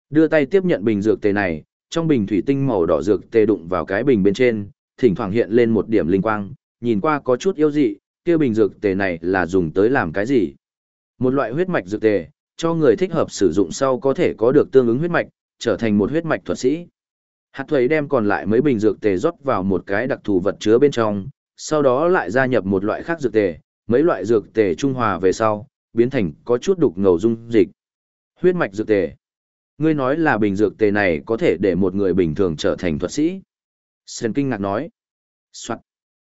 [SPEAKER 1] Đưa tay tiếp nhận bình dược tề này, trong bình thủy tinh màu đỏ dược tề đụng vào cái bình bên trên, thỉnh thoảng hiện lên một điểm linh quang, nhìn qua có chút yếu dị, kia bình dược tề này là dùng tới làm cái gì? Một loại huyết mạch dược tề, cho người thích hợp sử dụng sau có thể có được tương ứng huyết mạch, trở thành một huyết mạch thuật sĩ. Hạt thuế đem còn lại mấy bình dược tề rót vào một cái đặc thù vật chứa bên trong, sau đó lại gia nhập một loại khác dược tề, mấy loại dược tề trung hòa về sau, biến thành có chút đục ngầu dung dịch. Huyết mạch dược tề. Ngươi nói là bình dược tề này có thể để một người bình thường trở thành thuật sĩ. Sơn kinh ngạc nói. Soạn.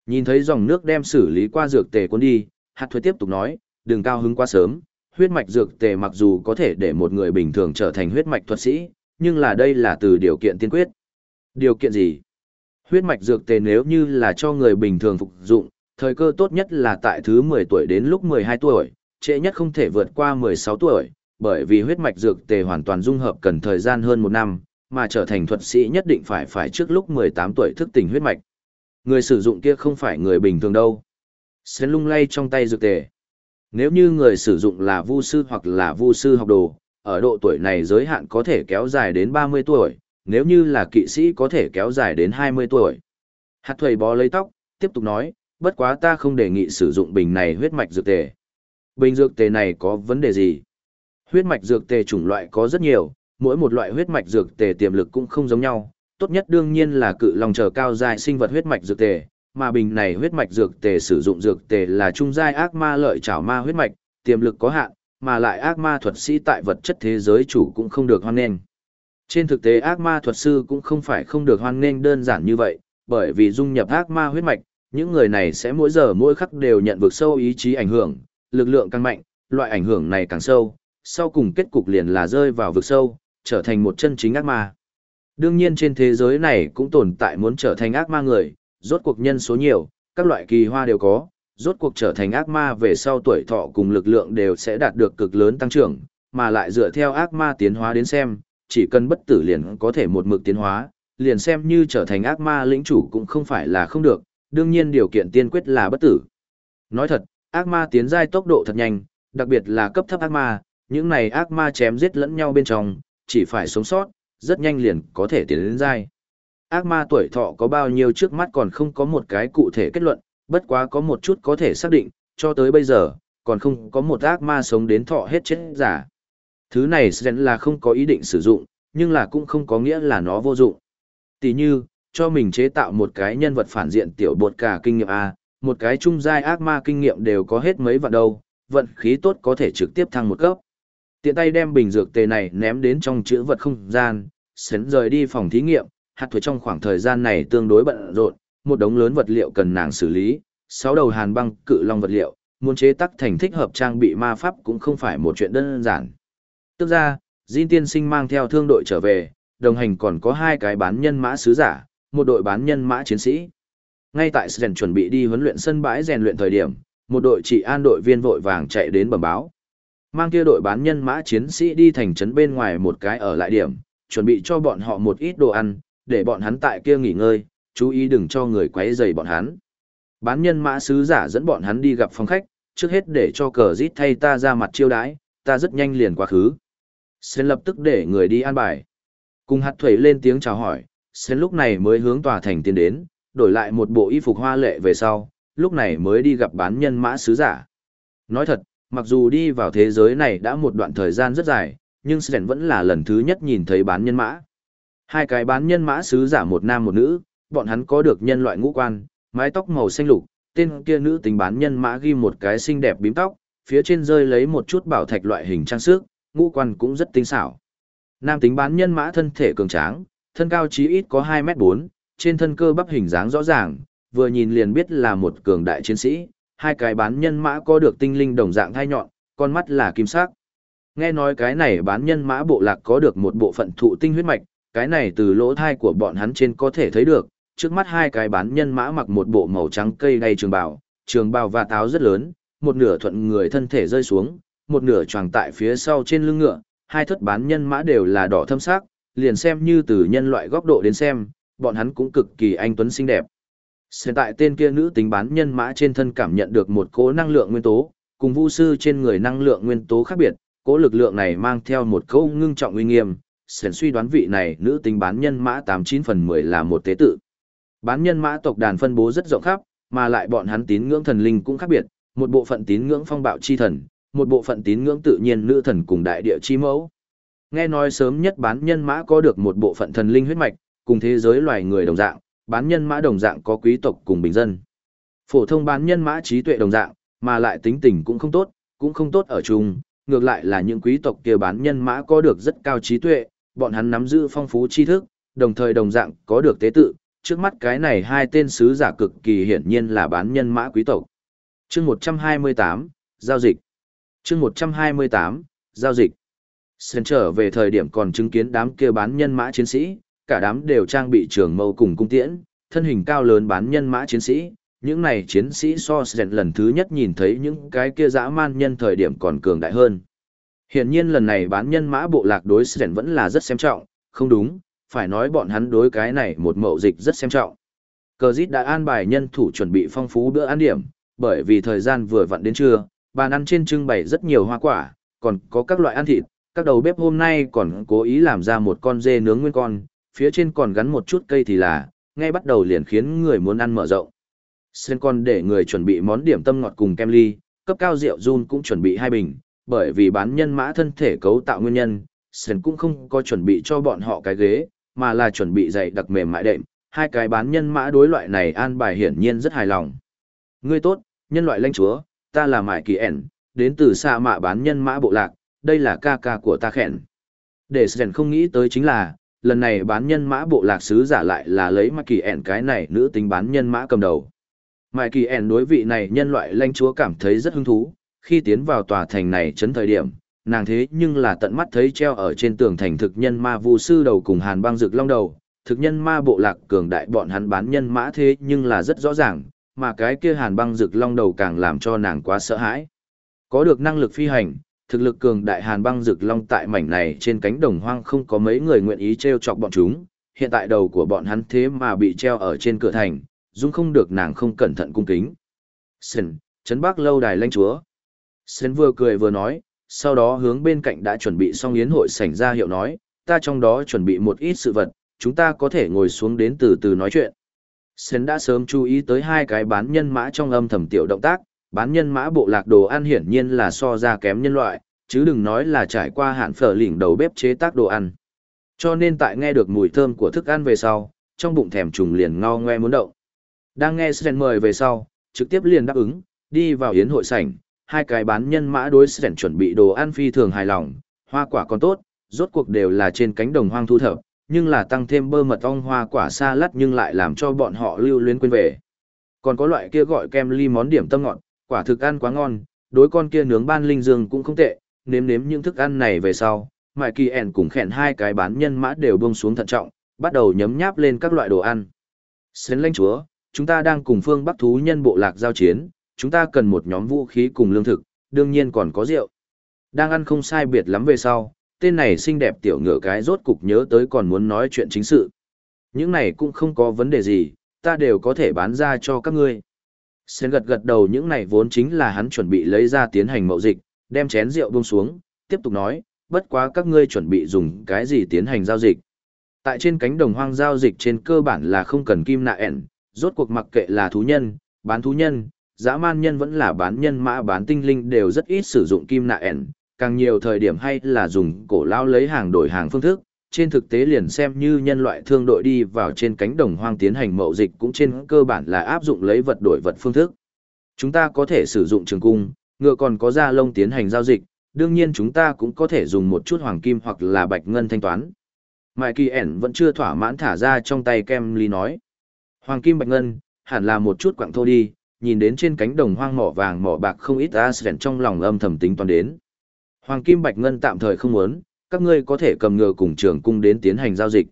[SPEAKER 1] Nhìn thấy dòng nước đem xử lý qua dược tề cuốn đi, hạt thuế tiếp tục nói, đừng cao hứng quá sớm, huyết mạch dược tề mặc dù có thể để một người bình thường trở thành huyết mạch thuật sĩ, nhưng là đây là từ điều kiện tiên quyết. Điều kiện gì? Huyết mạch dược tề nếu như là cho người bình thường phục dụng, thời cơ tốt nhất là tại thứ 10 tuổi đến lúc 12 tuổi, trễ nhất không thể vượt qua 16 tuổi, bởi vì huyết mạch dược tề hoàn toàn dung hợp cần thời gian hơn một năm, mà trở thành thuật sĩ nhất định phải phải trước lúc 18 tuổi thức tỉnh huyết mạch. Người sử dụng kia không phải người bình thường đâu. Xén lung lay trong tay dược tề. Nếu như người sử dụng là vu sư hoặc là vu sư học đồ, ở độ tuổi này giới hạn có thể kéo dài đến 30 tuổi, nếu như là kỵ sĩ có thể kéo dài đến 20 tuổi. Hạt thuầy bó lấy tóc, tiếp tục nói, bất quá ta không đề nghị sử dụng bình này huyết mạch dược tề. Bình dược tề này có vấn đề gì? Huyết mạch dược tề chủng loại có rất nhiều, mỗi một loại huyết mạch dược tề tiềm lực cũng không giống nhau, tốt nhất đương nhiên là cự long chờ cao dài sinh vật huyết mạch dược tề, mà bình này huyết mạch dược tề sử dụng dược tề là trung giai ác ma lợi trảo ma huyết mạch, tiềm lực có hạn, mà lại ác ma thuật sĩ tại vật chất thế giới chủ cũng không được hoan nghênh. Trên thực tế ác ma thuật sư cũng không phải không được hoan nghênh đơn giản như vậy, bởi vì dung nhập ác ma huyết mạch, những người này sẽ mỗi giờ mỗi khắc đều nhận vực sâu ý chí ảnh hưởng, lực lượng càng mạnh, loại ảnh hưởng này càng sâu, sau cùng kết cục liền là rơi vào vực sâu, trở thành một chân chính ác ma. Đương nhiên trên thế giới này cũng tồn tại muốn trở thành ác ma người, rốt cuộc nhân số nhiều, các loại kỳ hoa đều có, rốt cuộc trở thành ác ma về sau tuổi thọ cùng lực lượng đều sẽ đạt được cực lớn tăng trưởng, mà lại dựa theo ác ma tiến hóa đến xem, chỉ cần bất tử liền có thể một mực tiến hóa, liền xem như trở thành ác ma lĩnh chủ cũng không phải là không được, đương nhiên điều kiện tiên quyết là bất tử. Nói thật, ác ma tiến giai tốc độ thật nhanh, đặc biệt là cấp thấp ác ma, những này ác ma chém giết lẫn nhau bên trong, chỉ phải sống sót, rất nhanh liền có thể tiến đến giai. Ác ma tuổi thọ có bao nhiêu trước mắt còn không có một cái cụ thể kết luận, bất quá có một chút có thể xác định, cho tới bây giờ, còn không có một ác ma sống đến thọ hết chết giả. Thứ này sẽ là không có ý định sử dụng, nhưng là cũng không có nghĩa là nó vô dụng. Tỷ như, cho mình chế tạo một cái nhân vật phản diện tiểu bột cả kinh nghiệm A, một cái trung giai ác ma kinh nghiệm đều có hết mấy vạn đâu, vận khí tốt có thể trực tiếp thăng một cấp. Tiện tay đem bình dược tề này ném đến trong chữ vật không gian, sến rời đi phòng thí nghiệm, hạt thuế trong khoảng thời gian này tương đối bận rộn, một đống lớn vật liệu cần nàng xử lý, sáu đầu hàn băng cự long vật liệu, muốn chế tác thành thích hợp trang bị ma pháp cũng không phải một chuyện đơn giản. Tức ra, Jin tiên sinh mang theo thương đội trở về, đồng hành còn có hai cái bán nhân mã sứ giả, một đội bán nhân mã chiến sĩ. Ngay tại Sren chuẩn bị đi huấn luyện sân bãi rèn luyện thời điểm, một đội trị an đội viên vội vàng chạy đến bẩm báo. Mang kia đội bán nhân mã chiến sĩ đi thành trấn bên ngoài một cái ở lại điểm, chuẩn bị cho bọn họ một ít đồ ăn, để bọn hắn tại kia nghỉ ngơi, chú ý đừng cho người quấy rầy bọn hắn. Bán nhân mã sứ giả dẫn bọn hắn đi gặp phòng khách, trước hết để cho cờ rít thay ta ra mặt chiêu đãi, ta rất nhanh liền quá khứ. Sẽ lập tức để người đi an bài. Cùng hạt thuẩy lên tiếng chào hỏi, Sẽ lúc này mới hướng tòa thành tiến đến, đổi lại một bộ y phục hoa lệ về sau, lúc này mới đi gặp bán nhân mã sứ giả. Nói thật, mặc dù đi vào thế giới này đã một đoạn thời gian rất dài, nhưng Sren vẫn là lần thứ nhất nhìn thấy bán nhân mã. Hai cái bán nhân mã sứ giả một nam một nữ, bọn hắn có được nhân loại ngũ quan, mái tóc màu xanh lục, tên kia nữ tính bán nhân mã ghi một cái xinh đẹp bím tóc, phía trên rơi lấy một chút bảo thạch loại hình trang sức, ngũ quan cũng rất tinh xảo. Nam tính bán nhân mã thân thể cường tráng, thân cao chí ít có 2 mét 4, trên thân cơ bắp hình dáng rõ ràng, vừa nhìn liền biết là một cường đại chiến sĩ, hai cái bán nhân mã có được tinh linh đồng dạng thai nhọn, con mắt là kim sắc. Nghe nói cái này bán nhân mã bộ lạc có được một bộ phận thụ tinh huyết mạch, cái này từ lỗ thai của bọn hắn trên có thể thấy được, trước mắt hai cái bán nhân mã mặc một bộ màu trắng cây đầy trường bào, trường bào và táo rất lớn, một nửa thuận người thân thể rơi xuống, một nửa choàng tại phía sau trên lưng ngựa, hai thất bán nhân mã đều là đỏ thâm sắc, liền xem như từ nhân loại góc độ đến xem, bọn hắn cũng cực kỳ anh tuấn xinh đẹp. Hiện tại tên kia nữ tính bán nhân mã trên thân cảm nhận được một cỗ năng lượng nguyên tố, cùng vu sư trên người năng lượng nguyên tố khác biệt, cỗ lực lượng này mang theo một câu ngưng trọng uy nghiêm, Sển suy đoán vị này nữ tính bán nhân mã 89 phần 10 là một tế tự. Bán nhân mã tộc đàn phân bố rất rộng khắp, mà lại bọn hắn tín ngưỡng thần linh cũng khác biệt, một bộ phận tín ngưỡng phong bạo chi thần, một bộ phận tín ngưỡng tự nhiên nữ thần cùng đại địa chi mẫu. Nghe nói sớm nhất bán nhân mã có được một bộ phận thần linh huyết mạch, cùng thế giới loài người đồng dạng, bán nhân mã đồng dạng có quý tộc cùng bình dân. Phổ thông bán nhân mã trí tuệ đồng dạng, mà lại tính tình cũng không tốt, cũng không tốt ở chung, ngược lại là những quý tộc kia bán nhân mã có được rất cao trí tuệ, bọn hắn nắm giữ phong phú tri thức, đồng thời đồng dạng có được tế tự, trước mắt cái này hai tên sứ giả cực kỳ hiển nhiên là bán nhân mã quý tộc. Chương 128, giao dịch. Chương 128, giao dịch. Sơn trở về thời điểm còn chứng kiến đám kia bán nhân mã chiến sĩ, cả đám đều trang bị trường mâu cùng cung tiễn, thân hình cao lớn bán nhân mã chiến sĩ. Những này chiến sĩ so sánh lần thứ nhất nhìn thấy những cái kia dã man nhân thời điểm còn cường đại hơn. Hiển nhiên lần này bán nhân mã bộ lạc đối Sen vẫn là rất xem trọng, không đúng, phải nói bọn hắn đối cái này một mậu dịch rất xem trọng. Cờ dít đã an bài nhân thủ chuẩn bị phong phú bữa ăn điểm, bởi vì thời gian vừa vặn đến trưa, bàn ăn trên trưng bày rất nhiều hoa quả, còn có các loại ăn thịt, các đầu bếp hôm nay còn cố ý làm ra một con dê nướng nguyên con, phía trên còn gắn một chút cây thì là, ngay bắt đầu liền khiến người muốn ăn mở rộng. Sen con để người chuẩn bị món điểm tâm ngọt cùng kem ly, cấp cao rượu run cũng chuẩn bị hai bình, bởi vì bán nhân mã thân thể cấu tạo nguyên nhân, Sen cũng không có chuẩn bị cho bọn họ cái ghế, mà là chuẩn bị dày đặc mềm mại đệm, hai cái bán nhân mã đối loại này an bài hiển nhiên rất hài lòng. Ngươi tốt, nhân loại lãnh chúa, ta là Mại Kỳ ẻn, đến từ xa mạ bán nhân mã bộ lạc, đây là ca ca của ta khẹn. Để Sren không nghĩ tới chính là, lần này bán nhân mã bộ lạc sứ giả lại là lấy Mạc Kỳ ẻn cái này nữ tính bán nhân mã cầm đầu. Mại Kỳ ẻn đối vị này nhân loại lãnh chúa cảm thấy rất hứng thú, khi tiến vào tòa thành này chấn thời điểm, nàng thế nhưng là tận mắt thấy treo ở trên tường thành thực nhân ma vu sư đầu cùng hàn băng rực long đầu, thực nhân ma bộ lạc cường đại bọn hắn bán nhân mã thế nhưng là rất rõ ràng, mà cái kia hàn băng rực long đầu càng làm cho nàng quá sợ hãi. Có được năng lực phi hành, thực lực cường đại hàn băng rực long tại mảnh này trên cánh đồng hoang không có mấy người nguyện ý treo chọc bọn chúng, hiện tại đầu của bọn hắn thế mà bị treo ở trên cửa thành, dung không được nàng không cẩn thận cung kính. Sen, Trấn bắc lâu đài lanh chúa. Sen vừa cười vừa nói, sau đó hướng bên cạnh đã chuẩn bị xong yến hội sảnh ra hiệu nói, ta trong đó chuẩn bị một ít sự vật, chúng ta có thể ngồi xuống đến từ từ nói chuyện. Sến đã sớm chú ý tới hai cái bán nhân mã trong âm thầm tiểu động tác, bán nhân mã bộ lạc đồ ăn hiển nhiên là so ra kém nhân loại, chứ đừng nói là trải qua hạn phở lỉnh đầu bếp chế tác đồ ăn. Cho nên tại nghe được mùi thơm của thức ăn về sau, trong bụng thèm trùng liền ngao ngoe muốn động. Đang nghe Sren mời về sau, trực tiếp liền đáp ứng, đi vào yến hội sảnh, hai cái bán nhân mã đối Sren chuẩn bị đồ ăn phi thường hài lòng, hoa quả còn tốt, rốt cuộc đều là trên cánh đồng hoang thu thập, nhưng là tăng thêm bơ mật ong hoa quả xa lắt nhưng lại làm cho bọn họ lưu luyến quên về. Còn có loại kia gọi kem ly món điểm tâm ngọt, quả thực ăn quá ngon, đối con kia nướng ban linh dương cũng không tệ, nếm nếm những thức ăn này về sau, mại kỳ ẻn cùng khẹn hai cái bán nhân mã đều buông xuống thận trọng, bắt đầu nhấm nháp lên các loại đồ ăn. Xến lãnh chúa, chúng ta đang cùng phương bắc thú nhân bộ lạc giao chiến, chúng ta cần một nhóm vũ khí cùng lương thực, đương nhiên còn có rượu. Đang ăn không sai biệt lắm về sau, tên này xinh đẹp tiểu ngựa cái rốt cục nhớ tới còn muốn nói chuyện chính sự. Những này cũng không có vấn đề gì, ta đều có thể bán ra cho các ngươi. Sen gật gật đầu những này vốn chính là hắn chuẩn bị lấy ra tiến hành mậu dịch, đem chén rượu buông xuống, tiếp tục nói, bất quá các ngươi chuẩn bị dùng cái gì tiến hành giao dịch. Tại trên cánh đồng hoang giao dịch trên cơ bản là không cần kim nạ ẻn, rốt cuộc mặc kệ là thú nhân, bán thú nhân, dã man nhân vẫn là bán nhân mã bán tinh linh đều rất ít sử dụng kim nạ ẻn, càng nhiều thời điểm hay là dùng cổ lao lấy hàng đổi hàng phương thức. Trên thực tế liền xem như nhân loại thương đội đi vào trên cánh đồng hoang tiến hành mậu dịch cũng trên cơ bản là áp dụng lấy vật đổi vật phương thức. Chúng ta có thể sử dụng trường cung, ngựa còn có da lông tiến hành giao dịch, đương nhiên chúng ta cũng có thể dùng một chút hoàng kim hoặc là bạch ngân thanh toán. Mại kỳ ẻn vẫn chưa thỏa mãn thả ra trong tay kem ly nói. Hoàng kim bạch ngân, hẳn là một chút quặng thô đi, nhìn đến trên cánh đồng hoang mỏ vàng mỏ bạc không ít Asren trong lòng âm thầm tính toán đến. Hoàng Kim Bạch Ngân tạm thời không muốn, các ngươi có thể cầm ngựa cùng trường cung đến tiến hành giao dịch.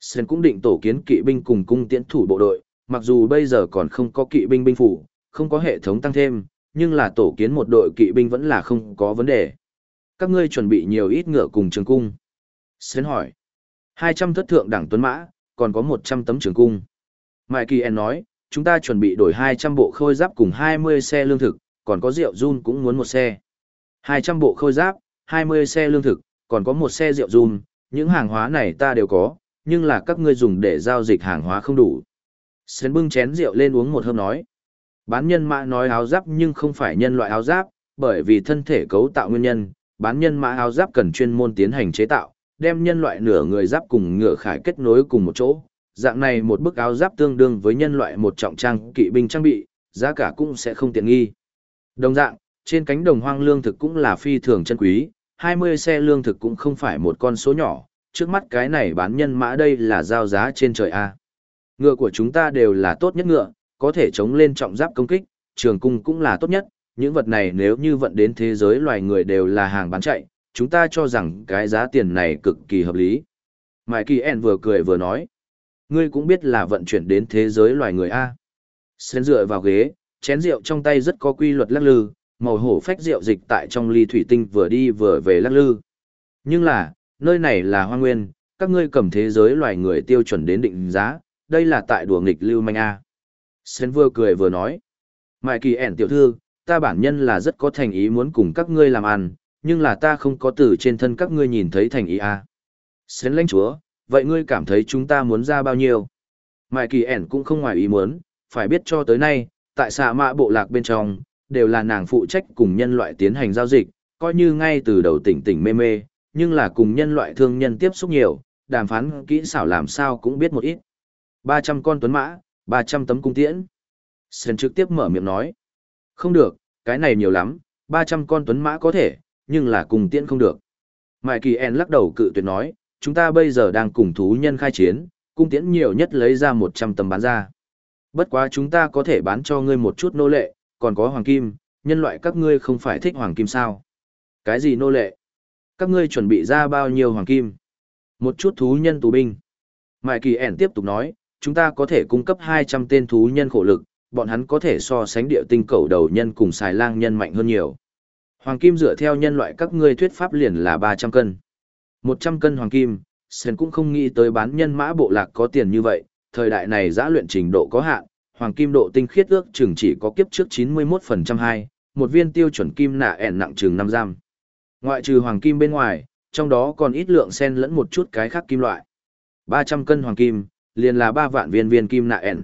[SPEAKER 1] Sen cũng định tổ kiến kỵ binh cùng cung tiễn thủ bộ đội, mặc dù bây giờ còn không có kỵ binh binh phủ, không có hệ thống tăng thêm, nhưng là tổ kiến một đội kỵ binh vẫn là không có vấn đề. Các ngươi chuẩn bị nhiều ít ngựa cùng trường cung. sơn hỏi. 200 thất thượng đẳng tuấn mã, còn có 100 tấm trường cung. Mai Kỳ En nói, chúng ta chuẩn bị đổi 200 bộ khôi giáp cùng 20 xe lương thực, còn có rượu run cũng muốn một xe. 200 bộ khôi giáp, 20 xe lương thực, còn có một xe rượu run, những hàng hóa này ta đều có, nhưng là các ngươi dùng để giao dịch hàng hóa không đủ. Sến bưng chén rượu lên uống một hơi nói. Bán nhân mã nói áo giáp nhưng không phải nhân loại áo giáp, bởi vì thân thể cấu tạo nguyên nhân, bán nhân mã áo giáp cần chuyên môn tiến hành chế tạo, đem nhân loại nửa người giáp cùng ngựa khải kết nối cùng một chỗ. Dạng này một bức áo giáp tương đương với nhân loại một trọng trang kỵ binh trang bị, giá cả cũng sẽ không tiện nghi. Đồng dạng, trên cánh đồng hoang lương thực cũng là phi thường chân quý, 20 xe lương thực cũng không phải một con số nhỏ, trước mắt cái này bán nhân mã đây là giao giá trên trời A. Ngựa của chúng ta đều là tốt nhất ngựa, có thể chống lên trọng giáp công kích, trường cung cũng là tốt nhất, những vật này nếu như vận đến thế giới loài người đều là hàng bán chạy, chúng ta cho rằng cái giá tiền này cực kỳ hợp lý. Mai Kỳ En vừa cười vừa nói, ngươi cũng biết là vận chuyển đến thế giới loài người A. Xén dựa vào ghế, chén rượu trong tay rất có quy luật lắc lư, màu hổ phách rượu dịch tại trong ly thủy tinh vừa đi vừa về lắc lư. Nhưng là, nơi này là hoa nguyên, các ngươi cầm thế giới loài người tiêu chuẩn đến định giá, đây là tại đùa nghịch lưu manh A. Sến vừa cười vừa nói, Mại Kỳ ẻn tiểu thư, ta bản nhân là rất có thành ý muốn cùng các ngươi làm ăn, nhưng là ta không có từ trên thân các ngươi nhìn thấy thành ý a. À. Sến lãnh chúa, vậy ngươi cảm thấy chúng ta muốn ra bao nhiêu? Mại kỳ ẻn cũng không ngoài ý muốn, phải biết cho tới nay, tại xạ mạ bộ lạc bên trong, đều là nàng phụ trách cùng nhân loại tiến hành giao dịch, coi như ngay từ đầu tỉnh tỉnh mê mê, nhưng là cùng nhân loại thương nhân tiếp xúc nhiều, đàm phán kỹ xảo làm sao cũng biết một ít. 300 con tuấn mã, 300 tấm cung tiễn. Sơn trực tiếp mở miệng nói. Không được, cái này nhiều lắm, 300 con tuấn mã có thể, nhưng là cùng tiễn không được. Mại kỳ en lắc đầu cự tuyệt nói, chúng ta bây giờ đang cùng thú nhân khai chiến, cung tiễn nhiều nhất lấy ra 100 tấm bán ra. Bất quá chúng ta có thể bán cho ngươi một chút nô lệ, còn có hoàng kim, nhân loại các ngươi không phải thích hoàng kim sao? Cái gì nô lệ? Các ngươi chuẩn bị ra bao nhiêu hoàng kim? Một chút thú nhân tù binh. Mại kỳ ẻn tiếp tục nói, chúng ta có thể cung cấp 200 tên thú nhân khổ lực, bọn hắn có thể so sánh địa tinh cầu đầu nhân cùng xài lang nhân mạnh hơn nhiều. Hoàng kim dựa theo nhân loại các ngươi thuyết pháp liền là 300 cân. 100 cân hoàng kim, Sen cũng không nghĩ tới bán nhân mã bộ lạc có tiền như vậy, thời đại này giã luyện trình độ có hạn, hoàng kim độ tinh khiết ước chừng chỉ có kiếp trước 91% hai, một viên tiêu chuẩn kim nạ ẻn nặng chừng 5 giam. Ngoại trừ hoàng kim bên ngoài, trong đó còn ít lượng sen lẫn một chút cái khác kim loại. 300 cân hoàng kim, liền là 3 vạn viên viên kim nạ ẻn.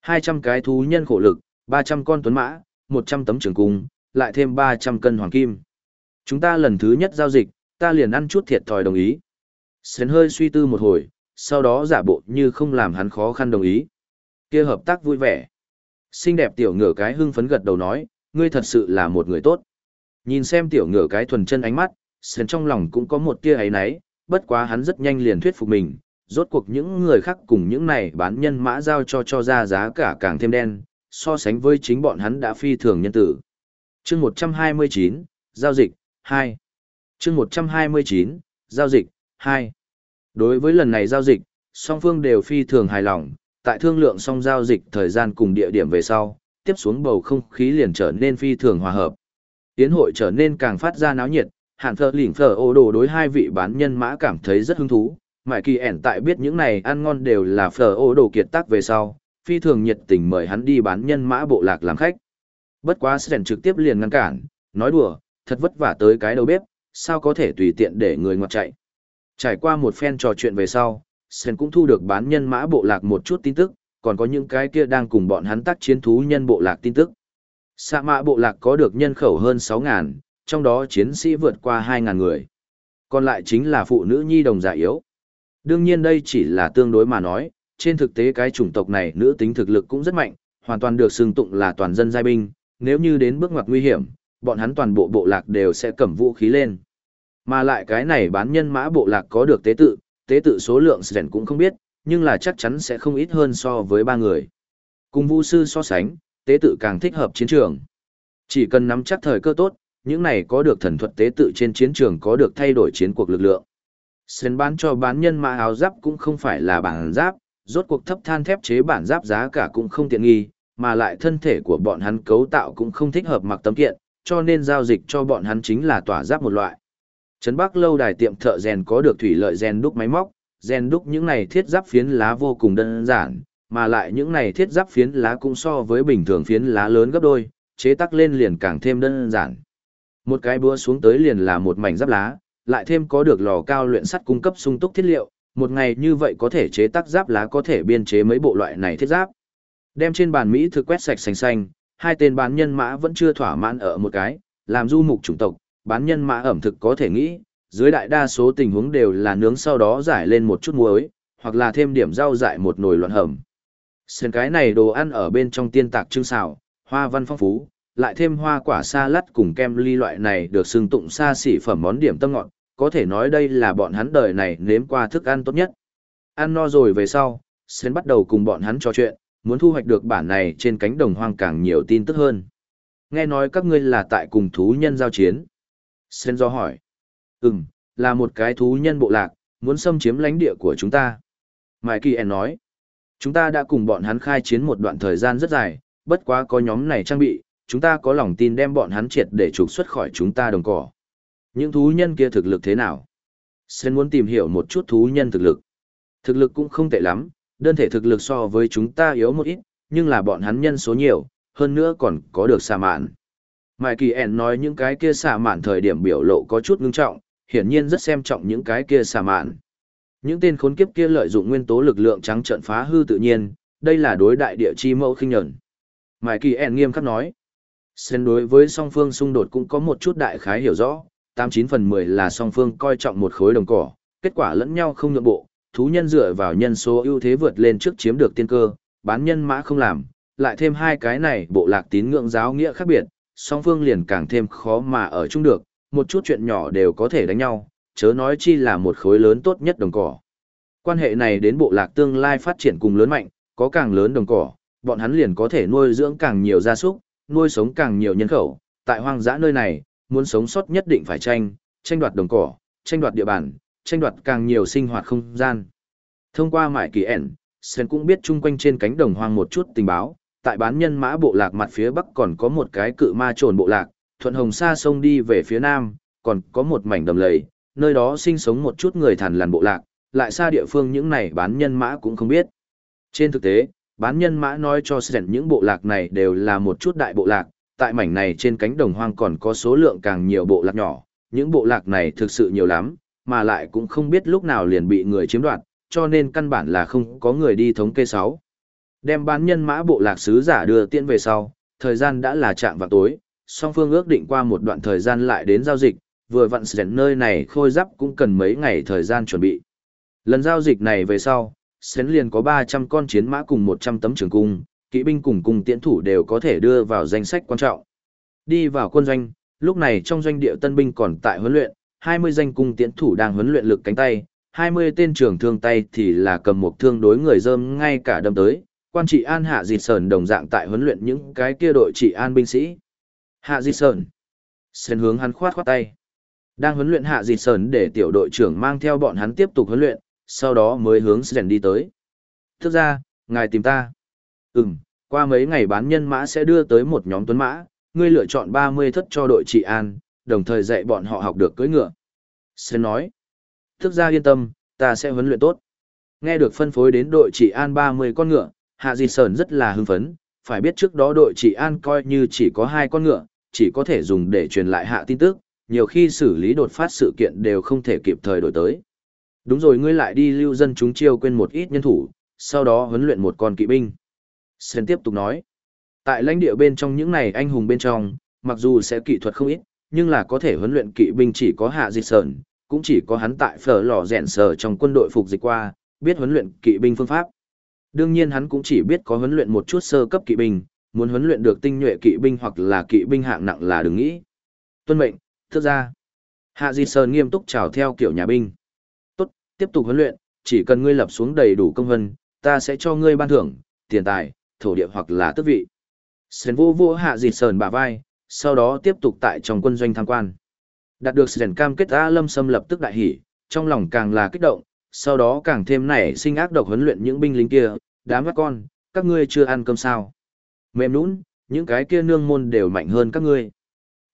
[SPEAKER 1] 200 cái thú nhân khổ lực, 300 con tuấn mã, 100 tấm trường cung, lại thêm 300 cân hoàng kim. Chúng ta lần thứ nhất giao dịch, ta liền ăn chút thiệt thòi đồng ý. Sến hơi suy tư một hồi, sau đó giả bộ như không làm hắn khó khăn đồng ý kia hợp tác vui vẻ. Xinh đẹp tiểu ngựa cái hưng phấn gật đầu nói, ngươi thật sự là một người tốt. Nhìn xem tiểu ngựa cái thuần chân ánh mắt, sền trong lòng cũng có một tia ấy náy, bất quá hắn rất nhanh liền thuyết phục mình, rốt cuộc những người khác cùng những này bán nhân mã giao cho cho ra giá cả càng thêm đen, so sánh với chính bọn hắn đã phi thường nhân tử. chương 129, giao dịch, 2. chương 129, giao dịch, 2. Đối với lần này giao dịch, song phương đều phi thường hài lòng, tại thương lượng xong giao dịch thời gian cùng địa điểm về sau, tiếp xuống bầu không khí liền trở nên phi thường hòa hợp. Tiến hội trở nên càng phát ra náo nhiệt, hạn phở lỉnh phở ô đồ đối hai vị bán nhân mã cảm thấy rất hứng thú, Mại kỳ ẻn tại biết những này ăn ngon đều là phở ô đồ kiệt tác về sau, phi thường nhiệt tình mời hắn đi bán nhân mã bộ lạc làm khách. Bất quá Sren trực tiếp liền ngăn cản, nói đùa, thật vất vả tới cái đầu bếp, sao có thể tùy tiện để người ngoặt chạy. Trải qua một phen trò chuyện về sau, Sen cũng thu được bán nhân mã bộ lạc một chút tin tức, còn có những cái kia đang cùng bọn hắn tác chiến thú nhân bộ lạc tin tức. Sa mạ bộ lạc có được nhân khẩu hơn 6.000, trong đó chiến sĩ vượt qua 2.000 người. Còn lại chính là phụ nữ nhi đồng già yếu. Đương nhiên đây chỉ là tương đối mà nói, trên thực tế cái chủng tộc này nữ tính thực lực cũng rất mạnh, hoàn toàn được xưng tụng là toàn dân giai binh, nếu như đến bước ngoặt nguy hiểm, bọn hắn toàn bộ bộ lạc đều sẽ cầm vũ khí lên. Mà lại cái này bán nhân mã bộ lạc có được tế tự, tế tự số lượng Sren cũng không biết, nhưng là chắc chắn sẽ không ít hơn so với ba người. Cùng Vu sư so sánh, tế tự càng thích hợp chiến trường. Chỉ cần nắm chắc thời cơ tốt, những này có được thần thuật tế tự trên chiến trường có được thay đổi chiến cuộc lực lượng. Sến bán cho bán nhân mã áo giáp cũng không phải là bản giáp, rốt cuộc thấp than thép chế bản giáp giá cả cũng không tiện nghi, mà lại thân thể của bọn hắn cấu tạo cũng không thích hợp mặc tấm kiện, cho nên giao dịch cho bọn hắn chính là tỏa giáp một loại. Trấn Bắc lâu đài tiệm thợ rèn có được thủy lợi rèn đúc máy móc, rèn đúc những này thiết giáp phiến lá vô cùng đơn giản, mà lại những này thiết giáp phiến lá cũng so với bình thường phiến lá lớn gấp đôi, chế tác lên liền càng thêm đơn giản. Một cái búa xuống tới liền là một mảnh giáp lá, lại thêm có được lò cao luyện sắt cung cấp sung túc thiết liệu, một ngày như vậy có thể chế tác giáp lá có thể biên chế mấy bộ loại này thiết giáp. Đem trên bàn Mỹ thực quét sạch xanh xanh, hai tên bán nhân mã vẫn chưa thỏa mãn ở một cái, làm du mục chủng tộc, bán nhân mã ẩm thực có thể nghĩ, dưới đại đa số tình huống đều là nướng sau đó giải lên một chút muối, hoặc là thêm điểm rau dại một nồi loạn hầm. xem cái này đồ ăn ở bên trong tiên tạc trưng xào, hoa văn phong phú, lại thêm hoa quả sa lắt cùng kem ly loại này được xưng tụng xa xỉ phẩm món điểm tâm ngọt, có thể nói đây là bọn hắn đời này nếm qua thức ăn tốt nhất. Ăn no rồi về sau, xem bắt đầu cùng bọn hắn trò chuyện, muốn thu hoạch được bản này trên cánh đồng hoang càng nhiều tin tức hơn. Nghe nói các ngươi là tại cùng thú nhân giao chiến. Sen do hỏi. Ừm, là một cái thú nhân bộ lạc, muốn xâm chiếm lãnh địa của chúng ta. Mai Kỳ En nói. Chúng ta đã cùng bọn hắn khai chiến một đoạn thời gian rất dài, bất quá có nhóm này trang bị, chúng ta có lòng tin đem bọn hắn triệt để trục xuất khỏi chúng ta đồng cỏ. Những thú nhân kia thực lực thế nào? Sen muốn tìm hiểu một chút thú nhân thực lực. Thực lực cũng không tệ lắm, đơn thể thực lực so với chúng ta yếu một ít, nhưng là bọn hắn nhân số nhiều, hơn nữa còn có được xà mạn. Mai Kỳ ẻn nói những cái kia xả mạn thời điểm biểu lộ có chút ngưng trọng, hiển nhiên rất xem trọng những cái kia xả mạn. Những tên khốn kiếp kia lợi dụng nguyên tố lực lượng trắng trận phá hư tự nhiên, đây là đối đại địa chi mẫu khinh nhẫn. Mai Kỳ ẻn nghiêm khắc nói. xen đối với song phương xung đột cũng có một chút đại khái hiểu rõ, 89 phần 10 là song phương coi trọng một khối đồng cỏ, kết quả lẫn nhau không nhượng bộ, thú nhân dựa vào nhân số ưu thế vượt lên trước chiếm được tiên cơ, bán nhân mã không làm, lại thêm hai cái này bộ lạc tín ngưỡng giáo nghĩa khác biệt, song phương liền càng thêm khó mà ở chung được, một chút chuyện nhỏ đều có thể đánh nhau, chớ nói chi là một khối lớn tốt nhất đồng cỏ. Quan hệ này đến bộ lạc tương lai phát triển cùng lớn mạnh, có càng lớn đồng cỏ, bọn hắn liền có thể nuôi dưỡng càng nhiều gia súc, nuôi sống càng nhiều nhân khẩu, tại hoang dã nơi này, muốn sống sót nhất định phải tranh, tranh đoạt đồng cỏ, tranh đoạt địa bàn, tranh đoạt càng nhiều sinh hoạt không gian. Thông qua mại kỳ ẻn, Sen cũng biết chung quanh trên cánh đồng hoang một chút tình báo, tại bán nhân mã bộ lạc mặt phía bắc còn có một cái cự ma trồn bộ lạc, thuận hồng xa sông đi về phía nam, còn có một mảnh đầm lầy, nơi đó sinh sống một chút người thằn lằn bộ lạc, lại xa địa phương những này bán nhân mã cũng không biết. Trên thực tế, bán nhân mã nói cho Sen những bộ lạc này đều là một chút đại bộ lạc, tại mảnh này trên cánh đồng hoang còn có số lượng càng nhiều bộ lạc nhỏ, những bộ lạc này thực sự nhiều lắm, mà lại cũng không biết lúc nào liền bị người chiếm đoạt, cho nên căn bản là không có người đi thống kê sáu. Đem bán nhân mã bộ lạc sứ giả đưa tiễn về sau, thời gian đã là chạm vào tối, song phương ước định qua một đoạn thời gian lại đến giao dịch, vừa vặn sẻn nơi này khôi giáp cũng cần mấy ngày thời gian chuẩn bị. Lần giao dịch này về sau, Sến liền có 300 con chiến mã cùng 100 tấm trường cung, kỵ binh cùng cùng tiễn thủ đều có thể đưa vào danh sách quan trọng. Đi vào quân doanh, lúc này trong doanh địa tân binh còn tại huấn luyện, 20 danh cung tiễn thủ đang huấn luyện lực cánh tay, 20 tên trường thương tay thì là cầm một thương đối người dơm ngay cả đâm tới, quan trị an hạ dịt sờn đồng dạng tại huấn luyện những cái kia đội trị an binh sĩ. Hạ dịt sờn. Sơn hướng hắn khoát khoát tay. Đang huấn luyện hạ dịt sờn để tiểu đội trưởng mang theo bọn hắn tiếp tục huấn luyện, sau đó mới hướng Sơn đi tới. Thức ra, ngài tìm ta. Ừm, qua mấy ngày bán nhân mã sẽ đưa tới một nhóm tuấn mã, ngươi lựa chọn 30 thất cho đội trị an, đồng thời dạy bọn họ học được cưỡi ngựa. Sơn nói, thức ra yên tâm, ta sẽ huấn luyện tốt. Nghe được phân phối đến đội trị an 30 con ngựa, Hạ Di Sơn rất là hưng phấn, phải biết trước đó đội trị an coi như chỉ có hai con ngựa, chỉ có thể dùng để truyền lại hạ tin tức, nhiều khi xử lý đột phát sự kiện đều không thể kịp thời đổi tới. Đúng rồi ngươi lại đi lưu dân chúng chiêu quên một ít nhân thủ, sau đó huấn luyện một con kỵ binh. Sơn tiếp tục nói, tại lãnh địa bên trong những này anh hùng bên trong, mặc dù sẽ kỹ thuật không ít, nhưng là có thể huấn luyện kỵ binh chỉ có Hạ Di Sơn, cũng chỉ có hắn tại phở lò rèn sờ trong quân đội phục dịch qua, biết huấn luyện kỵ binh phương pháp. Đương nhiên hắn cũng chỉ biết có huấn luyện một chút sơ cấp kỵ binh, muốn huấn luyện được tinh nhuệ kỵ binh hoặc là kỵ binh hạng nặng là đừng nghĩ. Tuân mệnh, thức ra. Hạ Di Sơn nghiêm túc chào theo kiểu nhà binh. Tốt, tiếp tục huấn luyện, chỉ cần ngươi lập xuống đầy đủ công vân, ta sẽ cho ngươi ban thưởng, tiền tài, thổ địa hoặc là tước vị. Sơn vô vô Hạ Di Sơn bả vai, sau đó tiếp tục tại trong quân doanh tham quan. Đạt được Sơn cam kết A Lâm Sâm lập tức đại hỉ, trong lòng càng là kích động, sau đó càng thêm nảy sinh ác độc huấn luyện những binh lính kia, đám các con, các ngươi chưa ăn cơm sao. Mềm nũng, những cái kia nương môn đều mạnh hơn các ngươi.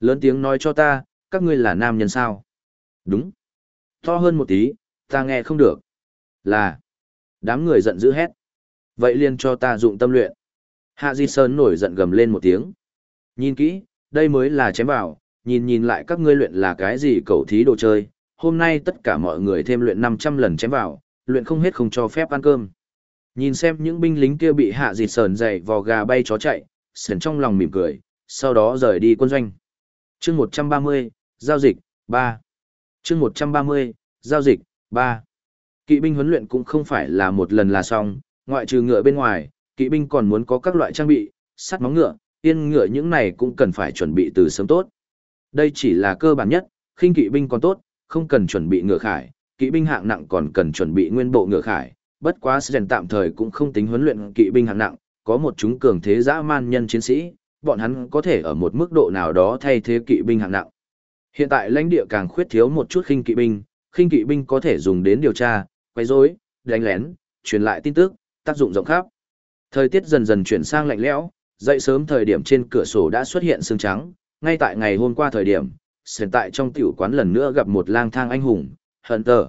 [SPEAKER 1] Lớn tiếng nói cho ta, các ngươi là nam nhân sao. Đúng. To hơn một tí, ta nghe không được. Là. Đám người giận dữ hét. Vậy liền cho ta dụng tâm luyện. Hạ Di Sơn nổi giận gầm lên một tiếng. Nhìn kỹ, đây mới là chém vào, nhìn nhìn lại các ngươi luyện là cái gì cầu thí đồ chơi, hôm nay tất cả mọi người thêm luyện 500 lần chém vào, luyện không hết không cho phép ăn cơm. Nhìn xem những binh lính kia bị hạ dịt sờn dậy vò gà bay chó chạy, sờn trong lòng mỉm cười, sau đó rời đi quân doanh. chương 130, giao dịch, 3. chương 130, giao dịch, 3. Kỵ binh huấn luyện cũng không phải là một lần là xong, ngoại trừ ngựa bên ngoài, kỵ binh còn muốn có các loại trang bị, sắt móng ngựa, yên ngựa những này cũng cần phải chuẩn bị từ sớm tốt. Đây chỉ là cơ bản nhất, khinh kỵ binh còn tốt, không cần chuẩn bị ngựa khải, kỵ binh hạng nặng còn cần chuẩn bị nguyên bộ ngựa khải, bất quá Sren tạm thời cũng không tính huấn luyện kỵ binh hạng nặng, có một chúng cường thế dã man nhân chiến sĩ, bọn hắn có thể ở một mức độ nào đó thay thế kỵ binh hạng nặng. Hiện tại lãnh địa càng khuyết thiếu một chút khinh kỵ binh, khinh kỵ binh có thể dùng đến điều tra, quấy rối, đánh lén, truyền lại tin tức, tác dụng rộng khắp. Thời tiết dần dần chuyển sang lạnh lẽo, dậy sớm thời điểm trên cửa sổ đã xuất hiện sương trắng, ngay tại ngày hôm qua thời điểm, hiện tại trong tiểu quán lần nữa gặp một lang thang anh hùng, Hunter.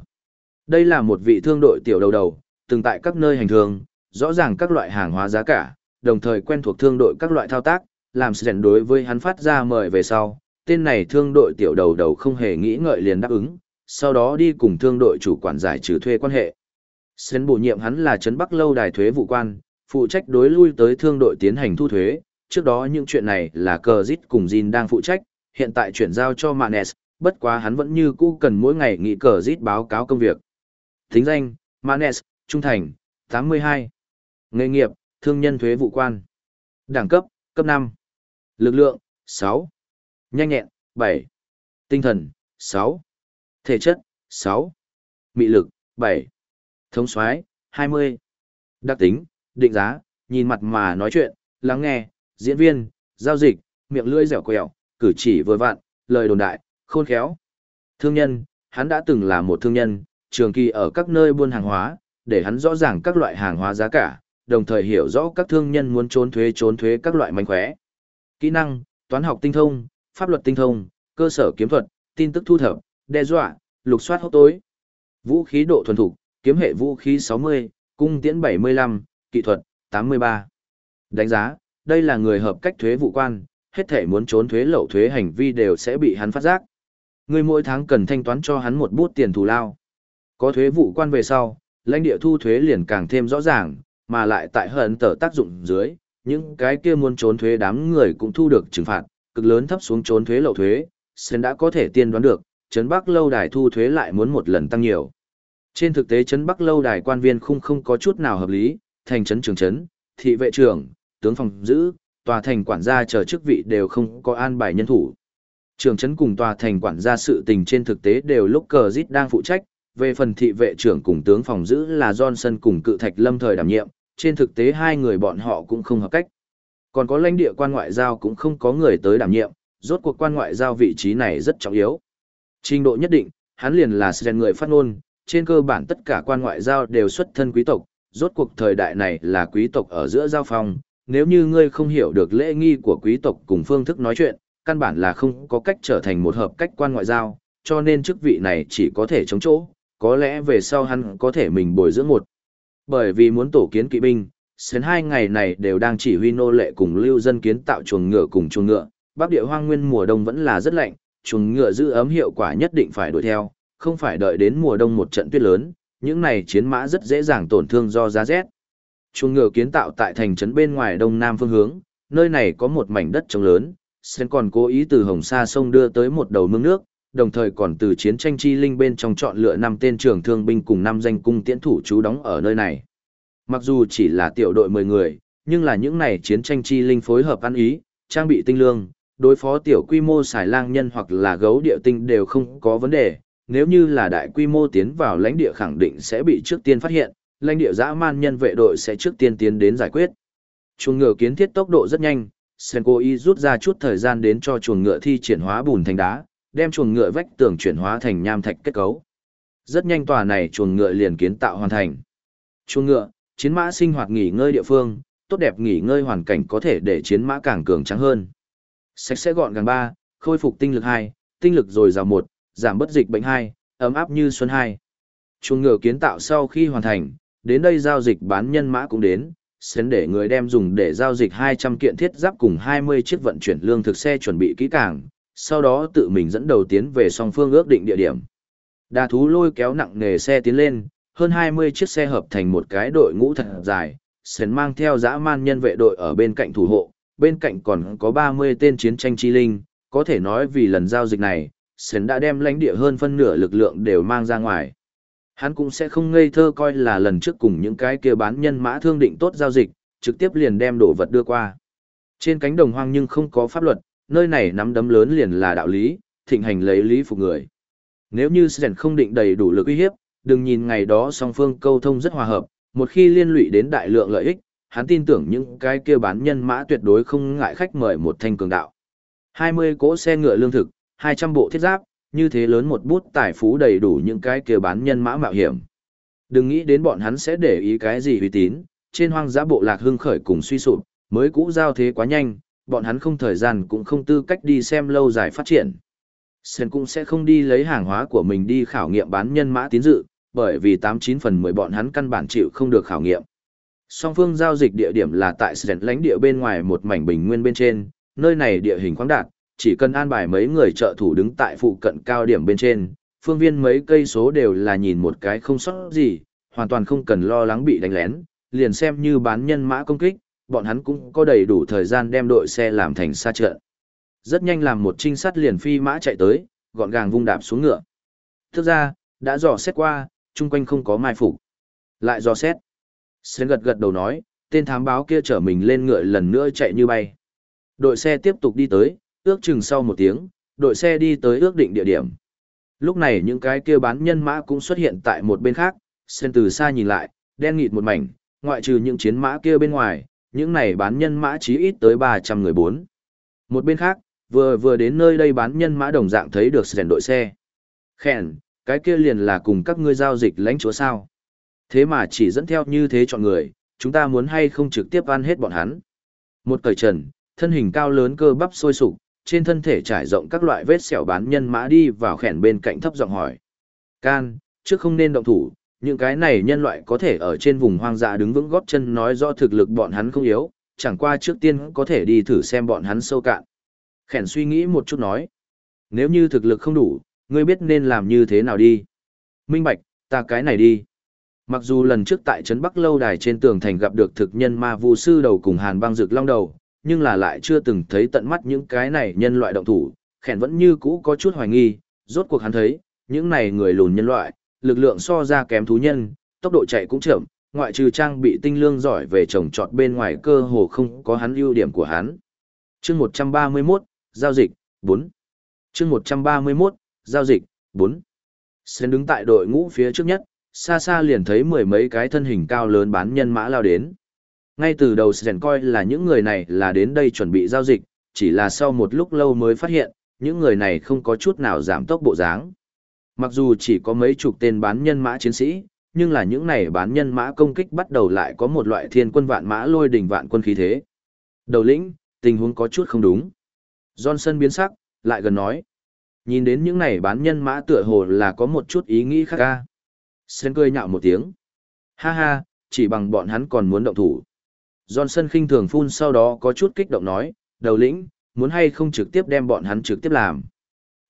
[SPEAKER 1] Đây là một vị thương đội tiểu đầu đầu, từng tại các nơi hành thương, rõ ràng các loại hàng hóa giá cả, đồng thời quen thuộc thương đội các loại thao tác, làm sự đối với hắn phát ra mời về sau. Tên này thương đội tiểu đầu đầu không hề nghĩ ngợi liền đáp ứng, sau đó đi cùng thương đội chủ quản giải trừ thuê quan hệ. Sến bổ nhiệm hắn là Trấn Bắc Lâu Đài Thuế vụ quan, phụ trách đối lui tới thương đội tiến hành thu thuế. Trước đó những chuyện này là cờ Dít cùng Jin đang phụ trách, hiện tại chuyển giao cho Manes, bất quá hắn vẫn như cũ cần mỗi ngày nghị cờ Dít báo cáo công việc. Thính danh, Manes, Trung Thành, 82. Nghề nghiệp, thương nhân thuế vụ quan. Đẳng cấp, cấp 5. Lực lượng, 6. Nhanh nhẹn, 7. Tinh thần, 6. Thể chất, 6. Mị lực, 7. Thống soái 20. Đặc tính, định giá, nhìn mặt mà nói chuyện, lắng nghe, diễn viên, giao dịch, miệng lưỡi dẻo quẹo, cử chỉ vừa vặn, lời đồn đại, khôn khéo. Thương nhân, hắn đã từng là một thương nhân, trường kỳ ở các nơi buôn hàng hóa, để hắn rõ ràng các loại hàng hóa giá cả, đồng thời hiểu rõ các thương nhân muốn trốn thuế trốn thuế các loại mánh khóe. Kỹ năng, toán học tinh thông, pháp luật tinh thông, cơ sở kiếm thuật, tin tức thu thập, đe dọa, lục soát hốc tối. Vũ khí độ thuần thục, kiếm hệ vũ khí 60, cung tiễn 75, kỹ thuật 83. Đánh giá, đây là người hợp cách thuế vụ quan, hết thể muốn trốn thuế lậu thuế hành vi đều sẽ bị hắn phát giác. Người mỗi tháng cần thanh toán cho hắn một bút tiền thù lao. Có thuế vụ quan về sau, lãnh địa thu thuế liền càng thêm rõ ràng, mà lại tại hận tờ tác dụng dưới, những cái kia muốn trốn thuế đám người cũng thu được trừng phạt, cực lớn thấp xuống trốn thuế lậu thuế, Sen đã có thể tiên đoán được, Trấn Bắc lâu đài thu thuế lại muốn một lần tăng nhiều. Trên thực tế Trấn Bắc lâu đài quan viên không không có chút nào hợp lý, thành trấn trường trấn, thị vệ trưởng, tướng phòng giữ, tòa thành quản gia chờ chức vị đều không có an bài nhân thủ. Trường trấn cùng tòa thành quản gia sự tình trên thực tế đều lúc cờ rít đang phụ trách, về phần thị vệ trưởng cùng tướng phòng giữ là Johnson cùng cự thạch lâm thời đảm nhiệm, trên thực tế hai người bọn họ cũng không hợp cách. Còn có lãnh địa quan ngoại giao cũng không có người tới đảm nhiệm, rốt cuộc quan ngoại giao vị trí này rất trọng yếu. Trình độ nhất định, hắn liền là Sren người phát ngôn, trên cơ bản tất cả quan ngoại giao đều xuất thân quý tộc, rốt cuộc thời đại này là quý tộc ở giữa giao phong, nếu như ngươi không hiểu được lễ nghi của quý tộc cùng phương thức nói chuyện, căn bản là không có cách trở thành một hợp cách quan ngoại giao, cho nên chức vị này chỉ có thể chống chỗ, có lẽ về sau hắn có thể mình bồi dưỡng một. Bởi vì muốn tổ kiến kỵ binh, Sến hai ngày này đều đang chỉ huy nô lệ cùng lưu dân kiến tạo chuồng ngựa cùng chuồng ngựa, bắc địa hoang nguyên mùa đông vẫn là rất lạnh, chuồng ngựa giữ ấm hiệu quả nhất định phải đuổi theo, không phải đợi đến mùa đông một trận tuyết lớn, những này chiến mã rất dễ dàng tổn thương do giá rét. Chuồng ngựa kiến tạo tại thành trấn bên ngoài đông nam phương hướng, nơi này có một mảnh đất trống lớn, Sen còn cố ý từ Hồng Sa sông đưa tới một đầu mương nước, đồng thời còn từ chiến tranh chi linh bên trong chọn lựa năm tên trưởng thương binh cùng năm danh cung tiễn thủ trú đóng ở nơi này. Mặc dù chỉ là tiểu đội 10 người, nhưng là những này chiến tranh chi linh phối hợp ăn ý, trang bị tinh lương, đối phó tiểu quy mô xài lang nhân hoặc là gấu địa tinh đều không có vấn đề. Nếu như là đại quy mô tiến vào lãnh địa khẳng định sẽ bị trước tiên phát hiện, lãnh địa dã man nhân vệ đội sẽ trước tiên tiến đến giải quyết. Chuồng ngựa kiến thiết tốc độ rất nhanh, Senko y rút ra chút thời gian đến cho chuồng ngựa thi triển hóa bùn thành đá, đem chuồng ngựa vách tường chuyển hóa thành nham thạch kết cấu. Rất nhanh tòa này chuồng ngựa liền kiến tạo hoàn thành. Chuồng ngựa, chiến mã sinh hoạt nghỉ ngơi địa phương, tốt đẹp nghỉ ngơi hoàn cảnh có thể để chiến mã càng cường trắng hơn. Sạch sẽ gọn gàng 3, khôi phục tinh lực 2, tinh lực rồi rào 1, giảm bất dịch bệnh 2, ấm áp như xuân 2. Chuồng ngựa kiến tạo sau khi hoàn thành, đến đây giao dịch bán nhân mã cũng đến, xến để người đem dùng để giao dịch 200 kiện thiết giáp cùng 20 chiếc vận chuyển lương thực xe chuẩn bị kỹ càng, sau đó tự mình dẫn đầu tiến về song phương ước định địa điểm. Đà thú lôi kéo nặng nề xe tiến lên, hơn 20 chiếc xe hợp thành một cái đội ngũ thật dài, sến mang theo dã man nhân vệ đội ở bên cạnh thủ hộ, bên cạnh còn có 30 tên chiến tranh chi linh, có thể nói vì lần giao dịch này, Sến đã đem lãnh địa hơn phân nửa lực lượng đều mang ra ngoài. Hắn cũng sẽ không ngây thơ coi là lần trước cùng những cái kia bán nhân mã thương định tốt giao dịch, trực tiếp liền đem đồ vật đưa qua. Trên cánh đồng hoang nhưng không có pháp luật, nơi này nắm đấm lớn liền là đạo lý, thịnh hành lấy lý phục người. Nếu như Sren không định đầy đủ lực uy hiếp, đừng nhìn ngày đó song phương câu thông rất hòa hợp, một khi liên lụy đến đại lượng lợi ích, hắn tin tưởng những cái kia bán nhân mã tuyệt đối không ngại khách mời một thanh cường đạo. 20 cỗ xe ngựa lương thực, 200 bộ thiết giáp, như thế lớn một bút tài phú đầy đủ những cái kia bán nhân mã mạo hiểm. Đừng nghĩ đến bọn hắn sẽ để ý cái gì uy tín, trên hoang dã bộ lạc hưng khởi cùng suy sụp, mới cũ giao thế quá nhanh, bọn hắn không thời gian cũng không tư cách đi xem lâu dài phát triển. Sen cũng sẽ không đi lấy hàng hóa của mình đi khảo nghiệm bán nhân mã tín dự, bởi vì 89 phần 10 bọn hắn căn bản chịu không được khảo nghiệm. Song phương giao dịch địa điểm là tại Sen lãnh địa bên ngoài một mảnh bình nguyên bên trên, nơi này địa hình khoáng đạt, chỉ cần an bài mấy người trợ thủ đứng tại phụ cận cao điểm bên trên, phương viên mấy cây số đều là nhìn một cái không sót gì, hoàn toàn không cần lo lắng bị đánh lén, liền xem như bán nhân mã công kích, bọn hắn cũng có đầy đủ thời gian đem đội xe làm thành xa trận. Rất nhanh làm một trinh sát liền phi mã chạy tới, gọn gàng vung đạp xuống ngựa. Thực ra, đã dò xét qua, chung quanh không có mai phục. Lại dò xét. Sến gật gật đầu nói, tên thám báo kia chở mình lên ngựa lần nữa chạy như bay. Đội xe tiếp tục đi tới, ước chừng sau một tiếng, đội xe đi tới ước định địa điểm. Lúc này những cái kia bán nhân mã cũng xuất hiện tại một bên khác, sen từ xa nhìn lại, đen nghịt một mảnh, ngoại trừ những chiến mã kia bên ngoài, những này bán nhân mã chí ít tới 300 người bốn. Một bên khác, vừa vừa đến nơi đây bán nhân mã đồng dạng thấy được rèn đội xe. Khen, cái kia liền là cùng các ngươi giao dịch lãnh chúa sao. Thế mà chỉ dẫn theo như thế chọn người, chúng ta muốn hay không trực tiếp ăn hết bọn hắn. Một cởi trần, thân hình cao lớn cơ bắp sôi sục, trên thân thể trải rộng các loại vết sẹo bán nhân mã đi vào khẻn bên cạnh thấp giọng hỏi. Can, trước không nên động thủ, những cái này nhân loại có thể ở trên vùng hoang dã đứng vững góp chân nói rõ thực lực bọn hắn không yếu, chẳng qua trước tiên có thể đi thử xem bọn hắn sâu cạn. Khẻn suy nghĩ một chút nói. Nếu như thực lực không đủ, ngươi biết nên làm như thế nào đi. Minh Bạch, ta cái này đi. Mặc dù lần trước tại Trấn Bắc Lâu Đài trên tường thành gặp được thực nhân ma vu sư đầu cùng hàn băng rực long đầu, nhưng là lại chưa từng thấy tận mắt những cái này nhân loại động thủ, khẻn vẫn như cũ có chút hoài nghi, rốt cuộc hắn thấy, những này người lùn nhân loại, lực lượng so ra kém thú nhân, tốc độ chạy cũng chậm, ngoại trừ trang bị tinh lương giỏi về trồng trọt bên ngoài cơ hồ không có hắn ưu điểm của hắn. Chương 131, giao dịch 4. Chương 131, giao dịch 4. Sen đứng tại đội ngũ phía trước nhất, xa xa liền thấy mười mấy cái thân hình cao lớn bán nhân mã lao đến. Ngay từ đầu Sren coi là những người này là đến đây chuẩn bị giao dịch, chỉ là sau một lúc lâu mới phát hiện, những người này không có chút nào giảm tốc bộ dáng. Mặc dù chỉ có mấy chục tên bán nhân mã chiến sĩ, nhưng là những này bán nhân mã công kích bắt đầu lại có một loại thiên quân vạn mã lôi đỉnh vạn quân khí thế. Đầu lĩnh, tình huống có chút không đúng. Johnson biến sắc, lại gần nói. Nhìn đến những này bán nhân mã tựa hồ là có một chút ý nghĩ khác à? ca. Sen cười nhạo một tiếng. Ha ha, chỉ bằng bọn hắn còn muốn động thủ. Johnson khinh thường phun sau đó có chút kích động nói, đầu lĩnh, muốn hay không trực tiếp đem bọn hắn trực tiếp làm.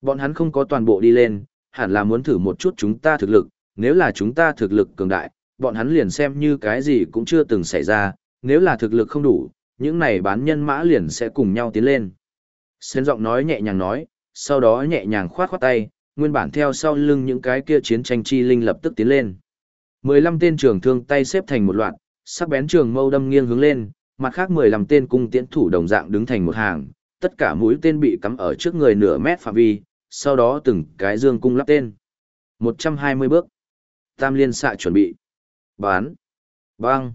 [SPEAKER 1] Bọn hắn không có toàn bộ đi lên, hẳn là muốn thử một chút chúng ta thực lực, nếu là chúng ta thực lực cường đại, bọn hắn liền xem như cái gì cũng chưa từng xảy ra, nếu là thực lực không đủ, những này bán nhân mã liền sẽ cùng nhau tiến lên. Xên giọng nói nhẹ nhàng nói, sau đó nhẹ nhàng khoát khoát tay, nguyên bản theo sau lưng những cái kia chiến tranh chi linh lập tức tiến lên. 15 tên trường thương tay xếp thành một loạt, sắc bén trường mâu đâm nghiêng hướng lên, mặt khác 15 tên cung tiễn thủ đồng dạng đứng thành một hàng, tất cả mũi tên bị cắm ở trước người nửa mét phạm vi, sau đó từng cái dương cung lắp tên. 120 bước. Tam liên xạ chuẩn bị. Bán. Bang.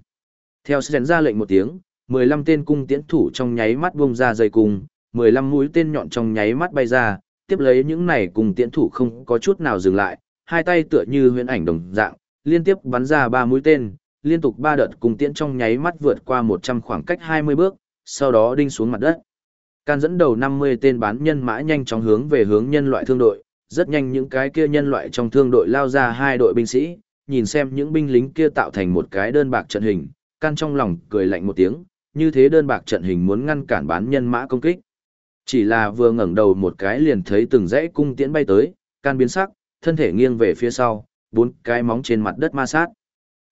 [SPEAKER 1] Theo sẽ ra lệnh một tiếng, 15 tên cung tiễn thủ trong nháy mắt buông ra dây cung, 15 mũi tên nhọn trong nháy mắt bay ra, tiếp lấy những này cung tiễn thủ không có chút nào dừng lại, hai tay tựa như huyễn ảnh đồng dạng, liên tiếp bắn ra ba mũi tên, liên tục ba đợt cung tiễn trong nháy mắt vượt qua 100 khoảng cách 20 bước, sau đó đinh xuống mặt đất. Can dẫn đầu 50 tên bán nhân mã nhanh chóng hướng về hướng nhân loại thương đội, rất nhanh những cái kia nhân loại trong thương đội lao ra hai đội binh sĩ, nhìn xem những binh lính kia tạo thành một cái đơn bạc trận hình, can trong lòng cười lạnh một tiếng, như thế đơn bạc trận hình muốn ngăn cản bán nhân mã công kích. Chỉ là vừa ngẩng đầu một cái liền thấy từng dãy cung tiễn bay tới, can biến sắc, thân thể nghiêng về phía sau, bốn cái móng trên mặt đất ma sát.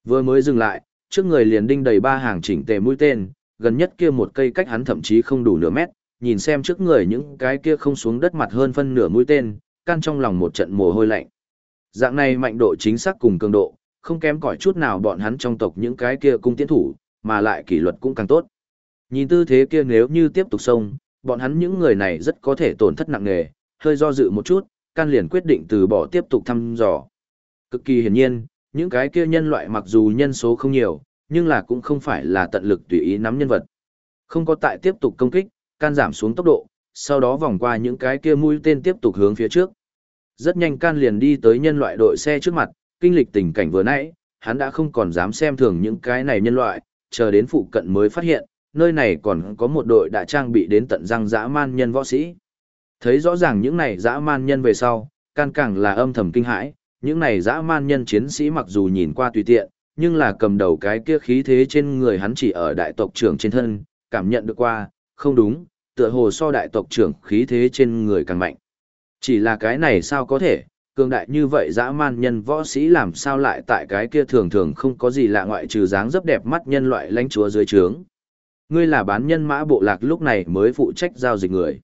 [SPEAKER 1] Vừa mới dừng lại, trước người liền đinh đầy ba hàng chỉnh tề mũi tên, gần nhất kia một cây cách hắn thậm chí không đủ nửa mét, nhìn xem trước người những cái kia không xuống đất mặt hơn phân nửa mũi tên, can trong lòng một trận mồ hôi lạnh. Dạng này mạnh độ chính xác cùng cường độ, không kém cỏi chút nào bọn hắn trong tộc những cái kia cung tiến thủ, mà lại kỷ luật cũng càng tốt. Nhìn tư thế kia nếu như tiếp tục xông, bọn hắn những người này rất có thể tổn thất nặng nề, hơi do dự một chút, can liền quyết định từ bỏ tiếp tục thăm dò. Cực kỳ hiển nhiên, những cái kia nhân loại mặc dù nhân số không nhiều, nhưng là cũng không phải là tận lực tùy ý nắm nhân vật. Không có tại tiếp tục công kích, can giảm xuống tốc độ, sau đó vòng qua những cái kia mũi tên tiếp tục hướng phía trước. Rất nhanh can liền đi tới nhân loại đội xe trước mặt, kinh lịch tình cảnh vừa nãy, hắn đã không còn dám xem thường những cái này nhân loại, chờ đến phụ cận mới phát hiện, nơi này còn có một đội đã trang bị đến tận răng dã man nhân võ sĩ. Thấy rõ ràng những này dã man nhân về sau, can càng là âm thầm kinh hãi, những này dã man nhân chiến sĩ mặc dù nhìn qua tùy tiện, nhưng là cầm đầu cái kia khí thế trên người hắn chỉ ở đại tộc trưởng trên thân, cảm nhận được qua, không đúng, tựa hồ so đại tộc trưởng khí thế trên người càng mạnh. Chỉ là cái này sao có thể, cường đại như vậy dã man nhân võ sĩ làm sao lại tại cái kia thường thường không có gì lạ ngoại trừ dáng dấp đẹp mắt nhân loại lãnh chúa dưới trướng. Ngươi là bán nhân mã bộ lạc lúc này mới phụ trách giao dịch người.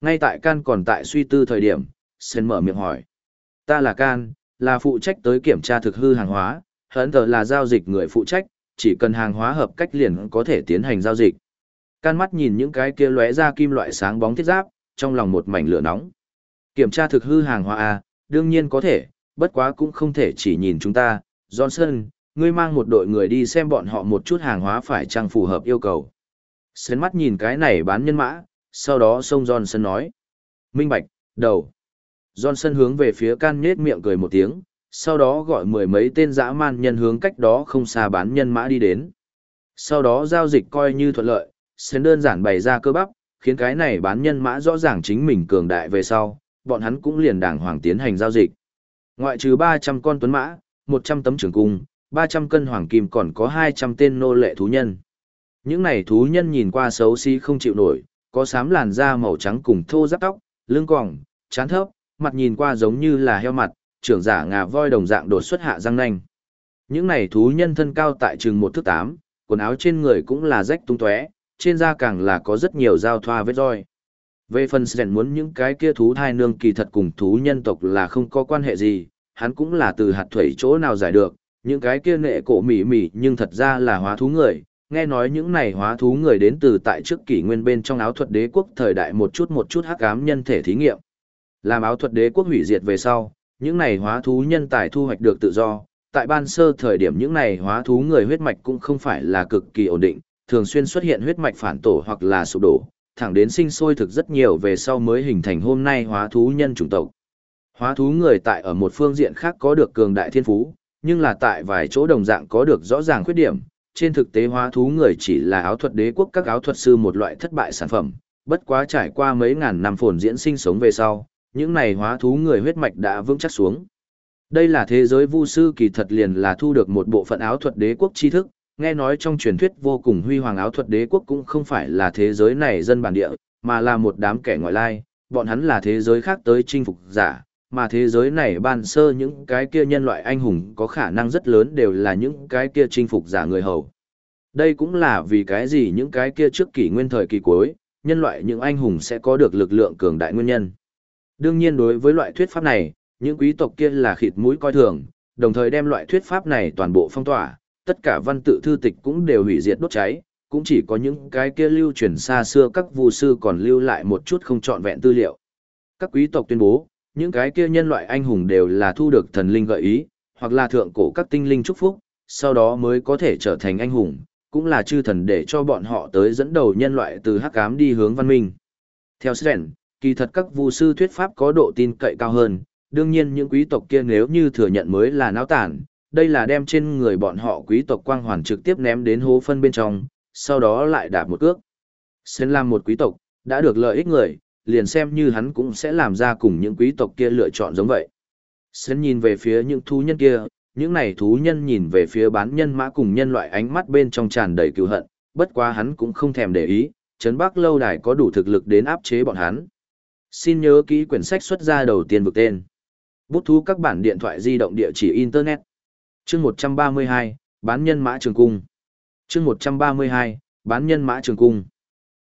[SPEAKER 1] Ngay tại Can còn tại suy tư thời điểm, Sen mở miệng hỏi. Ta là Can, là phụ trách tới kiểm tra thực hư hàng hóa, hấn thờ là giao dịch người phụ trách, chỉ cần hàng hóa hợp cách liền có thể tiến hành giao dịch. Can mắt nhìn những cái kia lóe ra kim loại sáng bóng thiết giáp, trong lòng một mảnh lửa nóng. Kiểm tra thực hư hàng hóa à, đương nhiên có thể, bất quá cũng không thể chỉ nhìn chúng ta. Johnson, ngươi mang một đội người đi xem bọn họ một chút hàng hóa phải chăng phù hợp yêu cầu. Sến mắt nhìn cái này bán nhân mã, sau đó sông Johnson nói. Minh Bạch, đầu. Johnson hướng về phía can nhết miệng cười một tiếng, sau đó gọi mười mấy tên dã man nhân hướng cách đó không xa bán nhân mã đi đến. Sau đó giao dịch coi như thuận lợi, Sến đơn giản bày ra cơ bắp, khiến cái này bán nhân mã rõ ràng chính mình cường đại về sau, bọn hắn cũng liền đàng hoàng tiến hành giao dịch. Ngoại trừ 300 con tuấn mã, 100 tấm trường cung, 300 cân hoàng kim còn có 200 tên nô lệ thú nhân. Những này thú nhân nhìn qua xấu xí không chịu nổi, có xám làn da màu trắng cùng thô giáp tóc, lưng còng, chán thấp, mặt nhìn qua giống như là heo mặt, trưởng giả ngà voi đồng dạng đột xuất hạ răng nanh. Những này thú nhân thân cao tại trường một thước tám, quần áo trên người cũng là rách tung tóe, trên da càng là có rất nhiều dao thoa vết roi. Về phần Sren muốn những cái kia thú thai nương kỳ thật cùng thú nhân tộc là không có quan hệ gì, hắn cũng là từ hạt thủy chỗ nào giải được, những cái kia nệ cổ mỉ mỉ nhưng thật ra là hóa thú người, nghe nói những này hóa thú người đến từ tại trước kỷ nguyên bên trong áo thuật đế quốc thời đại một chút một chút hắc ám nhân thể thí nghiệm. Làm áo thuật đế quốc hủy diệt về sau, những này hóa thú nhân tài thu hoạch được tự do, tại ban sơ thời điểm những này hóa thú người huyết mạch cũng không phải là cực kỳ ổn định, thường xuyên xuất hiện huyết mạch phản tổ hoặc là sụp đổ, thẳng đến sinh sôi thực rất nhiều về sau mới hình thành hôm nay hóa thú nhân chủng tộc. Hóa thú người tại ở một phương diện khác có được cường đại thiên phú, nhưng là tại vài chỗ đồng dạng có được rõ ràng khuyết điểm. Trên thực tế hóa thú người chỉ là áo thuật đế quốc các áo thuật sư một loại thất bại sản phẩm, bất quá trải qua mấy ngàn năm phồn diễn sinh sống về sau, những này hóa thú người huyết mạch đã vững chắc xuống. Đây là thế giới vu sư kỳ thật liền là thu được một bộ phận áo thuật đế quốc tri thức, nghe nói trong truyền thuyết vô cùng huy hoàng áo thuật đế quốc cũng không phải là thế giới này dân bản địa, mà là một đám kẻ ngoại lai, bọn hắn là thế giới khác tới chinh phục giả, mà thế giới này ban sơ những cái kia nhân loại anh hùng có khả năng rất lớn đều là những cái kia chinh phục giả người hầu. Đây cũng là vì cái gì những cái kia trước kỷ nguyên thời kỳ cuối, nhân loại những anh hùng sẽ có được lực lượng cường đại nguyên nhân. Đương nhiên đối với loại thuyết pháp này, những quý tộc kia là khịt mũi coi thường, đồng thời đem loại thuyết pháp này toàn bộ phong tỏa, tất cả văn tự thư tịch cũng đều hủy diệt đốt cháy, cũng chỉ có những cái kia lưu truyền xa xưa các vu sư còn lưu lại một chút không trọn vẹn tư liệu. Các quý tộc tuyên bố, những cái kia nhân loại anh hùng đều là thu được thần linh gợi ý, hoặc là thượng cổ các tinh linh chúc phúc, sau đó mới có thể trở thành anh hùng, cũng là chư thần để cho bọn họ tới dẫn đầu nhân loại từ hắc ám đi hướng văn minh. Theo Sren, kỳ thật các vu sư thuyết pháp có độ tin cậy cao hơn, đương nhiên những quý tộc kia nếu như thừa nhận mới là náo tản, đây là đem trên người bọn họ quý tộc quang hoàn trực tiếp ném đến hố phân bên trong, sau đó lại đạp một cước. Sen làm một quý tộc, đã được lợi ích người, liền xem như hắn cũng sẽ làm ra cùng những quý tộc kia lựa chọn giống vậy. Sen nhìn về phía những thú nhân kia, những này thú nhân nhìn về phía bán nhân mã cùng nhân loại ánh mắt bên trong tràn đầy cựu hận, bất quá hắn cũng không thèm để ý, Trấn Bắc lâu đài có đủ thực lực đến áp chế bọn hắn. Xin nhớ kỹ quyển sách xuất ra đầu tiên vực tên. Bút thú các bản điện thoại di động địa chỉ Internet chương 132, bán nhân mã trường cung. chương 132, bán nhân mã trường cung.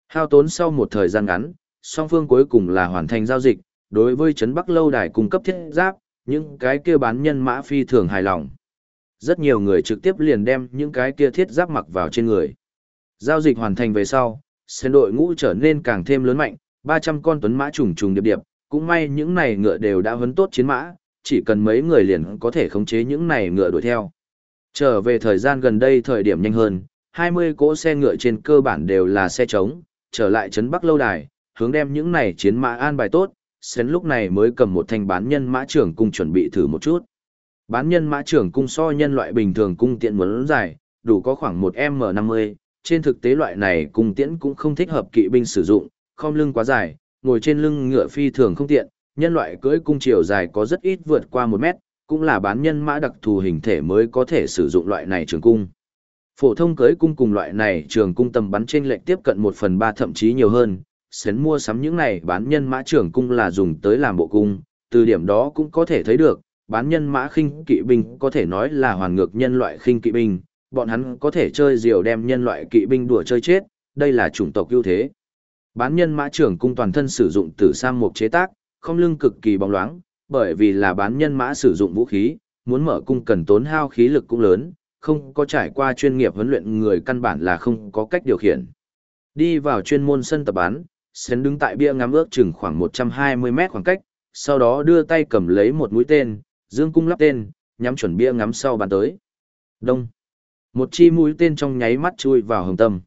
[SPEAKER 1] Hao tốn sau một thời gian ngắn, song phương cuối cùng là hoàn thành giao dịch, đối với Trấn Bắc Lâu Đài cung cấp thiết giáp, những cái kia bán nhân mã phi thường hài lòng. Rất nhiều người trực tiếp liền đem những cái kia thiết giáp mặc vào trên người. Giao dịch hoàn thành về sau, sen đội ngũ trở nên càng thêm lớn mạnh, 300 con tuấn mã trùng trùng điệp điệp, cũng may những này ngựa đều đã huấn tốt chiến mã, chỉ cần mấy người liền có thể khống chế những này ngựa đuổi theo. Trở về thời gian gần đây thời điểm nhanh hơn, 20 cỗ xe ngựa trên cơ bản đều là xe trống, trở lại trấn Bắc lâu đài, hướng đem những này chiến mã an bài tốt, Sến lúc này mới cầm một thanh bán nhân mã trưởng cung chuẩn bị thử một chút. Bán nhân mã trưởng cung so nhân loại bình thường cung tiện muốn dài, đủ có khoảng một M50, trên thực tế loại này cung tiễn cũng không thích hợp kỵ binh sử dụng, không lưng quá dài, ngồi trên lưng ngựa phi thường không tiện, nhân loại cưỡi cung chiều dài có rất ít vượt qua một mét, cũng là bán nhân mã đặc thù hình thể mới có thể sử dụng loại này trường cung. Phổ thông cưỡi cung cùng loại này trường cung tầm bắn trên lệnh tiếp cận một phần ba thậm chí nhiều hơn, sến mua sắm những này bán nhân mã trường cung là dùng tới làm bộ cung, từ điểm đó cũng có thể thấy được, bán nhân mã khinh kỵ binh có thể nói là hoàn ngược nhân loại khinh kỵ binh, bọn hắn có thể chơi diều đem nhân loại kỵ binh đùa chơi chết, đây là chủng tộc ưu thế. Bán nhân mã trưởng cung toàn thân sử dụng tử sang mục chế tác, không lưng cực kỳ bóng loáng, bởi vì là bán nhân mã sử dụng vũ khí, muốn mở cung cần tốn hao khí lực cũng lớn, không có trải qua chuyên nghiệp huấn luyện người căn bản là không có cách điều khiển. Đi vào chuyên môn sân tập bắn, Sến đứng tại bia ngắm ước chừng khoảng 120 mét khoảng cách, sau đó đưa tay cầm lấy một mũi tên, dương cung lắp tên, nhắm chuẩn bia ngắm sau bàn tới. Đông. Một chi mũi tên trong nháy mắt chui vào hồng tâm.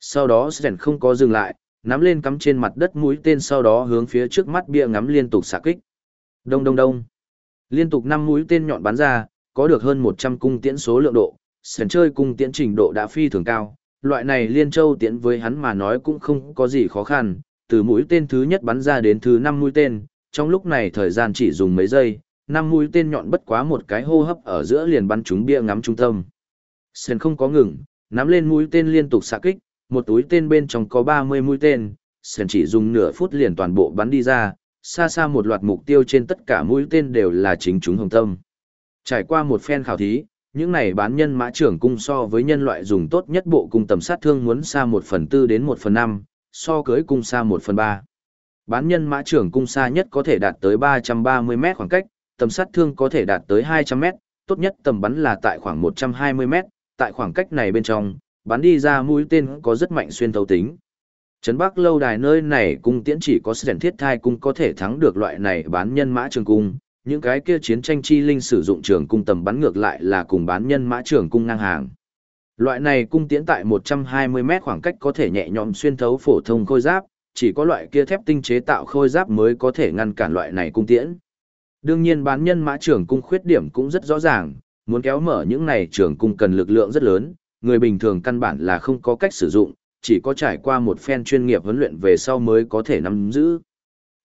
[SPEAKER 1] Sau đó Sến không có dừng lại, nắm lên cắm trên mặt đất mũi tên sau đó hướng phía trước mắt bia ngắm liên tục xạ kích. Đông đông đông. Liên tục năm mũi tên nhọn bắn ra, có được hơn 100 cung tiễn số lượng độ, sần chơi cung tiễn trình độ đã phi thường cao. Loại này liên châu tiễn với hắn mà nói cũng không có gì khó khăn, từ mũi tên thứ nhất bắn ra đến thứ năm mũi tên, trong lúc này thời gian chỉ dùng mấy giây, năm mũi tên nhọn bất quá một cái hô hấp ở giữa liền bắn trúng bia ngắm trung tâm. Sền không có ngừng, nắm lên mũi tên liên tục xạ kích, một túi tên bên trong có 30 mũi tên, Sền chỉ dùng nửa phút liền toàn bộ bắn đi ra, xa xa một loạt mục tiêu trên tất cả mũi tên đều là chính chúng hồng tâm. Trải qua một phen khảo thí, những này bán nhân mã trưởng cung so với nhân loại dùng tốt nhất bộ cung tầm sát thương muốn xa 1 phần 4 đến 1 phần 5, so cưới cung xa 1 phần 3. Bán nhân mã trưởng cung xa nhất có thể đạt tới 330 mét khoảng cách, tầm sát thương có thể đạt tới 200 mét, tốt nhất tầm bắn là tại khoảng 120 mét, tại khoảng cách này bên trong, bắn đi ra mũi tên có rất mạnh xuyên thấu tính. Trấn Bắc lâu đài nơi này cung tiễn chỉ có sẻn thiết thai cung có thể thắng được loại này bán nhân mã trường cung, những cái kia chiến tranh chi linh sử dụng trường cung tầm bắn ngược lại là cùng bán nhân mã trường cung ngang hàng. Loại này cung tiễn tại 120 mét khoảng cách có thể nhẹ nhõm xuyên thấu phổ thông khôi giáp, chỉ có loại kia thép tinh chế tạo khôi giáp mới có thể ngăn cản loại này cung tiễn. Đương nhiên bán nhân mã trường cung khuyết điểm cũng rất rõ ràng, muốn kéo mở những này trường cung cần lực lượng rất lớn, người bình thường căn bản là không có cách sử dụng, chỉ có trải qua một phen chuyên nghiệp huấn luyện về sau mới có thể nắm giữ.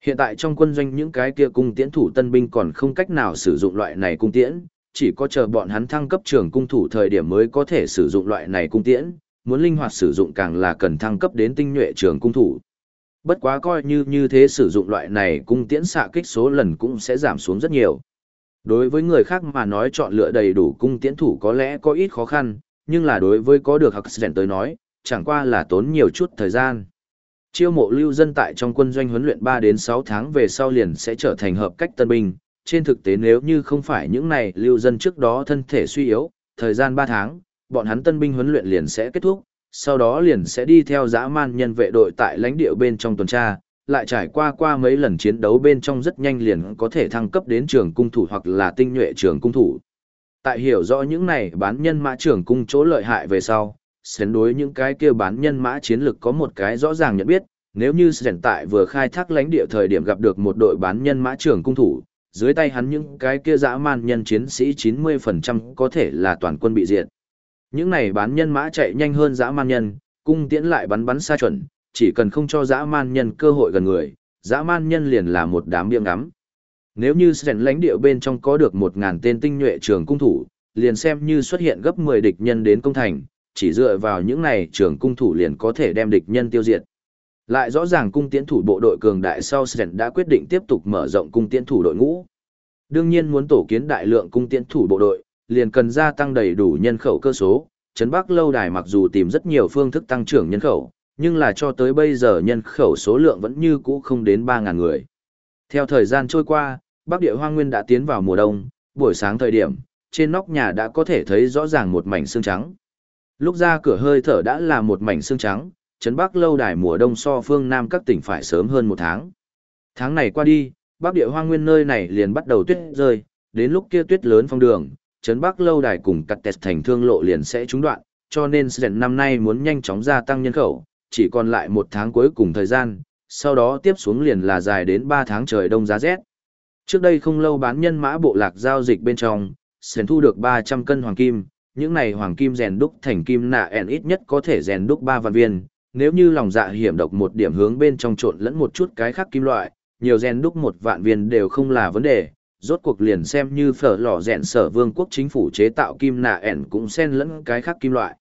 [SPEAKER 1] Hiện tại trong quân doanh những cái kia cung tiễn thủ tân binh còn không cách nào sử dụng loại này cung tiễn, chỉ có chờ bọn hắn thăng cấp trường cung thủ thời điểm mới có thể sử dụng loại này cung tiễn, muốn linh hoạt sử dụng càng là cần thăng cấp đến tinh nhuệ trường cung thủ. Bất quá coi như như thế sử dụng loại này cung tiễn xạ kích số lần cũng sẽ giảm xuống rất nhiều. Đối với người khác mà nói chọn lựa đầy đủ cung tiễn thủ có lẽ có ít khó khăn, nhưng là đối với có được học rèn tới nói, chẳng qua là tốn nhiều chút thời gian. Chiêu mộ lưu dân tại trong quân doanh huấn luyện 3 đến 6 tháng về sau liền sẽ trở thành hợp cách tân binh. Trên thực tế nếu như không phải những này lưu dân trước đó thân thể suy yếu, thời gian 3 tháng, bọn hắn tân binh huấn luyện liền sẽ kết thúc, sau đó liền sẽ đi theo dã man nhân vệ đội tại lãnh địa bên trong tuần tra, lại trải qua qua mấy lần chiến đấu bên trong rất nhanh liền có thể thăng cấp đến trường cung thủ hoặc là tinh nhuệ trường cung thủ. Tại hiểu rõ những này bán nhân mã trưởng cung chỗ lợi hại về sau, Sến đối những cái kia bán nhân mã chiến lực có một cái rõ ràng nhận biết, nếu như Sến tại vừa khai thác lãnh địa thời điểm gặp được một đội bán nhân mã trưởng cung thủ, dưới tay hắn những cái kia dã man nhân chiến sĩ 90% có thể là toàn quân bị diệt. Những này bán nhân mã chạy nhanh hơn dã man nhân, cung tiễn lại bắn bắn xa chuẩn, chỉ cần không cho dã man nhân cơ hội gần người, dã man nhân liền là một đám biếng ngắm. Nếu như Sến lãnh địa bên trong có được 1.000 tên tinh nhuệ trường cung thủ, liền xem như xuất hiện gấp 10 địch nhân đến công thành, chỉ dựa vào những này trường cung thủ liền có thể đem địch nhân tiêu diệt. Lại rõ ràng cung tiễn thủ bộ đội cường đại sau Sren đã quyết định tiếp tục mở rộng cung tiễn thủ đội ngũ. Đương nhiên muốn tổ kiến đại lượng cung tiễn thủ bộ đội, liền cần gia tăng đầy đủ nhân khẩu cơ số, Trấn Bắc lâu đài mặc dù tìm rất nhiều phương thức tăng trưởng nhân khẩu, nhưng là cho tới bây giờ nhân khẩu số lượng vẫn như cũ không đến 3.000 người. Theo thời gian trôi qua, Bắc Địa Hoang Nguyên đã tiến vào mùa đông, buổi sáng thời điểm, trên nóc nhà đã có thể thấy rõ ràng một mảnh xương trắng. Lúc ra cửa hơi thở đã là một mảnh xương trắng, Trấn Bắc lâu đài mùa đông so phương Nam các tỉnh phải sớm hơn một tháng. Tháng này qua đi, Bắc Địa Hoang Nguyên nơi này liền bắt đầu tuyết rơi, đến lúc kia tuyết lớn phong đường, Trấn Bắc lâu đài cùng cắt tẹt thành thương lộ liền sẽ trúng đoạn, cho nên Sren năm nay muốn nhanh chóng gia tăng nhân khẩu, chỉ còn lại một tháng cuối cùng thời gian, sau đó tiếp xuống liền là dài đến 3 tháng trời đông giá rét. Trước đây không lâu bán nhân mã bộ lạc giao dịch bên trong, Sren thu được 300 cân hoàng kim, những này hoàng kim rèn đúc thành kim nạ ẻn ít nhất có thể rèn đúc 3 vạn viên, nếu như lòng dạ hiểm độc một điểm hướng bên trong trộn lẫn một chút cái khác kim loại, nhiều rèn đúc một vạn viên đều không là vấn đề, rốt cuộc liền xem như phở lò rèn sở vương quốc chính phủ chế tạo kim nạ ẻn cũng xen lẫn cái khác kim loại.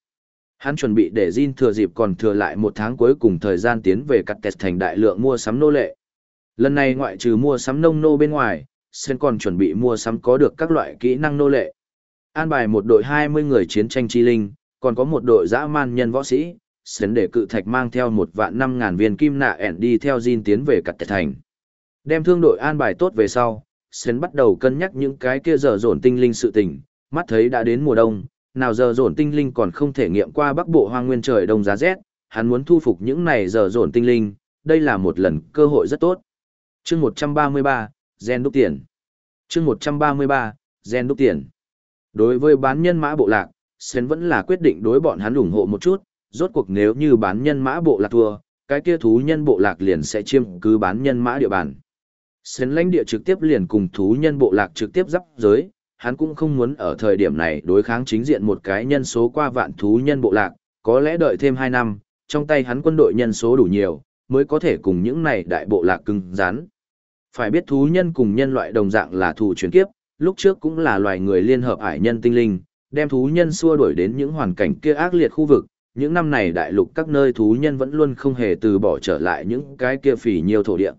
[SPEAKER 1] Hắn chuẩn bị để Jin thừa dịp còn thừa lại một tháng cuối cùng thời gian tiến về cắt tẹt thành đại lượng mua sắm nô lệ. Lần này ngoại trừ mua sắm nông nô bên ngoài, Sen còn chuẩn bị mua sắm có được các loại kỹ năng nô lệ. An bài một đội 20 người chiến tranh chi linh, còn có một đội dã man nhân võ sĩ, Sen để cự thạch mang theo một vạn năm ngàn viên kim nạ ẻn đi theo Jin tiến về cắt tẹt thành. Đem thương đội an bài tốt về sau, Sen bắt đầu cân nhắc những cái kia dở dồn tinh linh sự tình, mắt thấy đã đến mùa đông, nào giờ dồn tinh linh còn không thể nghiệm qua bắc bộ hoang nguyên trời đông giá rét, hắn muốn thu phục những này giờ dồn tinh linh, đây là một lần cơ hội rất tốt. Chương 133, Gen đúc tiền. Chương 133, Gen đúc tiền. Đối với bán nhân mã bộ lạc, Sến vẫn là quyết định đối bọn hắn ủng hộ một chút, rốt cuộc nếu như bán nhân mã bộ lạc thua, cái kia thú nhân bộ lạc liền sẽ chiêm cứ bán nhân mã địa bàn. Sến lãnh địa trực tiếp liền cùng thú nhân bộ lạc trực tiếp giáp giới, hắn cũng không muốn ở thời điểm này đối kháng chính diện một cái nhân số qua vạn thú nhân bộ lạc, có lẽ đợi thêm 2 năm, trong tay hắn quân đội nhân số đủ nhiều, mới có thể cùng những này đại bộ lạc cứng rắn. Phải biết thú nhân cùng nhân loại đồng dạng là thù chuyển kiếp, lúc trước cũng là loài người liên hợp ải nhân tinh linh, đem thú nhân xua đuổi đến những hoàn cảnh kia ác liệt khu vực. Những năm này đại lục các nơi thú nhân vẫn luôn không hề từ bỏ trở lại những cái kia phỉ nhiều thổ địa.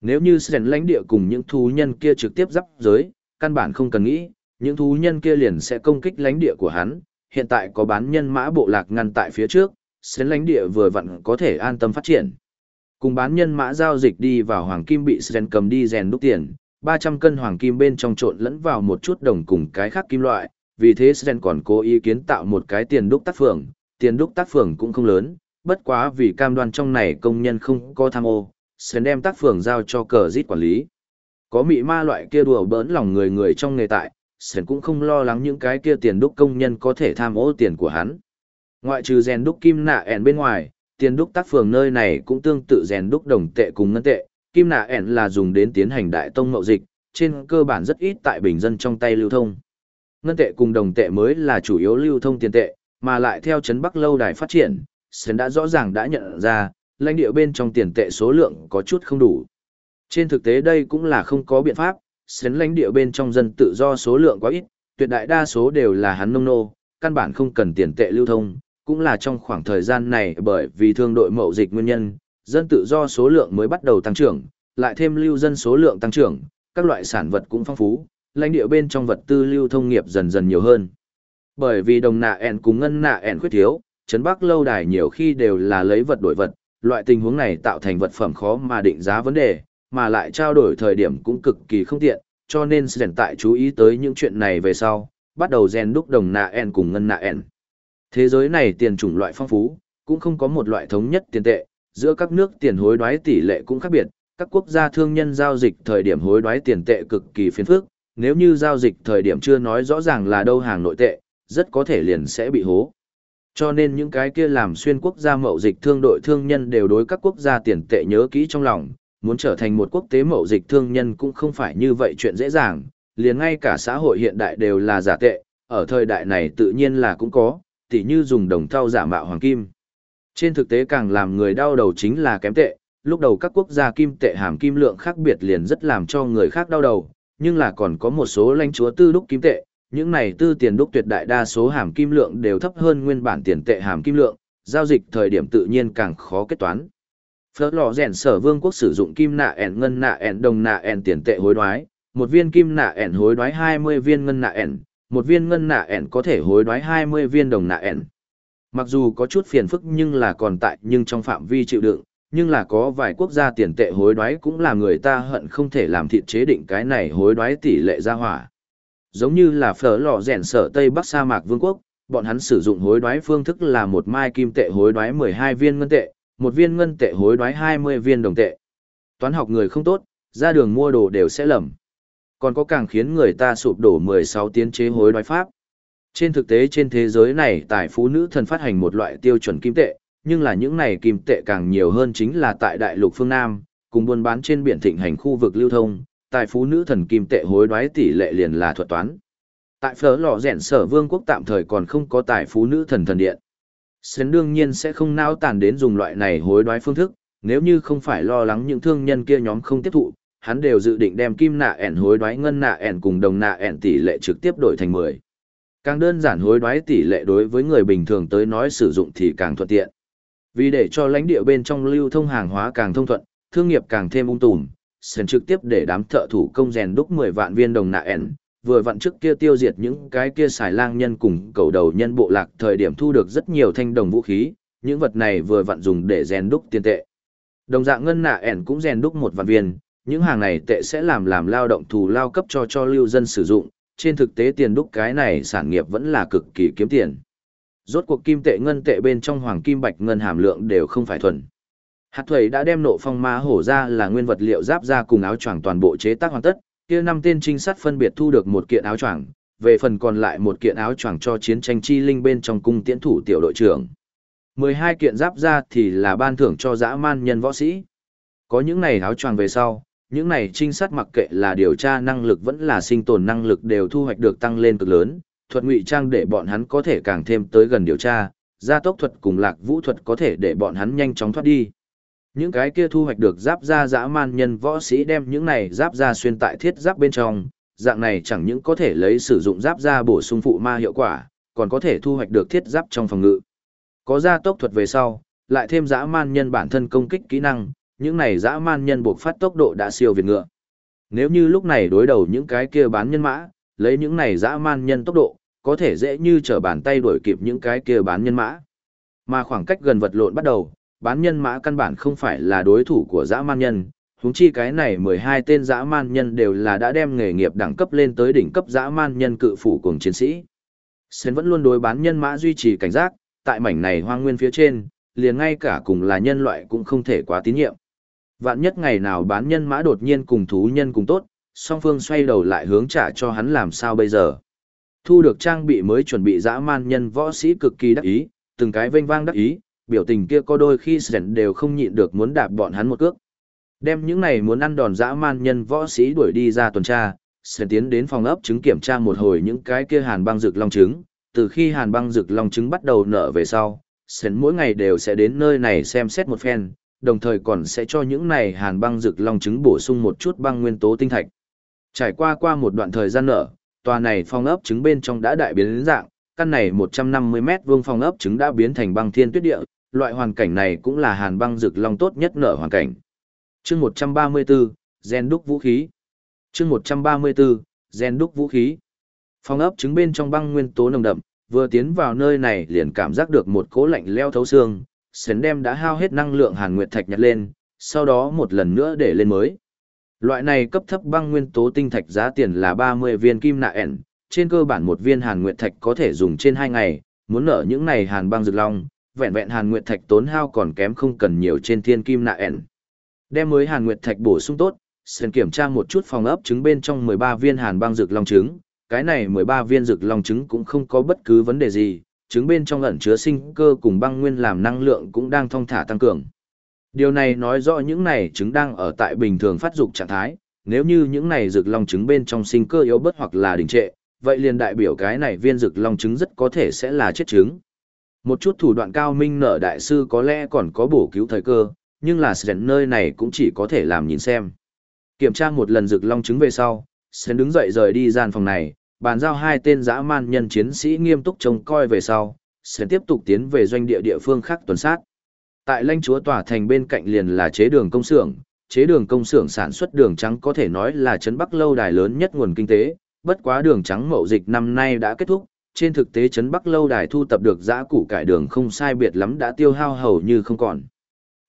[SPEAKER 1] Nếu như Sren lãnh địa cùng những thú nhân kia trực tiếp giáp giới, căn bản không cần nghĩ, những thú nhân kia liền sẽ công kích lãnh địa của hắn, hiện tại có bán nhân mã bộ lạc ngăn tại phía trước, Sren lãnh địa vừa vặn có thể an tâm phát triển. Cùng bán nhân mã giao dịch đi vào hoàng kim bị Sren cầm đi rèn đúc tiền, 300 cân hoàng kim bên trong trộn lẫn vào một chút đồng cùng cái khác kim loại, vì thế Sren còn cố ý kiến tạo một cái tiền đúc tác phường, tiền đúc tác phường cũng không lớn, bất quá vì cam đoan trong này công nhân không có tham ô, Sren đem tác phường giao cho cờ giết quản lý. Có mị ma loại kia đùa bỡn lòng người người trong nghề tại, sơn cũng không lo lắng những cái kia tiền đúc công nhân có thể tham ô tiền của hắn. Ngoại trừ rèn đúc kim nạ ẻn bên ngoài, tiền đúc tác phường nơi này cũng tương tự rèn đúc đồng tệ cùng ngân tệ, kim nạ ẻn là dùng đến tiến hành đại tông mậu dịch, trên cơ bản rất ít tại bình dân trong tay lưu thông. Ngân tệ cùng đồng tệ mới là chủ yếu lưu thông tiền tệ, mà lại theo chấn Bắc lâu đài phát triển, sơn đã rõ ràng đã nhận ra, lãnh địa bên trong tiền tệ số lượng có chút không đủ. Trên thực tế đây cũng là không có biện pháp, sến lãnh địa bên trong dân tự do số lượng quá ít, tuyệt đại đa số đều là hắn nông nô, căn bản không cần tiền tệ lưu thông, cũng là trong khoảng thời gian này bởi vì thương đội mậu dịch nguyên nhân, dân tự do số lượng mới bắt đầu tăng trưởng, lại thêm lưu dân số lượng tăng trưởng, các loại sản vật cũng phong phú, lãnh địa bên trong vật tư lưu thông nghiệp dần dần nhiều hơn. Bởi vì đồng nạ ẻn cùng ngân nạ ẻn khuyết thiếu, Trấn Bắc lâu đài nhiều khi đều là lấy vật đổi vật, loại tình huống này tạo thành vật phẩm khó mà định giá vấn đề, mà lại trao đổi thời điểm cũng cực kỳ không tiện, cho nên rèn tại chú ý tới những chuyện này về sau, bắt đầu rèn đúc đồng nạ en cùng ngân nạ en. Thế giới này tiền chủng loại phong phú, cũng không có một loại thống nhất tiền tệ, giữa các nước tiền hối đoái tỷ lệ cũng khác biệt, các quốc gia thương nhân giao dịch thời điểm hối đoái tiền tệ cực kỳ phiền phức, nếu như giao dịch thời điểm chưa nói rõ ràng là đâu hàng nội tệ, rất có thể liền sẽ bị hố. Cho nên những cái kia làm xuyên quốc gia mậu dịch thương đội thương nhân đều đối các quốc gia tiền tệ nhớ kỹ trong lòng, muốn trở thành một quốc tế mậu dịch thương nhân cũng không phải như vậy chuyện dễ dàng, liền ngay cả xã hội hiện đại đều là giả tệ, ở thời đại này tự nhiên là cũng có, tỉ như dùng đồng thau giả mạo hoàng kim. Trên thực tế càng làm người đau đầu chính là kém tệ, lúc đầu các quốc gia kim tệ hàm kim lượng khác biệt liền rất làm cho người khác đau đầu, nhưng là còn có một số lãnh chúa tư đúc kim tệ, những này tư tiền đúc tuyệt đại đa số hàm kim lượng đều thấp hơn nguyên bản tiền tệ hàm kim lượng, giao dịch thời điểm tự nhiên càng khó kết toán phở lò rèn sở vương quốc sử dụng kim nạ ẻn ngân nạ ẻn đồng nạ ẻn tiền tệ hối đoái, một viên kim nạ ẻn hối đoái 20 viên ngân nạ ẻn, một viên ngân nạ ẻn có thể hối đoái 20 viên đồng nạ ẻn. Mặc dù có chút phiền phức nhưng là còn tại nhưng trong phạm vi chịu đựng, nhưng là có vài quốc gia tiền tệ hối đoái cũng là người ta hận không thể làm thịt chế định cái này hối đoái tỷ lệ ra hỏa. Giống như là phở lò rèn sở Tây Bắc sa mạc vương quốc, bọn hắn sử dụng hối đoái phương thức là một mai kim tệ hối đoái 12 viên ngân tệ, một viên ngân tệ hối đoái 20 viên đồng tệ. Toán học người không tốt, ra đường mua đồ đều sẽ lầm. Còn có càng khiến người ta sụp đổ 16 tiến chế hối đoái pháp. Trên thực tế trên thế giới này tài phú nữ thần phát hành một loại tiêu chuẩn kim tệ, nhưng là những này kim tệ càng nhiều hơn chính là tại đại lục phương Nam, cùng buôn bán trên biển thịnh hành khu vực lưu thông, tài phú nữ thần kim tệ hối đoái tỷ lệ liền là thuật toán. Tại phở lò rèn sở vương quốc tạm thời còn không có tài phú nữ thần thần điện. Sến đương nhiên sẽ không nao tàn đến dùng loại này hối đoái phương thức, nếu như không phải lo lắng những thương nhân kia nhóm không tiếp thụ, hắn đều dự định đem kim nạ ẻn hối đoái ngân nạ ẻn cùng đồng nạ ẻn tỷ lệ trực tiếp đổi thành 10. Càng đơn giản hối đoái tỷ lệ đối với người bình thường tới nói sử dụng thì càng thuận tiện. Vì để cho lãnh địa bên trong lưu thông hàng hóa càng thông thuận, thương nghiệp càng thêm ung tùm, Sến trực tiếp để đám thợ thủ công rèn đúc 10 vạn viên đồng nạ ẻn, vừa vặn trước kia tiêu diệt những cái kia xài lang nhân cùng cầu đầu nhân bộ lạc thời điểm thu được rất nhiều thanh đồng vũ khí, những vật này vừa vặn dùng để rèn đúc tiền tệ. Đồng dạng ngân nạ ẻn cũng rèn đúc một vạn viên, những hàng này tệ sẽ làm làm lao động thù lao cấp cho cho lưu dân sử dụng, trên thực tế tiền đúc cái này sản nghiệp vẫn là cực kỳ kiếm tiền. Rốt cuộc kim tệ ngân tệ bên trong hoàng kim bạch ngân hàm lượng đều không phải thuần. Hạt Thủy đã đem nộ phong ma hổ ra là nguyên vật liệu giáp ra cùng áo choàng toàn bộ chế tác hoàn tất, kia năm tên trinh sát phân biệt thu được một kiện áo choàng, về phần còn lại một kiện áo choàng cho chiến tranh chi linh bên trong cung tiễn thủ tiểu đội trưởng. 12 kiện giáp ra thì là ban thưởng cho dã man nhân võ sĩ. Có những này áo choàng về sau, những này trinh sát mặc kệ là điều tra năng lực vẫn là sinh tồn năng lực đều thu hoạch được tăng lên cực lớn, thuật ngụy trang để bọn hắn có thể càng thêm tới gần điều tra, gia tốc thuật cùng lạc vũ thuật có thể để bọn hắn nhanh chóng thoát đi. Những cái kia thu hoạch được giáp da dã man nhân võ sĩ đem những này giáp da xuyên tại thiết giáp bên trong, dạng này chẳng những có thể lấy sử dụng giáp da bổ sung phụ ma hiệu quả, còn có thể thu hoạch được thiết giáp trong phòng ngự. Có gia tốc thuật về sau, lại thêm dã man nhân bản thân công kích kỹ năng, những này dã man nhân buộc phát tốc độ đã siêu việt ngựa. Nếu như lúc này đối đầu những cái kia bán nhân mã, lấy những này dã man nhân tốc độ, có thể dễ như trở bàn tay đuổi kịp những cái kia bán nhân mã. Mà khoảng cách gần vật lộn bắt đầu, bán nhân mã căn bản không phải là đối thủ của dã man nhân, huống chi cái này 12 tên dã man nhân đều là đã đem nghề nghiệp đẳng cấp lên tới đỉnh cấp dã man nhân cự phủ cùng chiến sĩ. Sến vẫn luôn đối bán nhân mã duy trì cảnh giác, tại mảnh này hoang nguyên phía trên, liền ngay cả cùng là nhân loại cũng không thể quá tín nhiệm. Vạn nhất ngày nào bán nhân mã đột nhiên cùng thú nhân cùng tốt, song phương xoay đầu lại hướng trả cho hắn làm sao bây giờ. Thu được trang bị mới chuẩn bị dã man nhân võ sĩ cực kỳ đắc ý, từng cái vênh vang đắc ý, biểu tình kia có đôi khi sẻn đều không nhịn được muốn đạp bọn hắn một cước. Đem những này muốn ăn đòn dã man nhân võ sĩ đuổi đi ra tuần tra, sẻn tiến đến phòng ấp trứng kiểm tra một hồi những cái kia hàn băng rực long trứng. Từ khi hàn băng rực long trứng bắt đầu nở về sau, sẻn mỗi ngày đều sẽ đến nơi này xem xét một phen, đồng thời còn sẽ cho những này hàn băng rực long trứng bổ sung một chút băng nguyên tố tinh thạch. Trải qua qua một đoạn thời gian nở, tòa này phòng ấp trứng bên trong đã đại biến dạng, căn này 150 mét vuông phòng ấp trứng đã biến thành băng thiên tuyết địa, loại hoàn cảnh này cũng là hàn băng rực long tốt nhất nở hoàn cảnh. Chương 134, gen đúc vũ khí. Chương 134, gen đúc vũ khí. Phong ấp trứng bên trong băng nguyên tố nồng đậm, vừa tiến vào nơi này liền cảm giác được một cỗ lạnh leo thấu xương, sến đem đã hao hết năng lượng hàn nguyệt thạch nhặt lên, sau đó một lần nữa để lên mới. Loại này cấp thấp băng nguyên tố tinh thạch giá tiền là 30 viên kim nạ ẻn, trên cơ bản một viên hàn nguyệt thạch có thể dùng trên 2 ngày, muốn nở những này hàn băng rực long, vẹn vẹn hàn nguyệt thạch tốn hao còn kém không cần nhiều trên thiên kim nạ ẻn. Đem mới hàn nguyệt thạch bổ sung tốt, Sến kiểm tra một chút phòng ấp trứng bên trong 13 viên hàn băng rực long trứng, cái này 13 viên rực long trứng cũng không có bất cứ vấn đề gì, trứng bên trong ẩn chứa sinh cơ cùng băng nguyên làm năng lượng cũng đang thong thả tăng cường. Điều này nói rõ những này trứng đang ở tại bình thường phát dục trạng thái, nếu như những này rực long trứng bên trong sinh cơ yếu bớt hoặc là đình trệ, vậy liền đại biểu cái này viên rực long trứng rất có thể sẽ là chết trứng. Một chút thủ đoạn cao minh nở đại sư có lẽ còn có bổ cứu thời cơ, nhưng là Sren nơi này cũng chỉ có thể làm nhìn xem. Kiểm tra một lần rực long trứng về sau, Sren đứng dậy rời đi gian phòng này, bàn giao hai tên dã man nhân chiến sĩ nghiêm túc trông coi về sau, sẽ tiếp tục tiến về doanh địa địa phương khác tuần sát. Tại lãnh chúa tòa thành bên cạnh liền là chế đường công xưởng, chế đường công xưởng sản xuất đường trắng có thể nói là trấn Bắc lâu đài lớn nhất nguồn kinh tế, bất quá đường trắng mậu dịch năm nay đã kết thúc, trên thực tế Trấn Bắc Lâu Đài thu tập được giã củ cải đường không sai biệt lắm đã tiêu hao hầu như không còn.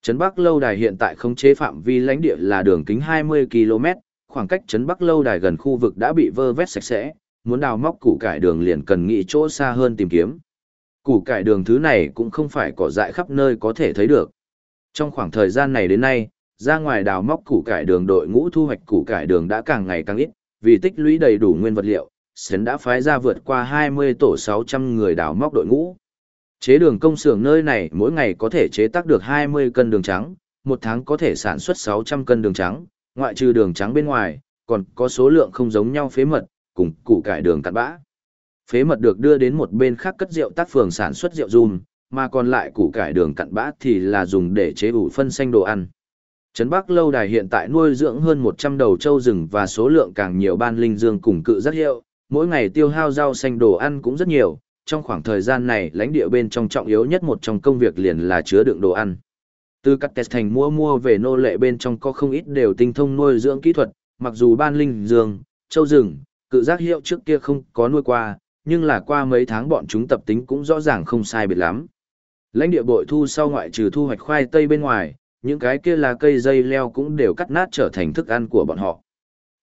[SPEAKER 1] Trấn Bắc Lâu Đài hiện tại không chế phạm vi lãnh địa là đường kính 20 km, khoảng cách Trấn Bắc Lâu Đài gần khu vực đã bị vơ vét sạch sẽ, muốn đào móc củ cải đường liền cần nghĩ chỗ xa hơn tìm kiếm. Củ cải đường thứ này cũng không phải cỏ dại khắp nơi có thể thấy được. Trong khoảng thời gian này đến nay, ra ngoài đào móc củ cải đường đội ngũ thu hoạch củ cải đường đã càng ngày càng ít, vì tích lũy đầy đủ nguyên vật liệu, Sến đã phái ra vượt qua 20 tổ 600 người đào móc đội ngũ. Chế đường công xưởng nơi này mỗi ngày có thể chế tác được 20 cân đường trắng, một tháng có thể sản xuất 600 cân đường trắng, ngoại trừ đường trắng bên ngoài, còn có số lượng không giống nhau phế mật, cùng củ cải đường cặn bã. Phế mật được đưa đến một bên khác cất rượu tác phường sản xuất rượu rum, mà còn lại củ cải đường cặn bã thì là dùng để chế ủ phân xanh đồ ăn. Trấn Bắc lâu đài hiện tại nuôi dưỡng hơn 100 đầu trâu rừng và số lượng càng nhiều ban linh dương cùng cự rất hiệu, mỗi ngày tiêu hao rau xanh đồ ăn cũng rất nhiều, trong khoảng thời gian này lãnh địa bên trong trọng yếu nhất một trong công việc liền là chứa đựng đồ ăn. Từ các test thành mua mua về nô lệ bên trong có không ít đều tinh thông nuôi dưỡng kỹ thuật, mặc dù ban linh dương, châu rừng, cự giác hiệu trước kia không có nuôi qua, nhưng là qua mấy tháng bọn chúng tập tính cũng rõ ràng không sai biệt lắm. Lãnh địa bội thu sau ngoại trừ thu hoạch khoai tây bên ngoài, những cái kia là cây dây leo cũng đều cắt nát trở thành thức ăn của bọn họ.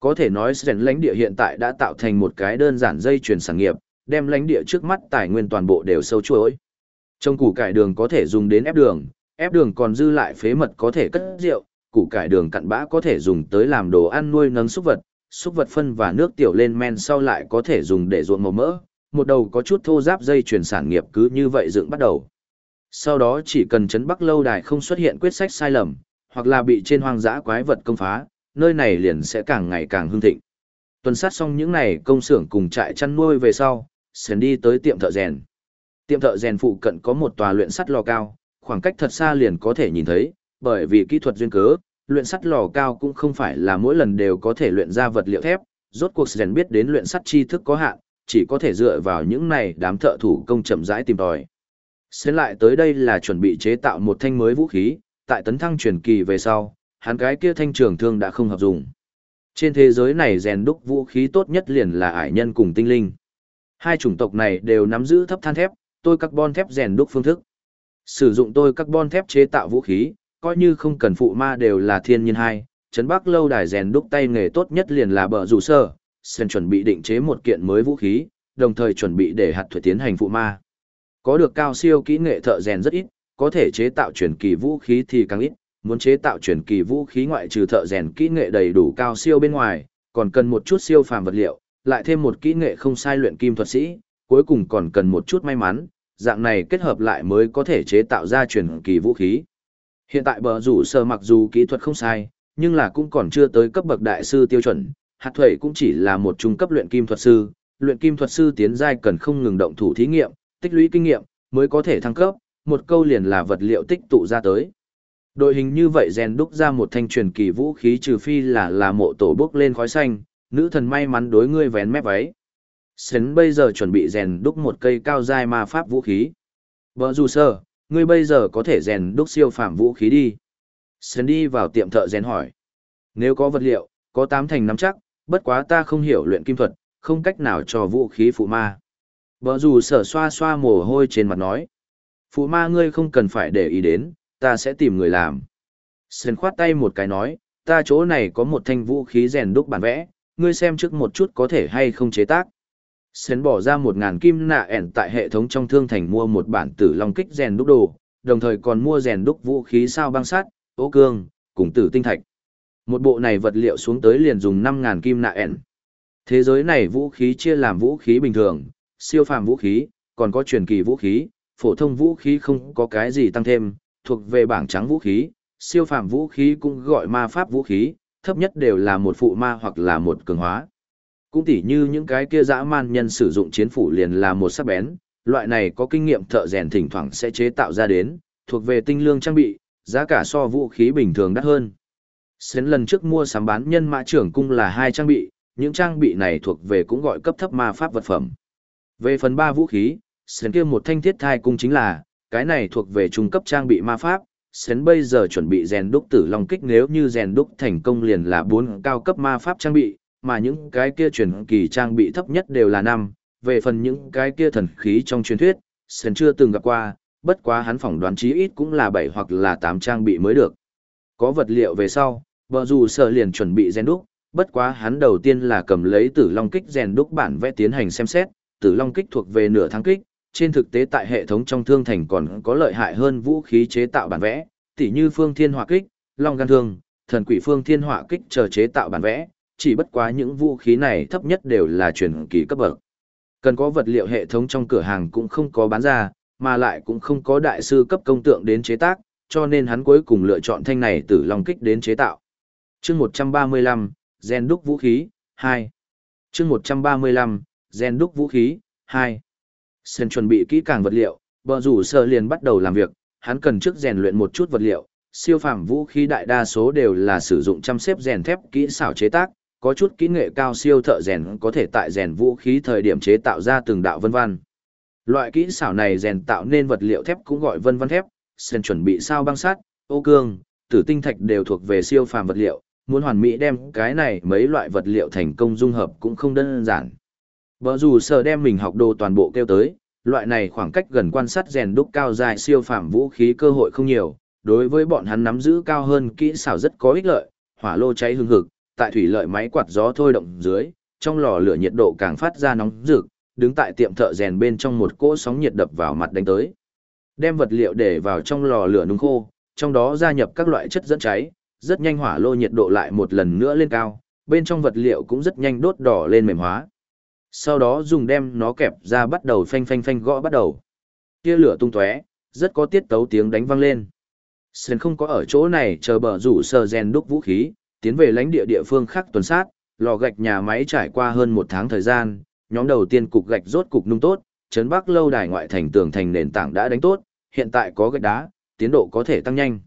[SPEAKER 1] Có thể nói Sren lãnh địa hiện tại đã tạo thành một cái đơn giản dây chuyển sản nghiệp, đem lãnh địa trước mắt tài nguyên toàn bộ đều sâu chuỗi. Trong củ cải đường có thể dùng đến ép đường, ép đường còn dư lại phế mật có thể cất rượu, củ cải đường cặn bã có thể dùng tới làm đồ ăn nuôi nấng súc vật, súc vật phân và nước tiểu lên men sau lại có thể dùng để ruộng màu mỡ, một đầu có chút thô giáp dây chuyển sản nghiệp cứ như vậy dựng bắt đầu. Sau đó chỉ cần chấn bắc lâu đài không xuất hiện quyết sách sai lầm, hoặc là bị trên hoang dã quái vật công phá, nơi này liền sẽ càng ngày càng hưng thịnh. Tuần sát xong những này công xưởng cùng trại chăn nuôi về sau, Sến đi tới tiệm thợ rèn. Tiệm thợ rèn phụ cận có một tòa luyện sắt lò cao, khoảng cách thật xa liền có thể nhìn thấy, bởi vì kỹ thuật duyên cớ, luyện sắt lò cao cũng không phải là mỗi lần đều có thể luyện ra vật liệu thép, rốt cuộc rèn biết đến luyện sắt tri thức có hạn, chỉ có thể dựa vào những này đám thợ thủ công chậm rãi tìm tòi. Sến lại tới đây là chuẩn bị chế tạo một thanh mới vũ khí, tại tấn thăng truyền kỳ về sau, hắn cái kia thanh trường thương đã không hợp dụng. Trên thế giới này rèn đúc vũ khí tốt nhất liền là ải nhân cùng tinh linh. Hai chủng tộc này đều nắm giữ thấp than thép, tôi carbon thép rèn đúc phương thức. Sử dụng tôi carbon thép chế tạo vũ khí, coi như không cần phụ ma đều là thiên nhiên hai. Trấn Bắc lâu đài rèn đúc tay nghề tốt nhất liền là bờ rủ sơ, sen chuẩn bị định chế một kiện mới vũ khí, đồng thời chuẩn bị để hạt thuật tiến hành phụ ma. Có được cao siêu kỹ nghệ thợ rèn rất ít, có thể chế tạo truyền kỳ vũ khí thì càng ít, muốn chế tạo truyền kỳ vũ khí ngoại trừ thợ rèn kỹ nghệ đầy đủ cao siêu bên ngoài, còn cần một chút siêu phàm vật liệu, lại thêm một kỹ nghệ không sai luyện kim thuật sĩ, cuối cùng còn cần một chút may mắn, dạng này kết hợp lại mới có thể chế tạo ra truyền kỳ vũ khí. Hiện tại bờ rủ sơ mặc dù kỹ thuật không sai, nhưng là cũng còn chưa tới cấp bậc đại sư tiêu chuẩn, hạt thuẩy cũng chỉ là một trung cấp luyện kim thuật sư, luyện kim thuật sư tiến giai cần không ngừng động thủ thí nghiệm, tích lũy kinh nghiệm, mới có thể thăng cấp, một câu liền là vật liệu tích tụ ra tới. Đội hình như vậy rèn đúc ra một thanh truyền kỳ vũ khí trừ phi là là mộ tổ bước lên khói xanh, nữ thần may mắn đối ngươi vén mép váy. Sến bây giờ chuẩn bị rèn đúc một cây cao dai ma pháp vũ khí. Vợ dù sơ, ngươi bây giờ có thể rèn đúc siêu phạm vũ khí đi. Sến đi vào tiệm thợ rèn hỏi. Nếu có vật liệu, có tám thành nắm chắc, bất quá ta không hiểu luyện kim thuật, không cách nào cho vũ khí phụ ma. Vợ dù sở xoa xoa mồ hôi trên mặt nói. Phụ ma ngươi không cần phải để ý đến, ta sẽ tìm người làm. Sơn khoát tay một cái nói, ta chỗ này có một thanh vũ khí rèn đúc bản vẽ, ngươi xem trước một chút có thể hay không chế tác. Sơn bỏ ra một ngàn kim nạ ẻn tại hệ thống trong thương thành mua một bản tử long kích rèn đúc đồ, đồng thời còn mua rèn đúc vũ khí sao băng sắt, ố cương, cùng tử tinh thạch. Một bộ này vật liệu xuống tới liền dùng năm ngàn kim nạ ẻn. Thế giới này vũ khí chia làm vũ khí bình thường, siêu phàm vũ khí, còn có truyền kỳ vũ khí, phổ thông vũ khí không có cái gì tăng thêm, thuộc về bảng trắng vũ khí, siêu phàm vũ khí cũng gọi ma pháp vũ khí, thấp nhất đều là một phụ ma hoặc là một cường hóa. Cũng tỉ như những cái kia dã man nhân sử dụng chiến phủ liền là một sắc bén, loại này có kinh nghiệm thợ rèn thỉnh thoảng sẽ chế tạo ra đến, thuộc về tinh lương trang bị, giá cả so vũ khí bình thường đắt hơn. Xến lần trước mua sắm bán nhân mã trưởng cung là hai trang bị, những trang bị này thuộc về cũng gọi cấp thấp ma pháp vật phẩm. Về phần ba vũ khí, Xến kia một thanh thiết thai cung chính là, cái này thuộc về trung cấp trang bị ma pháp, Sến bây giờ chuẩn bị rèn đúc tử long kích nếu như rèn đúc thành công liền là bốn cao cấp ma pháp trang bị, mà những cái kia truyền kỳ trang bị thấp nhất đều là năm. về phần những cái kia thần khí trong truyền thuyết, Sến chưa từng gặp qua, bất quá hắn phỏng đoán chí ít cũng là 7 hoặc là 8 trang bị mới được. Có vật liệu về sau, vợ dù sợ liền chuẩn bị rèn đúc, bất quá hắn đầu tiên là cầm lấy tử long kích rèn đúc bản vẽ tiến hành xem xét, tử long kích thuộc về nửa tháng kích, trên thực tế tại hệ thống trong thương thành còn có lợi hại hơn vũ khí chế tạo bản vẽ, tỉ như phương thiên hỏa kích, long gan thương, thần quỷ phương thiên hỏa kích chờ chế tạo bản vẽ, chỉ bất quá những vũ khí này thấp nhất đều là truyền kỳ cấp bậc. Cần có vật liệu hệ thống trong cửa hàng cũng không có bán ra, mà lại cũng không có đại sư cấp công tượng đến chế tác, cho nên hắn cuối cùng lựa chọn thanh này từ long kích đến chế tạo. Chương 135, gen đúc vũ khí, 2. Chương 135, gen đúc vũ khí, 2. Sơn chuẩn bị kỹ càng vật liệu, bờ rủ sơ liền bắt đầu làm việc, hắn cần trước rèn luyện một chút vật liệu, siêu phàm vũ khí đại đa số đều là sử dụng chăm xếp rèn thép kỹ xảo chế tác, có chút kỹ nghệ cao siêu thợ rèn có thể tại rèn vũ khí thời điểm chế tạo ra từng đạo vân vân. Loại kỹ xảo này rèn tạo nên vật liệu thép cũng gọi vân vân thép, sen chuẩn bị sao băng sắt, ô cương, tử tinh thạch đều thuộc về siêu phàm vật liệu, muốn hoàn mỹ đem cái này mấy loại vật liệu thành công dung hợp cũng không đơn giản. Bờ dù sở đem mình học đồ toàn bộ kêu tới, loại này khoảng cách gần quan sát rèn đúc cao dài siêu phàm vũ khí cơ hội không nhiều, đối với bọn hắn nắm giữ cao hơn kỹ xảo rất có ích lợi, hỏa lô cháy hương hực, tại thủy lợi máy quạt gió thôi động dưới, trong lò lửa nhiệt độ càng phát ra nóng rực, đứng tại tiệm thợ rèn bên trong một cỗ sóng nhiệt đập vào mặt đánh tới. Đem vật liệu để vào trong lò lửa nung khô, trong đó gia nhập các loại chất dẫn cháy, rất nhanh hỏa lô nhiệt độ lại một lần nữa lên cao, bên trong vật liệu cũng rất nhanh đốt đỏ lên mềm hóa. Sau đó dùng đem nó kẹp ra bắt đầu phanh phanh phanh gõ bắt đầu. Tia lửa tung tóe, rất có tiết tấu tiếng đánh vang lên. Sơn không có ở chỗ này chờ bờ rủ sờ rèn đúc vũ khí, tiến về lãnh địa địa phương khác tuần sát, lò gạch nhà máy trải qua hơn một tháng thời gian, nhóm đầu tiên cục gạch rốt cục nung tốt, trấn Bắc lâu đài ngoại thành tường thành nền tảng đã đánh tốt, hiện tại có gạch đá, tiến độ có thể tăng nhanh.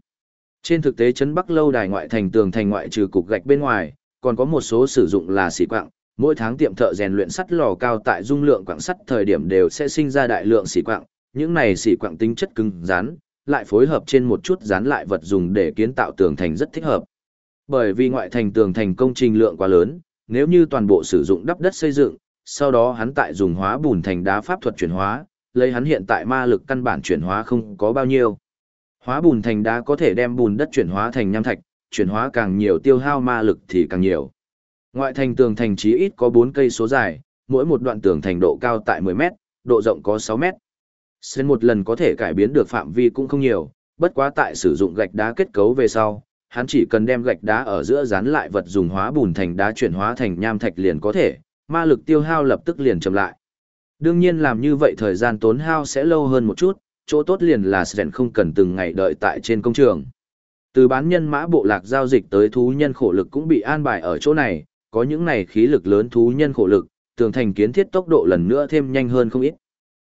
[SPEAKER 1] Trên thực tế trấn Bắc lâu đài ngoại thành tường thành ngoại trừ cục gạch bên ngoài, còn có một số sử dụng là xỉ quặng, mỗi tháng tiệm thợ rèn luyện sắt lò cao tại dung lượng quặng sắt thời điểm đều sẽ sinh ra đại lượng xỉ quặng, những này xỉ quặng tính chất cứng rắn, lại phối hợp trên một chút dán lại vật dùng để kiến tạo tường thành rất thích hợp. Bởi vì ngoại thành tường thành công trình lượng quá lớn, nếu như toàn bộ sử dụng đắp đất xây dựng, sau đó hắn tại dùng hóa bùn thành đá pháp thuật chuyển hóa, lấy hắn hiện tại ma lực căn bản chuyển hóa không có bao nhiêu. Hóa bùn thành đá có thể đem bùn đất chuyển hóa thành nham thạch, chuyển hóa càng nhiều tiêu hao ma lực thì càng nhiều. Ngoại thành tường thành chí ít có 4 cây số dài, mỗi một đoạn tường thành độ cao tại 10 mét, độ rộng có 6 mét. Xuyên một lần có thể cải biến được phạm vi cũng không nhiều, bất quá tại sử dụng gạch đá kết cấu về sau, hắn chỉ cần đem gạch đá ở giữa dán lại vật dùng hóa bùn thành đá chuyển hóa thành nham thạch liền có thể, ma lực tiêu hao lập tức liền chậm lại. Đương nhiên làm như vậy thời gian tốn hao sẽ lâu hơn một chút, chỗ tốt liền là Sren không cần từng ngày đợi tại trên công trường. Từ bán nhân mã bộ lạc giao dịch tới thú nhân khổ lực cũng bị an bài ở chỗ này, có những này khí lực lớn thú nhân khổ lực, tường thành kiến thiết tốc độ lần nữa thêm nhanh hơn không ít.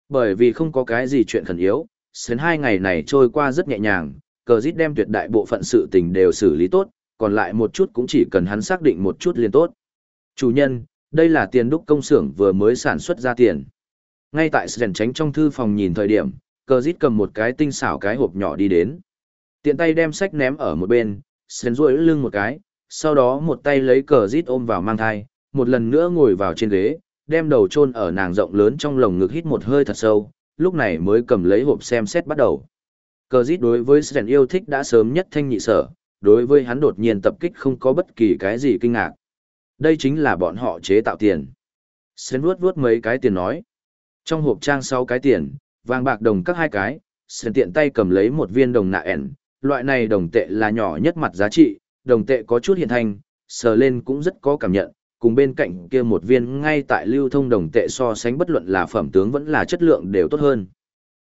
[SPEAKER 1] Bởi vì không có cái gì chuyện khẩn yếu, sến hai ngày này trôi qua rất nhẹ nhàng, cờ dít đem tuyệt đại bộ phận sự tình đều xử lý tốt, còn lại một chút cũng chỉ cần hắn xác định một chút liền tốt. Chủ nhân, đây là tiền đúc công xưởng vừa mới sản xuất ra tiền. Ngay tại sến tránh trong thư phòng nhìn thời điểm, cờ dít cầm một cái tinh xảo cái hộp nhỏ đi đến. Tiện tay đem sách ném ở một bên, sến duỗi lưng một cái, sau đó một tay lấy cờ rít ôm vào mang thai, một lần nữa ngồi vào trên ghế, đem đầu chôn ở nàng rộng lớn trong lồng ngực hít một hơi thật sâu, lúc này mới cầm lấy hộp xem xét bắt đầu. Cờ rít đối với Sren yêu thích đã sớm nhất thanh nhị sở, đối với hắn đột nhiên tập kích không có bất kỳ cái gì kinh ngạc. Đây chính là bọn họ chế tạo tiền. Sren vuốt vuốt mấy cái tiền nói. Trong hộp trang sau cái tiền, vàng bạc đồng các hai cái, Sren tiện tay cầm lấy một viên đồng nạ ẻn, loại này đồng tệ là nhỏ nhất mặt giá trị, đồng tệ có chút hiện thành, sờ lên cũng rất có cảm nhận, cùng bên cạnh kia một viên ngay tại lưu thông đồng tệ so sánh bất luận là phẩm tướng vẫn là chất lượng đều tốt hơn.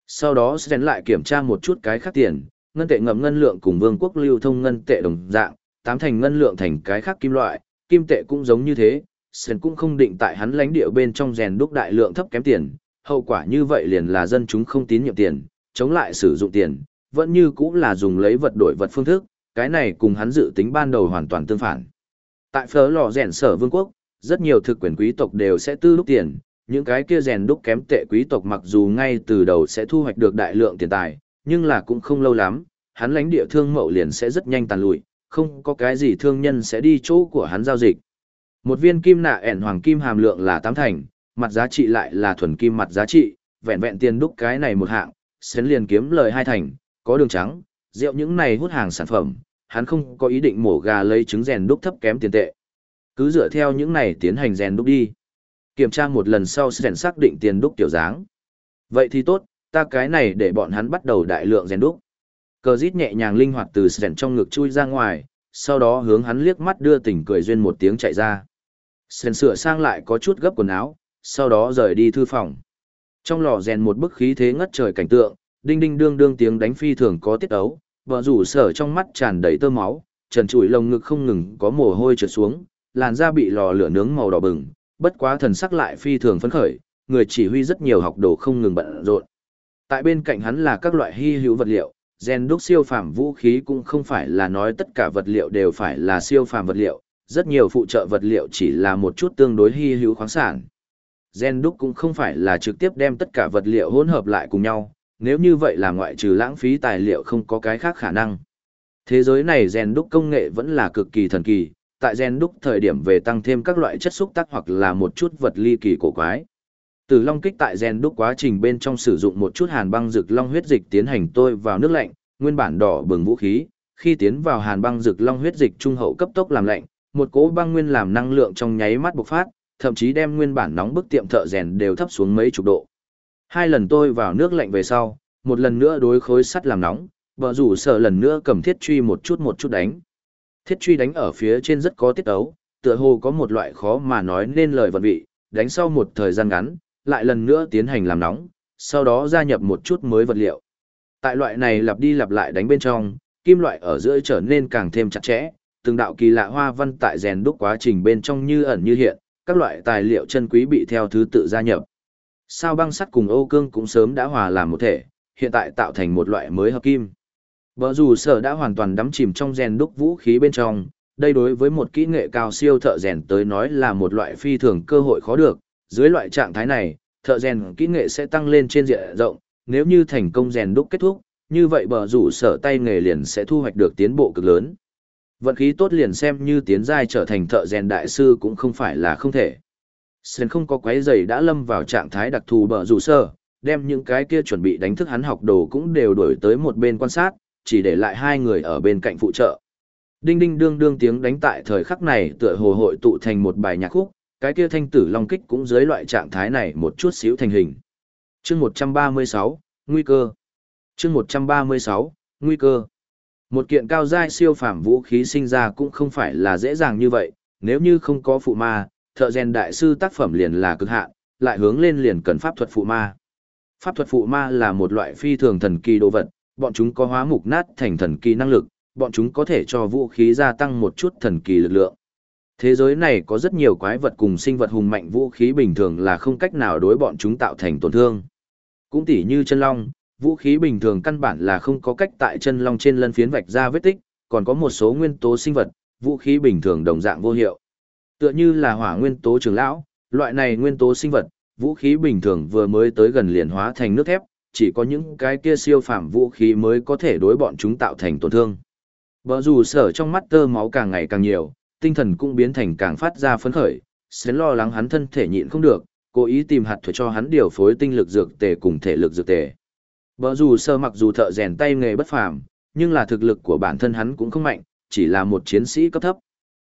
[SPEAKER 1] Sau đó Sven lại kiểm tra một chút cái khác tiền, ngân tệ ngầm ngân lượng cùng vương quốc lưu thông ngân tệ đồng dạng, tám thành ngân lượng thành cái khác kim loại, kim tệ cũng giống như thế, Sven cũng không định tại hắn lãnh địa bên trong rèn đúc đại lượng thấp kém tiền, hậu quả như vậy liền là dân chúng không tín nhiệm tiền, chống lại sử dụng tiền, vẫn như cũng là dùng lấy vật đổi vật phương thức, cái này cùng hắn dự tính ban đầu hoàn toàn tương phản. Tại phở lò rèn sở vương quốc, rất nhiều thực quyền quý tộc đều sẽ tư lúc tiền, những cái kia rèn đúc kém tệ quý tộc mặc dù ngay từ đầu sẽ thu hoạch được đại lượng tiền tài, nhưng là cũng không lâu lắm, hắn lãnh địa thương mậu liền sẽ rất nhanh tàn lụi, không có cái gì thương nhân sẽ đi chỗ của hắn giao dịch. Một viên kim nạ ẻn hoàng kim hàm lượng là tám thành, mặt giá trị lại là thuần kim mặt giá trị, vẹn vẹn tiền đúc cái này một hạng, Sến liền kiếm lời hai thành, có đường trắng, rượu những này hút hàng sản phẩm, hắn không có ý định mổ gà lấy trứng rèn đúc thấp kém tiền tệ. Cứ dựa theo những này tiến hành rèn đúc đi. Kiểm tra một lần sau rèn xác định tiền đúc tiểu dáng. Vậy thì tốt, ta cái này để bọn hắn bắt đầu đại lượng rèn đúc. Cờ rít nhẹ nhàng linh hoạt từ rèn trong ngực chui ra ngoài, sau đó hướng hắn liếc mắt đưa tỉnh cười duyên một tiếng chạy ra. Sren sửa sang lại có chút gấp quần áo, sau đó rời đi thư phòng. Trong lò rèn một bức khí thế ngất trời cảnh tượng, đinh đinh đương đương tiếng đánh phi thường có tiết ấu, vợ rủ sở trong mắt tràn đầy tơ máu, trần trụi lồng ngực không ngừng có mồ hôi trượt xuống, làn da bị lò lửa nướng màu đỏ bừng, bất quá thần sắc lại phi thường phấn khởi, người chỉ huy rất nhiều học đồ không ngừng bận rộn. Tại bên cạnh hắn là các loại hy hữu vật liệu, gen đúc siêu phàm vũ khí cũng không phải là nói tất cả vật liệu đều phải là siêu phàm vật liệu, rất nhiều phụ trợ vật liệu chỉ là một chút tương đối hy hữu khoáng sản. Gen đúc cũng không phải là trực tiếp đem tất cả vật liệu hỗn hợp lại cùng nhau, nếu như vậy là ngoại trừ lãng phí tài liệu không có cái khác khả năng. Thế giới này gen đúc công nghệ vẫn là cực kỳ thần kỳ, tại gen đúc thời điểm về tăng thêm các loại chất xúc tác hoặc là một chút vật ly kỳ cổ quái. Từ long kích tại gen đúc quá trình bên trong sử dụng một chút hàn băng rực long huyết dịch tiến hành tôi vào nước lạnh, nguyên bản đỏ bừng vũ khí, khi tiến vào hàn băng rực long huyết dịch trung hậu cấp tốc làm lạnh, một cỗ băng nguyên làm năng lượng trong nháy mắt bộc phát, thậm chí đem nguyên bản nóng bức tiệm thợ rèn đều thấp xuống mấy chục độ. Hai lần tôi vào nước lạnh về sau, một lần nữa đối khối sắt làm nóng, bờ rủ sợ lần nữa cầm thiết truy một chút một chút đánh. Thiết truy đánh ở phía trên rất có tiết ấu, tựa hồ có một loại khó mà nói nên lời vận vị, đánh sau một thời gian ngắn, lại lần nữa tiến hành làm nóng, sau đó gia nhập một chút mới vật liệu. Tại loại này lặp đi lặp lại đánh bên trong, kim loại ở giữa trở nên càng thêm chặt chẽ, từng đạo kỳ lạ hoa văn tại rèn đúc quá trình bên trong như ẩn như hiện, các loại tài liệu chân quý bị theo thứ tự gia nhập. Sao băng sắt cùng ô cương cũng sớm đã hòa làm một thể, hiện tại tạo thành một loại mới hợp kim. Bờ dù sở đã hoàn toàn đắm chìm trong rèn đúc vũ khí bên trong, đây đối với một kỹ nghệ cao siêu thợ rèn tới nói là một loại phi thường cơ hội khó được, dưới loại trạng thái này, thợ rèn kỹ nghệ sẽ tăng lên trên diện rộng, nếu như thành công rèn đúc kết thúc, như vậy bờ rủ sở tay nghề liền sẽ thu hoạch được tiến bộ cực lớn. Vận khí tốt liền xem như tiến giai trở thành thợ rèn đại sư cũng không phải là không thể. Sơn không có quái giày đã lâm vào trạng thái đặc thù bở rủ sơ, đem những cái kia chuẩn bị đánh thức hắn học đồ cũng đều đổi tới một bên quan sát, chỉ để lại hai người ở bên cạnh phụ trợ. Đinh đinh đương đương tiếng đánh tại thời khắc này tựa hồ hội tụ thành một bài nhạc khúc, cái kia thanh tử long kích cũng dưới loại trạng thái này một chút xíu thành hình. Chương 136, nguy cơ. Chương 136, nguy cơ. Một kiện cao giai siêu phẩm vũ khí sinh ra cũng không phải là dễ dàng như vậy, nếu như không có phụ ma, thợ rèn đại sư tác phẩm liền là cực hạn, lại hướng lên liền cần pháp thuật phụ ma. Pháp thuật phụ ma là một loại phi thường thần kỳ đồ vật, bọn chúng có hóa mục nát thành thần kỳ năng lực, bọn chúng có thể cho vũ khí gia tăng một chút thần kỳ lực lượng. Thế giới này có rất nhiều quái vật cùng sinh vật hùng mạnh vũ khí bình thường là không cách nào đối bọn chúng tạo thành tổn thương. Cũng tỉ như chân long, vũ khí bình thường căn bản là không có cách tại chân long trên lân phiến vạch ra vết tích, còn có một số nguyên tố sinh vật, vũ khí bình thường đồng dạng vô hiệu. Tựa như là hỏa nguyên tố trường lão, loại này nguyên tố sinh vật, vũ khí bình thường vừa mới tới gần liền hóa thành nước thép, chỉ có những cái kia siêu phàm vũ khí mới có thể đối bọn chúng tạo thành tổn thương. Bở dù sở trong mắt tơ máu càng ngày càng nhiều, tinh thần cũng biến thành càng phát ra phấn khởi, sẽ lo lắng hắn thân thể nhịn không được, cố ý tìm hạt thuở cho hắn điều phối tinh lực dược tề cùng thể lực dược tề. Bở dù sơ mặc dù thợ rèn tay nghề bất phàm, nhưng là thực lực của bản thân hắn cũng không mạnh, chỉ là một chiến sĩ cấp thấp.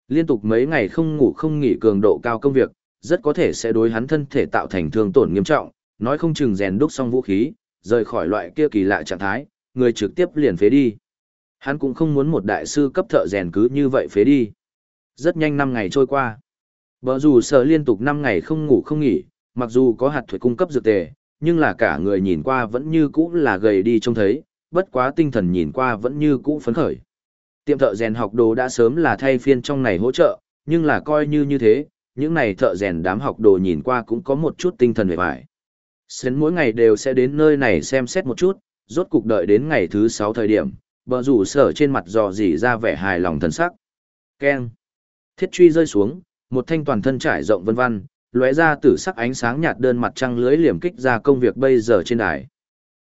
[SPEAKER 1] Liên tục mấy ngày không ngủ không nghỉ cường độ cao công việc, rất có thể sẽ đối hắn thân thể tạo thành thương tổn nghiêm trọng, nói không chừng rèn đúc xong vũ khí, rời khỏi loại kia kỳ lạ trạng thái, người trực tiếp liền phế đi. Hắn cũng không muốn một đại sư cấp thợ rèn cứ như vậy phế đi. Rất nhanh năm ngày trôi qua. Bờ dù sở liên tục năm ngày không ngủ không nghỉ, mặc dù có hạt thuế cung cấp dược tề, nhưng là cả người nhìn qua vẫn như cũ là gầy đi trông thấy, bất quá tinh thần nhìn qua vẫn như cũ phấn khởi. Tiệm thợ rèn học đồ đã sớm là thay phiên trong này hỗ trợ, nhưng là coi như như thế, những này thợ rèn đám học đồ nhìn qua cũng có một chút tinh thần về vải. Sến mỗi ngày đều sẽ đến nơi này xem xét một chút, rốt cục đợi đến ngày thứ 6 thời điểm, bờ rủ sở trên mặt dò dỉ ra vẻ hài lòng thần sắc. Keng. Thiết truy rơi xuống, một thanh toàn thân trải rộng vân vân, lóe ra tử sắc ánh sáng nhạt đơn mặt trăng lưới liềm kích ra công việc bây giờ trên đài.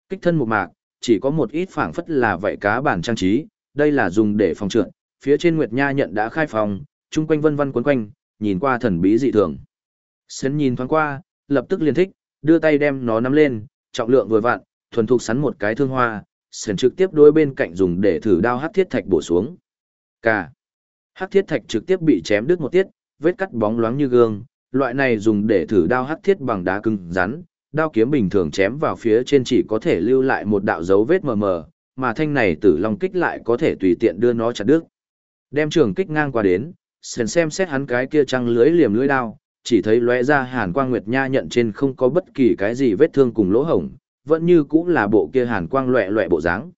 [SPEAKER 1] Kích thân một mạc, chỉ có một ít phảng phất là vậy cá bản trang trí, đây là dùng để phòng trượt, phía trên Nguyệt Nha nhận đã khai phòng, chung quanh vân vân quấn quanh, nhìn qua thần bí dị thường. Sến nhìn thoáng qua, lập tức liền thích, đưa tay đem nó nắm lên, trọng lượng vừa vặn, thuần thục sắn một cái thương hoa, Sến trực tiếp đối bên cạnh dùng để thử đao hắc thiết thạch bổ xuống. Cả. Hắc thiết thạch trực tiếp bị chém đứt một tiết, vết cắt bóng loáng như gương, loại này dùng để thử đao hắc thiết bằng đá cứng rắn, đao kiếm bình thường chém vào phía trên chỉ có thể lưu lại một đạo dấu vết mờ mờ, mà thanh này tử long kích lại có thể tùy tiện đưa nó chặt đứt. Đem trường kích ngang qua đến, sền xem xét hắn cái kia trăng lưới liềm lưới đao, chỉ thấy lóe ra hàn quang nguyệt nha nhận trên không có bất kỳ cái gì vết thương cùng lỗ hổng, vẫn như cũng là bộ kia hàn quang loẹ loẹ bộ dáng.